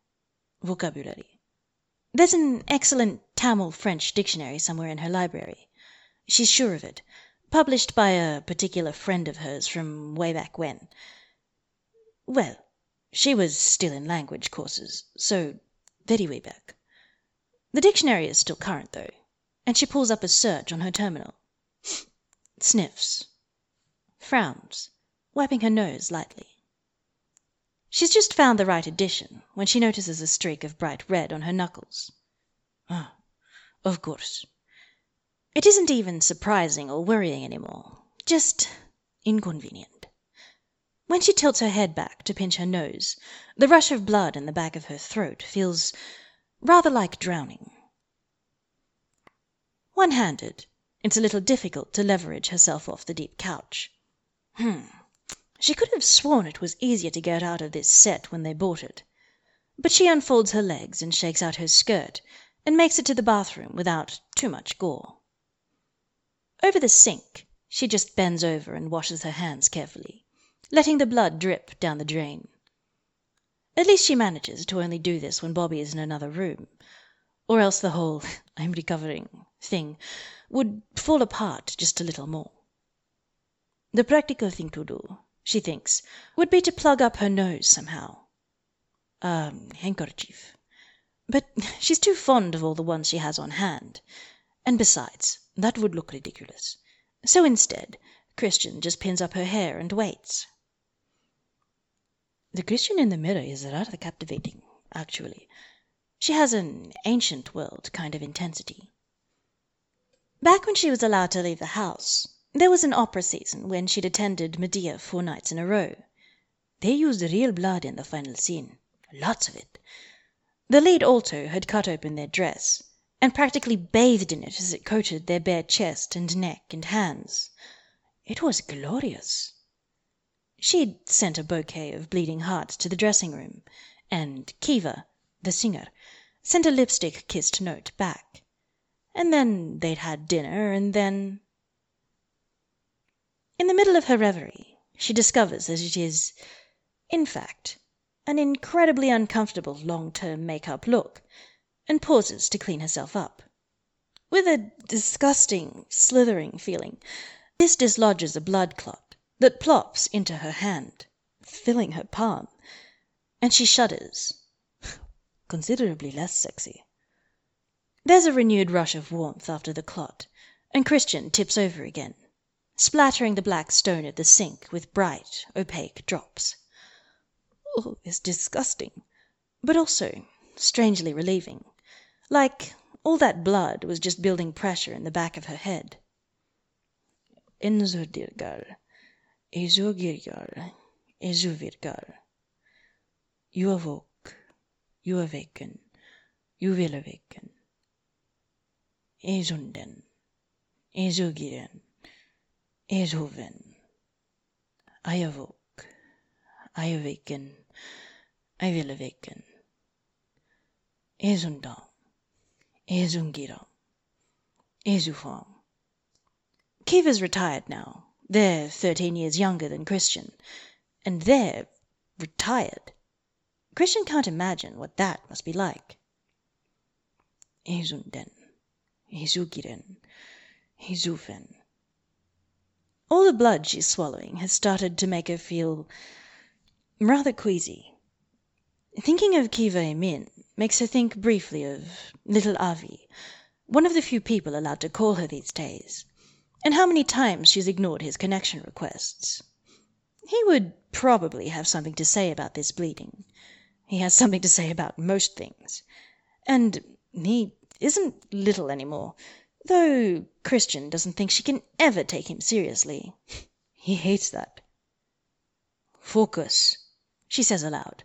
vocabulary. There's an excellent Tamil French dictionary somewhere in her library. She's sure of it. Published by a particular friend of hers from way back when. Well, she was still in language courses, so very way back. The dictionary is still current, though, and she pulls up a search on her terminal. Sniffs. Frowns wiping her nose lightly. She's just found the right edition when she notices a streak of bright red on her knuckles. Ah, of course. It isn't even surprising or worrying any more, just inconvenient. When she tilts her head back to pinch her nose, the rush of blood in the back of her throat feels rather like drowning. One handed, it's a little difficult to leverage herself off the deep couch. Hmm. She could have sworn it was easier to get out of this set when they bought it. But she unfolds her legs and shakes out her skirt, and makes it to the bathroom without too much gore. Over the sink, she just bends over and washes her hands carefully, letting the blood drip down the drain. At least she manages to only do this when Bobbie is in another room, or else the whole <laughs> I'm recovering thing would fall apart just a little more. The practical thing to do, she thinks, would be to plug up her nose somehow. A handkerchief. But <laughs> she's too fond of all the ones she has on hand. And besides, that would look ridiculous. So instead, Chrisjen just pins up her hair and waits. The Chrisjen in the mirror is rather captivating, actually. She has an ancient world kind of intensity. Back when she was allowed to leave the house, there was an opera season when she'd attended Medea four nights in a row. They used real blood in the final scene. Lots of it. The lead alto had cut open their dress, and practically bathed in it as it coated their bare chest and neck and hands. It was glorious. She'd sent a bouquet of bleeding hearts to the dressing room, and Kiva, the singer, sent a lipstick kissed note back. And then they'd had dinner, and then In the middle of her reverie, she discovers that it is, in fact, an incredibly uncomfortable long term make up look, and pauses to clean herself up. With a disgusting, slithering feeling, this dislodges a blood clot that plops into her hand, filling her palm, and she shudders. <laughs> Considerably less sexy. There's a renewed rush of warmth after the clot, and Chrisjen tips over again, splattering the black stone at the sink with bright, opaque drops. Oh, it's disgusting, but also strangely relieving, like all that blood was just building pressure in the back of her head. Enzurdirgal, Ezurgirgal, Ezuvirgal. You awoke, you awaken, you will awaken. Ezunden, Ezugiren, Ezuven. I awoke, I awaken, I will awaken. Ezundan, Ezungiram, Ezufam. Kiva's retired now. They're thirteen years younger than Chrisjen. And they're retired. Chrisjen can't imagine what that must be like. Ezunden, Ezugiren, Ezufen. All the blood she's swallowing has started to make her feel rather queasy. Thinking of Kiva Emin makes her think briefly of little Avi, one of the few people allowed to call her these days, and how many times she's ignored his connection requests. He would probably have something to say about this bleeding. He has something to say about most things. And he isn't little any more, though Chrisjen doesn't think she can ever take him seriously. He hates that. Focus, she says aloud,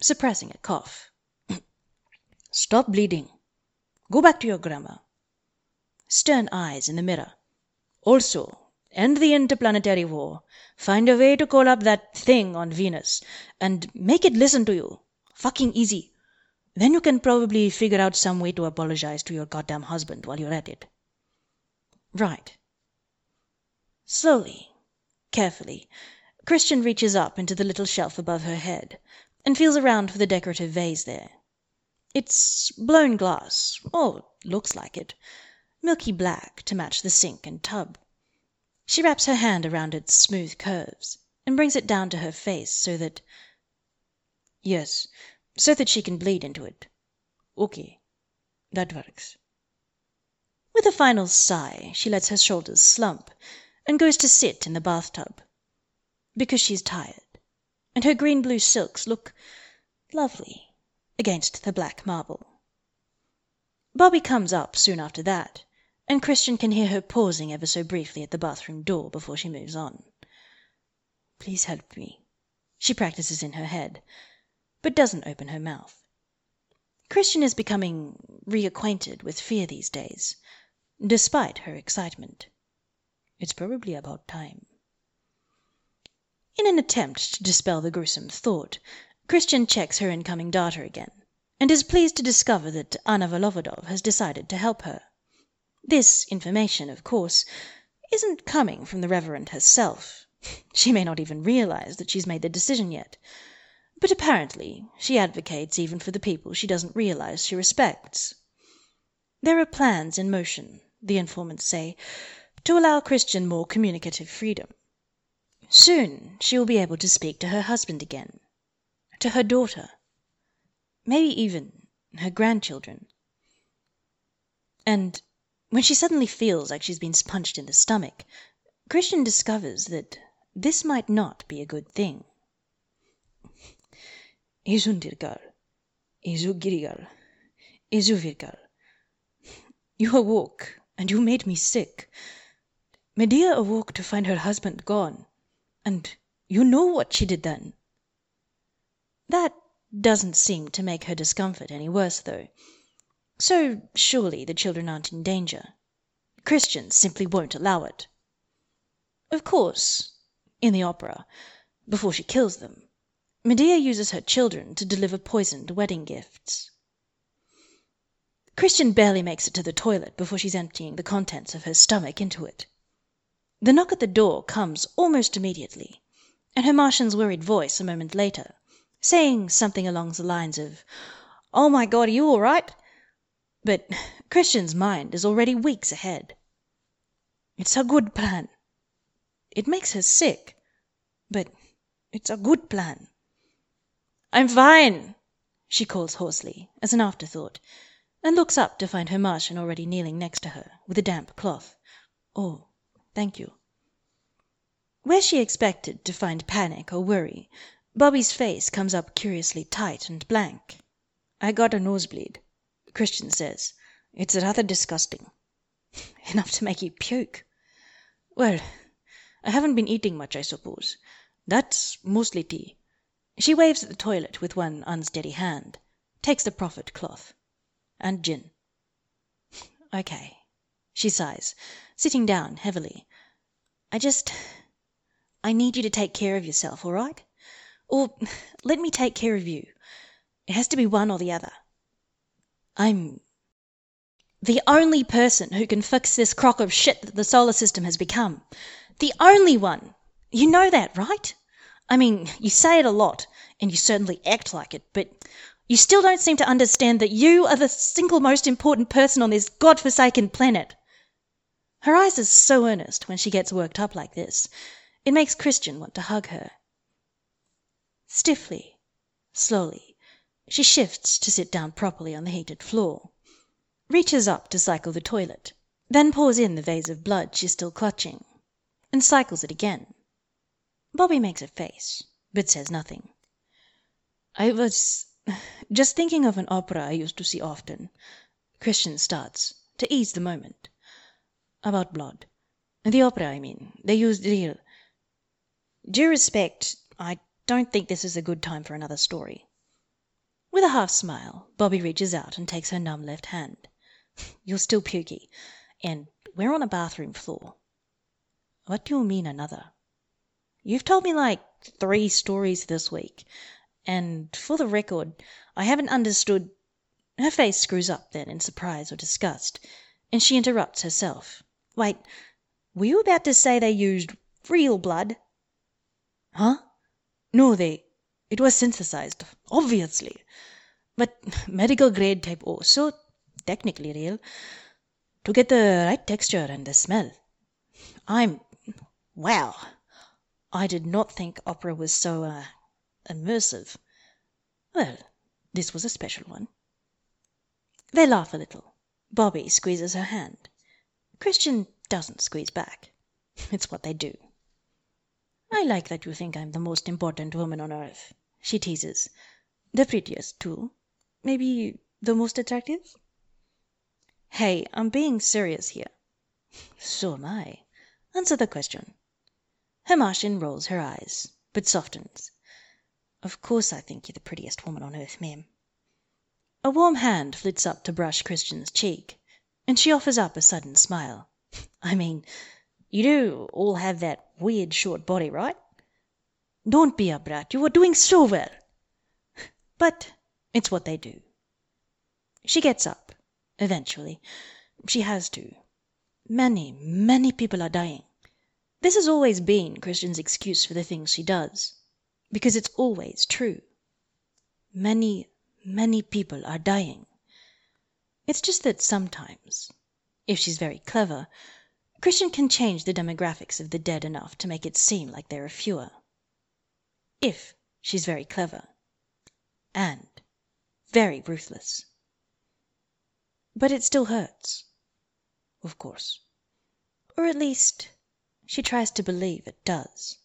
suppressing a cough. <clears throat> Stop bleeding. Go back to your grammar. Stern eyes in the mirror. Also, end the interplanetary war. Find a way to call up that thing on Venus and make it listen to you. Fucking easy. Then you can probably figure out some way to apologize to your goddamn husband while you're at it. Right. Slowly, carefully, Chrisjen reaches up into the little shelf above her head and feels around for the decorative vase there. It's blown glass, or looks like it, milky black to match the sink and tub. She wraps her hand around its smooth curves and brings it down to her face so that yes, so that she can bleed into it. Okay, that works. With a final sigh, she lets her shoulders slump and goes to sit in the bathtub. Because she's tired and her green blue silks look lovely against the black marble. Bobbie comes up soon after that, and Chrisjen can hear her pausing ever so briefly at the bathroom door before she moves on. Please help me, she practices in her head, but doesn't open her mouth. Chrisjen is becoming reacquainted with fear these days, despite her excitement. It's probably about time. In an attempt to dispel the gruesome thought, Chrisjen checks her incoming data again and is pleased to discover that Anna Volovodov has decided to help her. This information, of course, isn't coming from the Reverend herself. <laughs> She may not even realize that she's made the decision yet. But apparently she advocates even for the people she doesn't realize she respects. There are plans in motion, the informants say, to allow Chrisjen more communicative freedom. Soon she will be able to speak to her husband again, to her daughter, maybe even her grandchildren. And when she suddenly feels like she's been punched in the stomach, Chrisjen discovers that this might not be a good thing. Isundirgal, Isugirigal, Isuvirgal. You awoke, and you made me sick. Medea awoke to find her husband gone, and you know what she did then. That doesn't seem to make her discomfort any worse, though. So surely the children aren't in danger. Chrisjen's simply won't allow it. Of course, in the opera, before she kills them, Medea uses her children to deliver poisoned wedding gifts. Chrisjen barely makes it to the toilet before she's emptying the contents of her stomach into it. The knock at the door comes almost immediately, and her Martian's worried voice a moment later, saying something along the lines of, Oh my God, are you all right? But Chrisjen's mind is already weeks ahead. It's a good plan. It makes her sick, but it's a good plan. I'm fine, she calls hoarsely, as an afterthought, and looks up to find her Martian already kneeling next to her, with a damp cloth. Oh, thank you. Where she expected to find panic or worry, Bobbie's face comes up curiously tight and blank. I got a nosebleed, Chrisjen says. It's rather disgusting. <laughs> Enough to make you puke. Well, I haven't been eating much, I suppose. That's mostly tea. She waves at the toilet with one unsteady hand, takes the proffered cloth. And gin. <laughs> Okay. She sighs, sitting down heavily. I just. I need you to take care of yourself, all right? Or <laughs> let me take care of you. It has to be one or the other. I'm the only person who can fix this crock of shit that the solar system has become. The only one! You know that, right? I mean, you say it a lot, and you certainly act like it, but you still don't seem to understand that you are the single most important person on this God forsaken planet. Her eyes are so earnest when she gets worked up like this, it makes Chrisjen want to hug her. Stiffly, slowly, she shifts to sit down properly on the heated floor, reaches up to cycle the toilet, then pours in the vase of blood she's still clutching and cycles it again. Bobbie makes a face, but says nothing. I was just thinking of an opera I used to see often. Chrisjen starts, to ease the moment. About blood. The opera, I mean. They used real. Due respect, I don't think this is a good time for another story. With a half smile, Bobbie reaches out and takes her numb left hand. <laughs> You're still pukey, and we're on a bathroom floor. What do you mean, another? You've told me like three stories this week, and for the record, I haven't understood. Her face screws up then in surprise or disgust, and she interrupts herself. Wait, were you about to say they used real blood? Huh? No, they. It was synthesized, obviously. But medical grade type O, so technically real. To get the right texture and the smell. I'm Wow! I did not think opera was so uh, immersive. Well, this was a special one. They laugh a little. Bobbie squeezes her hand. Chrisjen doesn't squeeze back. It's what they do. I like that you think I'm the most important woman on earth, she teases. The prettiest, too. Maybe the most attractive? Hey, I'm being serious here. <laughs> So am I. Answer the question. Her Martian rolls her eyes, but softens. Of course I think you're the prettiest woman on earth, ma'am. A warm hand flits up to brush Chrisjen's cheek, and she offers up a sudden smile. <laughs> I mean, you do all have that weird short body, right? Don't be a brat. You are doing so well. But it's what they do. She gets up. Eventually. She has to. Many, many people are dying. This has always been Chrisjen's excuse for the things she does. Because it's always true. Many, many people are dying. It's just that sometimes, if she's very clever, Chrisjen can change the demographics of the dead enough to make it seem like there are fewer. If she's very clever. And very ruthless. But it still hurts. Of course. Or at least she tries to believe it does.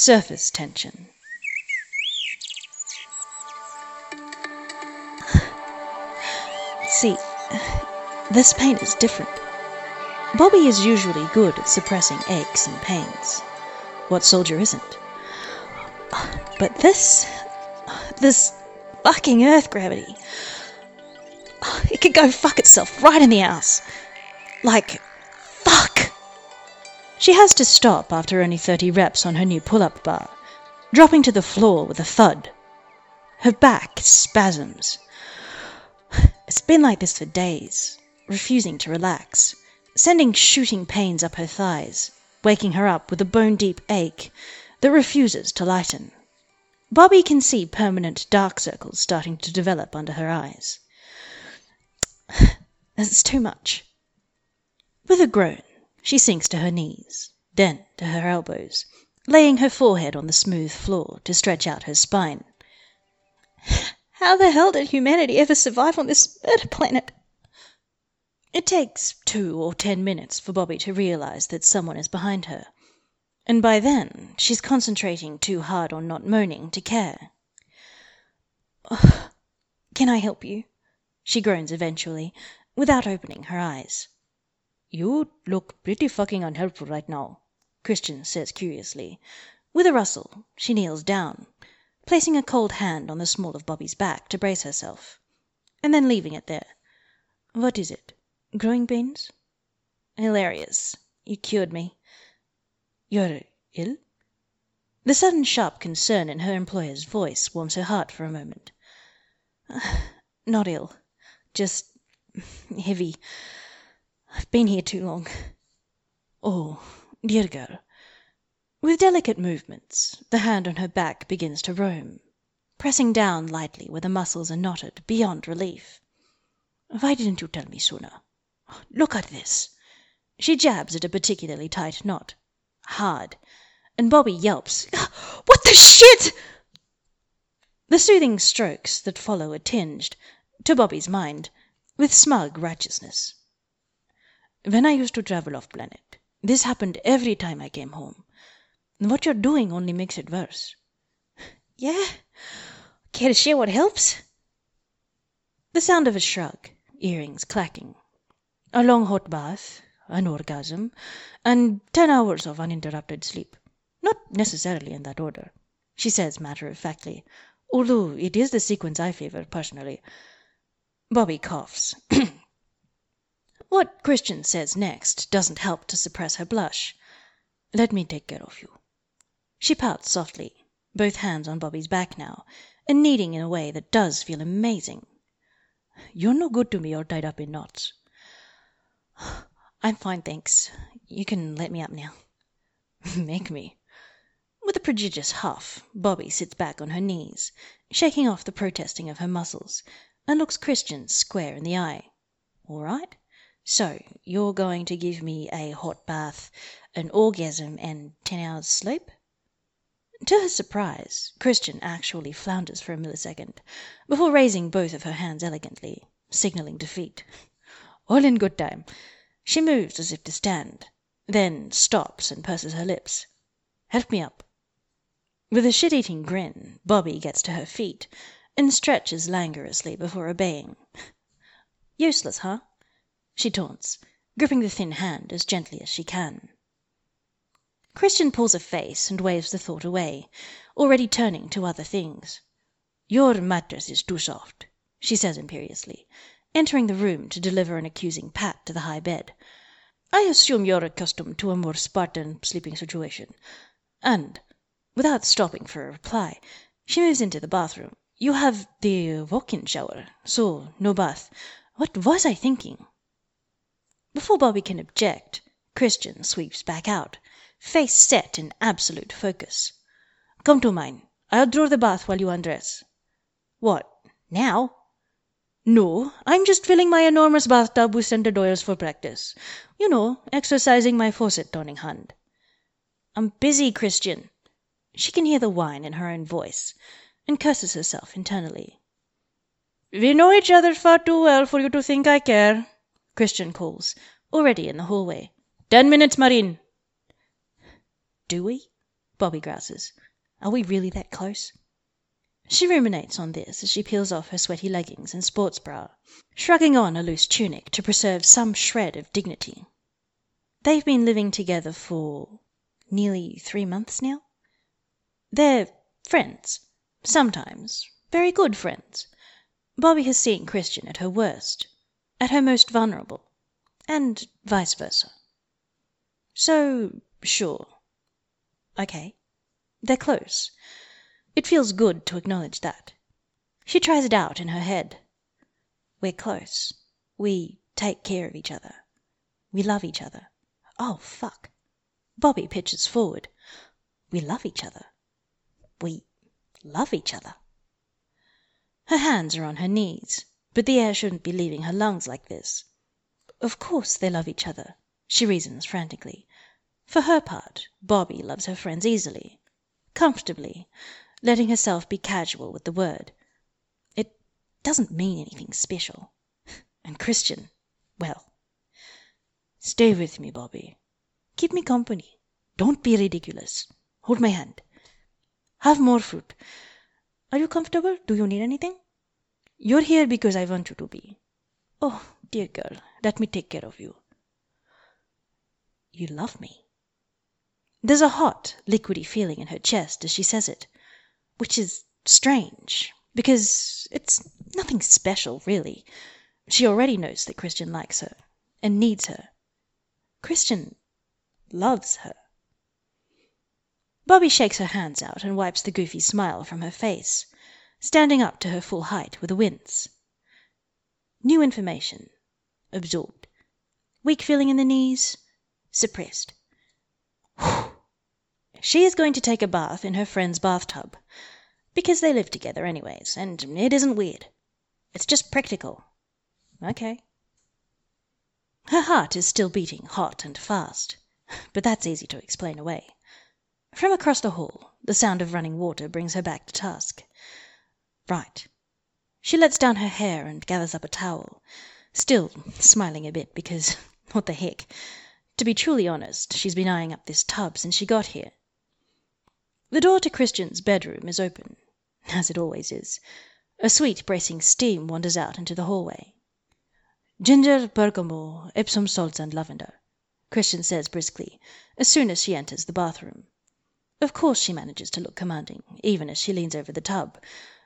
Surface tension. See, this pain is different. Bobbie is usually good at suppressing aches and pains. What soldier isn't? But this. this fucking earth gravity. It could go fuck itself right in the ass. Like! She has to stop after only 30 reps on her new pull up bar, dropping to the floor with a thud. Her back spasms. It's been like this for days, refusing to relax, sending shooting pains up her thighs, waking her up with a bone deep ache that refuses to lighten. Bobbie can see permanent dark circles starting to develop under her eyes. <sighs> It's too much. With a groan, she sinks to her knees, then to her elbows, laying her forehead on the smooth floor to stretch out her spine. <laughs> How the hell did humanity ever survive on this murder planet? It takes two or ten minutes for Bobbie to realize that someone is behind her, and by then she's concentrating too hard on not moaning to care. <sighs> Can I help you? She groans eventually, without opening her eyes. You look pretty fucking unhelpful right now, Chrisjen says curiously. With a rustle, she kneels down placing a cold hand on the small of Bobbie's back to brace herself, and then leaving it there. What is it? Growing pains? Hilarious. You cured me. You're ill? The sudden sharp concern in her employer's voice warms her heart for a moment. <sighs> Not ill. Just <laughs> heavy. I've been here too long. Oh, dear girl, with delicate movements, the hand on her back begins to roam, pressing down lightly where the muscles are knotted beyond relief. Why didn't you tell me sooner? Look at this. She jabs at a particularly tight knot. Hard. And Bobbie yelps, <gasps> What the shit? The soothing strokes that follow are tinged, to Bobbie's mind, with smug righteousness. When I used to travel off planet, this happened every time I came home. What you're doing only makes it worse. <laughs> Yeah? Care to share what helps? The sound of a shrug, earrings clacking. A long hot bath, an orgasm, and ten hours of uninterrupted sleep. Not necessarily in that order, she says matter of factly, although it is the sequence I favor personally. Bobbie coughs. <clears throat> what Chrisjen says next doesn't help to suppress her blush. Let me take care of you. She pouts softly, both hands on Bobbie's back now, and kneading in a way that does feel amazing. You're no good to me or tied up in knots. <sighs> I'm fine, thanks. You can let me up now. <laughs> Make me. With a prodigious huff, Bobbie sits back on her knees, shaking off the protesting of her muscles, and looks Chrisjen square in the eye. All right. So you're going to give me a hot bath, an orgasm, and ten hours sleep? To her surprise, Chrisjen actually flounders for a millisecond, before raising both of her hands elegantly, signalling defeat. All in good time. She moves as if to stand, then stops and purses her lips. Help me up. With a shit eating grin, Bobbie gets to her feet and stretches languorously before obeying. Useless, huh? She taunts, gripping the thin hand as gently as she can. Chrisjen pulls a face and waves the thought away, already turning to other things. Your mattress is too soft, she says imperiously, entering the room to deliver an accusing pat to the high bed. I assume you're accustomed to a more Spartan sleeping situation. And, without stopping for a reply, she moves into the bathroom. You have the walk in shower, so no bath. What was I thinking? Before Bobbie can object, Chrisjen sweeps back out, face set in absolute focus. Come to mine. I'll draw the bath while you undress. What, now? No, I'm just filling my enormous bathtub with scented oils for practice. You know, exercising my faucet turning hand. I'm busy, Chrisjen. She can hear the whine in her own voice, and curses herself internally. We know each other far too well for you to think I care, Chrisjen calls, already in the hallway. Ten minutes, Marine. Do we? Bobbie grouses. Are we really that close? She ruminates on this as she peels off her sweaty leggings and sports bra, shrugging on a loose tunic to preserve some shred of dignity. They've been living together for nearly three months now. They're friends, sometimes very good friends. Bobbie has seen Chrisjen at her worst, at her most vulnerable, and vice versa. So, sure. Okay. They're close. It feels good to acknowledge that. She tries it out in her head. We're close. We take care of each other. We love each other. Oh, fuck. Bobbie pitches forward. We love each other. We love each other. Her hands are on her knees, but the air shouldn't be leaving her lungs like this. Of course they love each other, she reasons frantically. For her part, Bobbie loves her friends easily, comfortably, letting herself be casual with the word. It doesn't mean anything special. <laughs> And Chrisjen, well. Stay with me, Bobbie. Keep me company. Don't be ridiculous. Hold my hand. Have more fruit. Are you comfortable? Do you need anything? You're here because I want you to be. Oh, dear girl, let me take care of you. You love me. There's a hot, liquidy feeling in her chest as she says it which is strange, because it's nothing special, really. She already knows that Chrisjen likes her and needs her. Chrisjen loves her. Bobbie shakes her hands out and wipes the goofy smile from her face, standing up to her full height with a wince. New information absorbed. Weak feeling in the knees suppressed. Whew. She is going to take a bath in her friend's bathtub. Because they live together, anyways, and it isn't weird. It's just practical. Okay. Her heart is still beating hot and fast, <laughs> but that's easy to explain away. From across the hall, the sound of running water brings her back to task. Right. She lets down her hair and gathers up a towel, still smiling a bit because, <laughs> what the heck? To be truly honest, she's been eyeing up this tub since she got here. The door to Chrisjen's bedroom is open, <laughs> as it always is. A sweet bracing steam wanders out into the hallway. Ginger, bergamot, Epsom salts, and lavender, Chrisjen says briskly, as soon as she enters the bathroom. Of course she manages to look commanding, even as she leans over the tub,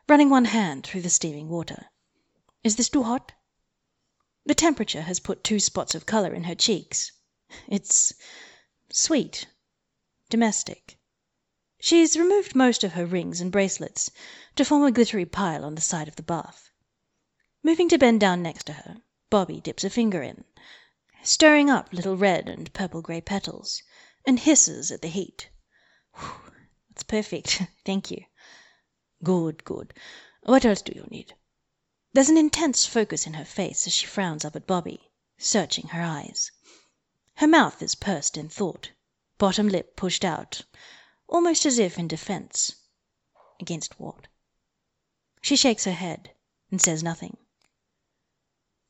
running one hand through the steaming water. Is this too hot? The temperature has put two spots of colour in her cheeks. It's sweet, domestic. She's removed most of her rings and bracelets to form a glittery pile on the side of the bath. Moving to bend down next to her, Bobbie dips a finger in, stirring up little red and purple grey petals, and hisses at the heat. That's perfect. <laughs> Thank you. Good, good. What else do you need? There's an intense focus in her face as she frowns up at Bobbie, searching her eyes. Her mouth is pursed in thought, bottom lip pushed out almost as if in defence. Against what? She shakes her head and says nothing.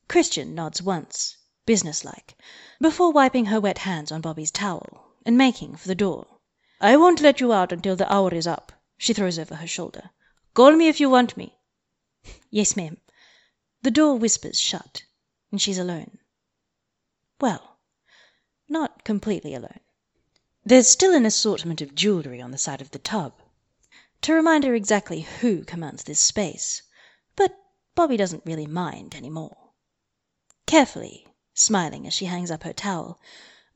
Chrisjen nods once, businesslike, before wiping her wet hands on Bobbie's towel and making for the door. I won't let you out until the hour is up, she throws over her shoulder. Call me if you want me. yes, ma'am. The door whispers shut, and she's alone. Well, not completely alone. There's still an assortment of jewellery on the side of the tub, to remind her exactly who commands this space, but Bobbie doesn't really mind any more. Carefully, Smiling as she hangs up her towel,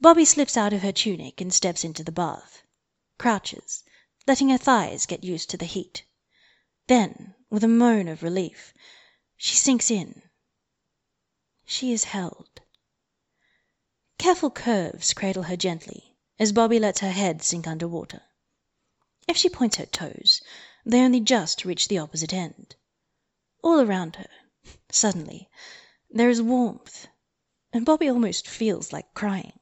Bobbie slips out of her tunic and steps into the bath. Crouches, letting her thighs get used to the heat. Then, with a moan of relief, she sinks in. She is held. Careful curves cradle her gently as Bobbie lets her head sink under water. If she points her toes, they only just reach the opposite end. All around her, <laughs> suddenly, there is warmth, and Bobbie almost feels like crying.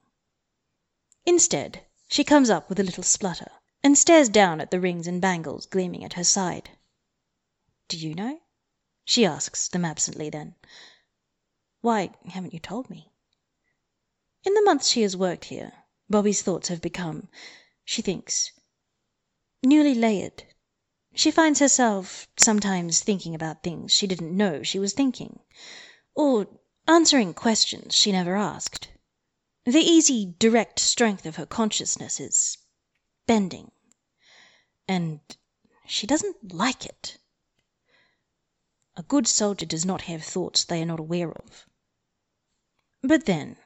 Instead, she comes up with a little splutter and stares down at the rings and bangles gleaming at her side. Do you know? she asks them absently then. Why haven't you told me? In the months she has worked here, Bobbie's thoughts have become, she thinks, newly layered. She finds herself sometimes thinking about things she didn't know she was thinking, or answering questions she never asked. The easy, direct strength of her consciousness is bending. And she doesn't like it. A good soldier does not have thoughts they are not aware of. But then,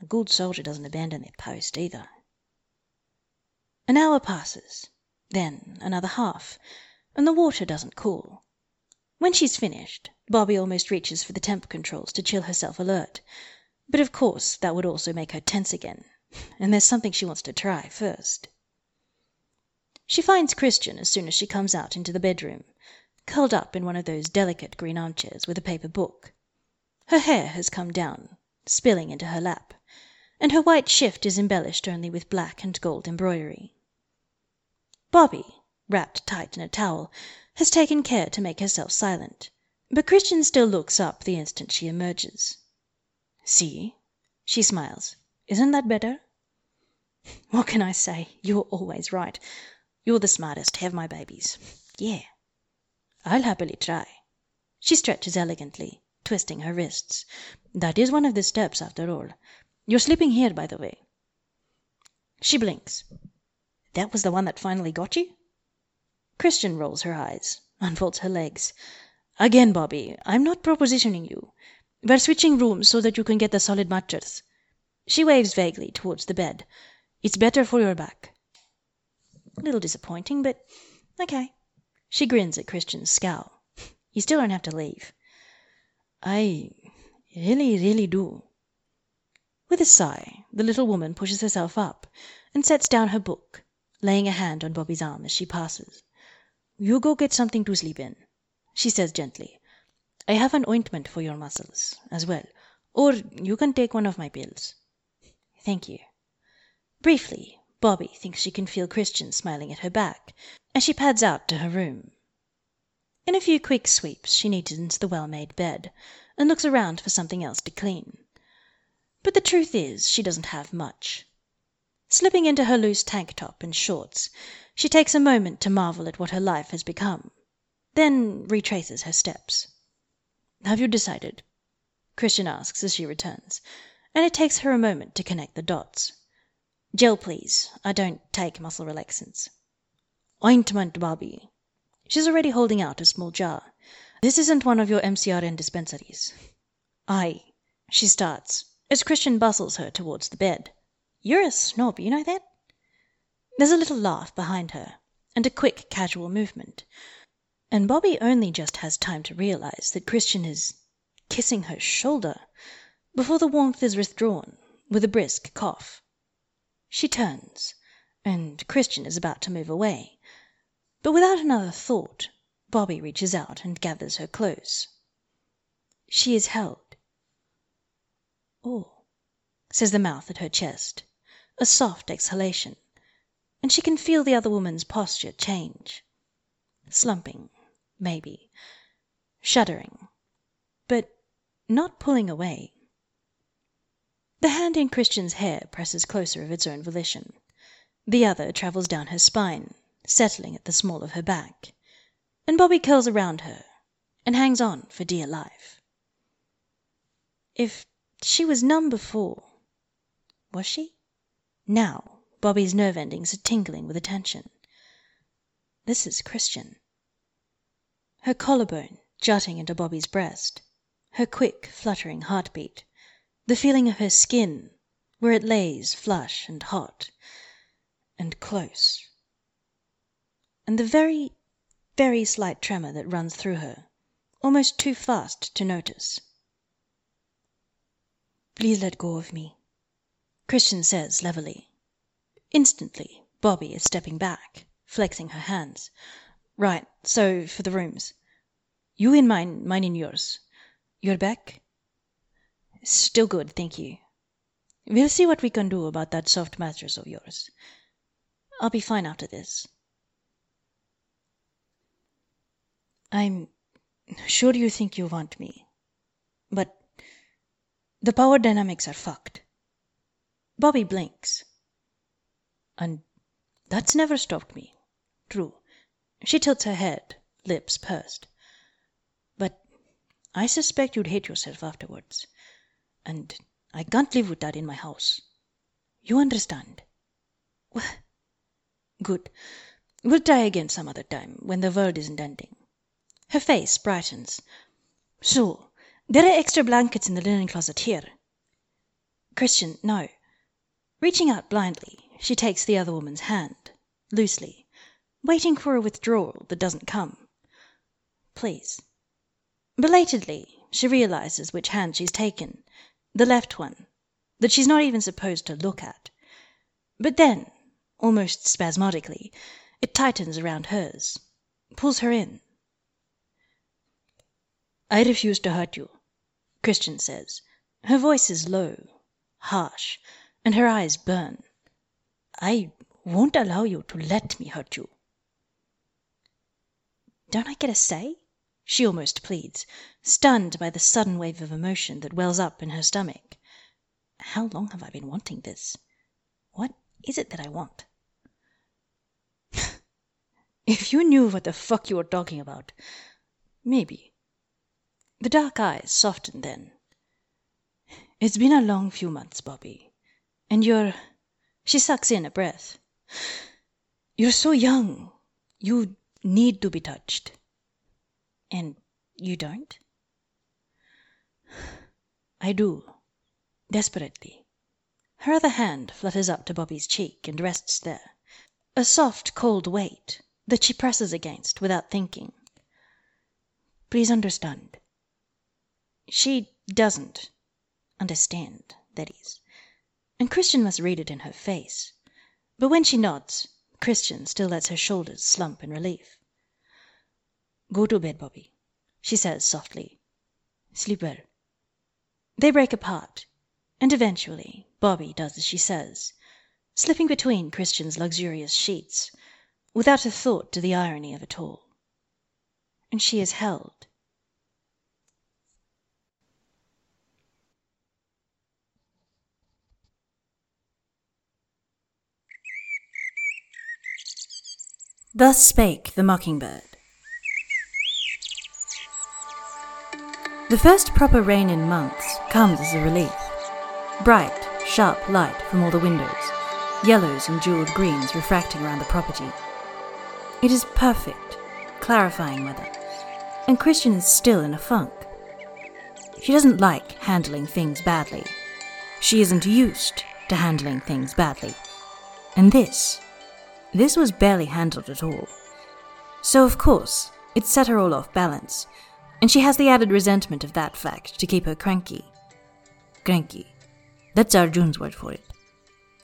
a good soldier doesn't abandon their post either. An hour passes, then another half, and the water doesn't cool. When she's finished, Bobbie almost reaches for the temp controls to chill herself alert. But of course that would also make her tense again, <laughs> and there's something she wants to try first. She finds Chrisjen as soon as she comes out into the bedroom, curled up in one of those delicate green armchairs with a paper book. Her hair has come down, spilling into her lap, and her white shift is embellished only with black and gold embroidery. Bobbie, wrapped tight in a towel, has taken care to make herself silent, but Chrisjen still looks up the instant she emerges. See, she smiles. Isn't that better? What can I say? You're always right. You're the smartest. Have my babies. Yeah. I'll happily try. She stretches elegantly, twisting her wrists. That is one of the steps, after all. You're sleeping here, by the way. She blinks. That was the one that finally got you? Chrisjen rolls her eyes, unfolds her legs. Again, Bobbie, I'm not propositioning you. We're switching rooms so that you can get the solid mattress. She waves vaguely towards the bed. It's better for your back. A little disappointing, but okay. She grins at Chrisjen's scowl. You still don't have to leave. I really, really do. With a sigh, the little woman pushes herself up and sets down her book, laying a hand on Bobbie's arm as she passes. You go get something to sleep in, she says gently. I have an ointment for your muscles, as well, or you can take one of my pills. Thank you. Briefly, Bobbie thinks she can feel Chrisjen smiling at her back as she pads out to her room. In a few quick sweeps she neatens the well made bed and looks around for something else to clean. But the truth is she doesn't have much. Slipping into her loose tank top and shorts, she takes a moment to marvel at what her life has become, then retraces her steps. Have you decided? Chrisjen asks as she returns, and it takes her a moment to connect the dots. Gel, please. I don't take muscle relaxants. Ointment, Bobbie. She's already holding out a small jar. This isn't one of your MCRN dispensaries. I. She starts, as Chrisjen bustles her towards the bed. You're a snob, you know that? There's a little laugh behind her, and a quick, casual movement, and Bobbie only just has time to realize that Chrisjen is kissing her shoulder before the warmth is withdrawn with a brisk cough. She turns, and Chrisjen is about to move away, but without another thought, Bobbie reaches out and gathers her close. She is held. Oh, says the mouth at her chest, a soft exhalation, and she can feel the other woman's posture change. Slumping, maybe, shuddering, but not pulling away. The hand in Chrisjen's hair presses closer of its own volition. The other travels down her spine, settling at the small of her back, and Bobbie curls around her and hangs on for dear life. If she was numb before, was she? Now Bobbie's nerve endings are tingling with attention. This is Chrisjen. Her collarbone jutting into Bobbie's breast, her quick, fluttering heartbeat, the feeling of her skin where it lays flush and hot and close, and the very, very slight tremor that runs through her, almost too fast to notice. Please let go of me, Chrisjen says levelly. Instantly, Bobbie is stepping back, flexing her hands. Right, so for the rooms. You in mine, mine in yours. Your back? Still good, thank you. We'll see what we can do about that soft mattress of yours. I'll be fine after this. I'm sure you think you want me, but the power dynamics are fucked. Bobbie blinks. And that's never stopped me. True. She tilts her head, lips pursed. But I suspect you'd hate yourself afterwards. And I can't live with that in my house. You understand? Good. We'll try again some other time, when the world isn't ending. Her face brightens. So, there are extra blankets in the linen closet here. Chrisjen, no. Reaching out blindly, she takes the other woman's hand, loosely, waiting for a withdrawal that doesn't come. Please. Belatedly, she realizes which hand she's taken, the left one, that she's not even supposed to look at. But then, almost spasmodically, it tightens around hers, pulls her in. I refuse to hurt you, Chrisjen says. Her voice is low, harsh, and her eyes burn. I won't allow you to let me hurt you. Don't I get a say? She almost pleads, stunned by the sudden wave of emotion that wells up in her stomach. How long have I been wanting this? What is it that I want? <laughs> if you knew what the fuck you were talking about, maybe. The dark eyes soften then. It's been a long few months, Bobbie. And you're. She sucks in a breath. You're so young. You need to be touched. And you don't? I do. Desperately. Her other hand flutters up to Bobbie's cheek and rests there. A soft, cold weight that she presses against without thinking. Please understand. She doesn't understand, that is, and Chrisjen must read it in her face. But when she nods, Chrisjen still lets her shoulders slump in relief. Go to bed, Bobbie, she says softly. Sleep well. They break apart, and eventually Bobbie does as she says, slipping between Chrisjen's luxurious sheets, without a thought to the irony of it all. And she is held Thus spake the mockingbird. The first proper rain in months comes as a relief. Bright, sharp light from all the windows, yellows and jeweled greens refracting around the property. It is perfect, clarifying weather, and Chrisjen is still in a funk. She doesn't like handling things badly. She isn't used to handling things badly. And this this was barely handled at all. So, of course, it set her all off balance, and she has the added resentment of that fact to keep her cranky. Cranky. That's Arjun's word for it.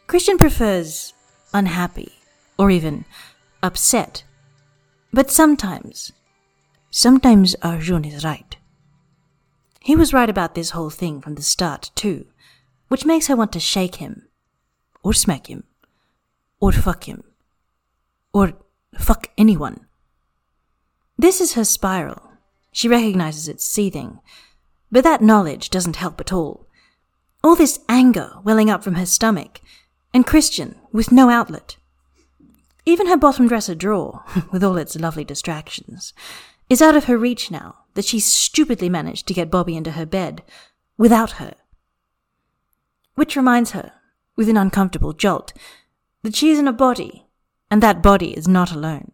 Chrisjen prefers unhappy, or even upset. But sometimes, sometimes Arjun is right. He was right about this whole thing from the start, too, which makes her want to shake him, or smack him, or fuck him or fuck anyone. This is her spiral. She recognizes it seething, but that knowledge doesn't help at all. All this anger welling up from her stomach, and Chrisjen with no outlet. Even her bottom dresser drawer, <laughs> with all its lovely distractions, is out of her reach now that she stupidly managed to get Bobbie into her bed without her. Which reminds her, with an uncomfortable jolt, that she is in a body and that body is not alone.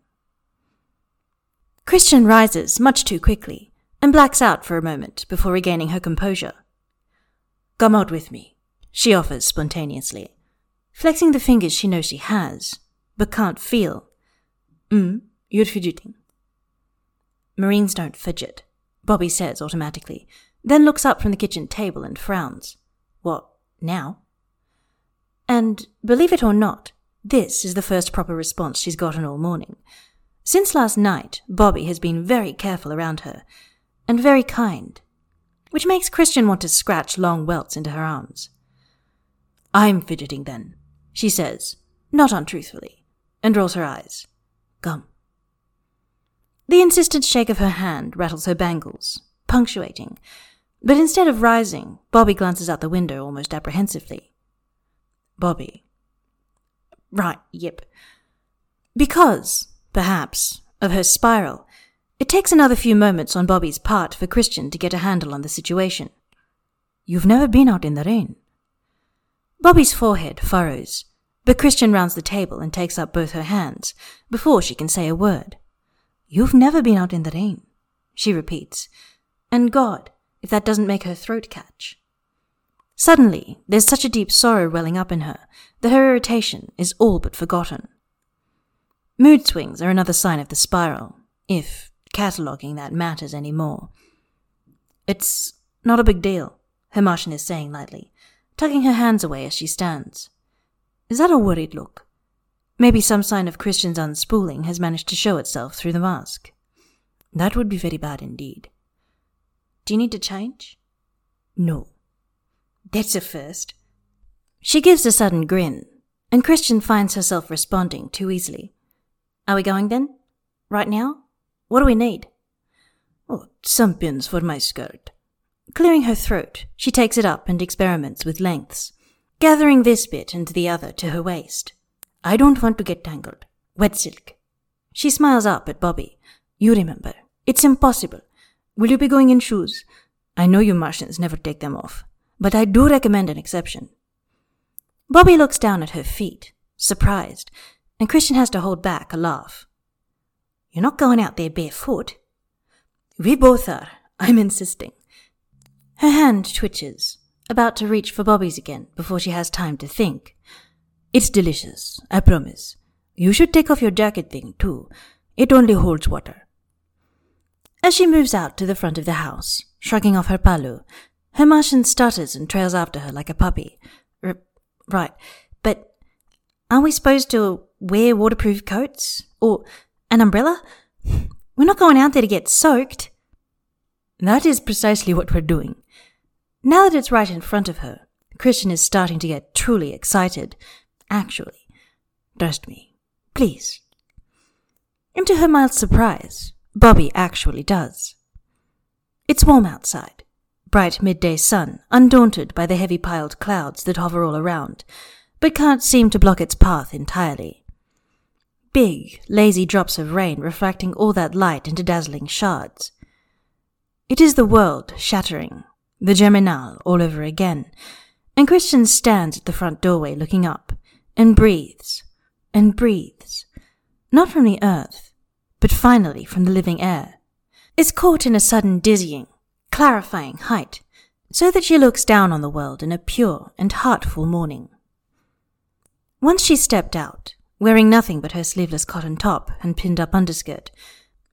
Chrisjen rises much too quickly and blacks out for a moment before regaining her composure. Come out with me, she offers spontaneously, flexing the fingers she knows she has, but can't feel. Mm, you're fidgeting. Marines don't fidget, Bobbie says automatically, then looks up from the kitchen table and frowns. What, now? And believe it or not, this is the first proper response she's gotten all morning. Since last night, Bobbie has been very careful around her, and very kind, which makes Chrisjen want to scratch long welts into her arms. I'm fidgeting then, she says, not untruthfully, and rolls her eyes. Come. The insistent shake of her hand rattles her bangles, punctuating, but instead of rising, Bobbie glances out the window almost apprehensively. Bobbie. Right, yep. Because, perhaps, of her spiral, it takes another few moments on Bobbie's part for Chrisjen to get a handle on the situation. You've never been out in the rain. Bobbie's forehead furrows, but Chrisjen rounds the table and takes up both her hands before she can say a word. You've never been out in the rain, she repeats, and God, if that doesn't make her throat catch. Suddenly, there's such a deep sorrow welling up in her that her irritation is all but forgotten. Mood swings are another sign of the spiral, if cataloguing that matters any more. It's not a big deal, her Martian is saying lightly, tugging her hands away as she stands. Is that a worried look? Maybe some sign of Chrisjen's unspooling has managed to show itself through the mask. That would be very bad indeed. Do you need to change? No. That's a first. She gives a sudden grin, and Chrisjen finds herself responding too easily. Are we going then? Right now? What do we need? Oh, some pins for my skirt. Clearing her throat, she takes it up and experiments with lengths, gathering this bit and the other to her waist. I don't want to get tangled. Wet silk. She smiles up at Bobbie. You remember, it's impossible. Will you be going in shoes? I know you Martians never take them off, but I do recommend an exception. Bobbie looks down at her feet, surprised, and Chrisjen has to hold back a laugh. You're not going out there barefoot. We both are. I'm insisting. Her hand twitches, about to reach for Bobbie's again before she has time to think. It's delicious, I promise. You should take off your jacket thing, too. It only holds water. As she moves out to the front of the house, shrugging off her palu, her Martian stutters and trails after her like a puppy. R- right, but aren't we supposed to wear waterproof coats? Or an umbrella? We're not going out there to get soaked. That is precisely what we're doing. Now that it's right in front of her, Chrisjen is starting to get truly excited. Actually, trust me, please. And to her mild surprise, Bobbie actually does. It's warm outside. Bright midday sun, undaunted by the heavy piled clouds that hover all around, but can't seem to block its path entirely. Big, lazy drops of rain reflecting all that light into dazzling shards. It is the world shattering, the Germinal all over again, and Chrisjen stands at the front doorway looking up, and breathes, and breathes, not from the earth, but finally from the living air, is caught in a sudden dizzying, clarifying height, so that she looks down on the world in a pure and heartful morning. Once she stepped out, wearing nothing but her sleeveless cotton top and pinned up underskirt,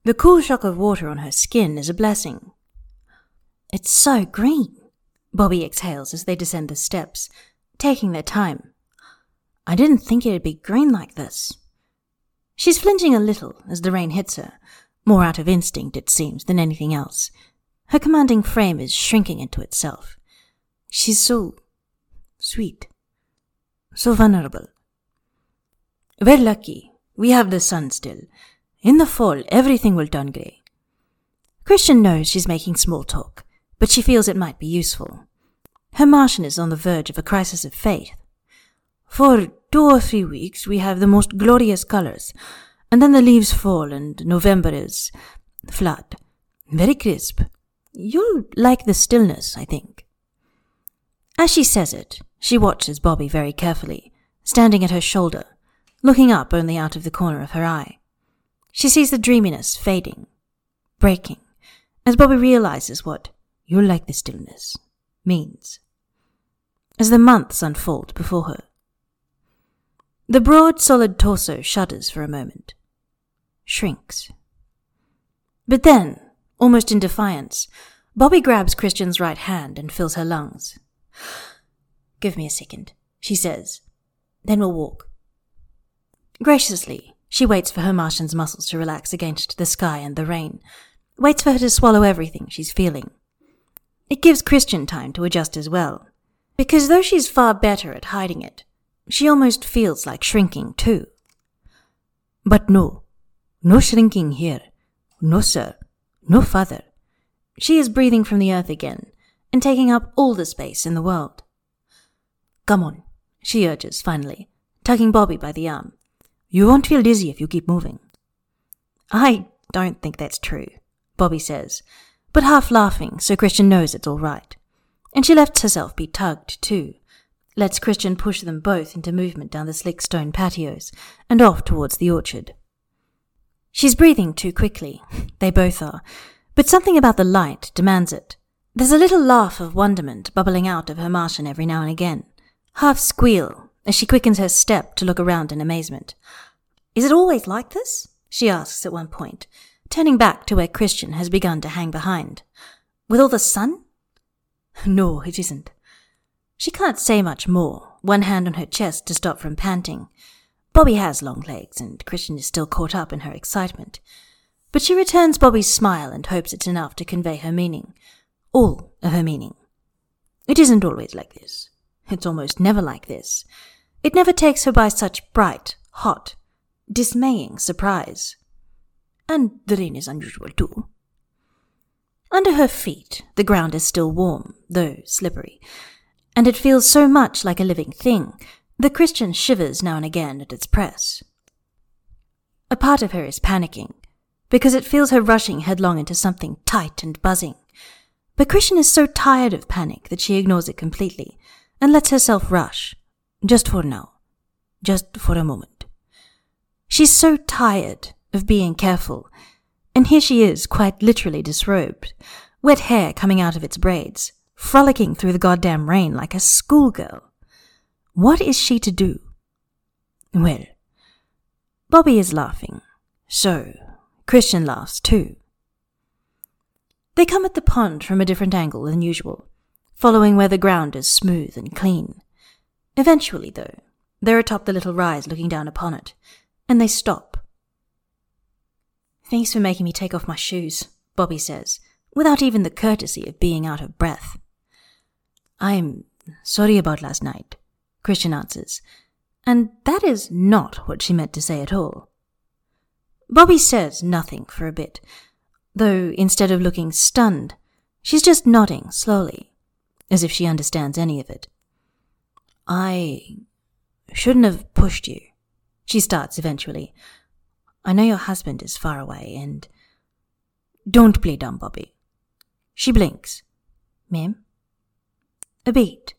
the cool shock of water on her skin is a blessing. It's so green, Bobbie exhales as they descend the steps, taking their time. I didn't think it'd be green like this. She's flinching a little as the rain hits her, more out of instinct, it seems, than anything else. Her commanding frame is shrinking into itself. She's so sweet, so vulnerable. We're lucky. We have the sun still. In the fall, everything will turn grey. Chrisjen knows she's making small talk, but she feels it might be useful. Her Martian is on the verge of a crisis of faith. For two or three weeks, we have the most glorious colors, and then the leaves fall, and November is flat, very crisp. You'll like the stillness, I think. As she says it, she watches Bobbie very carefully, standing at her shoulder, looking up only out of the corner of her eye. She sees the dreaminess fading, breaking, as Bobbie realizes what you'll like the stillness means. as the months unfold before her. The broad, solid torso shudders for a moment, shrinks. But then, almost in defiance, Bobbie grabs Chrisjen's right hand and fills her lungs. Give me a second, she says. Then we'll walk. Graciously, she waits for her Martian's muscles to relax against the sky and the rain, waits for her to swallow everything she's feeling. It gives Chrisjen time to adjust as well, because though she's far better at hiding it, she almost feels like shrinking too. But no, no shrinking here. No, sir. No, father. She is breathing from the earth again and taking up all the space in the world. Come on, she urges finally, tugging Bobbie by the arm. You won't feel dizzy if you keep moving. I don't think that's true, Bobbie says, but half laughing so Chrisjen knows it's all right. And she lets herself be tugged, too, lets Chrisjen push them both into movement down the slick stone patios and off towards the orchard. She's breathing too quickly, <laughs> they both are, but something about the light demands it. There's a little laugh of wonderment bubbling out of her Martian every now and again, half squeal as she quickens her step to look around in amazement. Is it always like this? she asks at one point, turning back to where Chrisjen has begun to hang behind. With all the sun? <laughs> No, it isn't. She can't say much more, one hand on her chest to stop from panting. Bobbie has long legs, and Chrisjen is still caught up in her excitement. But she returns Bobbie's smile and hopes it's enough to convey her meaning. All of her meaning. It isn't always like this. It's almost never like this. It never takes her by such bright, hot, dismaying surprise. And the rain is unusual too. Under her feet, the ground is still warm, though slippery, and it feels so much like a living thing that Chrisjen shivers now and again at its press. A part of her is panicking, because it feels her rushing headlong into something tight and buzzing. But Chrisjen is so tired of panic that she ignores it completely and lets herself rush, just for now, just for a moment. She's so tired of being careful, and here she is, quite literally disrobed, wet hair coming out of its braids, frolicking through the goddamn rain like a schoolgirl. What is she to do? Well, Bobbie is laughing, so Chrisjen laughs too. They come at the pond from a different angle than usual, following where the ground is smooth and clean. Eventually, though, they're atop the little rise looking down upon it, and they stop. Thanks for making me take off my shoes, Bobbie says, without even the courtesy of being out of breath. I'm sorry about last night, Chrisjen answers, and that is not what she meant to say at all. Bobbie says nothing for a bit, though instead of looking stunned, she's just nodding slowly, as if she understands any of it. I shouldn't have pushed you, she starts eventually. I know your husband is far away, and. Don't play dumb, Bobbie. She blinks. Mim? A beat.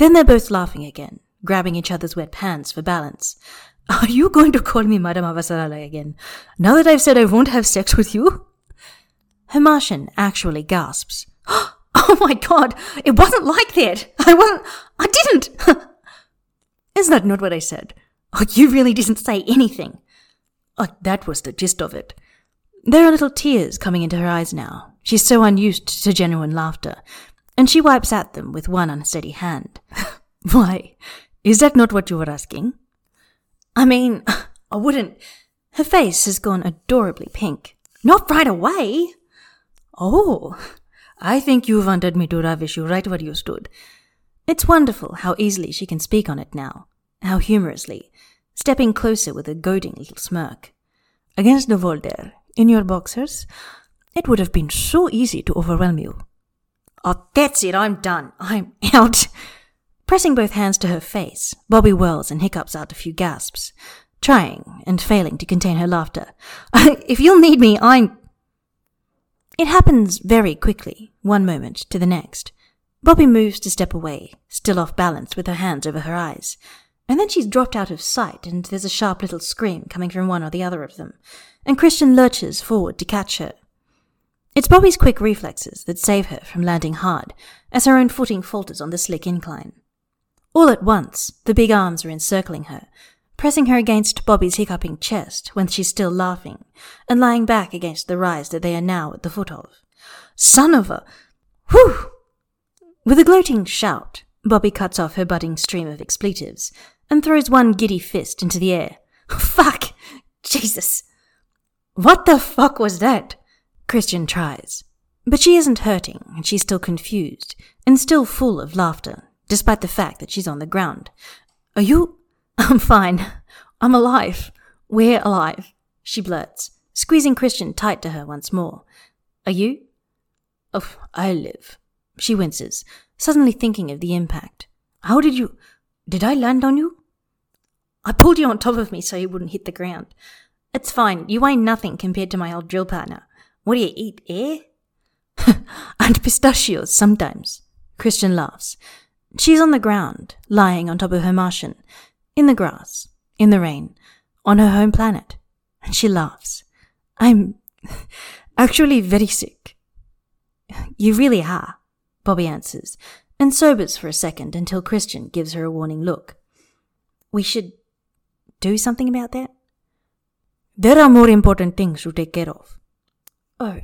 Then they're both laughing again, grabbing each other's wet pants for balance. <laughs> Are you going to call me Madame Avasarala again, now that I've said I won't have sex with you? Her Martian actually gasps. Oh my god, it wasn't like that. I wasn't. I didn't. <laughs> Is that not what I said? Oh, you really didn't say anything. Oh, that was the gist of it. There are little tears coming into her eyes now. She's so unused to genuine laughter, and she wipes at them with one unsteady hand. <laughs> Why, is that not what you were asking? I mean, <laughs> I wouldn't. Her face has gone adorably pink. Not right away. Oh, I think you wanted me to ravish you right where you stood. It's wonderful how easily she can speak on it now, how humorously, stepping closer with a goading little smirk. Against the wall there, in your boxers, it would have been so easy to overwhelm you. Oh, that's it, I'm done. I'm <laughs> out. Pressing both hands to her face, Bobbie whirls and hiccups out a few gasps, trying and failing to contain her laughter. <laughs> if you'll need me, I'm. It happens very quickly, one moment to the next. Bobbie moves to step away, still off balance with her hands over her eyes. And then she's dropped out of sight, and there's a sharp little scream coming from one or the other of them, and Chrisjen lurches forward to catch her. It's Bobbie's quick reflexes that save her from landing hard, as her own footing falters on the slick incline. All at once, the big arms are encircling her, pressing her against Bobbie's hiccuping chest when she's still laughing, and lying back against the rise that they are now at the foot of. Son of a. Whew! With a gloating shout, Bobbie cuts off her budding stream of expletives and throws one giddy fist into the air. <laughs> Fuck! Jesus! What the fuck was that? Chrisjen tries. But she isn't hurting, and she's still confused, and still full of laughter, despite the fact that she's on the ground. Are you? <laughs> I'm fine. I'm alive. We're alive, she blurts, squeezing Chrisjen tight to her once more. Are you? Oh, I live. She winces, suddenly thinking of the impact. How did you. Did I land on you? I pulled you on top of me so you wouldn't hit the ground. It's fine. You weigh nothing compared to my old drill partner. What do you eat, eh? <laughs> and pistachios sometimes. Chrisjen laughs. She's on the ground, lying on top of her Martian, in the grass, in the rain, on her home planet. And she laughs. I'm <laughs> actually very sick. You really are, Bobbie answers, and sobers for a second until Chrisjen gives her a warning look. We should do something about that? There are more important things to take care of. Oh,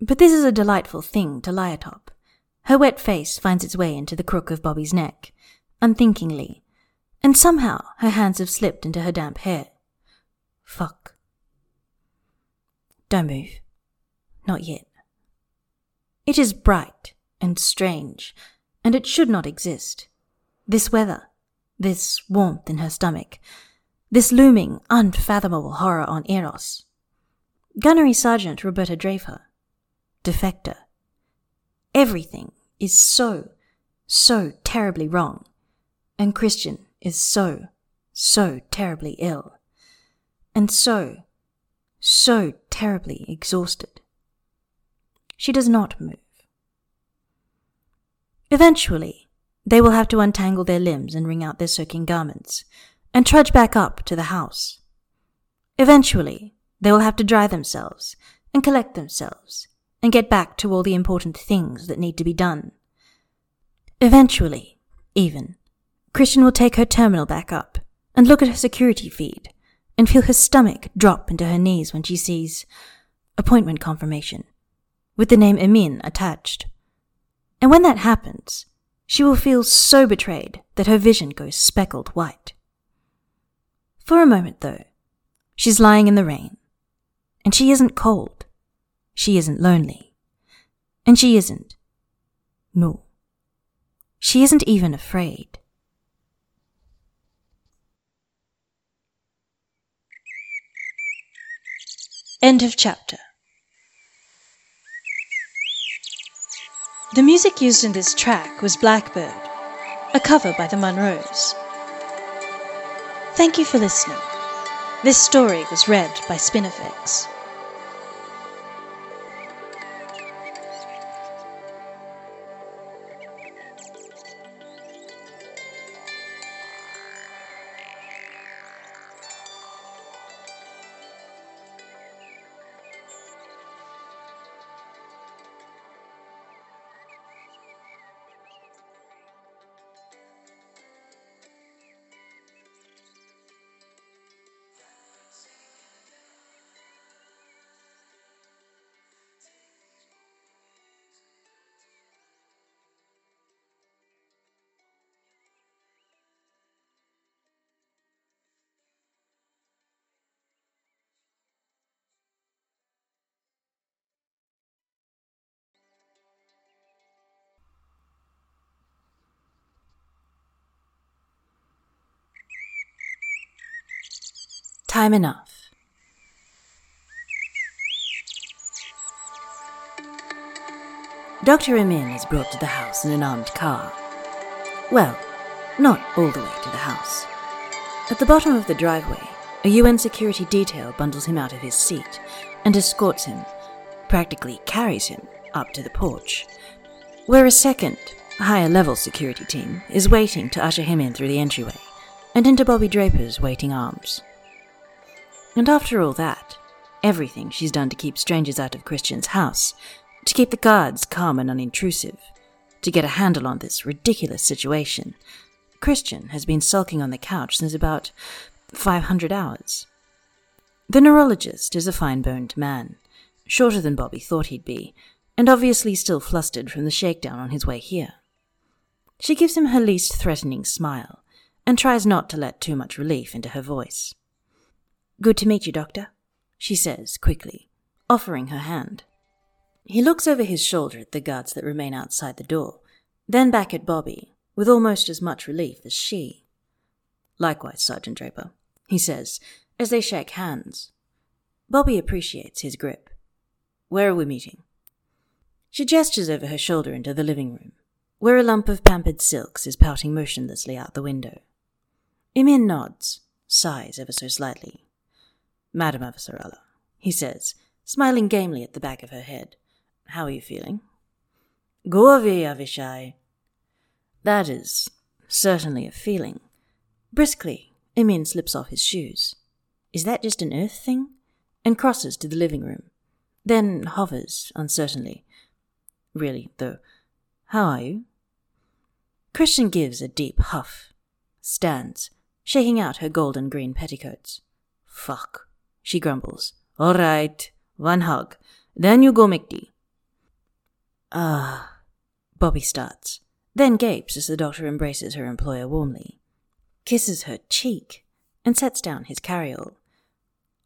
but this is a delightful thing to lie atop. Her wet face finds its way into the crook of Bobbie's neck, unthinkingly, and somehow her hands have slipped into her damp hair. Fuck. Don't move. Not yet. It is bright and strange, and it should not exist. This weather, this warmth in her stomach, this looming, unfathomable horror on Eros. Gunnery Sergeant Roberta Draper, Defector. Everything is so, so terribly wrong, and Chrisjen is so, so terribly ill, and so, so terribly exhausted. She does not move. Eventually, they will have to untangle their limbs and wring out their soaking garments, and trudge back up to the house. Eventually, they will have to dry themselves and collect themselves and get back to all the important things that need to be done. Eventually, even, Chrisjen will take her terminal back up and look at her security feed and feel her stomach drop into her knees when she sees appointment confirmation with the name Emin attached. And when that happens, she will feel so betrayed that her vision goes speckled white. For a moment, though, she's lying in the rain, and she isn't cold. She isn't lonely. And she isn't. No. She isn't even afraid. End of chapter. The music used in this track was Blackbird, a cover by the Monroes. Thank you for listening. This story was read by Spinifex. Time enough. Dr. Emin is brought to the house in an armed car. Well, not all the way to the house. At the bottom of the driveway, a UN security detail bundles him out of his seat and escorts him, practically carries him, up to the porch, where a second, higher level security team is waiting to usher him in through the entryway and into Bobbie Draper's waiting arms. And after all that, everything she's done to keep strangers out of Chrisjen's house, to keep the guards calm and unintrusive, to get a handle on this ridiculous situation, Chrisjen has been sulking on the couch since about 500 hours. The neurologist is a fine boned man, shorter than Bobbie thought he'd be, and obviously still flustered from the shakedown on his way here. She gives him her least threatening smile and tries not to let too much relief into her voice. Good to meet you, Doctor, she says quickly, offering her hand. He looks over his shoulder at the guards that remain outside the door, then back at Bobbie, with almost as much relief as she. Likewise, Sergeant Draper, he says, as they shake hands. Bobbie appreciates his grip. Where are we meeting? She gestures over her shoulder into the living room, where a lump of pampered silks is pouting motionlessly out the window. Emin nods, sighs ever so slightly. Madam Avasarala, he says, smiling gamely at the back of her head. How are you feeling? Go away, Avishai. That is certainly a feeling. Briskly, Emin slips off his shoes. Is that just an earth thing? And crosses to the living room. Then hovers uncertainly. Really, though, how are you? Chrisjen gives a deep huff, stands, shaking out her golden green petticoats. Fuck, she grumbles. All right, one hug. Then you go make tea. Ah, Bobbie starts, then gapes as the doctor embraces her employer warmly, kisses her cheek, and sets down his carryall.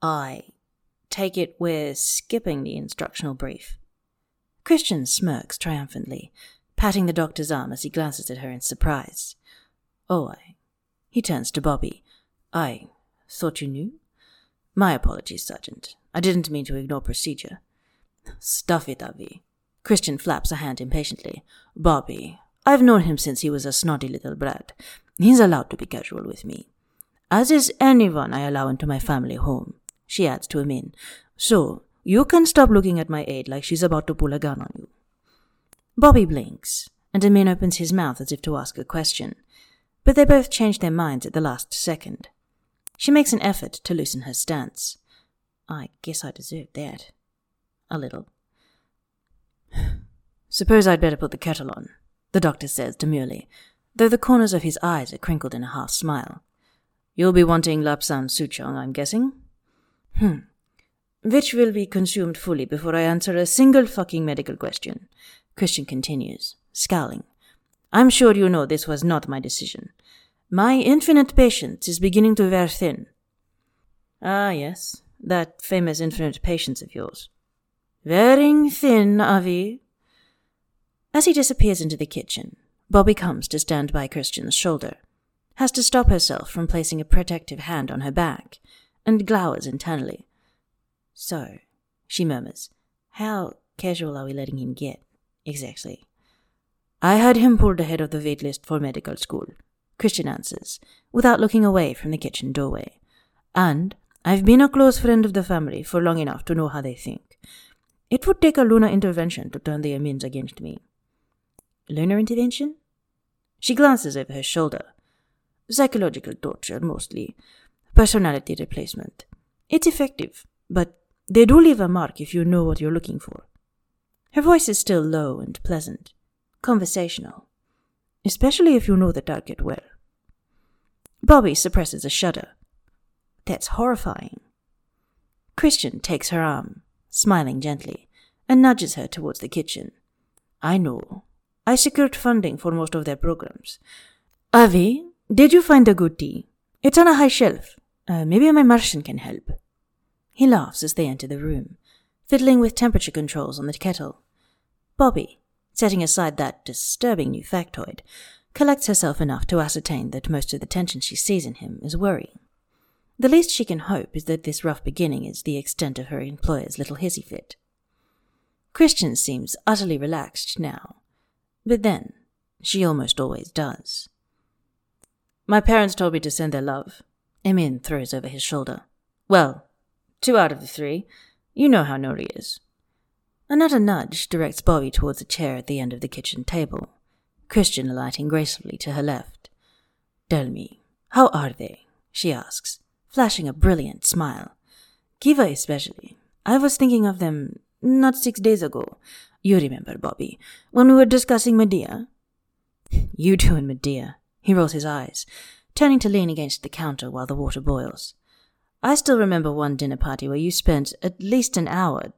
I take it we're skipping the instructional brief. Chrisjen smirks triumphantly, patting the doctor's arm as he glances at her in surprise. Oh, I. He turns to Bobbie. I thought you knew? My apologies, Sergeant. I didn't mean to ignore procedure. Stuff it, Avi. Chrisjen flaps a hand impatiently. Bobbie, I've known him since he was a snotty little brat. He's allowed to be casual with me. As is anyone I allow into my family home, she adds to Emin. So, you can stop looking at my aide like she's about to pull a gun on you. Bobbie blinks, and Emin opens his mouth as if to ask a question, but they both change their minds at the last second. She makes an effort to loosen her stance. I guess I deserve that. A little. <sighs> Suppose I'd better put the kettle on, the doctor says demurely, though the corners of his eyes are crinkled in a half smile. You'll be wanting Lapsang Souchong, I'm guessing? Hmm. Which will be consumed fully before I answer a single fucking medical question. Chrisjen continues, scowling. I'm sure you know this was not my decision. My infinite patience is beginning to wear thin. Ah, yes, that famous infinite patience of yours. Wearing thin, Avi. As he disappears into the kitchen, Bobbie comes to stand by Chrisjen's shoulder, has to stop herself from placing a protective hand on her back, and glowers internally. So, she murmurs, how casual are we letting him get? Exactly. I had him pulled ahead of the wait list for medical school, Chrisjen answers, without looking away from the kitchen doorway. And I've been a close friend of the family for long enough to know how they think. It would take a lunar intervention to turn the Emins against me. Lunar intervention? She glances over her shoulder. Psychological torture, mostly. Personality replacement. It's effective, but they do leave a mark if you know what you're looking for. Her voice is still low and pleasant, conversational, especially if you know the target well. Bobbie suppresses a shudder. That's horrifying. Chrisjen takes her arm, smiling gently, and nudges her towards the kitchen. I know. I secured funding for most of their programs. Avi, did you find a good tea? It's on a high shelf. Uh, maybe my Martian can help. He laughs as they enter the room, fiddling with temperature controls on the kettle. Bobbie, setting aside that disturbing new factoid, collects herself enough to ascertain that most of the tension she sees in him is worrying. The least she can hope is that this rough beginning is the extent of her employer's little hissy fit. Chrisjen seems utterly relaxed now, but then she almost always does. My parents told me to send their love. Emin throws over his shoulder. Well, two out of the three. You know how Nori is. Another nudge directs Bobbie towards a chair at the end of the kitchen table, Chrisjen alighting gracefully to her left. Tell me, how are they? she asks, flashing a brilliant smile. Kiva especially. I was thinking of them not six days ago. You remember, Bobbie, when we were discussing Medea? You two and Medea, He rolls his eyes, turning to lean against the counter while the water boils. I still remember one dinner party where you spent at least an hour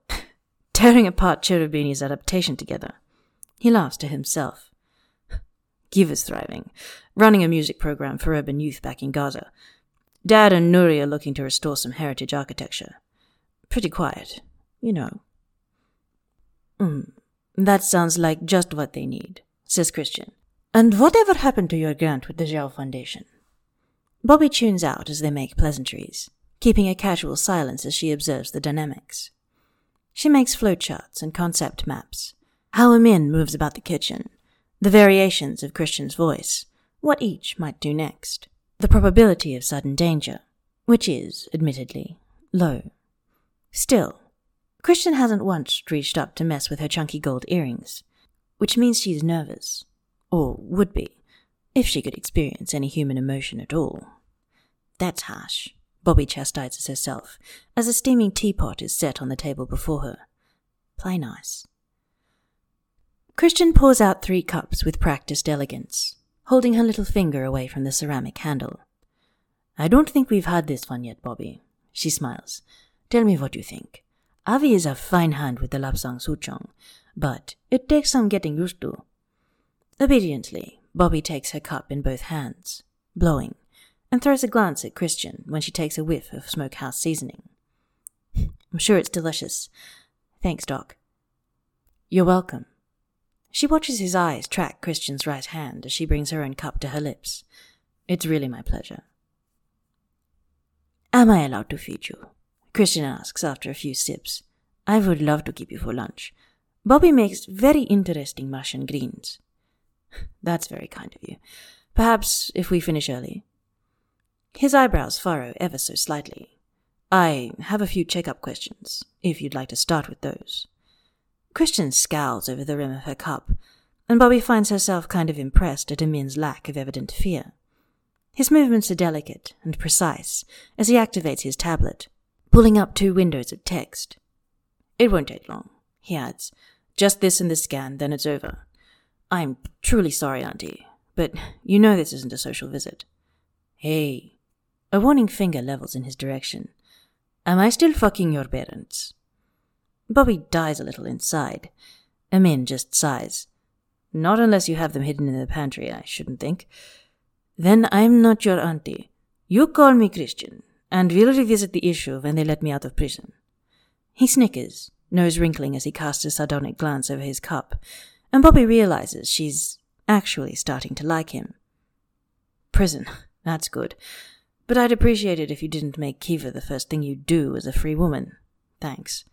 tearing apart Cherubini's adaptation together. He laughs to himself. <sighs> Kiva's thriving, running a music program for urban youth back in Gaza. Dad and Nuri are looking to restore some heritage architecture. Pretty quiet, you know. Mm, that sounds like just what they need, says Chrisjen. And whatever happened to your grant with the Zhao Foundation? Bobbie tunes out as they make pleasantries, keeping a casual silence as she observes the dynamics. She makes flowcharts and concept maps, how Emin moves about the kitchen, the variations of Chrisjen's voice, what each might do next, the probability of sudden danger, which is, admittedly, low. Still, Chrisjen hasn't once reached up to mess with her chunky gold earrings, which means she's nervous, or would be, if she could experience any human emotion at all. That's harsh, Bobbie chastises herself, as a steaming teapot is set on the table before her. Play nice. Chrisjen pours out three cups with practiced elegance, holding her little finger away from the ceramic handle. I don't think we've had this one yet, Bobbie. She smiles. Tell me what you think. Avi is a fine hand with the lapsang souchong, but it takes some getting used to. Obediently, Bobbie takes her cup in both hands, blowing, and throws a glance at Chrisjen when she takes a whiff of smokehouse seasoning. <laughs> I'm sure it's delicious. Thanks, Doc. You're welcome. She watches his eyes track Chrisjen's right hand as she brings her own cup to her lips. It's really my pleasure. Am I allowed to feed you? Chrisjen asks after a few sips. I would love to keep you for lunch. Bobbie makes very interesting mush and greens. <laughs> That's very kind of you. Perhaps if we finish early. His eyebrows furrow ever so slightly. I have a few check-up questions, if you'd like to start with those. Chrisjen scowls over the rim of her cup, and Bobbie finds herself kind of impressed at Emin's lack of evident fear. His movements are delicate and precise as he activates his tablet, pulling up two windows of text. It won't take long, he adds. Just this and the scan, then it's over. I'm truly sorry, Auntie, but you know this isn't a social visit. Hey. A warning finger levels in his direction. Am I still fucking your parents? Bobbie dies a little inside. Emin just sighs. Not unless you have them hidden in the pantry, I shouldn't think. Then I'm not your auntie. You call me Chrisjen, and we'll revisit the issue when they let me out of prison. He snickers, nose wrinkling as he casts a sardonic glance over his cup, and Bobbie realizes she's actually starting to like him. Prison, <laughs> that's good. But I'd appreciate it if you didn't make Kiva the first thing you do as a free woman. Thanks.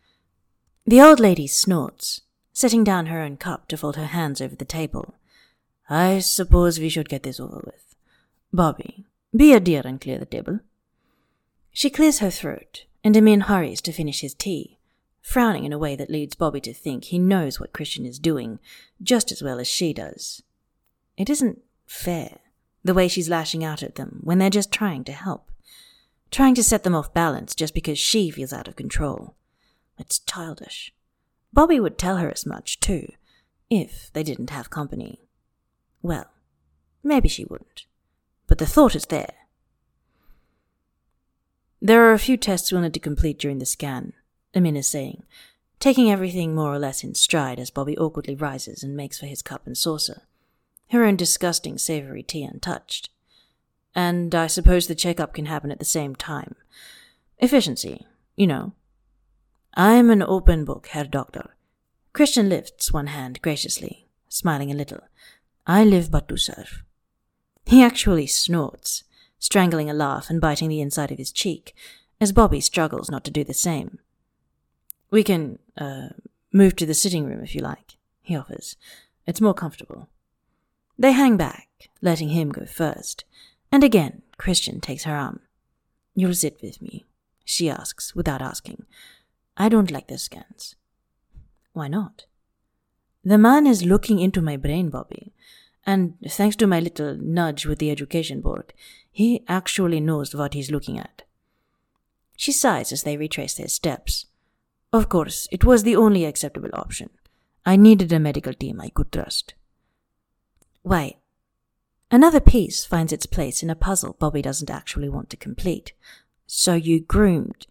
The old lady snorts, setting down her own cup to fold her hands over the table. I suppose we should get this over with. Bobbie, be a dear and clear the table. She clears her throat, and Emin hurries to finish his tea, frowning in a way that leads Bobbie to think he knows what Chrisjen is doing just as well as she does. It isn't fair, the way she's lashing out at them when they're just trying to help, trying to set them off balance just because she feels out of control. It's childish. Bobbie would tell her as much, too, if they didn't have company. Well, maybe she wouldn't. But the thought is there. There are a few tests we'll need to complete during the scan, Emin is saying, taking everything more or less in stride as Bobbie awkwardly rises and makes for his cup and saucer, her own disgusting savory tea untouched. And I suppose the checkup can happen at the same time. Efficiency, you know, I'm an open book, Herr Doctor. Chrisjen lifts one hand graciously, smiling a little. I live but to serve. He actually snorts, strangling a laugh and biting the inside of his cheek, as Bobbie struggles not to do the same. We can, uh, move to the sitting room if you like, he offers. It's more comfortable. They hang back, letting him go first, and again Chrisjen takes her arm. You'll sit with me, she asks, without asking. I don't like the scans. Why not? The man is looking into my brain, Bobbie, and thanks to my little nudge with the education board, he actually knows what he's looking at. She sighs as they retrace their steps. Of course, it was the only acceptable option. I needed a medical team I could trust. Why, Another piece finds its place in a puzzle Bobbie doesn't actually want to complete. So you groomed.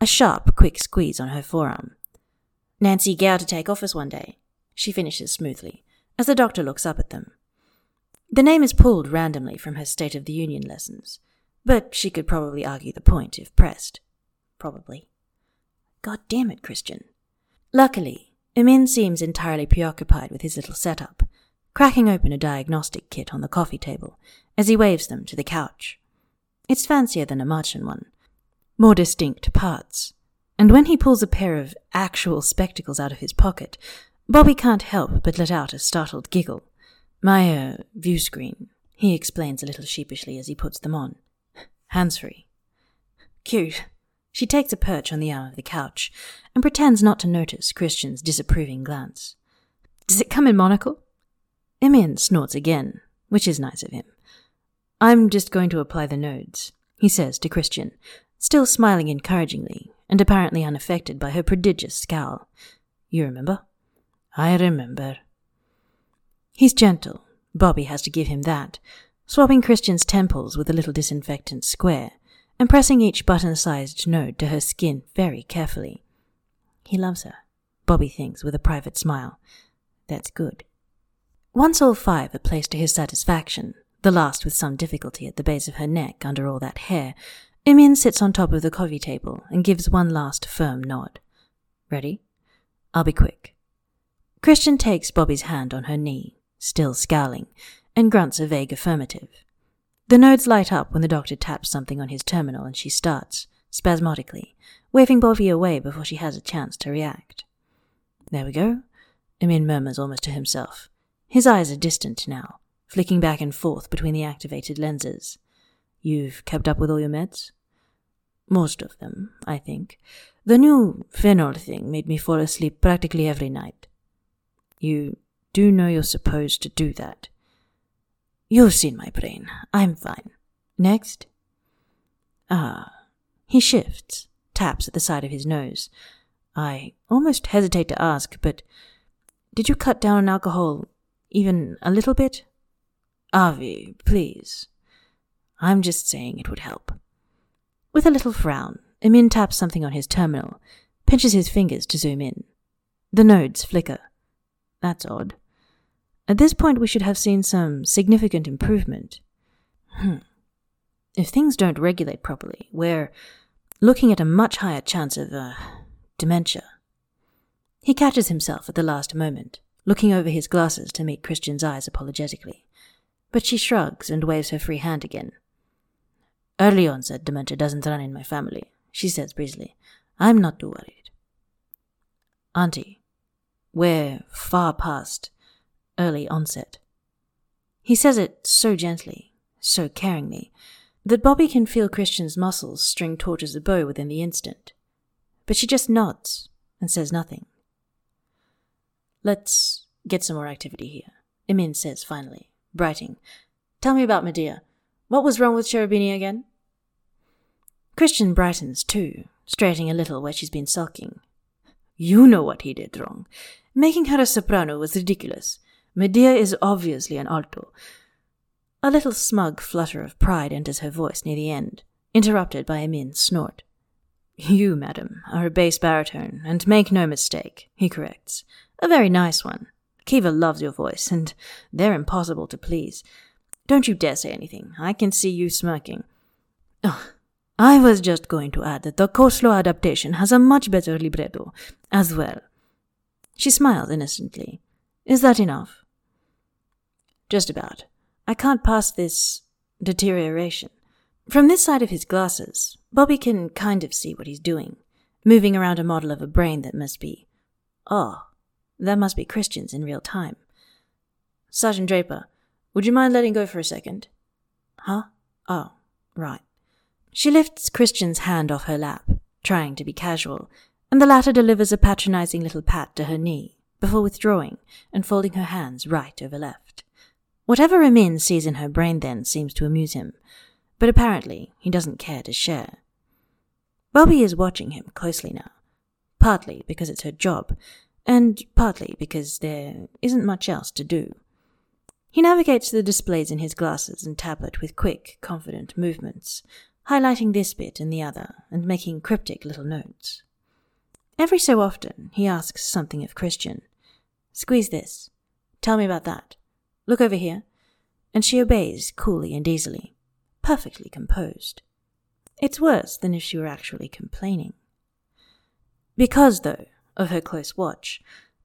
A sharp, quick squeeze on her forearm. Nancy Gale to take office one day, she finishes smoothly, as the doctor looks up at them. The name is pulled randomly from her State of the Union lessons, but she could probably argue the point if pressed. Probably. God damn it, Chrisjen. Luckily, Emin seems entirely preoccupied with his little setup, cracking open a diagnostic kit on the coffee table as he waves them to the couch. It's fancier than a Martian one, more distinct parts, and when he pulls a pair of actual spectacles out of his pocket, Bobbie can't help but let out a startled giggle. My, uh, view screen, he explains a little sheepishly as he puts them on. Hands free. Cute. She takes a perch on the arm of the couch and pretends not to notice Chrisjen's disapproving glance. Does it come in monocle? Emin snorts again, which is nice of him. I'm just going to apply the nodes, he says to Chrisjen, still smiling encouragingly and apparently unaffected by her prodigious scowl. You remember? I remember. He's gentle. Bobbie has to give him that, swabbing Chrisjen's temples with a little disinfectant square and pressing each button sized node to her skin very carefully. He loves her, Bobbie thinks with a private smile. That's good. Once all five are placed to his satisfaction, the last with some difficulty at the base of her neck under all that hair, Emin sits on top of the coffee table and gives one last firm nod. Ready? I'll be quick. Chrisjen takes Bobbie's hand on her knee still scowling, and grunts a vague affirmative. The nodes light up when the doctor taps something on his terminal and she starts, spasmodically, waving Bobbie away before she has a chance to react. There we go, Emin murmurs almost to himself. His eyes are distant now, flicking back and forth between the activated lenses. You've kept up with all your meds? Most of them, I think. The new phenol thing made me fall asleep practically every night. You do know you're supposed to do that. You've seen my brain. I'm fine. Next. Ah. He shifts, taps at the side of his nose. I almost hesitate to ask, but did you cut down on alcohol even a little bit? Avi, please. I'm just saying it would help. With a little frown, Emin taps something on his terminal, pinches his fingers to zoom in. The nodes flicker. That's odd. At this point, we should have seen some significant improvement. Hmm. If things don't regulate properly, we're looking at a much higher chance of, uh, dementia. He catches himself at the last moment, looking over his glasses to meet Chrisjen's eyes apologetically. But she shrugs and waves her free hand again. Early onset dementia doesn't run in my family, she says breezily. I'm not too worried. Auntie, we're far past early onset. He says it so gently, so caringly, that Bobbie can feel Chrisjen's muscles string towards a bow within the instant. But she just nods and says nothing. Let's get some more activity here, Emin says finally, brightening. Tell me about Medea. What was wrong with Cherubini again? Chrisjen brightens too, straightening a little where she's been sulking. You know what he did wrong. Making her a soprano was ridiculous. Medea is obviously an alto. A little smug flutter of pride enters her voice near the end, interrupted by Emin's snort. You, madam, are a bass baritone, and make no mistake, he corrects. A very nice one. Kiva loves your voice, and they're impossible to please. Don't you dare say anything. I can see you smirking. Oh, I was just going to add that the Koslo adaptation has a much better libretto as well. She smiled innocently. Is that enough? Just about. I can't pass this deterioration. From this side of his glasses, Bobbie can kind of see what he's doing, moving around a model of a brain that must be. Oh, that must be Chrisjen's in real time. Sergeant Draper, would you mind letting go for a second? Huh? Oh, right. She lifts Chrisjen's hand off her lap, trying to be casual, and the latter delivers a patronizing little pat to her knee before withdrawing and folding her hands right over left. Whatever Emin sees in her brain then seems to amuse him, but apparently he doesn't care to share. Bobbie is watching him closely now, partly because it's her job, and partly because there isn't much else to do. He navigates the displays in his glasses and tablet with quick, confident movements, highlighting this bit and the other, and making cryptic little notes. Every so often, he asks something of Chrisjen. Squeeze this. Tell me about that. Look over here. And she obeys coolly and easily, perfectly composed. It's worse than if she were actually complaining. Because, though, of her close watch,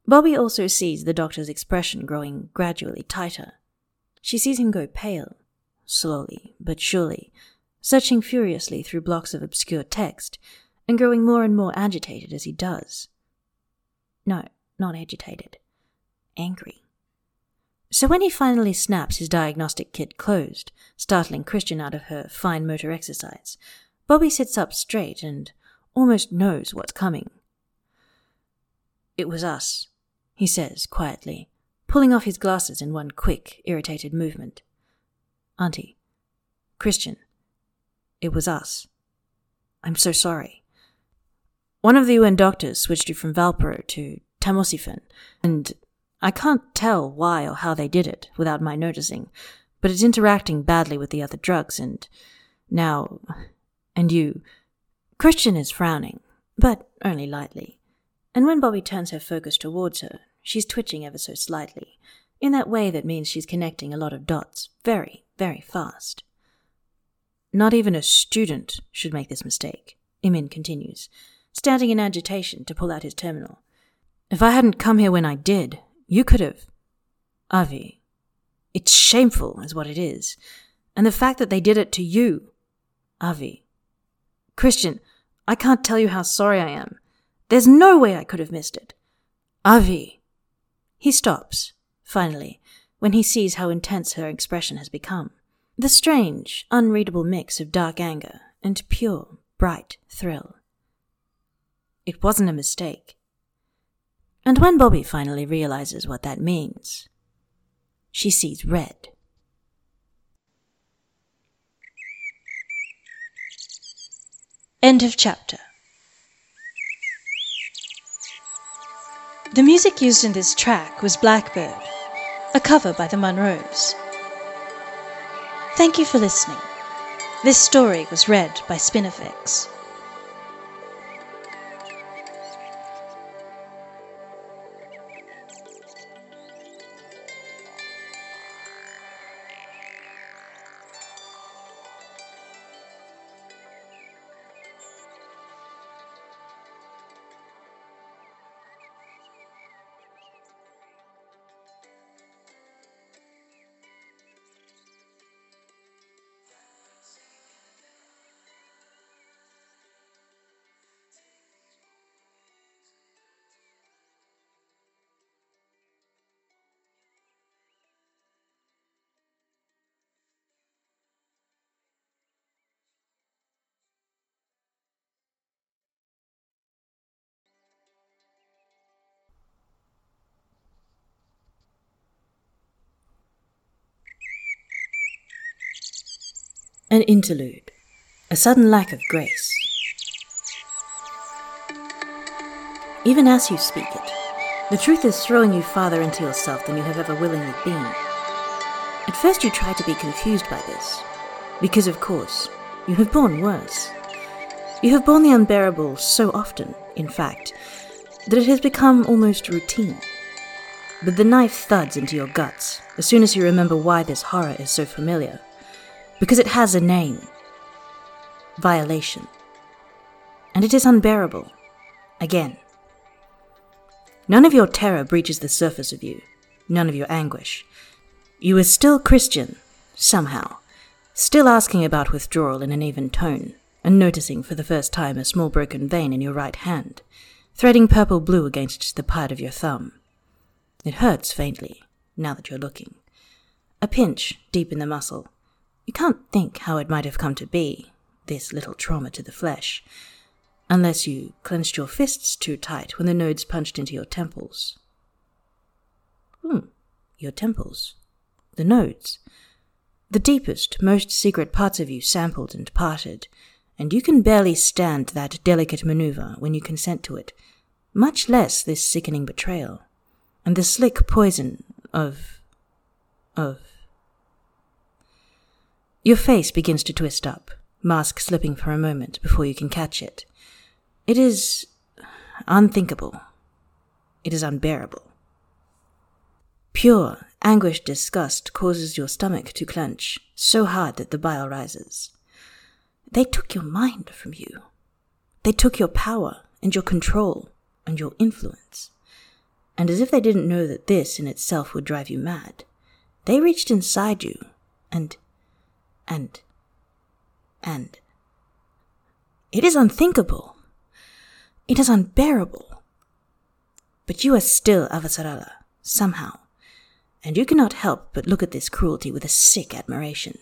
Bobbie also sees the doctor's expression growing gradually tighter. She sees him go pale, slowly but surely, searching furiously through blocks of obscure text, and growing more and more agitated as he does. No, not agitated, angry. So when he finally snaps his diagnostic kit closed, startling Chrisjen out of her fine motor exercise, Bobbie sits up straight and almost knows what's coming. It was us, he says quietly, pulling off his glasses in one quick, irritated movement. Auntie, Chrisjen, it was us. I'm so sorry. One of the UN doctors switched you from Valpro to tamoxifen, and I can't tell why or how they did it without my noticing, but it's interacting badly with the other drugs, and now. And you. Chrisjen is frowning, but only lightly. And when Bobbie turns her focus towards her, she's twitching ever so slightly, in that way that means she's connecting a lot of dots very, very fast. Not even a student should make this mistake, Emin continues, standing in agitation to pull out his terminal. If I hadn't come here when I did, you could have. Avi, it's shameful, is what it is. And the fact that they did it to you. Avi. Chrisjen, I can't tell you how sorry I am. There's no way I could have missed it. Avi. He stops, finally, when he sees how intense her expression has become. The strange, unreadable mix of dark anger and pure, bright thrill. It wasn't a mistake. And when Bobbie finally realizes what that means, she sees red. End of chapter. The music used in this track was Blackbird, a cover by the Monroes. Thank you for listening. This story was read by Spinifex. An interlude. A sudden lack of grace. Even as you speak it, the truth is throwing you farther into yourself than you have ever willingly been. At first, you try to be confused by this, because of course, you have borne worse. You have borne the unbearable so often, in fact, that it has become almost routine. But the knife thuds into your guts as soon as you remember why this horror is so familiar because it has a name violation. And it is unbearable. Again. None of your terror breaches the surface of you, none of your anguish. You are still Chrisjen, somehow, still asking about withdrawal in an even tone, and noticing for the first time a small broken vein in your right hand, threading purple blue against the pad of your thumb. It hurts faintly, now that you're looking. A pinch deep in the muscle, you can't think how it might have come to be, this little trauma to the flesh, unless you clenched your fists too tight when the nodes punched into your temples. Hmm, your temples. The nodes. The deepest, most secret parts of you sampled and parted, and you can barely stand that delicate maneuver when you consent to it, much less this sickening betrayal, and the slick poison of of. Your face begins to twist up, mask slipping for a moment before you can catch it. It is unthinkable. It is unbearable. Pure, anguished disgust causes your stomach to clench so hard that the bile rises. They took your mind from you. They took your power and your control and your influence. And as if they didn't know that this in itself would drive you mad, they reached inside you and, and, and. It is unthinkable. It is unbearable. But you are still Avasarala, somehow, and you cannot help but look at this cruelty with a sick admiration.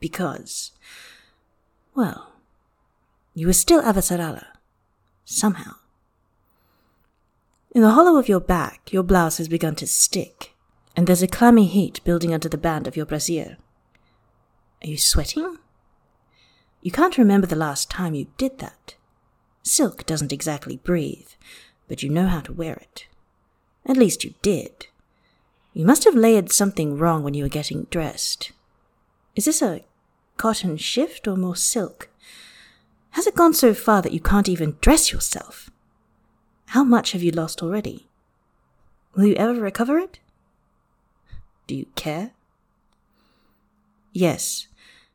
Because, well, you are still Avasarala, somehow. In the hollow of your back, your blouse has begun to stick, and there's a clammy heat building under the band of your brassiere. Are you sweating? You can't remember the last time you did that. Silk doesn't exactly breathe, but you know how to wear it. At least you did. You must have layered something wrong when you were getting dressed. Is this a cotton shift or more silk? Has it gone so far that you can't even dress yourself? How much have you lost already? Will you ever recover it? Do you care? Yes,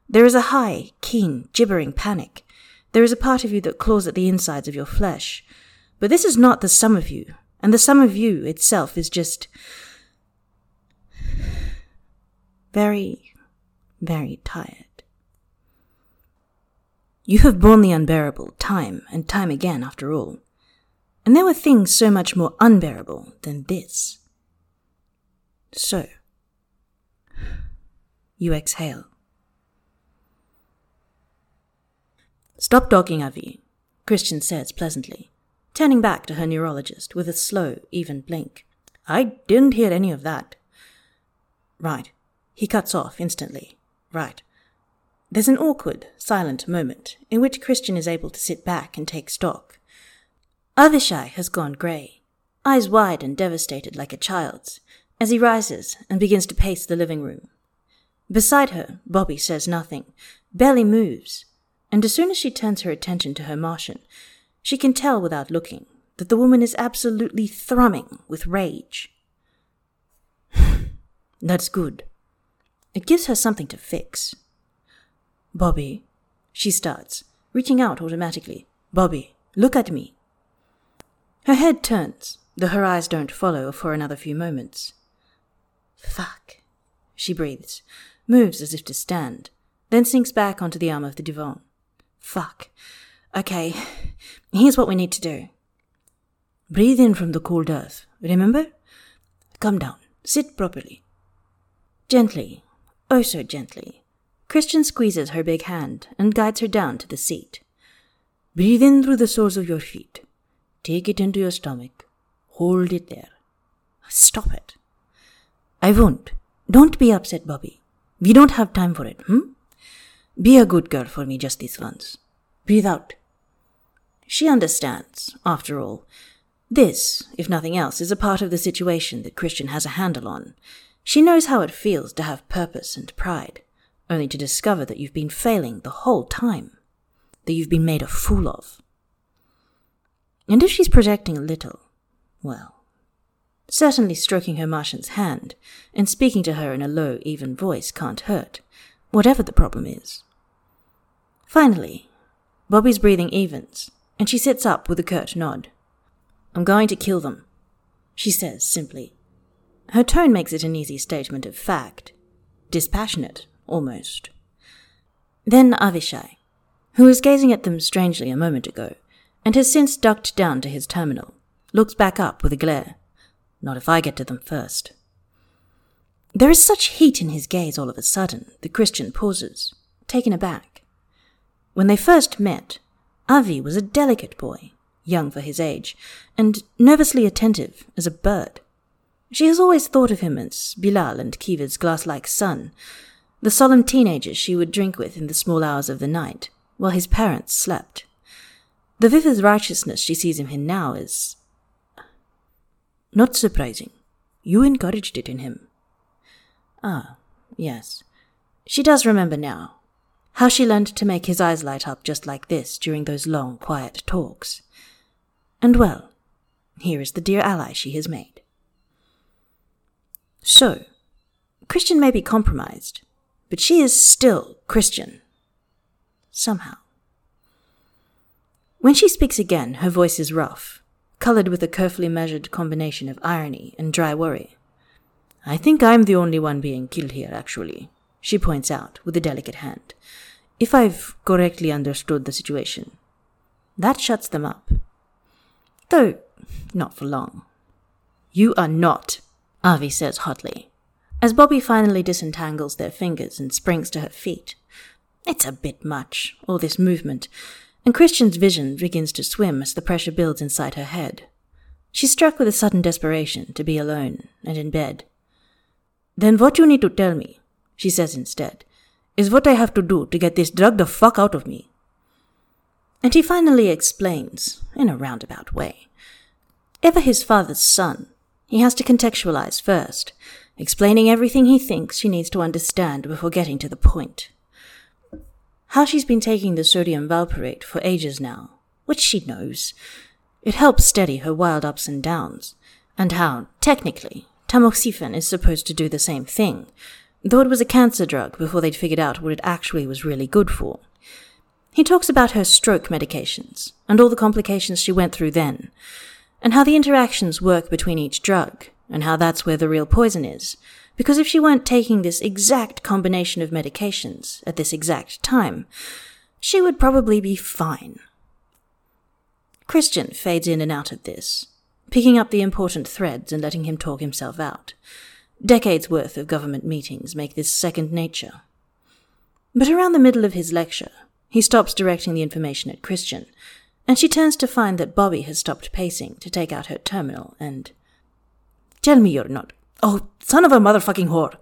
there is a high, keen, gibbering panic. There is a part of you that claws at the insides of your flesh. But this is not the sum of you, and the sum of you itself is just very, very tired. You have borne the unbearable time and time again, after all. And there were things so much more unbearable than this. So, you exhale. Stop talking, Avi, Chrisjen says pleasantly, turning back to her neurologist with a slow, even blink. I didn't hear any of that. Right. He cuts off instantly. Right. There's an awkward, silent moment in which Chrisjen is able to sit back and take stock. Avishai has gone grey, eyes wide and devastated like a child's, as he rises and begins to pace the living room. Beside her, Bobbie says nothing, barely moves, and as soon as she turns her attention to her Martian, she can tell without looking that the woman is absolutely thrumming with rage. <sighs> That's good. It gives her something to fix. Bobbie, she starts, reaching out automatically. Bobbie, look at me. Her head turns, though her eyes don't follow for another few moments. Fuck, she breathes, moves as if to stand, then sinks back onto the arm of the divan. Fuck. Okay, here's what we need to do. Breathe in from the cold earth, remember? Come down, sit properly. Gently, oh so gently, Chrisjen squeezes her big hand and guides her down to the seat. Breathe in through the soles of your feet. Take it into your stomach. Hold it there. Stop it. I won't. Don't be upset, Bobbie. We don't have time for it, hmm? Be a good girl for me just this once. Breathe out. She understands, after all. This, if nothing else, is a part of the situation that Chrisjen has a handle on. She knows how it feels to have purpose and pride only to discover that you've been failing the whole time, that you've been made a fool of. And if she's projecting a little, well, certainly stroking her Martian's hand and speaking to her in a low, even voice can't hurt, whatever the problem is. Finally, Bobbie's breathing evens, and she sits up with a curt nod. I'm going to kill them, she says simply. Her tone makes it an easy statement of fact, dispassionate almost. Then Avishai, who was gazing at them strangely a moment ago, and has since ducked down to his terminal, looks back up with a glare. Not if I get to them first. There is such heat in his gaze all of a sudden, the Chrisjen pauses, taken aback. When they first met, Avi was a delicate boy, young for his age, and nervously attentive as a bird. She has always thought of him as Bilal and Kiva's glass-like son, the solemn teenager she would drink with in the small hours of the night, while his parents slept. The vivid righteousness she sees in him now is. not surprising. You encouraged it in him. Ah, yes. She does remember now. How she learned to make his eyes light up just like this during those long, quiet talks. And well, here is the dear ally she has made. So, Chrisjen may be compromised, but she is still Chrisjen. Somehow. When she speaks again, her voice is rough, coloured with a carefully measured combination of irony and dry worry. I think I'm the only one being killed here, actually, she points out with a delicate hand. If I've correctly understood the situation. That shuts them up. Though, not for long. You are not, Avi says hotly, as Bobbie finally disentangles their fingers and springs to her feet. It's a bit much, all this movement, and Chrisjen's vision begins to swim as the pressure builds inside her head. She's struck with a sudden desperation to be alone and in bed. Then what you need to tell me, she says instead, is what I have to do to get this drug the fuck out of me. And he finally explains, in a roundabout way. Ever his father's son, he has to contextualize first, explaining everything he thinks she needs to understand before getting to the point. How she's been taking the sodium valproate for ages now, which she knows. It helps steady her wild ups and downs, and how, technically, tamoxifen is supposed to do the same thing, though it was a cancer drug before they'd figured out what it actually was really good for. He talks about her stroke medications and all the complications she went through then, and how the interactions work between each drug, and how that's where the real poison is. Because if she weren't taking this exact combination of medications at this exact time, she would probably be fine. Chrisjen fades in and out of this, picking up the important threads and letting him talk himself out. Decades worth of government meetings make this second nature. But around the middle of his lecture, he stops directing the information at Chrisjen, and she turns to find that Bobbie has stopped pacing to take out her terminal and. Tell me you're not. Oh, son of a motherfucking whore!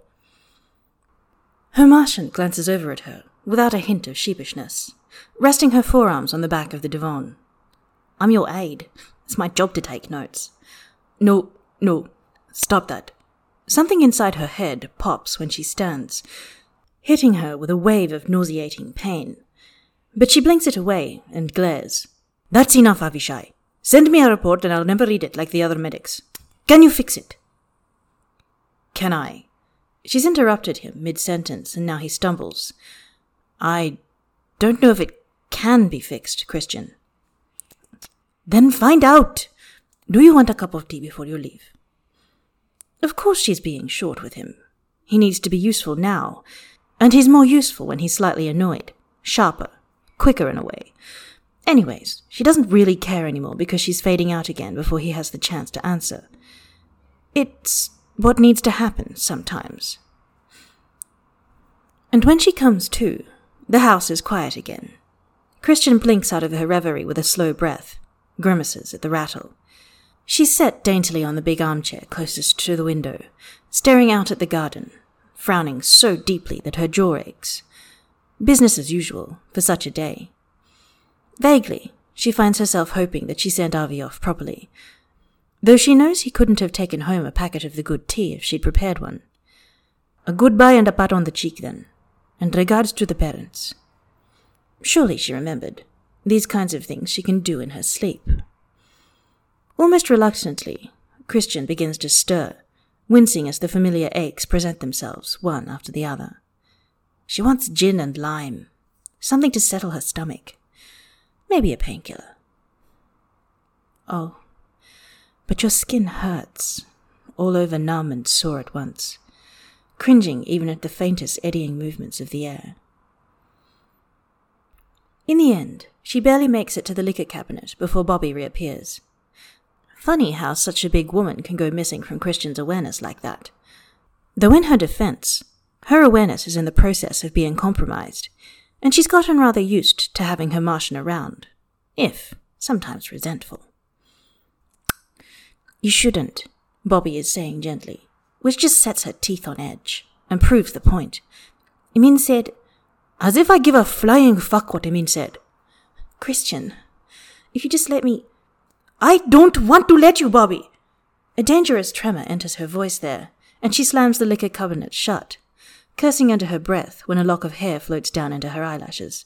Her Martian glances over at her, without a hint of sheepishness, resting her forearms on the back of the divan. I'm your aide. It's my job to take notes. No, no, stop that. Something inside her head pops when she stands, hitting her with a wave of nauseating pain. But she blinks it away and glares. That's enough, Avishai. Send me a report and I'll never read it like the other medics. Can you fix it? Can I? She's interrupted him mid sentence and now he stumbles. I don't know if it can be fixed, Chrisjen. Then find out. Do you want a cup of tea before you leave? Of course she's being short with him. He needs to be useful now, and he's more useful when he's slightly annoyed, sharper, quicker in a way. Anyways, she doesn't really care anymore because she's fading out again before he has the chance to answer. It's what needs to happen sometimes. And when she comes to, the house is quiet again. Chrisjen blinks out of her reverie with a slow breath, grimaces at the rattle. She's sat daintily on the big armchair closest to the window, staring out at the garden, frowning so deeply that her jaw aches. Business as usual for such a day. Vaguely, she finds herself hoping that she sent Avi off properly, though she knows he couldn't have taken home a packet of the good tea if she'd prepared one. A goodbye and a pat on the cheek, then, and regards to the parents. Surely, she remembered, these kinds of things she can do in her sleep. Almost reluctantly, Chrisjen begins to stir, wincing as the familiar aches present themselves, one after the other. She wants gin and lime, something to settle her stomach. Maybe a painkiller. Oh, but your skin hurts, all over numb and sore at once, cringing even at the faintest eddying movements of the air. In the end, she barely makes it to the liquor cabinet before Bobbie reappears. Funny how such a big woman can go missing from Chrisjen's awareness like that. Though in her defense, her awareness is in the process of being compromised, and she's gotten rather used to having her Martian around, if sometimes resentful. You shouldn't, Bobbie is saying gently, which just sets her teeth on edge and proves the point. Emin said, as if I give a flying fuck what Emin said. Chrisjen, if you just let me. I don't want to let you, Bobbie! A dangerous tremor enters her voice there, and she slams the liquor cabinet shut, cursing under her breath when a lock of hair floats down into her eyelashes.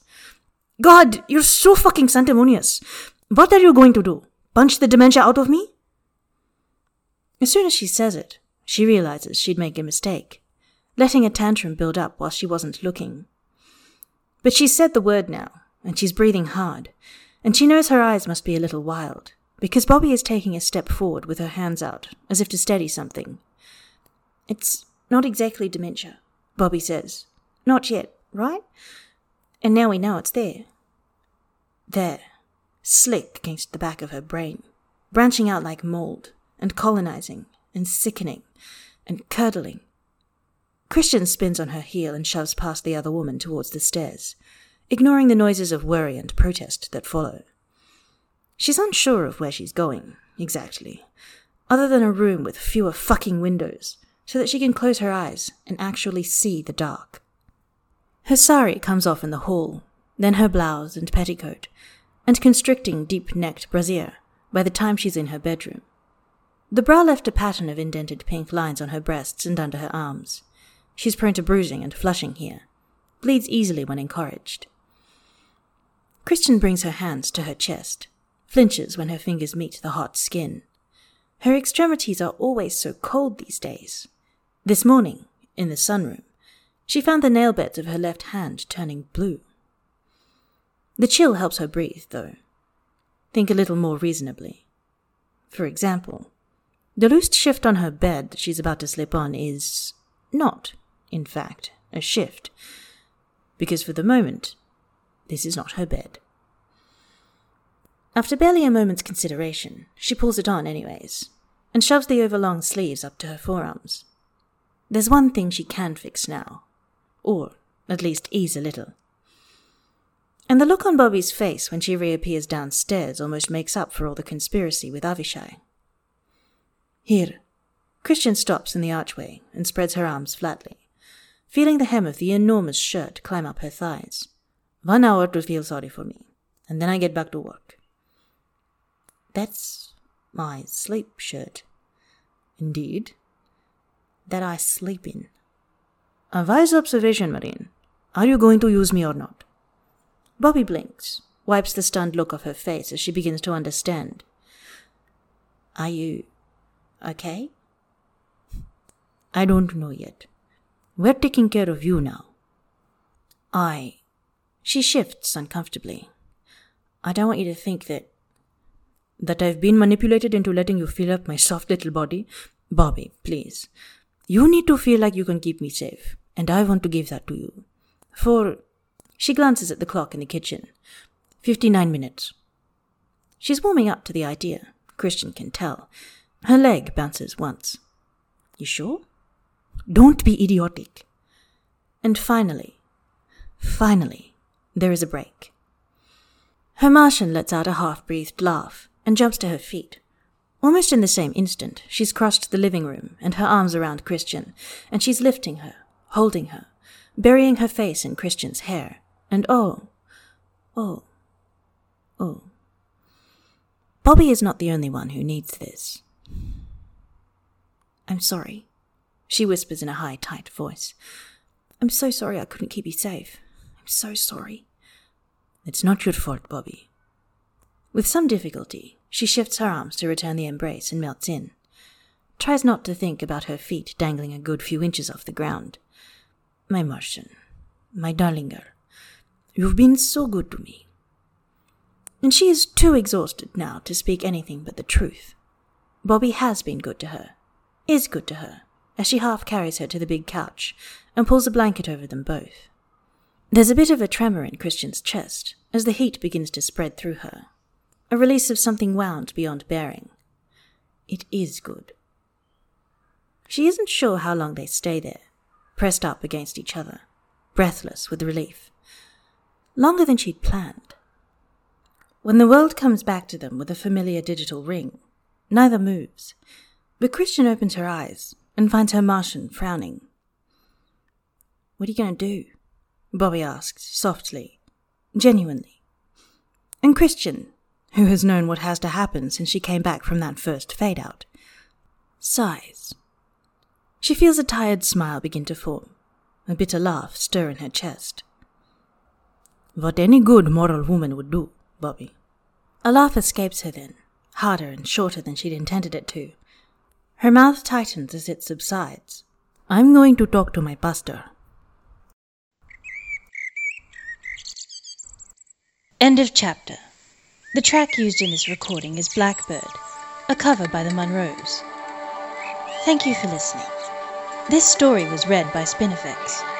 God, you're so fucking sanctimonious. What are you going to do? Punch the dementia out of me? As soon as she says it, she realizes she'd make a mistake, letting a tantrum build up while she wasn't looking. But she's said the word now, and she's breathing hard, and she knows her eyes must be a little wild, because Bobbie is taking a step forward with her hands out, as if to steady something. It's not exactly dementia, Bobbie says. Not yet, right? And now we know it's there. There, slick against the back of her brain, branching out like mold, and colonizing, and sickening, and curdling. Chrisjen spins on her heel and shoves past the other woman towards the stairs, ignoring the noises of worry and protest that follow. She's unsure of where she's going, exactly, other than a room with fewer fucking windows, so that she can close her eyes and actually see the dark. Her sari comes off in the hall, then her blouse and petticoat, and constricting deep necked brassiere by the time she's in her bedroom. The bra left a pattern of indented pink lines on her breasts and under her arms. She's prone to bruising and flushing here, bleeds easily when encouraged. Chrisjen brings her hands to her chest, flinches when her fingers meet the hot skin. Her extremities are always so cold these days. This morning, in the sunroom, she found the nail beds of her left hand turning blue. The chill helps her breathe, though. Think a little more reasonably. For example, the loose shift on her bed that she's about to slip on is not, in fact, a shift, because for the moment, this is not her bed. After barely a moment's consideration, she pulls it on anyways, and shoves the overlong sleeves up to her forearms. There's one thing she can fix now, or at least ease a little. And the look on Bobbie's face when she reappears downstairs almost makes up for all the conspiracy with Avishai. Here. Chrisjen stops in the archway and spreads her arms flatly, feeling the hem of the enormous shirt climb up her thighs. One hour to feel sorry for me, and then I get back to work. That's my sleep shirt. Indeed. That I sleep in. A wise observation, Marine. Are you going to use me or not? Bobbie blinks, wipes the stunned look off her face as she begins to understand. Are you okay? I don't know yet. We're taking care of you now. I. She shifts uncomfortably. I don't want you to think that that I've been manipulated into letting you fill up my soft little body. Bobbie, please. You need to feel like you can keep me safe, and I want to give that to you. For. She glances at the clock in the kitchen. Fifty nine minutes. She's warming up to the idea, Chrisjen can tell. Her leg bounces once. You sure? Don't be idiotic. And finally, finally, there is a break. Her Martian lets out a half breathed laugh and jumps to her feet. Almost in the same instant, she's crossed the living room and her arms around Chrisjen, and she's lifting her, holding her, burying her face in Chrisjen's hair. And oh, oh, oh. Bobbie is not the only one who needs this. I'm sorry, she whispers in a high, tight voice. I'm so sorry I couldn't keep you safe. I'm so sorry. It's not your fault, Bobbie. With some difficulty, she shifts her arms to return the embrace and melts in. Tries not to think about her feet dangling a good few inches off the ground. My Martian, my darling girl, you've been so good to me. And she is too exhausted now to speak anything but the truth. Bobbie has been good to her, is good to her, as she half carries her to the big couch and pulls a blanket over them both. There's a bit of a tremor in Chrisjen's chest as the heat begins to spread through her a release of something wound beyond bearing. It is good. She isn't sure how long they stay there, pressed up against each other, breathless with relief. Longer than she'd planned. When the world comes back to them with a familiar digital ring, neither moves, but Chrisjen opens her eyes and finds her Martian frowning. What are you going to do? Bobbie asks, softly, genuinely. And Chrisjen, who has known what has to happen since she came back from that first fade out, sighs. She feels a tired smile begin to form, a bitter laugh stir in her chest. What any good moral woman would do, Bobbie. A laugh escapes her then, harder and shorter than she'd intended it to. Her mouth tightens as it subsides. I'm going to talk to my pastor. End of chapter. The track used in this recording is Blackbird, a cover by the Monroes. Thank you for listening. This story was read by Spinifex.